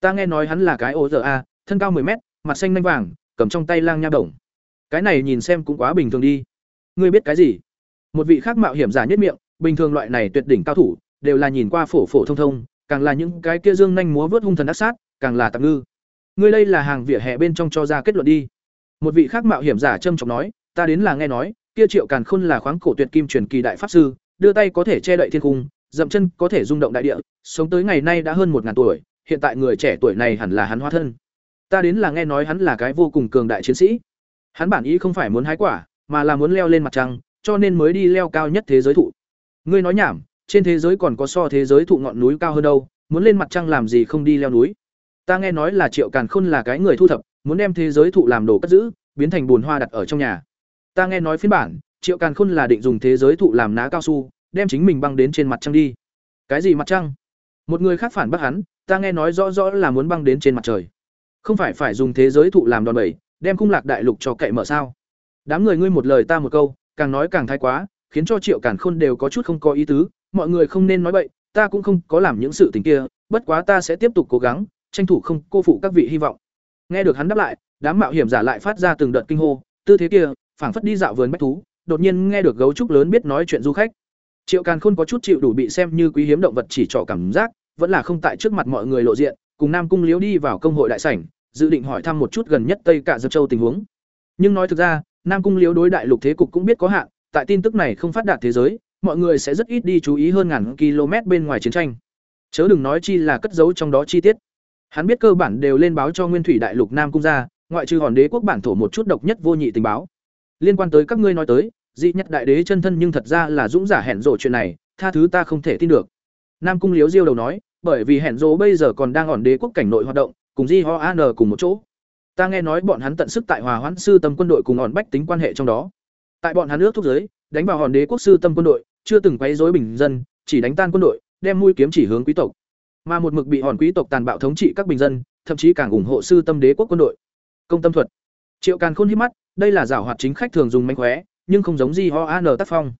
Ta nghe nói hắn là cái ô giờ a, thân cao 10 mét, mặt xanh nanh vàng, cầm trong tay lang nha đồng. Cái này nhìn xem cũng quá bình thường đi. Ngươi biết cái gì? Một vị khác mạo hiểm giả nhất miệng, bình thường loại này tuyệt đỉnh cao thủ, đều là nhìn qua phổ phổ thông thông, càng là những cái kia dương nhanh múa vớt hung thần ác sát, càng là tạm ngư. Ngươi đây là hàng vỉa hè bên trong cho ra kết luận đi. Một vị khác mạo hiểm giả trâm trọng nói, ta đến là nghe nói, kia Triệu Càn Khôn là khoáng cổ tuyệt kim truyền kỳ đại pháp sư, đưa tay có thể che đậy thiên cung, dậm chân có thể rung động đại địa, sống tới ngày nay đã hơn một ngàn tuổi, hiện tại người trẻ tuổi này hẳn là hắn hóa thân. Ta đến là nghe nói hắn là cái vô cùng cường đại chiến sĩ. Hắn bản ý không phải muốn hái quả, mà là muốn leo lên mặt trăng, cho nên mới đi leo cao nhất thế giới thụ. Ngươi nói nhảm, trên thế giới còn có so thế giới thụ ngọn núi cao hơn đâu, muốn lên mặt trăng làm gì không đi leo núi. Ta nghe nói là Triệu Càn Khôn là cái người thu thập, muốn đem thế giới thụ làm đồ cất giữ, biến thành bùn hoa đặt ở trong nhà. Ta nghe nói phiên bản, Triệu Càn Khôn là định dùng thế giới thụ làm ná cao su, đem chính mình băng đến trên mặt trăng đi. Cái gì mặt trăng? Một người khác phản bác hắn, ta nghe nói rõ rõ là muốn băng đến trên mặt trời. Không phải phải dùng thế giới thụ làm đòn bẩy, đem cung lạc đại lục cho cậy mở sao? Đám người ngươi một lời ta một câu, càng nói càng thái quá, khiến cho Triệu Càn Khôn đều có chút không có ý tứ, mọi người không nên nói bậy, ta cũng không có làm những sự tình kia, bất quá ta sẽ tiếp tục cố gắng, tranh thủ không cô phụ các vị hy vọng. Nghe được hắn đáp lại, đám mạo hiểm giả lại phát ra từng đợt kinh hô, tư thế kia, phảng phất đi dạo vườn bách thú, đột nhiên nghe được gấu trúc lớn biết nói chuyện du khách. Triệu Càn Khôn có chút chịu đủ bị xem như quý hiếm động vật chỉ trỏ cảm giác, vẫn là không tại trước mặt mọi người lộ diện, cùng Nam Cung Liễu đi vào công hội đại sảnh, dự định hỏi thăm một chút gần nhất Tây Cả Dược Châu tình huống. Nhưng nói thực ra, Nam Cung Liễu đối đại lục thế cục cũng biết có hạn, tại tin tức này không phát đạt thế giới, mọi người sẽ rất ít đi chú ý hơn ngàn km bên ngoài chiến tranh. Chớ đừng nói chi là cất giấu trong đó chi tiết. Hắn biết cơ bản đều lên báo cho Nguyên Thủy Đại Lục Nam cung ra, ngoại trừ hòn đế quốc bản thổ một chút độc nhất vô nhị tình báo. Liên quan tới các ngươi nói tới, dị nhất đại đế chân thân nhưng thật ra là dũng giả hẹn rộ chuyện này, tha thứ ta không thể tin được. Nam cung Liếu Diêu đầu nói, bởi vì hẹn rộ bây giờ còn đang hòn đế quốc cảnh nội hoạt động, cùng Di Ho An cùng một chỗ. Ta nghe nói bọn hắn tận sức tại Hòa Hoãn sư tâm quân đội cùng hòn bách tính quan hệ trong đó. Tại bọn hắn nước thúc giới, đánh vào hòn đế quốc sư tâm quân đội, chưa từng quấy rối bình dân, chỉ đánh tan quân đội, đem mũi kiếm chỉ hướng quý tộc. Mà một mực bị hòn quý tộc tàn bạo thống trị các bình dân, thậm chí càng ủng hộ sư tâm đế quốc quân đội. Công tâm thuật. Triệu Càn Khôn hít mắt, đây là giảo hoạt chính khách thường dùng mánh khóe, nhưng không giống gì ho an tác phong.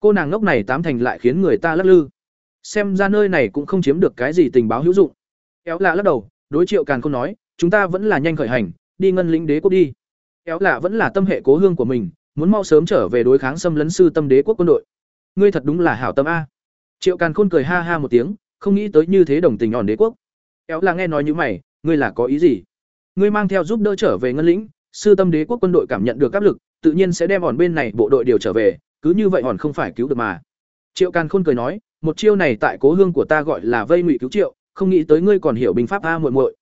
Cô nàng ngốc này tám thành lại khiến người ta lắc lư. Xem ra nơi này cũng không chiếm được cái gì tình báo hữu dụng. Kéo lạ lắc đầu, đối Triệu Càn Khôn nói, chúng ta vẫn là nhanh khởi hành, đi ngân lĩnh đế quốc đi. Kéo lạ vẫn là tâm hệ cố hương của mình, muốn mau sớm trở về đối kháng xâm lấn sư tâm đế quốc quân đội. Ngươi thật đúng là hảo tâm a. Triệu càn khôn cười ha ha một tiếng không nghĩ tới như thế đồng tình ỏn đế quốc. Éo là nghe nói như mày ngươi là có ý gì? Ngươi mang theo giúp đỡ trở về ngân lĩnh sư tâm đế quốc quân đội cảm nhận được áp lực tự nhiên sẽ đem ỏn bên này bộ đội điều trở về cứ như vậy ỏn không phải cứu được mà. Triệu càn khôn cười nói một chiêu này tại cố hương của ta gọi là vây ngụy cứu triệu không nghĩ tới ngươi còn hiểu binh pháp a muội muội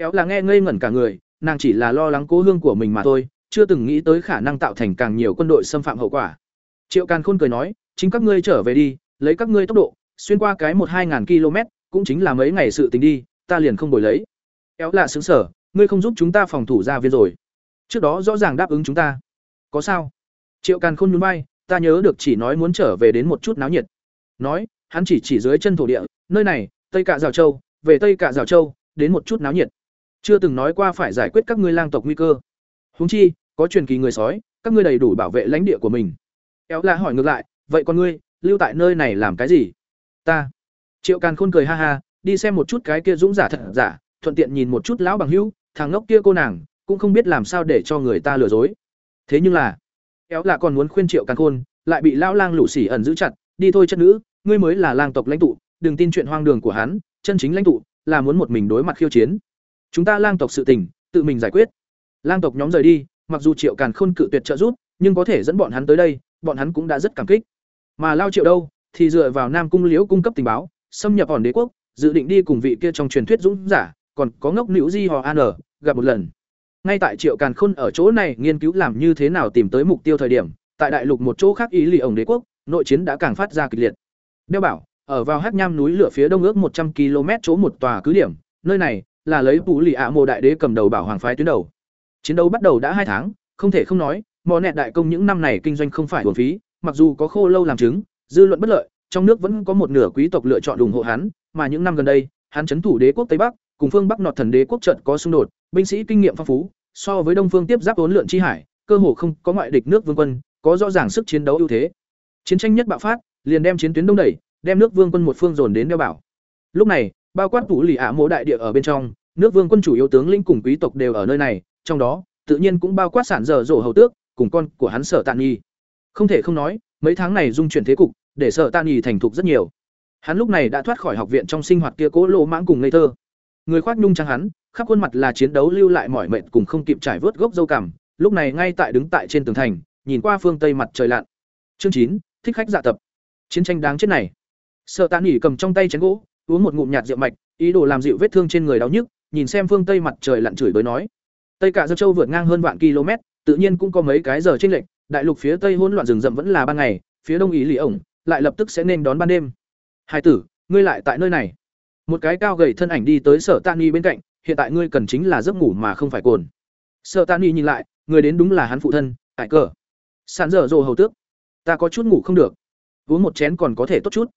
éo là nghe ngây ngẩn cả người, nàng chỉ là lo lắng cố hương của mình mà thôi, chưa từng nghĩ tới khả năng tạo thành càng nhiều quân đội xâm phạm hậu quả. Triệu càn khôn cười nói, chính các ngươi trở về đi, lấy các ngươi tốc độ, xuyên qua cái một hai ngàn km, cũng chính là mấy ngày sự tình đi, ta liền không bồi lấy. Éo là xứng sở ngươi không giúp chúng ta phòng thủ ra viên rồi. Trước đó rõ ràng đáp ứng chúng ta. Có sao? Triệu càn khôn nhún bay ta nhớ được chỉ nói muốn trở về đến một chút náo nhiệt. Nói, hắn chỉ chỉ dưới chân thổ địa, nơi này, tây cạ rào châu, về tây cạ rào châu, đến một chút náo nhiệt chưa từng nói qua phải giải quyết các ngươi lang tộc nguy cơ. Húng chi, có truyền kỳ người sói, các ngươi đầy đủ bảo vệ lãnh địa của mình. Éo la hỏi ngược lại, vậy con ngươi, lưu tại nơi này làm cái gì? Ta. Triệu càn khôn cười ha ha, đi xem một chút cái kia dũng giả thật giả, thuận tiện nhìn một chút lão bằng hữu, thằng ngốc kia cô nàng, cũng không biết làm sao để cho người ta lừa dối. Thế nhưng là éo là còn muốn khuyên triệu càn khôn, lại bị lão lang lũ xỉ ẩn giữ chặt, đi thôi chất nữ, ngươi mới là lang tộc lãnh tụ, đừng tin chuyện hoang đường của hắn, chân chính lãnh tụ, là muốn một mình đối mặt khiêu chiến chúng ta lang tộc sự tình, tự mình giải quyết. Lang tộc nhóm rời đi, mặc dù triệu càn khôn cự tuyệt trợ giúp, nhưng có thể dẫn bọn hắn tới đây, bọn hắn cũng đã rất cảm kích. Mà lao triệu đâu, thì dựa vào nam cung liễu cung cấp tình báo, xâm nhập hòn đế quốc, dự định đi cùng vị kia trong truyền thuyết dũng giả, còn có ngốc nữ di hò an gặp một lần. Ngay tại triệu càn khôn ở chỗ này nghiên cứu làm như thế nào tìm tới mục tiêu thời điểm, tại đại lục một chỗ khác ý lì ổng đế quốc, nội chiến đã càng phát ra kịch liệt. Đeo bảo, ở vào hát nham núi lửa phía đông ước một trăm km chỗ một tòa cứ điểm, nơi này là lấy vũ lì ạ mộ đại đế cầm đầu bảo hoàng phái tuyến đầu chiến đấu bắt đầu đã hai tháng không thể không nói mò nẹt đại công những năm này kinh doanh không phải hồn phí mặc dù có khô lâu làm chứng, dư luận bất lợi, trong nước vẫn có một nửa quý tộc lựa chọn ủng hộ hắn, mà những năm gần đây, hắn chấn thủ đế quốc Tây Bắc, cùng phương Bắc nọt thần đế quốc trận có xung đột, binh sĩ kinh nghiệm phong phú, so với Đông phương tiếp giáp vốn lượn chi hải, cơ hồ không có ngoại địch nước vương quân, có rõ ràng sức chiến đấu ưu thế. Chiến tranh nhất bạo phát, liền đem chiến tuyến đông đẩy, đem nước vương quân một phương dồn đến đeo bảo. Lúc này, bao quát vũ lì ả mộ đại địa ở bên trong, nước vương quân chủ yếu tướng lĩnh cùng quý tộc đều ở nơi này, trong đó, tự nhiên cũng bao quát sản dở dỗ hầu tước, cùng con của hắn sở tạn nghi. Không thể không nói, mấy tháng này dung chuyển thế cục, để Sở Tạ Nghị thành thục rất nhiều. Hắn lúc này đã thoát khỏi học viện trong sinh hoạt kia cố lỗ mãng cùng ngây thơ. Người khoác nhung trắng hắn, khắp khuôn mặt là chiến đấu lưu lại mỏi mệt cùng không kịp trải vớt gốc dâu cảm lúc này ngay tại đứng tại trên tường thành, nhìn qua phương tây mặt trời lặn. Chương chín thích khách dạ tập. Chiến tranh đáng chết này. Sở Tạ nghỉ cầm trong tay chén gỗ, uống một ngụm nhạt rượu mạch, ý đồ làm dịu vết thương trên người đau nhức, nhìn xem phương tây mặt trời lặn chửi bới nói: "Tây cả Giơ Châu vượt ngang hơn vạn km, tự nhiên cũng có mấy cái giờ chênh lệch, đại lục phía tây hỗn loạn rừng rậm vẫn là ban ngày phía đông ý lì ổng lại lập tức sẽ nên đón ban đêm. Hai tử ngươi lại tại nơi này. Một cái cao gầy thân ảnh đi tới sở tan bên cạnh hiện tại ngươi cần chính là giấc ngủ mà không phải cồn. Sở tani nhìn lại người đến đúng là hắn phụ thân tại cờ. Sàn dở dồ hầu tước. Ta có chút ngủ không được. Uống một chén còn có thể tốt chút.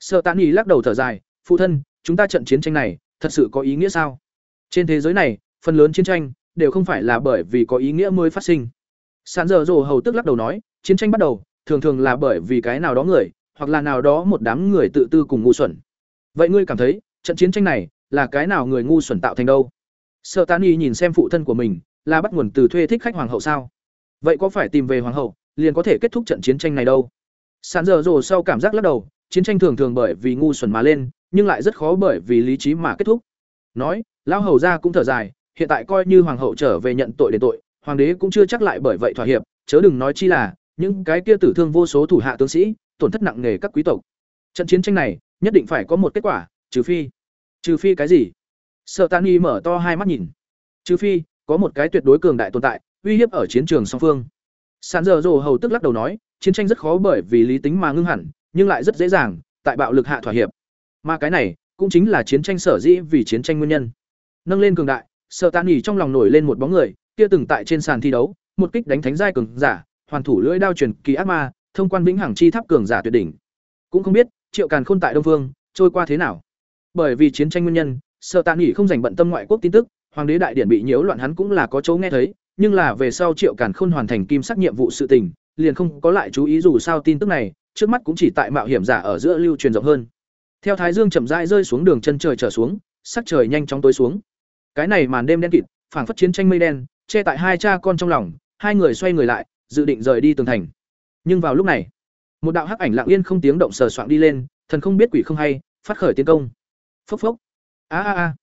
Sợ tani lắc đầu thở dài phụ thân chúng ta trận chiến tranh này thật sự có ý nghĩa sao? Trên thế giới này, phần lớn chiến tranh đều không phải là bởi vì có ý nghĩa mới phát sinh. Sàn dở dồ hầu tức lắc đầu nói, chiến tranh bắt đầu, thường thường là bởi vì cái nào đó người, hoặc là nào đó một đám người tự tư cùng ngu xuẩn. Vậy ngươi cảm thấy, trận chiến tranh này là cái nào người ngu xuẩn tạo thành đâu? Sợ Tán y nhìn xem phụ thân của mình, là bắt nguồn từ thuê thích khách hoàng hậu sao? Vậy có phải tìm về hoàng hậu, liền có thể kết thúc trận chiến tranh này đâu? Sàn dở dồ sau cảm giác lắc đầu, chiến tranh thường thường bởi vì ngu xuẩn mà lên, nhưng lại rất khó bởi vì lý trí mà kết thúc nói, lão hầu gia cũng thở dài, hiện tại coi như hoàng hậu trở về nhận tội để tội, hoàng đế cũng chưa chắc lại bởi vậy thỏa hiệp, chớ đừng nói chi là, những cái kia tử thương vô số thủ hạ tướng sĩ, tổn thất nặng nề các quý tộc. Trận chiến tranh này, nhất định phải có một kết quả, trừ phi trừ phi cái gì? Sợ tan nghi mở to hai mắt nhìn. Trừ phi, có một cái tuyệt đối cường đại tồn tại, uy hiếp ở chiến trường song phương. Sàn dở dồ hầu tức lắc đầu nói, chiến tranh rất khó bởi vì lý tính mà ngưng hẳn, nhưng lại rất dễ dàng, tại bạo lực hạ thỏa hiệp. Mà cái này cũng chính là chiến tranh sở dĩ vì chiến tranh nguyên nhân. Nâng lên cường đại sợ tàn nghỉ trong lòng nổi lên một bóng người, kia từng tại trên sàn thi đấu, một kích đánh thánh giai cường giả, hoàn thủ lưỡi đao truyền kỳ ác ma, thông quan vĩnh hằng chi tháp cường giả tuyệt đỉnh. Cũng không biết, triệu càn khôn tại đông vương trôi qua thế nào. Bởi vì chiến tranh nguyên nhân sợ tàn nghỉ không dành bận tâm ngoại quốc tin tức, hoàng đế đại điển bị nhiễu loạn hắn cũng là có chỗ nghe thấy, nhưng là về sau triệu càn khôn hoàn thành kim sắc nhiệm vụ sự tình, liền không có lại chú ý dù sao tin tức này, trước mắt cũng chỉ tại mạo hiểm giả ở giữa lưu truyền rộng hơn theo thái dương chậm rãi rơi xuống đường chân trời trở xuống, sắc trời nhanh chóng tối xuống. Cái này màn đêm đen kịt, phảng phất chiến tranh mây đen, che tại hai cha con trong lòng, hai người xoay người lại, dự định rời đi tường thành. Nhưng vào lúc này, một đạo hắc ảnh lặng yên không tiếng động sờ soạng đi lên, thần không biết quỷ không hay, phát khởi tiến công. Phốc phốc. A a a.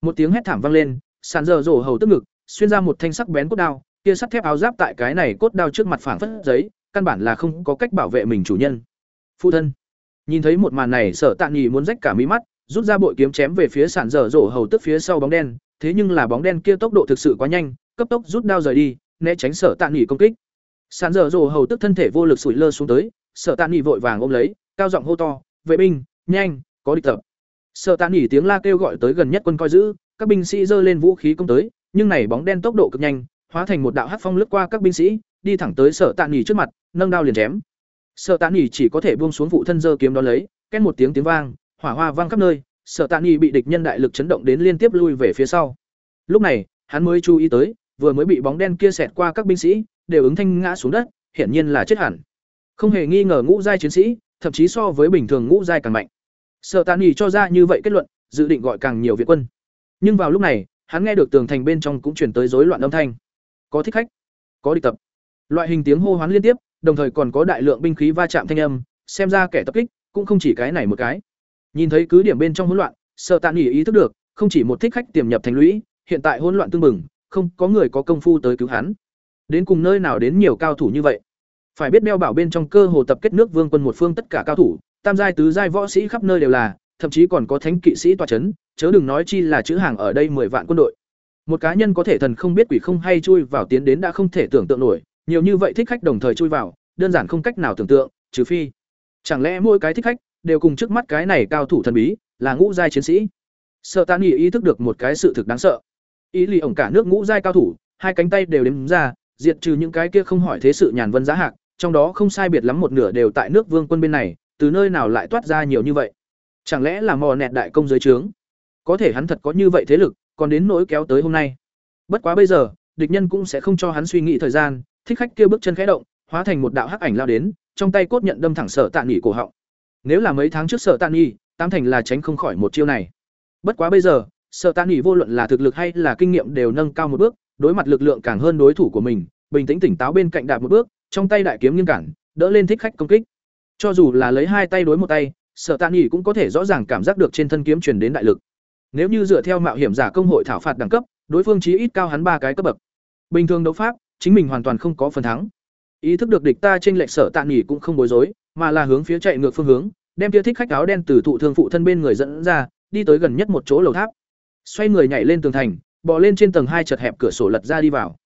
Một tiếng hét thảm vang lên, sàn dở rổ hầu tức ngực, xuyên ra một thanh sắc bén cốt đao, kia sắt thép áo giáp tại cái này cốt đao trước mặt phảng phất giấy, căn bản là không có cách bảo vệ mình chủ nhân. Phụ thân nhìn thấy một màn này, sở tạ nghỉ muốn rách cả mí mắt, rút ra bội kiếm chém về phía sàn dở rổ hầu tức phía sau bóng đen. Thế nhưng là bóng đen kia tốc độ thực sự quá nhanh, cấp tốc rút đao rời đi, né tránh sở tạ nghỉ công kích. Sàn dở rổ hầu tức thân thể vô lực sủi lơ xuống tới, sở tạ nghỉ vội vàng ôm lấy, cao giọng hô to, vệ binh, nhanh, có địch tập. Sở tạ nghỉ tiếng la kêu gọi tới gần nhất quân coi giữ, các binh sĩ giơ lên vũ khí công tới, nhưng này bóng đen tốc độ cực nhanh, hóa thành một đạo hắc phong lướt qua các binh sĩ, đi thẳng tới sở tạ nghỉ trước mặt, nâng đao liền chém sở tạ nghỉ chỉ có thể buông xuống phụ thân giơ kiếm đón lấy, két một tiếng tiếng vang, hỏa hoa vang khắp nơi, sở tạ nghỉ bị địch nhân đại lực chấn động đến liên tiếp lui về phía sau. Lúc này, hắn mới chú ý tới, vừa mới bị bóng đen kia xẹt qua các binh sĩ, đều ứng thanh ngã xuống đất, hiển nhiên là chết hẳn. Không hề nghi ngờ ngũ giai chiến sĩ, thậm chí so với bình thường ngũ giai càng mạnh. Sở tạ nghỉ cho ra như vậy kết luận, dự định gọi càng nhiều viện quân. Nhưng vào lúc này, hắn nghe được tường thành bên trong cũng chuyển tới rối loạn âm thanh. Có thích khách, có địch tập. Loại hình tiếng hô hoán liên tiếp đồng thời còn có đại lượng binh khí va chạm thanh âm, xem ra kẻ tập kích cũng không chỉ cái này một cái. Nhìn thấy cứ điểm bên trong hỗn loạn sợ Tạ nghỉ ý thức được, không chỉ một thích khách tiềm nhập thành lũy, hiện tại hỗn loạn tương mừng không có người có công phu tới cứu hắn. Đến cùng nơi nào đến nhiều cao thủ như vậy? Phải biết đeo bảo bên trong cơ hồ tập kết nước vương quân một phương tất cả cao thủ, tam giai, tứ giai võ sĩ khắp nơi đều là, thậm chí còn có thánh kỵ sĩ tọa chấn, chớ đừng nói chi là chữ hàng ở đây mười vạn quân đội. Một cá nhân có thể thần không biết quỷ không hay chui vào tiến đến đã không thể tưởng tượng nổi nhiều như vậy thích khách đồng thời chui vào, đơn giản không cách nào tưởng tượng, trừ phi. Chẳng lẽ mỗi cái thích khách đều cùng trước mắt cái này cao thủ thần bí, là ngũ giai chiến sĩ? Sợ tan ý ý thức được một cái sự thực đáng sợ. Ý lì ổng cả nước ngũ giai cao thủ, hai cánh tay đều đếm ra, diệt trừ những cái kia không hỏi thế sự nhàn vân giá hạc, trong đó không sai biệt lắm một nửa đều tại nước vương quân bên này, từ nơi nào lại toát ra nhiều như vậy? Chẳng lẽ là mò nẹt đại công giới trướng? Có thể hắn thật có như vậy thế lực, còn đến nỗi kéo tới hôm nay. Bất quá bây giờ, địch nhân cũng sẽ không cho hắn suy nghĩ thời gian thích khách kia bước chân khẽ động, hóa thành một đạo hắc ảnh lao đến, trong tay cốt nhận đâm thẳng sở tạ nghỉ cổ họng. Nếu là mấy tháng trước sở tạ nghỉ tam thành là tránh không khỏi một chiêu này. Bất quá bây giờ, sở tạ nghỉ vô luận là thực lực hay là kinh nghiệm đều nâng cao một bước, đối mặt lực lượng càng hơn đối thủ của mình, bình tĩnh tỉnh táo bên cạnh đạp một bước, trong tay đại kiếm nghiêng cản, đỡ lên thích khách công kích. Cho dù là lấy hai tay đối một tay, sở tạ nghỉ cũng có thể rõ ràng cảm giác được trên thân kiếm truyền đến đại lực. Nếu như dựa theo mạo hiểm giả công hội thảo phạt đẳng cấp, đối phương chí ít cao hắn ba cái cấp bậc. Bình thường đấu pháp chính mình hoàn toàn không có phần thắng. Ý thức được địch ta trên lệch sở tạ nghỉ cũng không bối rối, mà là hướng phía chạy ngược phương hướng, đem tia thích khách áo đen từ thụ thương phụ thân bên người dẫn ra, đi tới gần nhất một chỗ lầu tháp. Xoay người nhảy lên tường thành, bò lên trên tầng hai chật hẹp cửa sổ lật ra đi vào.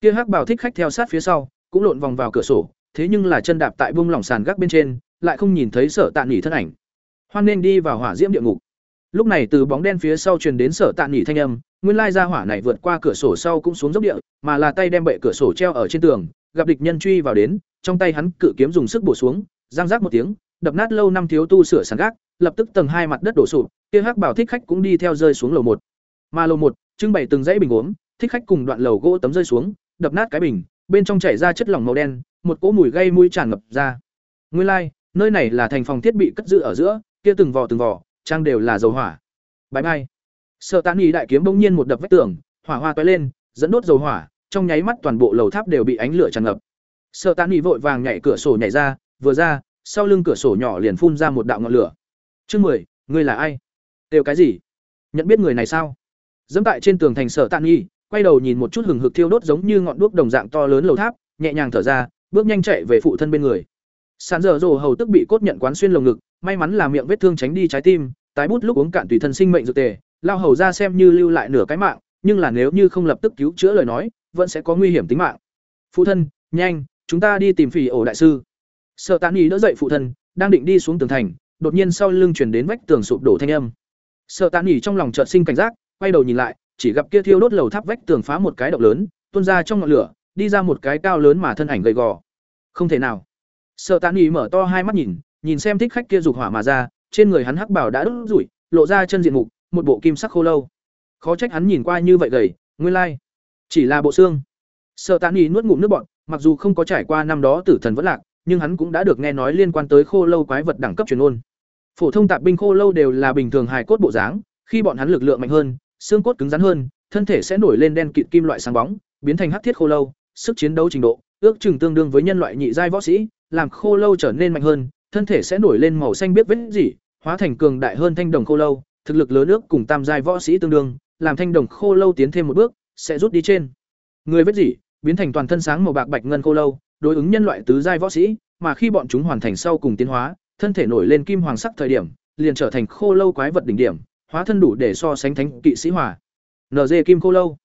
Kia hắc bảo thích khách theo sát phía sau, cũng lộn vòng vào cửa sổ, thế nhưng là chân đạp tại bung lỏng sàn gác bên trên, lại không nhìn thấy sở tạ nghỉ thân ảnh. Hoan nên đi vào hỏa diễm địa ngục lúc này từ bóng đen phía sau truyền đến sở tạ nghỉ thanh âm, nguyên lai ra hỏa này vượt qua cửa sổ sau cũng xuống dốc địa, mà là tay đem bệ cửa sổ treo ở trên tường, gặp địch nhân truy vào đến, trong tay hắn cự kiếm dùng sức bổ xuống giang rác một tiếng, đập nát lâu năm thiếu tu sửa sàn gác, lập tức tầng hai mặt đất đổ sụp, kia hắc bảo thích khách cũng đi theo rơi xuống lầu một. Mà lầu một, trưng bày từng dãy bình uống thích khách cùng đoạn lầu gỗ tấm rơi xuống, đập nát cái bình, bên trong chảy ra chất lỏng màu đen, một cỗ mùi gây mũi tràn ngập ra. Nguyên lai, nơi này là thành phòng thiết bị cất giữ ở giữa, kia từng vò từng vò trang đều là dầu hỏa. Bãi ngay sợ tán ý đại kiếm bỗng nhiên một đập vách tường, hỏa hoa toái lên, dẫn đốt dầu hỏa, trong nháy mắt toàn bộ lầu tháp đều bị ánh lửa tràn ngập. Sợ tán ý vội vàng nhảy cửa sổ nhảy ra, vừa ra, sau lưng cửa sổ nhỏ liền phun ra một đạo ngọn lửa. Chương mười, ngươi là ai? Đều cái gì? Nhận biết người này sao? Dẫm tại trên tường thành sở tạn nghi quay đầu nhìn một chút hừng hực thiêu đốt giống như ngọn đuốc đồng dạng to lớn lầu tháp, nhẹ nhàng thở ra, bước nhanh chạy về phụ thân bên người sàn dở dồ hầu tức bị cốt nhận quán xuyên lồng ngực, may mắn là miệng vết thương tránh đi trái tim, tái bút lúc uống cạn tùy thân sinh mệnh dược tề, lao hầu ra xem như lưu lại nửa cái mạng, nhưng là nếu như không lập tức cứu chữa lời nói, vẫn sẽ có nguy hiểm tính mạng. Phụ thân, nhanh, chúng ta đi tìm phỉ ổ đại sư. Sợ tàn ý đỡ dậy phụ thân, đang định đi xuống tường thành, đột nhiên sau lưng chuyển đến vách tường sụp đổ thanh âm. Sợ tàn ý trong lòng chợt sinh cảnh giác, quay đầu nhìn lại, chỉ gặp kia thiêu đốt lầu tháp vách tường phá một cái động lớn, tuôn ra trong ngọn lửa, đi ra một cái cao lớn mà thân ảnh gầy gò. Không thể nào sợ tàn ý mở to hai mắt nhìn nhìn xem thích khách kia dục hỏa mà ra, trên người hắn hắc bảo đã đốt rủi, lộ ra chân diện mục, một bộ kim sắc khô lâu. Khó trách hắn nhìn qua như vậy gầy, nguyên lai, chỉ là bộ xương. Sợ tàn ý nuốt ngụm nước bọn mặc dù không có trải qua năm đó tử thần vẫn lạc, nhưng hắn cũng đã được nghe nói liên quan tới khô lâu quái vật đẳng cấp truyền ôn phổ thông tạp binh khô lâu đều là bình thường hài cốt bộ dáng, khi bọn hắn lực lượng mạnh hơn, xương cốt cứng rắn hơn, thân thể sẽ nổi lên đen kịt kim loại sáng bóng, biến thành hắc thiết khô lâu, sức chiến đấu trình độ ước chừng tương đương với nhân loại nhị giai võ sĩ làm khô lâu trở nên mạnh hơn thân thể sẽ nổi lên màu xanh biết vết gì hóa thành cường đại hơn thanh đồng khô lâu thực lực lớn ước cùng tam giai võ sĩ tương đương làm thanh đồng khô lâu tiến thêm một bước sẽ rút đi trên người vết gì biến thành toàn thân sáng màu bạc bạch ngân khô lâu đối ứng nhân loại tứ giai võ sĩ, mà khi bọn chúng hoàn thành sau cùng tiến hóa, thân thể nổi lên kim hoàng sắc thời điểm, liền trở thành khô lâu quái vật đỉnh điểm, hóa thân đủ để so sánh thánh kỵ sĩ hỏa. NG kim khô lâu.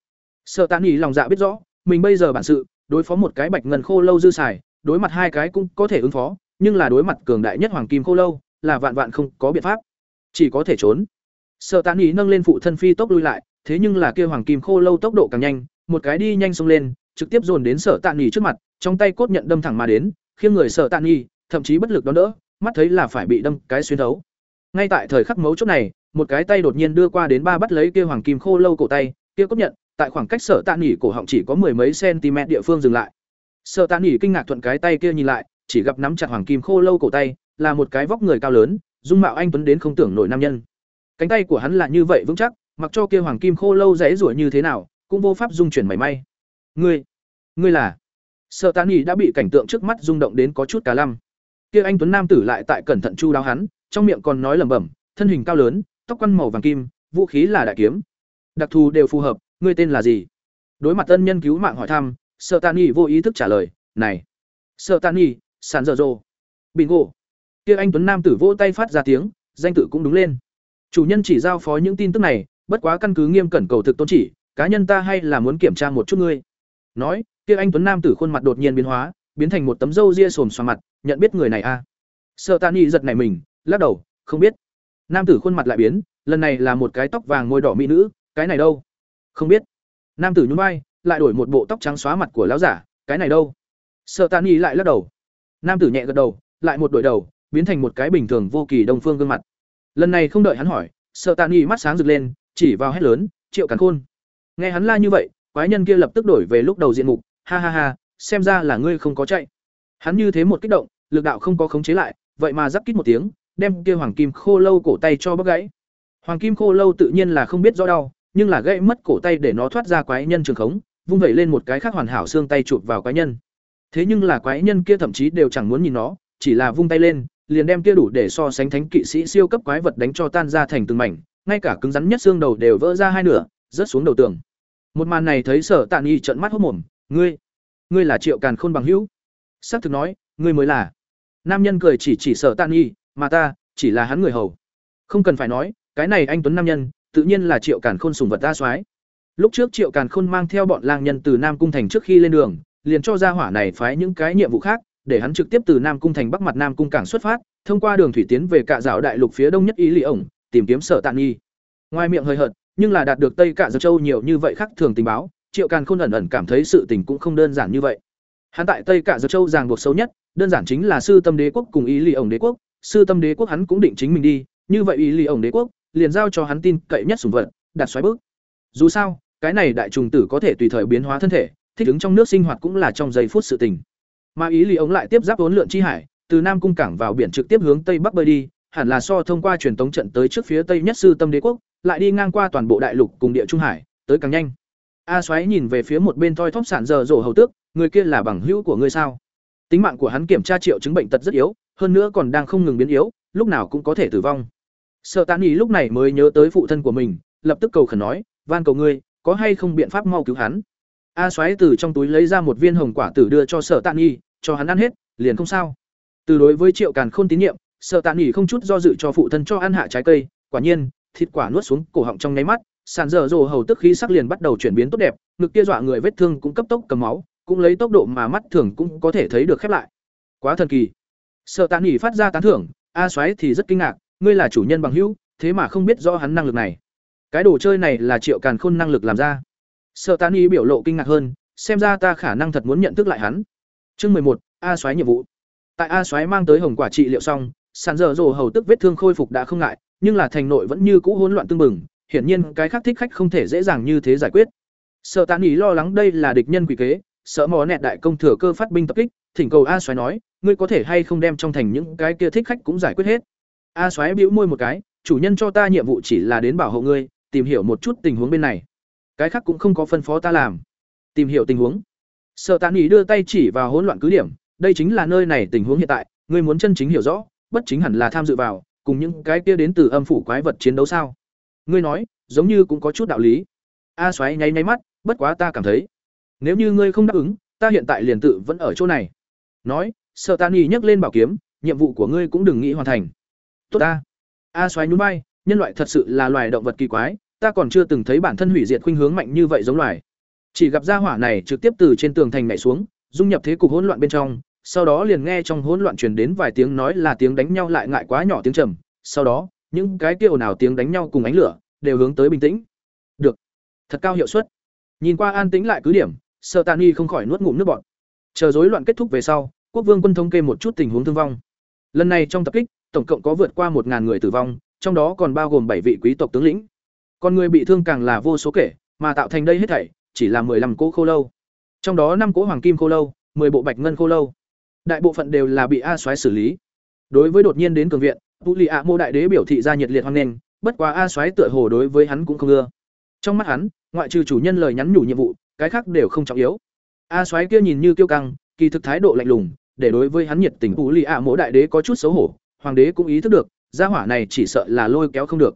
Sợ Tán Nghị lòng dạ biết rõ, mình bây giờ bản sự, đối phó một cái bạch ngân khô lâu dư xài, đối mặt hai cái cũng có thể ứng phó, nhưng là đối mặt cường đại nhất hoàng kim khô lâu, là vạn vạn không có biện pháp, chỉ có thể trốn. Sợ Tán Ý nâng lên phụ thân phi tốc lui lại, thế nhưng là kia hoàng kim khô lâu tốc độ càng nhanh, một cái đi nhanh xông lên, trực tiếp dồn đến Sở Tạn Nghị trước mặt, trong tay cốt nhận đâm thẳng mà đến, khiêng người Sở Tạn Nghị, thậm chí bất lực đón đỡ, mắt thấy là phải bị đâm cái xuyên thấu. Ngay tại thời khắc mấu chốt này, một cái tay đột nhiên đưa qua đến ba bắt lấy kia hoàng kim khô lâu cổ tay, kia cốt nhận, tại khoảng cách Sở tạ nỉ cổ họng chỉ có mười mấy cm địa phương dừng lại. Sở tạ nỉ kinh ngạc thuận cái tay kia nhìn lại, chỉ gặp nắm chặt hoàng kim khô lâu cổ tay, là một cái vóc người cao lớn, dung mạo anh tuấn đến không tưởng nổi nam nhân. Cánh tay của hắn là như vậy vững chắc, mặc cho kia hoàng kim khô lâu rẽ rủa như thế nào, cũng vô pháp dung chuyển mảy may ngươi ngươi là sợ tàn nỉ đã bị cảnh tượng trước mắt rung động đến có chút cả lăm kia anh tuấn nam tử lại tại cẩn thận chu đáo hắn trong miệng còn nói lẩm bẩm thân hình cao lớn tóc quăn màu vàng kim vũ khí là đại kiếm đặc thù đều phù hợp ngươi tên là gì? Đối mặt tân nhân cứu mạng hỏi thăm sợ tàn nghỉ vô ý thức trả lời, này sợ tàn nghỉ sàn dở dồ bingo. Kia anh tuấn nam tử vỗ tay phát ra tiếng, danh tự cũng đúng lên. Chủ nhân chỉ giao phó những tin tức này, bất quá căn cứ nghiêm cẩn cầu thực tôn chỉ, cá nhân ta hay là muốn kiểm tra một chút ngươi. Nói, kia anh tuấn nam tử khuôn mặt đột nhiên biến hóa, biến thành một tấm râu ria xồm xoa mặt, nhận biết người này a à? sợ tạ nghi giật này mình, lắc đầu, không biết. Nam tử khuôn mặt lại biến, lần này là một cái tóc vàng môi đỏ mỹ nữ, cái này đâu? Không biết. Nam tử nhún vai, lại đổi một bộ tóc trắng xóa mặt của lão giả, cái này đâu? Sợ tạ nghi lại lắc đầu. Nam tử nhẹ gật đầu, lại một đổi đầu, biến thành một cái bình thường vô kỳ đông phương gương mặt. Lần này không đợi hắn hỏi sợ tạ nghi mắt sáng rực lên, chỉ vào hét lớn, triệu càn khôn. Nghe hắn la như vậy, quái nhân kia lập tức đổi về lúc đầu diện mục, ha ha ha, xem ra là ngươi không có chạy. Hắn như thế một kích động, lực đạo không có khống chế lại, vậy mà giáp kít một tiếng, đem kia hoàng kim khô lâu cổ tay cho bóc gãy. Hoàng kim khô lâu tự nhiên là không biết rõ đau nhưng là gãy mất cổ tay để nó thoát ra quái nhân trường khống, vung vẩy lên một cái khác hoàn hảo xương tay chụp vào quái nhân. Thế nhưng là quái nhân kia thậm chí đều chẳng muốn nhìn nó, chỉ là vung tay lên, liền đem kia đủ để so sánh thánh kỵ sĩ siêu cấp quái vật đánh cho tan ra thành từng mảnh, ngay cả cứng rắn nhất xương đầu đều vỡ ra hai nửa, rớt xuống đầu tường. Một màn này thấy sở tạ nghi trợn mắt hốt mồm, ngươi ngươi là triệu càn khôn bằng hữu? Xác thực nói, ngươi mới là. Nam nhân cười chỉ chỉ sở tạ nghi mà ta, chỉ là hắn người hầu. Không cần phải nói, cái này anh tuấn nam nhân tự nhiên là triệu càn khôn sùng vật ta soái. Lúc trước triệu càn khôn mang theo bọn lang nhân từ nam cung thành trước khi lên đường, liền cho ra hỏa này phái những cái nhiệm vụ khác, để hắn trực tiếp từ nam cung thành bắc mặt nam cung cảng xuất phát, thông qua đường thủy tiến về cạ dạo đại lục phía đông nhất ý Lý ổng, tìm kiếm sở tạn nghi ngoài miệng hơi hợt, nhưng là đạt được tây Cạ dược châu nhiều như vậy khác thường tình báo, triệu càn khôn ẩn ẩn cảm thấy sự tình cũng không đơn giản như vậy. Hắn tại tây Cạ dược châu ràng buộc xấu nhất, đơn giản chính là sư tâm đế quốc cùng ý Lý ổng đế quốc, sư tâm đế quốc hắn cũng định chính mình đi, như vậy ý Lý ổng đế quốc liền giao cho hắn tin cậy nhất sùng vật, đặt xoáy bước. Dù sao, cái này đại trùng tử có thể tùy thời biến hóa thân thể, thích ứng trong nước sinh hoạt cũng là trong giây phút sự tình. Mà ý Lý ống lại tiếp giáp vốn lượn chi hải, từ nam cung cảng vào biển trực tiếp hướng tây bắc bơi đi, hẳn là so thông qua truyền tống trận tới trước phía tây nhất sư tâm đế quốc, lại đi ngang qua toàn bộ đại lục cùng địa trung hải, tới càng nhanh. A xoáy nhìn về phía một bên thoi thóp sản giờ rổ hầu tước, người kia là bằng hữu của ngươi sao? Tính mạng của hắn kiểm tra triệu chứng bệnh tật rất yếu, hơn nữa còn đang không ngừng biến yếu, lúc nào cũng có thể tử vong sợ tàn ý lúc này mới nhớ tới phụ thân của mình, lập tức cầu khẩn nói, van cầu ngươi, có hay không biện pháp mau cứu hắn? A xoáy từ trong túi lấy ra một viên hồng quả tử đưa cho sở tàn nghi cho hắn ăn hết, liền không sao. Từ đối với triệu càn khôn tín nhiệm, sở tàn nghi không chút do dự cho phụ thân cho ăn hạ trái cây, quả nhiên, thịt quả nuốt xuống cổ họng trong nháy mắt, sàn dở dồ hầu tức khí sắc liền bắt đầu chuyển biến tốt đẹp, ngực kia dọa người vết thương cũng cấp tốc cầm máu, cũng lấy tốc độ mà mắt thường cũng có thể thấy được khép lại. Quá thần kỳ. Sợ tạ nghỉ phát ra tán thưởng, a xoáy thì rất kinh ngạc ngươi là chủ nhân bằng hữu, thế mà không biết rõ hắn năng lực này. Cái đồ chơi này là triệu càn khôn năng lực làm ra. Sợ tán nghỉ biểu lộ kinh ngạc hơn, xem ra ta khả năng thật muốn nhận thức lại hắn. Chương mười một, a xoáy nhiệm vụ. Tại a xoáy mang tới hồng quả trị liệu xong, sàn dở dồ hầu tức vết thương khôi phục đã không ngại, nhưng là thành nội vẫn như cũ hỗn loạn tương bừng, hiển nhiên cái khác thích khách không thể dễ dàng như thế giải quyết. Sợ tán ý lo lắng đây là địch nhân quỷ kế, sợ mò nẹt đại công thừa cơ phát binh tập kích, thỉnh cầu a xoáy nói, ngươi có thể hay không đem trong thành những cái kia thích khách cũng giải quyết hết a xoáy bĩu môi một cái, chủ nhân cho ta nhiệm vụ chỉ là đến bảo hộ ngươi, tìm hiểu một chút tình huống bên này. Cái khác cũng không có phân phó ta làm. Tìm hiểu tình huống. Sợ tạ nghỉ đưa tay chỉ vào hỗn loạn cứ điểm, đây chính là nơi này tình huống hiện tại, ngươi muốn chân chính hiểu rõ, bất chính hẳn là tham dự vào, cùng những cái kia đến từ âm phủ quái vật chiến đấu sao? Ngươi nói, giống như cũng có chút đạo lý. A xoáy nháy nháy mắt, bất quá ta cảm thấy, nếu như ngươi không đáp ứng, ta hiện tại liền tự vẫn ở chỗ này. Nói sợ tạ nhì nhấc lên bảo kiếm, nhiệm vụ của ngươi cũng đừng nghĩ hoàn thành tốt ta. A xoáy nhún bay nhân loại thật sự là loài động vật kỳ quái, ta còn chưa từng thấy bản thân hủy diệt khuynh hướng mạnh như vậy giống loài. Chỉ gặp gia hỏa này trực tiếp từ trên tường thành nhảy xuống, dung nhập thế cục hỗn loạn bên trong, sau đó liền nghe trong hỗn loạn truyền đến vài tiếng nói là tiếng đánh nhau lại ngại quá nhỏ tiếng trầm, sau đó, những cái kêu nào tiếng đánh nhau cùng ánh lửa, đều hướng tới bình tĩnh. Được, thật cao hiệu suất. Nhìn qua an tĩnh lại cứ điểm sợ tàn nghi không khỏi nuốt ngụm nước bọt. Chờ rối loạn kết thúc về sau, quốc vương quân thống kê một chút tình huống thương vong. Lần này trong tập kích tổng cộng có vượt qua một người tử vong, trong đó còn bao gồm bảy vị quý tộc tướng lĩnh. Còn người bị thương càng là vô số kể, mà tạo thành đây hết thảy chỉ là 15 cỗ khô lâu. Trong đó năm cỗ hoàng kim khô lâu 10 bộ bạch ngân khô lâu. Đại bộ phận đều là bị a soái xử lý. Đối với đột nhiên đến cường viện vũ Lị A mô đại đế biểu thị ra nhiệt liệt hoan nghênh, bất quá a soái tựa hồ đối với hắn cũng không ưa. Trong mắt hắn, ngoại trừ chủ nhân lời nhắn nhủ nhiệm vụ, cái khác đều không trọng yếu. A soái kia nhìn như kiêu căng, kỳ thực thái độ lạnh lùng, để đối với hắn nhiệt tình vũ Lị A Mô đại đế có chút xấu hổ hoàng đế cũng ý thức được, gia hỏa này chỉ sợ là lôi kéo không được.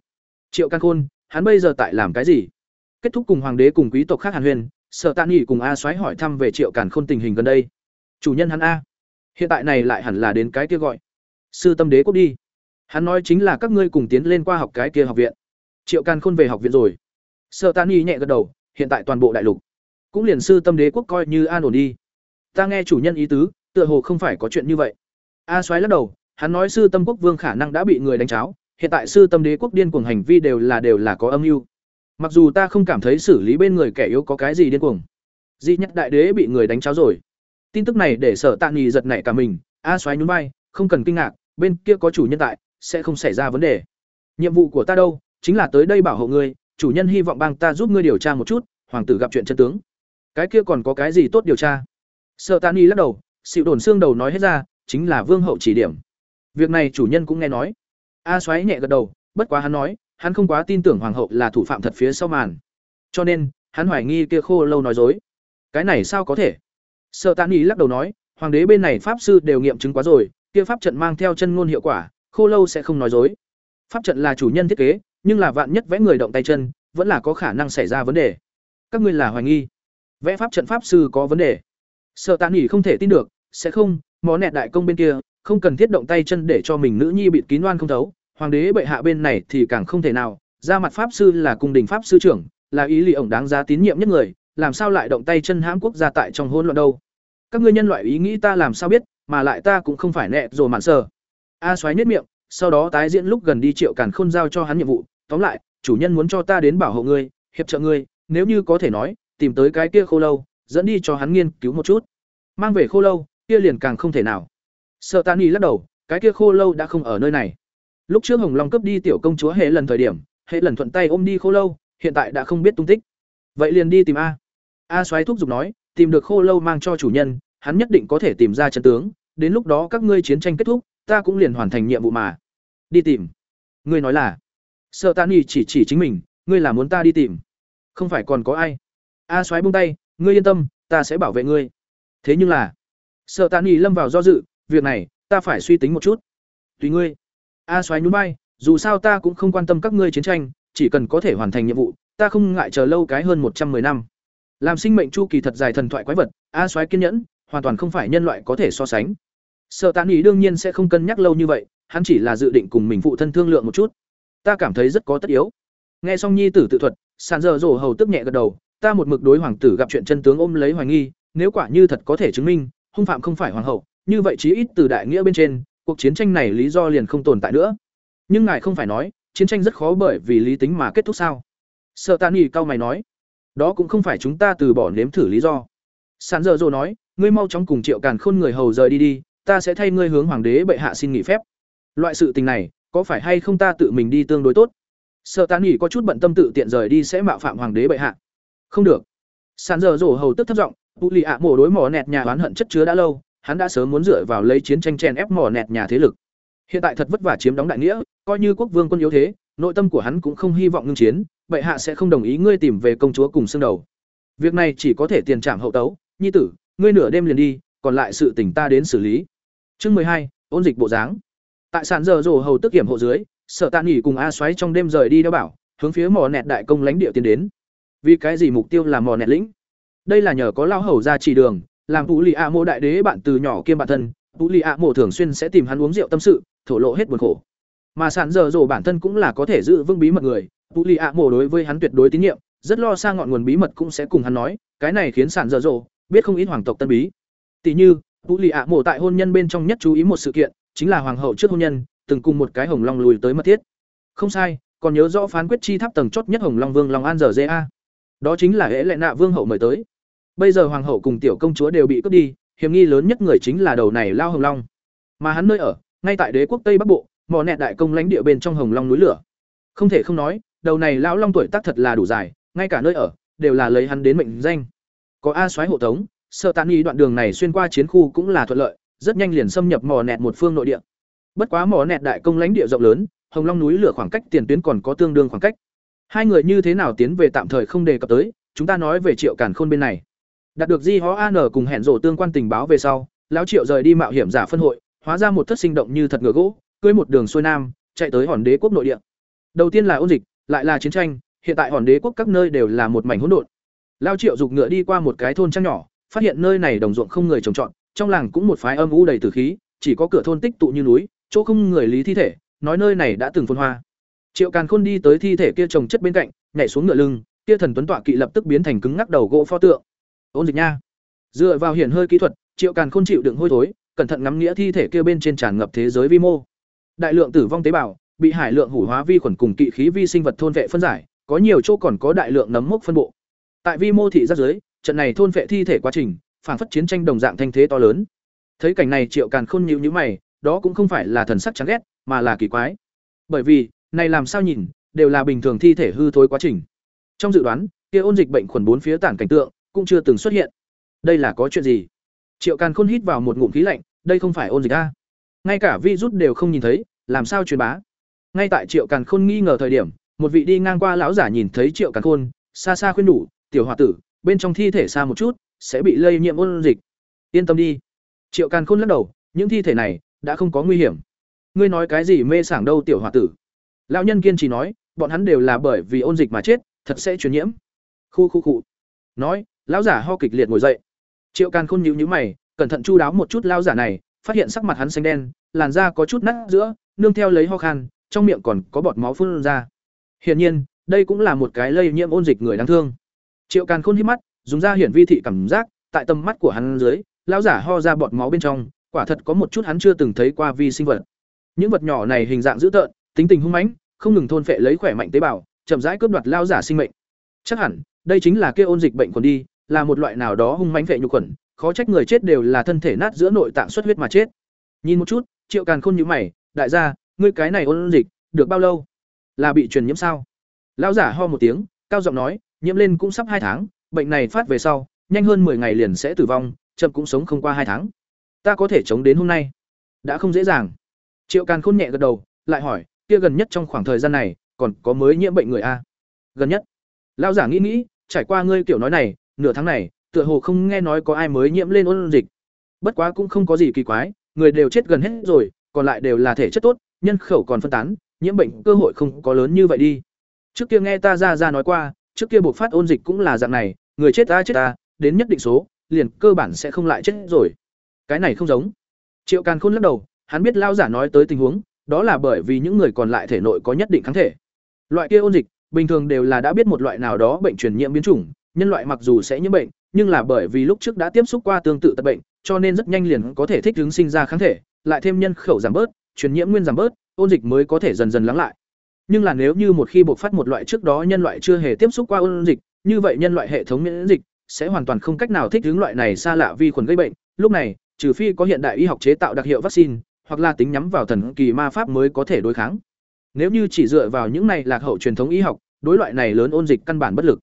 Triệu căn khôn, hắn bây giờ tại làm cái gì? Kết thúc cùng hoàng đế cùng quý tộc khác hàn huyền sợ tạ nghỉ cùng a soái hỏi thăm về triệu càn khôn tình hình gần đây. Chủ nhân hắn a. Hiện tại này lại hẳn là đến cái kia gọi. Sư tâm đế quốc đi. Hắn nói chính là các ngươi cùng tiến lên qua học cái kia học viện. Triệu càn khôn về học viện rồi. Sợ tạ nghỉ nhẹ gật đầu, hiện tại toàn bộ đại lục cũng liền sư tâm đế quốc coi như an ổn đi. Ta nghe chủ nhân ý tứ, tựa hồ không phải có chuyện như vậy. A soái lắc đầu hắn nói sư tâm quốc vương khả năng đã bị người đánh cháo, hiện tại sư tâm đế quốc điên cuồng hành vi đều là đều là có âm mưu. Mặc dù ta không cảm thấy xử lý bên người kẻ yếu có cái gì điên cuồng. Di nhắc đại đế bị người đánh cháo rồi. Tin tức này để sở tạ nghỉ giật nảy cả mình, a xoáy nhún vai, không cần kinh ngạc, bên kia có chủ nhân tại, sẽ không xảy ra vấn đề. Nhiệm vụ của ta đâu, chính là tới đây bảo hộ ngươi, chủ nhân hy vọng bang ta giúp ngươi điều tra một chút, hoàng tử gặp chuyện chân tướng. Cái kia còn có cái gì tốt điều tra? Sợ tạ lắc đầu, xịu đồn xương đầu nói hết ra, chính là vương hậu chỉ điểm việc này chủ nhân cũng nghe nói. A xoáy nhẹ gật đầu, bất quá hắn nói, hắn không quá tin tưởng hoàng hậu là thủ phạm thật phía sau màn. Cho nên, hắn hoài nghi kia khô lâu nói dối. Cái này sao có thể? Sợ tạ Nghị lắc đầu nói, hoàng đế bên này pháp sư đều nghiệm chứng quá rồi, kia pháp trận mang theo chân ngôn hiệu quả, khô lâu sẽ không nói dối. Pháp trận là chủ nhân thiết kế, nhưng là vạn nhất vẽ người động tay chân, vẫn là có khả năng xảy ra vấn đề. Các ngươi là hoài nghi. Vẽ pháp trận pháp sư có vấn đề. Sợ tạ Nghị không thể tin được, sẽ không, món nẹt đại công bên kia không cần thiết động tay chân để cho mình nữ nhi bị kín oan không thấu, hoàng đế bệ hạ bên này thì càng không thể nào, ra mặt pháp sư là cung đình pháp sư trưởng, là ý lì ổng đáng giá tín nhiệm nhất người, làm sao lại động tay chân hãm quốc gia tại trong hỗn loạn đâu? Các ngươi nhân loại ý nghĩ ta làm sao biết, mà lại ta cũng không phải nẹ rồi mạn sờ. A xoáy nhất miệng, sau đó tái diễn lúc gần đi triệu càn khôn giao cho hắn nhiệm vụ, tóm lại, chủ nhân muốn cho ta đến bảo hộ ngươi, hiệp trợ ngươi, nếu như có thể nói, tìm tới cái kia khô lâu, dẫn đi cho hắn nghiên cứu một chút. Mang về khô lâu, kia liền càng không thể nào sợ tàn y lắc đầu, cái kia khô lâu đã không ở nơi này. Lúc trước hồng long cướp đi tiểu công chúa hệ lần thời điểm hệ lần thuận tay ôm đi khô lâu, hiện tại đã không biết tung tích. Vậy liền đi tìm a. A xoáy thúc giục nói, tìm được khô lâu mang cho chủ nhân, hắn nhất định có thể tìm ra chân tướng, đến lúc đó các ngươi chiến tranh kết thúc, ta cũng liền hoàn thành nhiệm vụ mà. Đi tìm. Ngươi nói là sợ tàn y chỉ chỉ chính mình, ngươi là muốn ta đi tìm. Không phải còn có ai. A xoáy buông tay, ngươi yên tâm, ta sẽ bảo vệ ngươi. Thế nhưng là sợ tàn y lâm vào do dự việc này, ta phải suy tính một chút. Tùy ngươi. A xoáy nhún vai, dù sao ta cũng không quan tâm các ngươi chiến tranh, chỉ cần có thể hoàn thành nhiệm vụ, ta không ngại chờ lâu cái hơn một trăm 110 năm. Làm sinh mệnh chu kỳ thật dài thần thoại quái vật, a xoáy kiên nhẫn, hoàn toàn không phải nhân loại có thể so sánh. Sợ tàn ý đương nhiên sẽ không cân nhắc lâu như vậy, hắn chỉ là dự định cùng mình phụ thân thương lượng một chút. Ta cảm thấy rất có tất yếu. Nghe xong nhi tử tự thuật, sàn dở Dổ hầu tức nhẹ gật đầu, ta một mực đối hoàng tử gặp chuyện chân tướng ôm lấy hoài nghi, nếu quả như thật có thể chứng minh, hung phạm không phải hoàng hậu như vậy chí ít từ đại nghĩa bên trên, cuộc chiến tranh này lý do liền không tồn tại nữa. Nhưng ngài không phải nói, chiến tranh rất khó bởi vì lý tính mà kết thúc sao? Sợ tàn nghỉ cao mày nói, đó cũng không phải chúng ta từ bỏ nếm thử lý do. Sàn dở dỗ nói, ngươi mau chóng cùng triệu càn khôn người hầu rời đi đi, ta sẽ thay ngươi hướng hoàng đế bệ hạ xin nghỉ phép. Loại sự tình này, có phải hay không ta tự mình đi tương đối tốt? Sợ tàn nghỉ có chút bận tâm tự tiện rời đi sẽ mạo phạm hoàng đế bệ hạ. Không được. Sàn dở dỗ hầu tức thất giọng vụ lì ạ, mổ đối mỏ nẹt nhà oán hận chất chứa đã lâu hắn đã sớm muốn dựa vào lấy chiến tranh chen ép mỏ nẹt nhà thế lực. Hiện tại thật vất vả chiếm đóng đại nghĩa, coi như quốc vương quân yếu thế, nội tâm của hắn cũng không hy vọng ngưng chiến, bệ hạ sẽ không đồng ý ngươi tìm về công chúa cùng xương đầu. Việc này chỉ có thể tiền trảm hậu tấu, nhi tử, ngươi nửa đêm liền đi, còn lại sự tỉnh ta đến xử lý. Chương mười hai, ôn dịch bộ dáng. Tại sàn giờ rồ hầu tức kiểm hộ dưới, sở tạ nghỉ cùng a xoáy trong đêm rời đi đeo bảo, hướng phía mỏ nẹt đại công lãnh địa tiến đến. Vì cái gì mục tiêu là mỏ nẹt lĩnh? Đây là nhờ có lao hầu ra chỉ đường làm tú lì ạ mộ đại đế bạn từ nhỏ kiêm bản thân tú lì ạ mộ thường xuyên sẽ tìm hắn uống rượu tâm sự, thổ lộ hết buồn khổ. Mà sàn dở dồ bản thân cũng là có thể giữ vững bí mật người tú lì ạ mộ đối với hắn tuyệt đối tín nhiệm, rất lo sang ngọn nguồn bí mật cũng sẽ cùng hắn nói, cái này khiến sàn dở dồ biết không ít hoàng tộc tân bí. Tỷ như tú lì ạ mộ tại hôn nhân bên trong nhất chú ý một sự kiện, chính là hoàng hậu trước hôn nhân, từng cùng một cái hồng long lùi tới mật thiết. Không sai, còn nhớ rõ phán quyết chi tháp tầng chót nhất hồng long vương long an giờ ja đó chính là hễ lệ nạ vương hậu mời tới bây giờ hoàng hậu cùng tiểu công chúa đều bị cướp đi, hiểm nghi lớn nhất người chính là đầu này lao hồng long. Mà hắn nơi ở, ngay tại đế quốc tây bắc bộ, mò nẹt đại công lãnh địa bên trong hồng long núi lửa. Không thể không nói, đầu này lão long tuổi tác thật là đủ dài, ngay cả nơi ở, đều là lấy hắn đến mệnh danh. Có a xoáy hộ tống, sợ tàn nghi đoạn đường này xuyên qua chiến khu cũng là thuận lợi, rất nhanh liền xâm nhập mò nẹt một phương nội địa. Bất quá mò nẹt đại công lãnh địa rộng lớn, hồng long núi lửa khoảng cách tiền tuyến còn có tương đương khoảng cách. Hai người như thế nào tiến về tạm thời không đề cập tới, chúng ta nói về triệu cản khôn bên này đạt được di hó an cùng hẹn rổ tương quan tình báo về sau, lão triệu rời đi mạo hiểm giả phân hội, hóa ra một thất sinh động như thật ngựa gỗ, cưới một đường xuôi nam, chạy tới hòn đế quốc nội địa. Đầu tiên là ôn dịch, lại là chiến tranh, hiện tại hòn đế quốc các nơi đều là một mảnh hỗn độn. Lao triệu giục ngựa đi qua một cái thôn trăng nhỏ, phát hiện nơi này đồng ruộng không người trồng trọt, trong làng cũng một phái âm u đầy tử khí, chỉ có cửa thôn tích tụ như núi, chỗ không người lý thi thể, nói nơi này đã từng phồn hoa. Triệu càn khôn đi tới thi thể kia trồng chất bên cạnh, nhảy xuống ngựa lưng, kia thần tuấn tọa kỵ lập tức biến thành cứng ngắc đầu gỗ pho tượng ôn dịch nha. Dựa vào hiển hơi kỹ thuật, triệu càn không chịu đựng hôi thối, cẩn thận ngắm nghĩa thi thể kia bên trên tràn ngập thế giới vi mô. Đại lượng tử vong tế bào, bị hải lượng hủ hóa vi khuẩn cùng kỵ khí vi sinh vật thôn vệ phân giải, có nhiều chỗ còn có đại lượng nấm mốc phân bộ. Tại vi mô thị giác giới, trận này thôn vệ thi thể quá trình phản phất chiến tranh đồng dạng thanh thế to lớn. Thấy cảnh này triệu càn khôn nhịu nhữ mày, đó cũng không phải là thần sắc chán ghét, mà là kỳ quái. Bởi vì, này làm sao nhìn, đều là bình thường thi thể hư thối quá trình. Trong dự đoán, kia ôn dịch bệnh khuẩn bốn phía tản cảnh tượng cũng chưa từng xuất hiện. Đây là có chuyện gì? Triệu càn khôn hít vào một ngụm khí lạnh, đây không phải ôn dịch a? Ngay cả virus đều không nhìn thấy, làm sao truyền bá? Ngay tại triệu càn khôn nghi ngờ thời điểm, một vị đi ngang qua lão giả nhìn thấy triệu càn khôn, xa xa khuyên đủ, tiểu h tử, bên trong thi thể xa một chút, sẽ bị lây nhiễm ôn dịch. Yên tâm đi. Triệu càn khôn lắc đầu, những thi thể này đã không có nguy hiểm. Ngươi nói cái gì mê sảng đâu, tiểu h tử? Lão nhân kiên trì nói, bọn hắn đều là bởi vì ôn dịch mà chết, thật sẽ truyền nhiễm. Khu khu cụ nói lão giả ho kịch liệt ngồi dậy. Triệu càn khôn nhíu nhíu mày, cẩn thận chu đáo một chút lão giả này, phát hiện sắc mặt hắn xanh đen, làn da có chút nát giữa, nương theo lấy ho khan, trong miệng còn có bọt máu phun ra. Hiển nhiên, đây cũng là một cái lây nhiễm ôn dịch người đáng thương. Triệu càn khôn hít mắt, dùng da hiển vi thị cảm giác, tại tầm mắt của hắn dưới, lão giả ho ra bọt máu bên trong, quả thật có một chút hắn chưa từng thấy qua vi sinh vật. Những vật nhỏ này hình dạng dữ tợn, tính tình hung mãnh, không ngừng thôn phệ lấy khỏe mạnh tế bào, chậm rãi cướp đoạt lao giả sinh mệnh. Chắc hẳn, đây chính là kia ôn dịch bệnh còn đi là một loại nào đó hung mãnh vệ nhục khuẩn khó trách người chết đều là thân thể nát giữa nội tạng xuất huyết mà chết. Nhìn một chút, triệu càn khôn nhíu mày, đại gia, ngươi cái này ôn dịch, được bao lâu? Là bị truyền nhiễm sao? Lão giả ho một tiếng, cao giọng nói, nhiễm lên cũng sắp hai tháng, bệnh này phát về sau, nhanh hơn 10 ngày liền sẽ tử vong, chậm cũng sống không qua hai tháng. Ta có thể chống đến hôm nay. Đã không dễ dàng. Triệu càn khôn nhẹ gật đầu, lại hỏi, kia gần nhất trong khoảng thời gian này, còn có mới nhiễm bệnh người a? Gần nhất. Lão giả nghĩ nghĩ, trải qua ngươi kiểu nói này nửa tháng này, tựa hồ không nghe nói có ai mới nhiễm lên ôn dịch. Bất quá cũng không có gì kỳ quái, người đều chết gần hết rồi, còn lại đều là thể chất tốt, nhân khẩu còn phân tán, nhiễm bệnh cơ hội không có lớn như vậy đi. Trước kia nghe ta ra ra nói qua, trước kia buộc phát ôn dịch cũng là dạng này, người chết ta chết ta, đến nhất định số, liền cơ bản sẽ không lại chết rồi. Cái này không giống. Triệu càn khôn lắc đầu, hắn biết lao giả nói tới tình huống, đó là bởi vì những người còn lại thể nội có nhất định kháng thể. Loại kia ôn dịch, bình thường đều là đã biết một loại nào đó bệnh truyền nhiễm biến chủng nhân loại mặc dù sẽ nhiễm bệnh, nhưng là bởi vì lúc trước đã tiếp xúc qua tương tự tật bệnh, cho nên rất nhanh liền có thể thích ứng sinh ra kháng thể, lại thêm nhân khẩu giảm bớt, truyền nhiễm nguyên giảm bớt, ôn dịch mới có thể dần dần lắng lại. Nhưng là nếu như một khi bộc phát một loại trước đó nhân loại chưa hề tiếp xúc qua ôn dịch, như vậy nhân loại hệ thống miễn dịch sẽ hoàn toàn không cách nào thích ứng loại này xa lạ vi khuẩn gây bệnh. Lúc này, trừ phi có hiện đại y học chế tạo đặc hiệu vaccine, hoặc là tính nhắm vào thần kỳ ma pháp mới có thể đối kháng. Nếu như chỉ dựa vào những này lạc hậu truyền thống y học, đối loại này lớn ôn dịch căn bản bất lực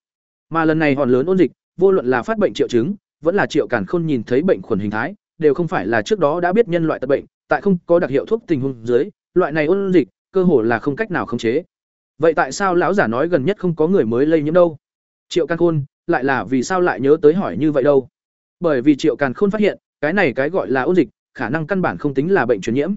mà lần này hòn lớn ôn dịch, vô luận là phát bệnh triệu chứng, vẫn là triệu cản khôn nhìn thấy bệnh khuẩn hình thái, đều không phải là trước đó đã biết nhân loại tật bệnh, tại không có đặc hiệu thuốc tình huống dưới, loại này ôn dịch, cơ hồ là không cách nào khống chế. Vậy tại sao lão giả nói gần nhất không có người mới lây nhiễm đâu? Triệu càn khôn, lại là vì sao lại nhớ tới hỏi như vậy đâu? Bởi vì triệu càn khôn phát hiện, cái này cái gọi là ôn dịch, khả năng căn bản không tính là bệnh truyền nhiễm.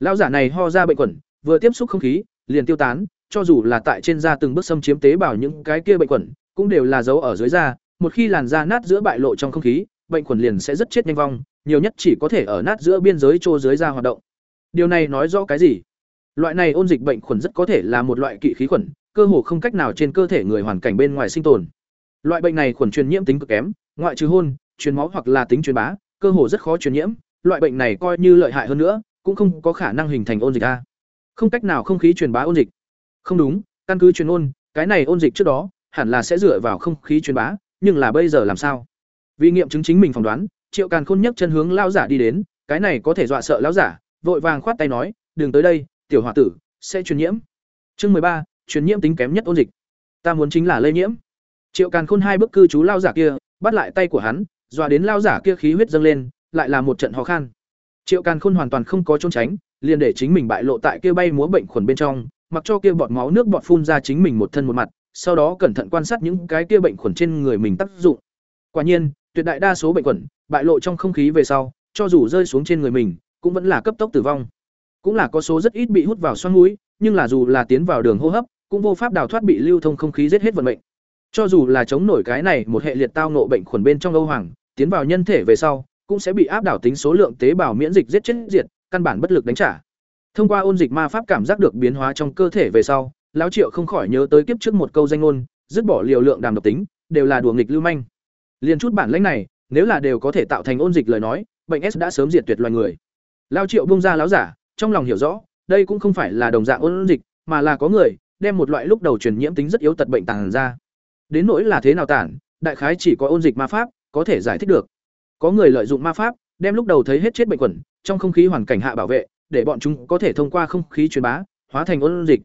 Lão giả này ho ra bệnh khuẩn, vừa tiếp xúc không khí, liền tiêu tán, cho dù là tại trên da từng bước xâm chiếm tế bào những cái kia bệnh khuẩn cũng đều là dấu ở dưới da, một khi làn da nát giữa bại lộ trong không khí, bệnh khuẩn liền sẽ rất chết nhanh vong, nhiều nhất chỉ có thể ở nát giữa biên giới trô dưới da hoạt động. Điều này nói rõ cái gì? Loại này ôn dịch bệnh khuẩn rất có thể là một loại kỵ khí khuẩn, cơ hồ không cách nào trên cơ thể người hoàn cảnh bên ngoài sinh tồn. Loại bệnh này khuẩn truyền nhiễm tính cực kém, ngoại trừ hôn, truyền máu hoặc là tính truyền bá, cơ hồ rất khó truyền nhiễm. Loại bệnh này coi như lợi hại hơn nữa, cũng không có khả năng hình thành ôn dịch a. Không cách nào không khí truyền bá ôn dịch. Không đúng, căn cứ truyền ôn, cái này ôn dịch trước đó hẳn là sẽ dựa vào không khí truyền bá, nhưng là bây giờ làm sao? Vì nghiệm chứng chính mình phỏng đoán, triệu càn khôn nhấc chân hướng lão giả đi đến, cái này có thể dọa sợ lão giả, vội vàng khoát tay nói, đừng tới đây, tiểu hòa tử, sẽ truyền nhiễm. Chương mười ba, truyền nhiễm tính kém nhất ôn dịch. Ta muốn chính là lây nhiễm. Triệu càn khôn hai bước cư chú lão giả kia, bắt lại tay của hắn, dọa đến lão giả kia khí huyết dâng lên, lại là một trận ho khan. triệu càn khôn hoàn toàn không có trốn tránh, liền để chính mình bại lộ tại kia bay múa bệnh khuẩn bên trong, mặc cho kia bọt máu nước bọt phun ra chính mình một thân một mặt sau đó cẩn thận quan sát những cái kia bệnh khuẩn trên người mình tác dụng. Quả nhiên, tuyệt đại đa số bệnh khuẩn, bại lộ trong không khí về sau, cho dù rơi xuống trên người mình, cũng vẫn là cấp tốc tử vong. Cũng là có số rất ít bị hút vào xoang mũi, nhưng là dù là tiến vào đường hô hấp, cũng vô pháp đào thoát bị lưu thông không khí giết hết vận mệnh. Cho dù là chống nổi cái này một hệ liệt tao ngộ bệnh khuẩn bên trong âu hoàng, tiến vào nhân thể về sau, cũng sẽ bị áp đảo tính số lượng tế bào miễn dịch giết chết diệt, căn bản bất lực đánh trả. Thông qua ôn dịch ma pháp cảm giác được biến hóa trong cơ thể về sau lão triệu không khỏi nhớ tới kiếp trước một câu danh ngôn, dứt bỏ liều lượng đàm độc tính, đều là đùa nghịch lưu manh. Liền chút bản lãnh này, nếu là đều có thể tạo thành ôn dịch lời nói, bệnh s đã sớm diệt tuyệt loài người. Lao triệu bung ra láo giả, trong lòng hiểu rõ, đây cũng không phải là đồng dạng ôn dịch, mà là có người đem một loại lúc đầu truyền nhiễm tính rất yếu tật bệnh tàn ra. Đến nỗi là thế nào tản, đại khái chỉ có ôn dịch ma pháp có thể giải thích được. Có người lợi dụng ma pháp, đem lúc đầu thấy hết chết bệnh quẩn, trong không khí hoàn cảnh hạ bảo vệ, để bọn chúng có thể thông qua không khí truyền bá, hóa thành ôn dịch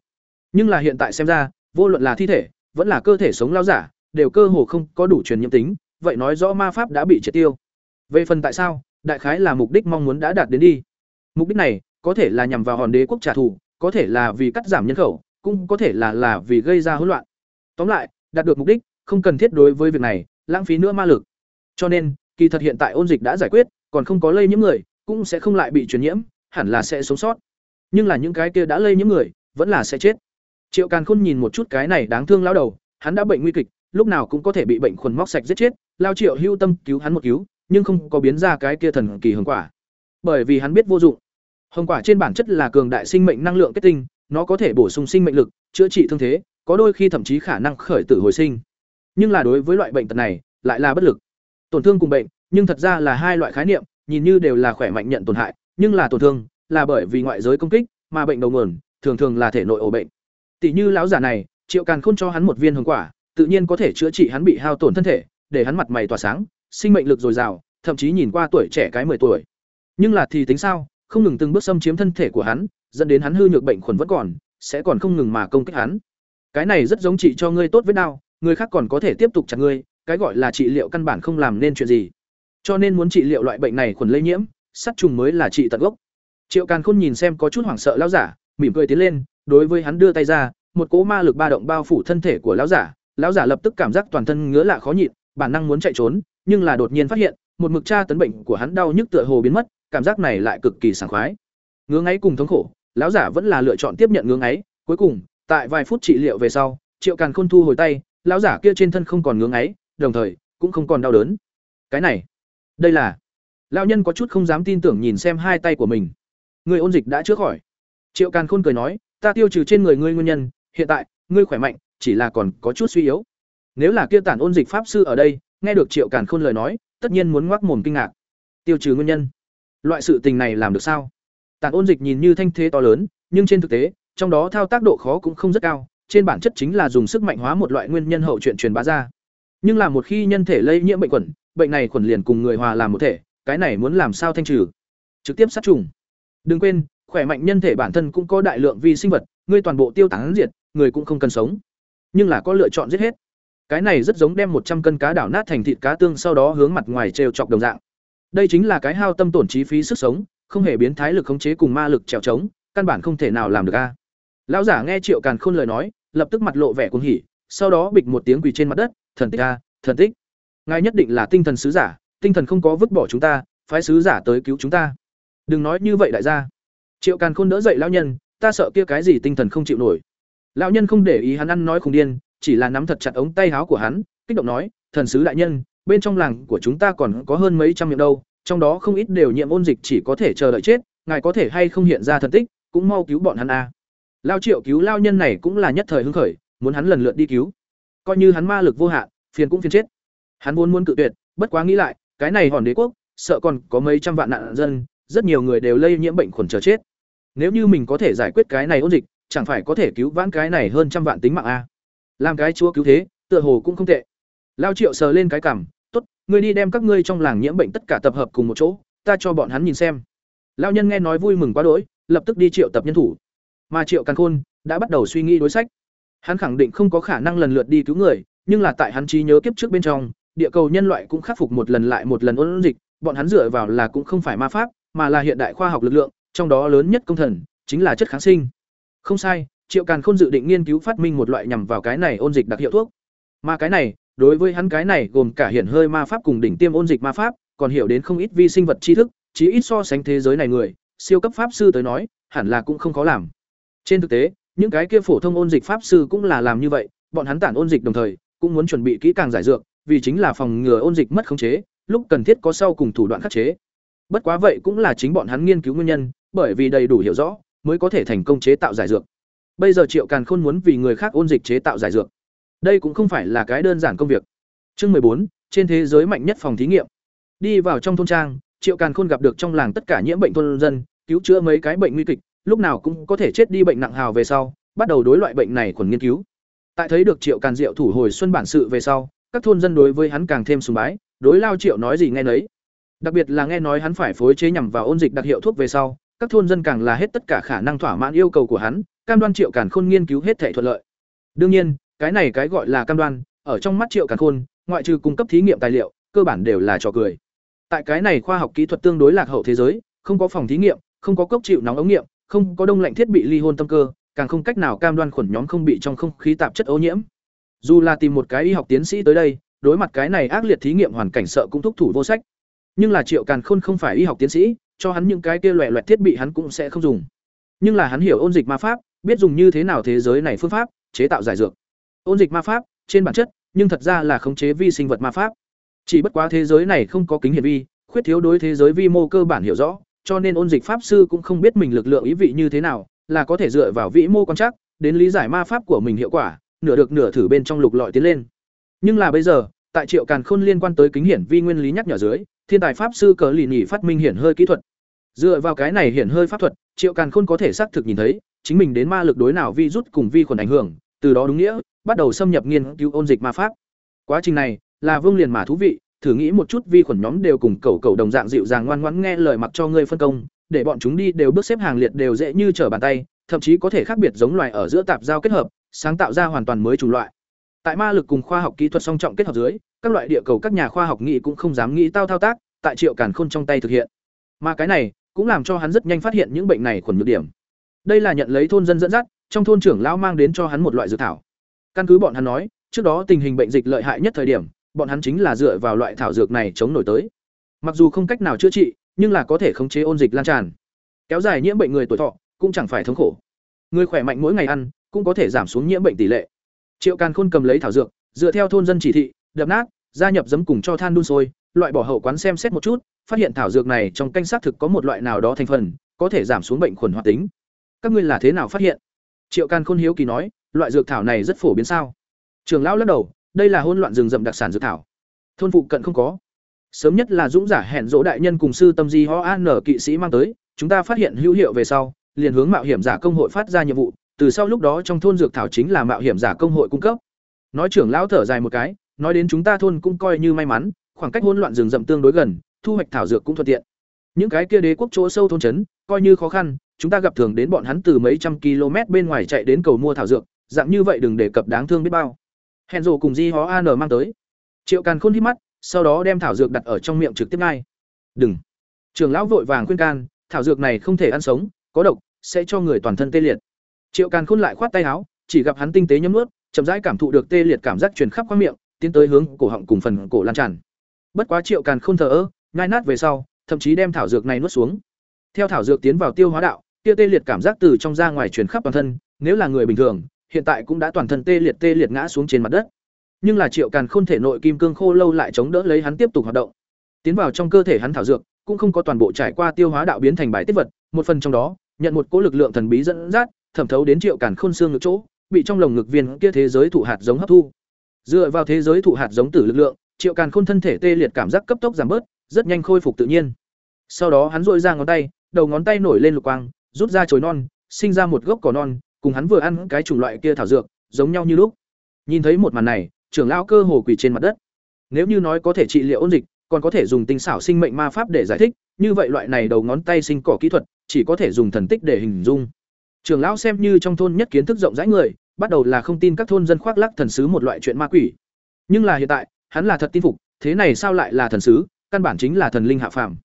nhưng là hiện tại xem ra, vô luận là thi thể, vẫn là cơ thể sống lao giả, đều cơ hồ không có đủ truyền nhiễm tính, vậy nói rõ ma pháp đã bị triệt tiêu. Về phần tại sao, đại khái là mục đích mong muốn đã đạt đến đi. Mục đích này, có thể là nhằm vào hòn đế quốc trả thù, có thể là vì cắt giảm nhân khẩu, cũng có thể là là vì gây ra hỗn loạn. Tóm lại, đạt được mục đích, không cần thiết đối với việc này, lãng phí nữa ma lực. Cho nên, kỳ thật hiện tại ôn dịch đã giải quyết, còn không có lây nhiễm người, cũng sẽ không lại bị truyền nhiễm, hẳn là sẽ sống sót. Nhưng là những cái kia đã lây nhiễm người, vẫn là sẽ chết triệu càn khôn nhìn một chút cái này đáng thương lao đầu, hắn đã bệnh nguy kịch, lúc nào cũng có thể bị bệnh khuẩn móc sạch giết chết, lao triệu hưu tâm cứu hắn một cứu, nhưng không có biến ra cái kia thần kỳ hồng quả. Bởi vì hắn biết vô dụng. Hồng quả trên bản chất là cường đại sinh mệnh năng lượng kết tinh, nó có thể bổ sung sinh mệnh lực, chữa trị thương thế, có đôi khi thậm chí khả năng khởi tử hồi sinh. Nhưng là đối với loại bệnh tật này, lại là bất lực. Tổn thương cùng bệnh, nhưng thật ra là hai loại khái niệm, nhìn như đều là khỏe mạnh nhận tổn hại, nhưng là tổn thương là bởi vì ngoại giới công kích mà bệnh đầu nguồn, thường thường là thể nội ổ bệnh. Tỷ như lão giả này, Triệu Càn Khôn cho hắn một viên hồng quả, tự nhiên có thể chữa trị hắn bị hao tổn thân thể, để hắn mặt mày tỏa sáng, sinh mệnh lực dồi dào, thậm chí nhìn qua tuổi trẻ cái 10 tuổi. Nhưng là thì tính sao, không ngừng từng bước xâm chiếm thân thể của hắn, dẫn đến hắn hư nhược bệnh khuẩn vẫn còn, sẽ còn không ngừng mà công kích hắn. Cái này rất giống trị cho ngươi tốt với đau, người khác còn có thể tiếp tục chặt ngươi, cái gọi là trị liệu căn bản không làm nên chuyện gì. Cho nên muốn trị liệu loại bệnh này khuẩn lây nhiễm, sát trùng mới là trị tận gốc. Triệu Càn Khôn nhìn xem có chút hoảng sợ lão giả, mỉm cười tiến lên, đối với hắn đưa tay ra, một cỗ ma lực ba động bao phủ thân thể của lão giả, lão giả lập tức cảm giác toàn thân ngứa lạ khó nhịn, bản năng muốn chạy trốn, nhưng là đột nhiên phát hiện, một mực tra tấn bệnh của hắn đau nhức tựa hồ biến mất, cảm giác này lại cực kỳ sảng khoái. Ngứa ngáy cùng thống khổ, lão giả vẫn là lựa chọn tiếp nhận ngứa ngáy, cuối cùng, tại vài phút trị liệu về sau, Triệu Càn Khôn thu hồi tay, lão giả kia trên thân không còn ngứa ngáy, đồng thời cũng không còn đau đớn. Cái này, đây là Lão nhân có chút không dám tin tưởng nhìn xem hai tay của mình. Người ôn dịch đã chữa khỏi. Triệu Càn Khôn cười nói, ta tiêu trừ trên người ngươi nguyên nhân, hiện tại, ngươi khỏe mạnh, chỉ là còn có chút suy yếu. Nếu là kia tản ôn dịch pháp sư ở đây, nghe được Triệu Càn Khôn lời nói, tất nhiên muốn ngoác mồm kinh ngạc. Tiêu trừ nguyên nhân, loại sự tình này làm được sao? Tản ôn dịch nhìn như thanh thế to lớn, nhưng trên thực tế, trong đó thao tác độ khó cũng không rất cao, trên bản chất chính là dùng sức mạnh hóa một loại nguyên nhân hậu chuyện truyền bá ra. Nhưng là một khi nhân thể lây nhiễm bệnh khuẩn, bệnh này khuẩn liền cùng người hòa làm một thể, cái này muốn làm sao thanh trừ? Trực tiếp sát trùng. Đừng quên, khỏe mạnh nhân thể bản thân cũng có đại lượng vi sinh vật, ngươi toàn bộ tiêu tán diệt, người cũng không cần sống. Nhưng là có lựa chọn giết hết. Cái này rất giống đem một trăm cân cá đảo nát thành thịt cá tương sau đó hướng mặt ngoài trêu chọc đồng dạng. Đây chính là cái hao tâm tổn trí phí sức sống, không hề biến thái lực khống chế cùng ma lực trèo trống, căn bản không thể nào làm được a. Lão giả nghe Triệu Càn Khôn lời nói, lập tức mặt lộ vẻ cuồng hỉ, sau đó bịch một tiếng quỳ trên mặt đất, "Thần tích a, thần tích. Ngài nhất định là tinh thần sứ giả, tinh thần không có vứt bỏ chúng ta, phái sứ giả tới cứu chúng ta." Đừng nói như vậy đại gia. Triệu Càn Khôn đỡ dậy lão nhân, ta sợ kia cái gì tinh thần không chịu nổi. Lão nhân không để ý hắn ăn nói khùng điên, chỉ là nắm thật chặt ống tay háo của hắn, kích động nói, "Thần sứ đại nhân, bên trong làng của chúng ta còn có hơn mấy trăm miệng đâu, trong đó không ít đều nhiễm ôn dịch chỉ có thể chờ đợi chết, ngài có thể hay không hiện ra thần tích, cũng mau cứu bọn hắn a." Lao Triệu cứu lao nhân này cũng là nhất thời hứng khởi, muốn hắn lần lượt đi cứu. Coi như hắn ma lực vô hạn, phiền cũng phiền chết. Hắn vốn muốn cự tuyệt, bất quá nghĩ lại, cái này hòn đế quốc, sợ còn có mấy trăm vạn nạn dân, rất nhiều người đều lây nhiễm bệnh khuẩn chờ chết. Nếu như mình có thể giải quyết cái này ôn dịch, chẳng phải có thể cứu vãn cái này hơn trăm vạn tính mạng a. Làm cái chúa cứu thế, tựa hồ cũng không tệ. Lao Triệu sờ lên cái cằm, "Tốt, ngươi đi đem các ngươi trong làng nhiễm bệnh tất cả tập hợp cùng một chỗ, ta cho bọn hắn nhìn xem." Lao nhân nghe nói vui mừng quá đỗi, lập tức đi triệu tập nhân thủ. Mà Triệu Càn Khôn đã bắt đầu suy nghĩ đối sách. Hắn khẳng định không có khả năng lần lượt đi cứu người, nhưng là tại hắn trí nhớ kiếp trước bên trong, địa cầu nhân loại cũng khắc phục một lần lại một lần ôn dịch, bọn hắn dựa vào là cũng không phải ma pháp, mà là hiện đại khoa học lực lượng, trong đó lớn nhất công thần chính là chất kháng sinh. Không sai, Triệu Càn Khôn dự định nghiên cứu phát minh một loại nhằm vào cái này ôn dịch đặc hiệu thuốc. Mà cái này, đối với hắn cái này gồm cả hiện hơi ma pháp cùng đỉnh tiêm ôn dịch ma pháp, còn hiểu đến không ít vi sinh vật tri thức, chí ít so sánh thế giới này người, siêu cấp pháp sư tới nói, hẳn là cũng không khó làm. Trên thực tế, những cái kia phổ thông ôn dịch pháp sư cũng là làm như vậy, bọn hắn tản ôn dịch đồng thời, cũng muốn chuẩn bị kỹ càng giải dược, vì chính là phòng ngừa ôn dịch mất khống chế, lúc cần thiết có sau cùng thủ đoạn khắc chế. Bất quá vậy cũng là chính bọn hắn nghiên cứu nguyên nhân, bởi vì đầy đủ hiểu rõ, mới có thể thành công chế tạo giải dược. Bây giờ Triệu Càn Khôn muốn vì người khác ôn dịch chế tạo giải dược. Đây cũng không phải là cái đơn giản công việc. Chương bốn trên thế giới mạnh nhất phòng thí nghiệm. Đi vào trong thôn trang, Triệu Càn Khôn gặp được trong làng tất cả nhiễm bệnh thôn dân, cứu chữa mấy cái bệnh nguy kịch, lúc nào cũng có thể chết đi bệnh nặng hào về sau, bắt đầu đối loại bệnh này khuẩn nghiên cứu. Tại thấy được Triệu Càn Diệu thủ hồi xuân bản sự về sau, các thôn dân đối với hắn càng thêm sùng bái, đối Lao Triệu nói gì nghe nấy. Đặc biệt là nghe nói hắn phải phối chế nhằm vào ôn dịch đặc hiệu thuốc về sau, các thôn dân càng là hết tất cả khả năng thỏa mãn yêu cầu của hắn, cam đoan Triệu Càn Khôn nghiên cứu hết thể thuận lợi. Đương nhiên, cái này cái gọi là cam đoan, ở trong mắt Triệu Càn Khôn, ngoại trừ cung cấp thí nghiệm tài liệu, cơ bản đều là trò cười. Tại cái này khoa học kỹ thuật tương đối lạc hậu thế giới, không có phòng thí nghiệm, không có cốc chịu nóng ống nghiệm, không có đông lạnh thiết bị ly hôn tâm cơ, càng không cách nào cam đoan khuẩn nhóm không bị trong không khí tạp chất ô nhiễm. Dù là tìm một cái y học tiến sĩ tới đây, đối mặt cái này ác liệt thí nghiệm hoàn cảnh sợ cũng thúc thủ vô sách. Nhưng là Triệu Càn Khôn không phải y học tiến sĩ, cho hắn những cái kia loẹ loẹt thiết bị hắn cũng sẽ không dùng. Nhưng là hắn hiểu ôn dịch ma pháp, biết dùng như thế nào thế giới này phương pháp chế tạo giải dược. Ôn dịch ma pháp, trên bản chất, nhưng thật ra là khống chế vi sinh vật ma pháp. Chỉ bất quá thế giới này không có kính hiển vi, khuyết thiếu đối thế giới vi mô cơ bản hiểu rõ, cho nên ôn dịch pháp sư cũng không biết mình lực lượng ý vị như thế nào, là có thể dựa vào vĩ mô quan chắc, đến lý giải ma pháp của mình hiệu quả, nửa được nửa thử bên trong lục lọi tiến lên. Nhưng là bây giờ, tại Triệu Càn Khôn liên quan tới kính hiển vi nguyên lý nhắc nhở dưới, thiên tài pháp sư cờ lì nhị phát minh hiển hơi kỹ thuật. Dựa vào cái này hiển hơi pháp thuật, Triệu Càn Khôn có thể xác thực nhìn thấy, chính mình đến ma lực đối nào vi rút cùng vi khuẩn ảnh hưởng, từ đó đúng nghĩa, bắt đầu xâm nhập nghiên cứu ôn dịch ma pháp. Quá trình này là vương liền mà thú vị, thử nghĩ một chút vi khuẩn nhóm đều cùng cầu cầu đồng dạng dịu dàng ngoan ngoãn nghe lời mặc cho ngươi phân công, để bọn chúng đi đều bước xếp hàng liệt đều dễ như trở bàn tay, thậm chí có thể khác biệt giống loài ở giữa tạp giao kết hợp, sáng tạo ra hoàn toàn mới chủng loại. Tại ma lực cùng khoa học kỹ thuật song trọng kết hợp dưới, các loại địa cầu các nhà khoa học nghĩ cũng không dám nghĩ tao thao tác, tại Triệu Càn Khôn trong tay thực hiện. Mà cái này cũng làm cho hắn rất nhanh phát hiện những bệnh này khuẩn nhược điểm. Đây là nhận lấy thôn dân dẫn dắt, trong thôn trưởng lão mang đến cho hắn một loại dược thảo. Căn cứ bọn hắn nói, trước đó tình hình bệnh dịch lợi hại nhất thời điểm, bọn hắn chính là dựa vào loại thảo dược này chống nổi tới. Mặc dù không cách nào chữa trị, nhưng là có thể khống chế ôn dịch lan tràn. Kéo dài nhiễm bệnh người tuổi thọ, cũng chẳng phải thống khổ. Người khỏe mạnh mỗi ngày ăn, cũng có thể giảm xuống nhiễm bệnh tỷ lệ. Triệu Càn Khôn cầm lấy thảo dược, dựa theo thôn dân chỉ thị, đập nát, gia nhập giấm cùng cho than đun sôi, loại bỏ hậu quán xem xét một chút, phát hiện thảo dược này trong canh xác thực có một loại nào đó thành phần, có thể giảm xuống bệnh khuẩn hoạt tính. Các ngươi là thế nào phát hiện? Triệu Can Khôn hiếu kỳ nói, loại dược thảo này rất phổ biến sao? Trường lão lắc đầu, đây là hỗn loạn rừng rậm đặc sản dược thảo. Thôn phụ cận không có. Sớm nhất là Dũng giả hẹn dỗ đại nhân cùng sư tâm di ho an kỵ sĩ mang tới, chúng ta phát hiện hữu hiệu về sau, liền hướng mạo hiểm giả công hội phát ra nhiệm vụ, từ sau lúc đó trong thôn dược thảo chính là mạo hiểm giả công hội cung cấp. Nói trưởng lão thở dài một cái, nói đến chúng ta thôn cũng coi như may mắn, khoảng cách hỗn loạn rừng rậm tương đối gần, thu hoạch thảo dược cũng thuận tiện. Những cái kia đế quốc chỗ sâu thôn trấn, coi như khó khăn, chúng ta gặp thường đến bọn hắn từ mấy trăm km bên ngoài chạy đến cầu mua thảo dược, dạng như vậy đừng để cập đáng thương biết bao. Hẹn rồ cùng Di Hó An mang tới. Triệu Càn Khôn hít mắt, sau đó đem thảo dược đặt ở trong miệng trực tiếp ngay. "Đừng." trường lão vội vàng khuyên can, thảo dược này không thể ăn sống, có độc, sẽ cho người toàn thân tê liệt. Triệu Càn Khôn lại khoát tay áo, chỉ gặp hắn tinh tế nhấm nuốt, chậm rãi cảm thụ được tê liệt cảm giác truyền khắp qua miệng, tiến tới hướng cổ họng cùng phần cổ lan tràn. Bất quá Triệu Càn không thở ơ, nhai nát về sau, thậm chí đem thảo dược này nuốt xuống. Theo thảo dược tiến vào tiêu hóa đạo, kia tê liệt cảm giác từ trong ra ngoài truyền khắp toàn thân, nếu là người bình thường, hiện tại cũng đã toàn thân tê liệt tê liệt ngã xuống trên mặt đất. Nhưng là Triệu Càn không thể nội kim cương khô lâu lại chống đỡ lấy hắn tiếp tục hoạt động. Tiến vào trong cơ thể hắn thảo dược, cũng không có toàn bộ trải qua tiêu hóa đạo biến thành bài tiết vật, một phần trong đó, nhận một cỗ lực lượng thần bí dẫn dắt, thẩm thấu đến Triệu Càn Khôn xương ngực chỗ, bị trong lồng ngực viên kia thế giới thụ hạt giống hấp thu. Dựa vào thế giới thụ hạt giống tử lực lượng, Triệu Càn Khôn thân thể tê liệt cảm giác cấp tốc giảm bớt, rất nhanh khôi phục tự nhiên. Sau đó hắn duỗi ra ngón tay, đầu ngón tay nổi lên lục quang, rút ra chồi non, sinh ra một gốc cỏ non, cùng hắn vừa ăn cái chủng loại kia thảo dược, giống nhau như lúc. Nhìn thấy một màn này, trưởng lão cơ hồ quỳ trên mặt đất. Nếu như nói có thể trị liệu ôn dịch, còn có thể dùng tinh xảo sinh mệnh ma pháp để giải thích, như vậy loại này đầu ngón tay sinh cỏ kỹ thuật, chỉ có thể dùng thần tích để hình dung. Trưởng lão xem như trong thôn nhất kiến thức rộng rãi người, bắt đầu là không tin các thôn dân khoác lác thần sứ một loại chuyện ma quỷ. Nhưng là hiện tại, hắn là thật tin phục, thế này sao lại là thần sứ, căn bản chính là thần linh hạ phàm.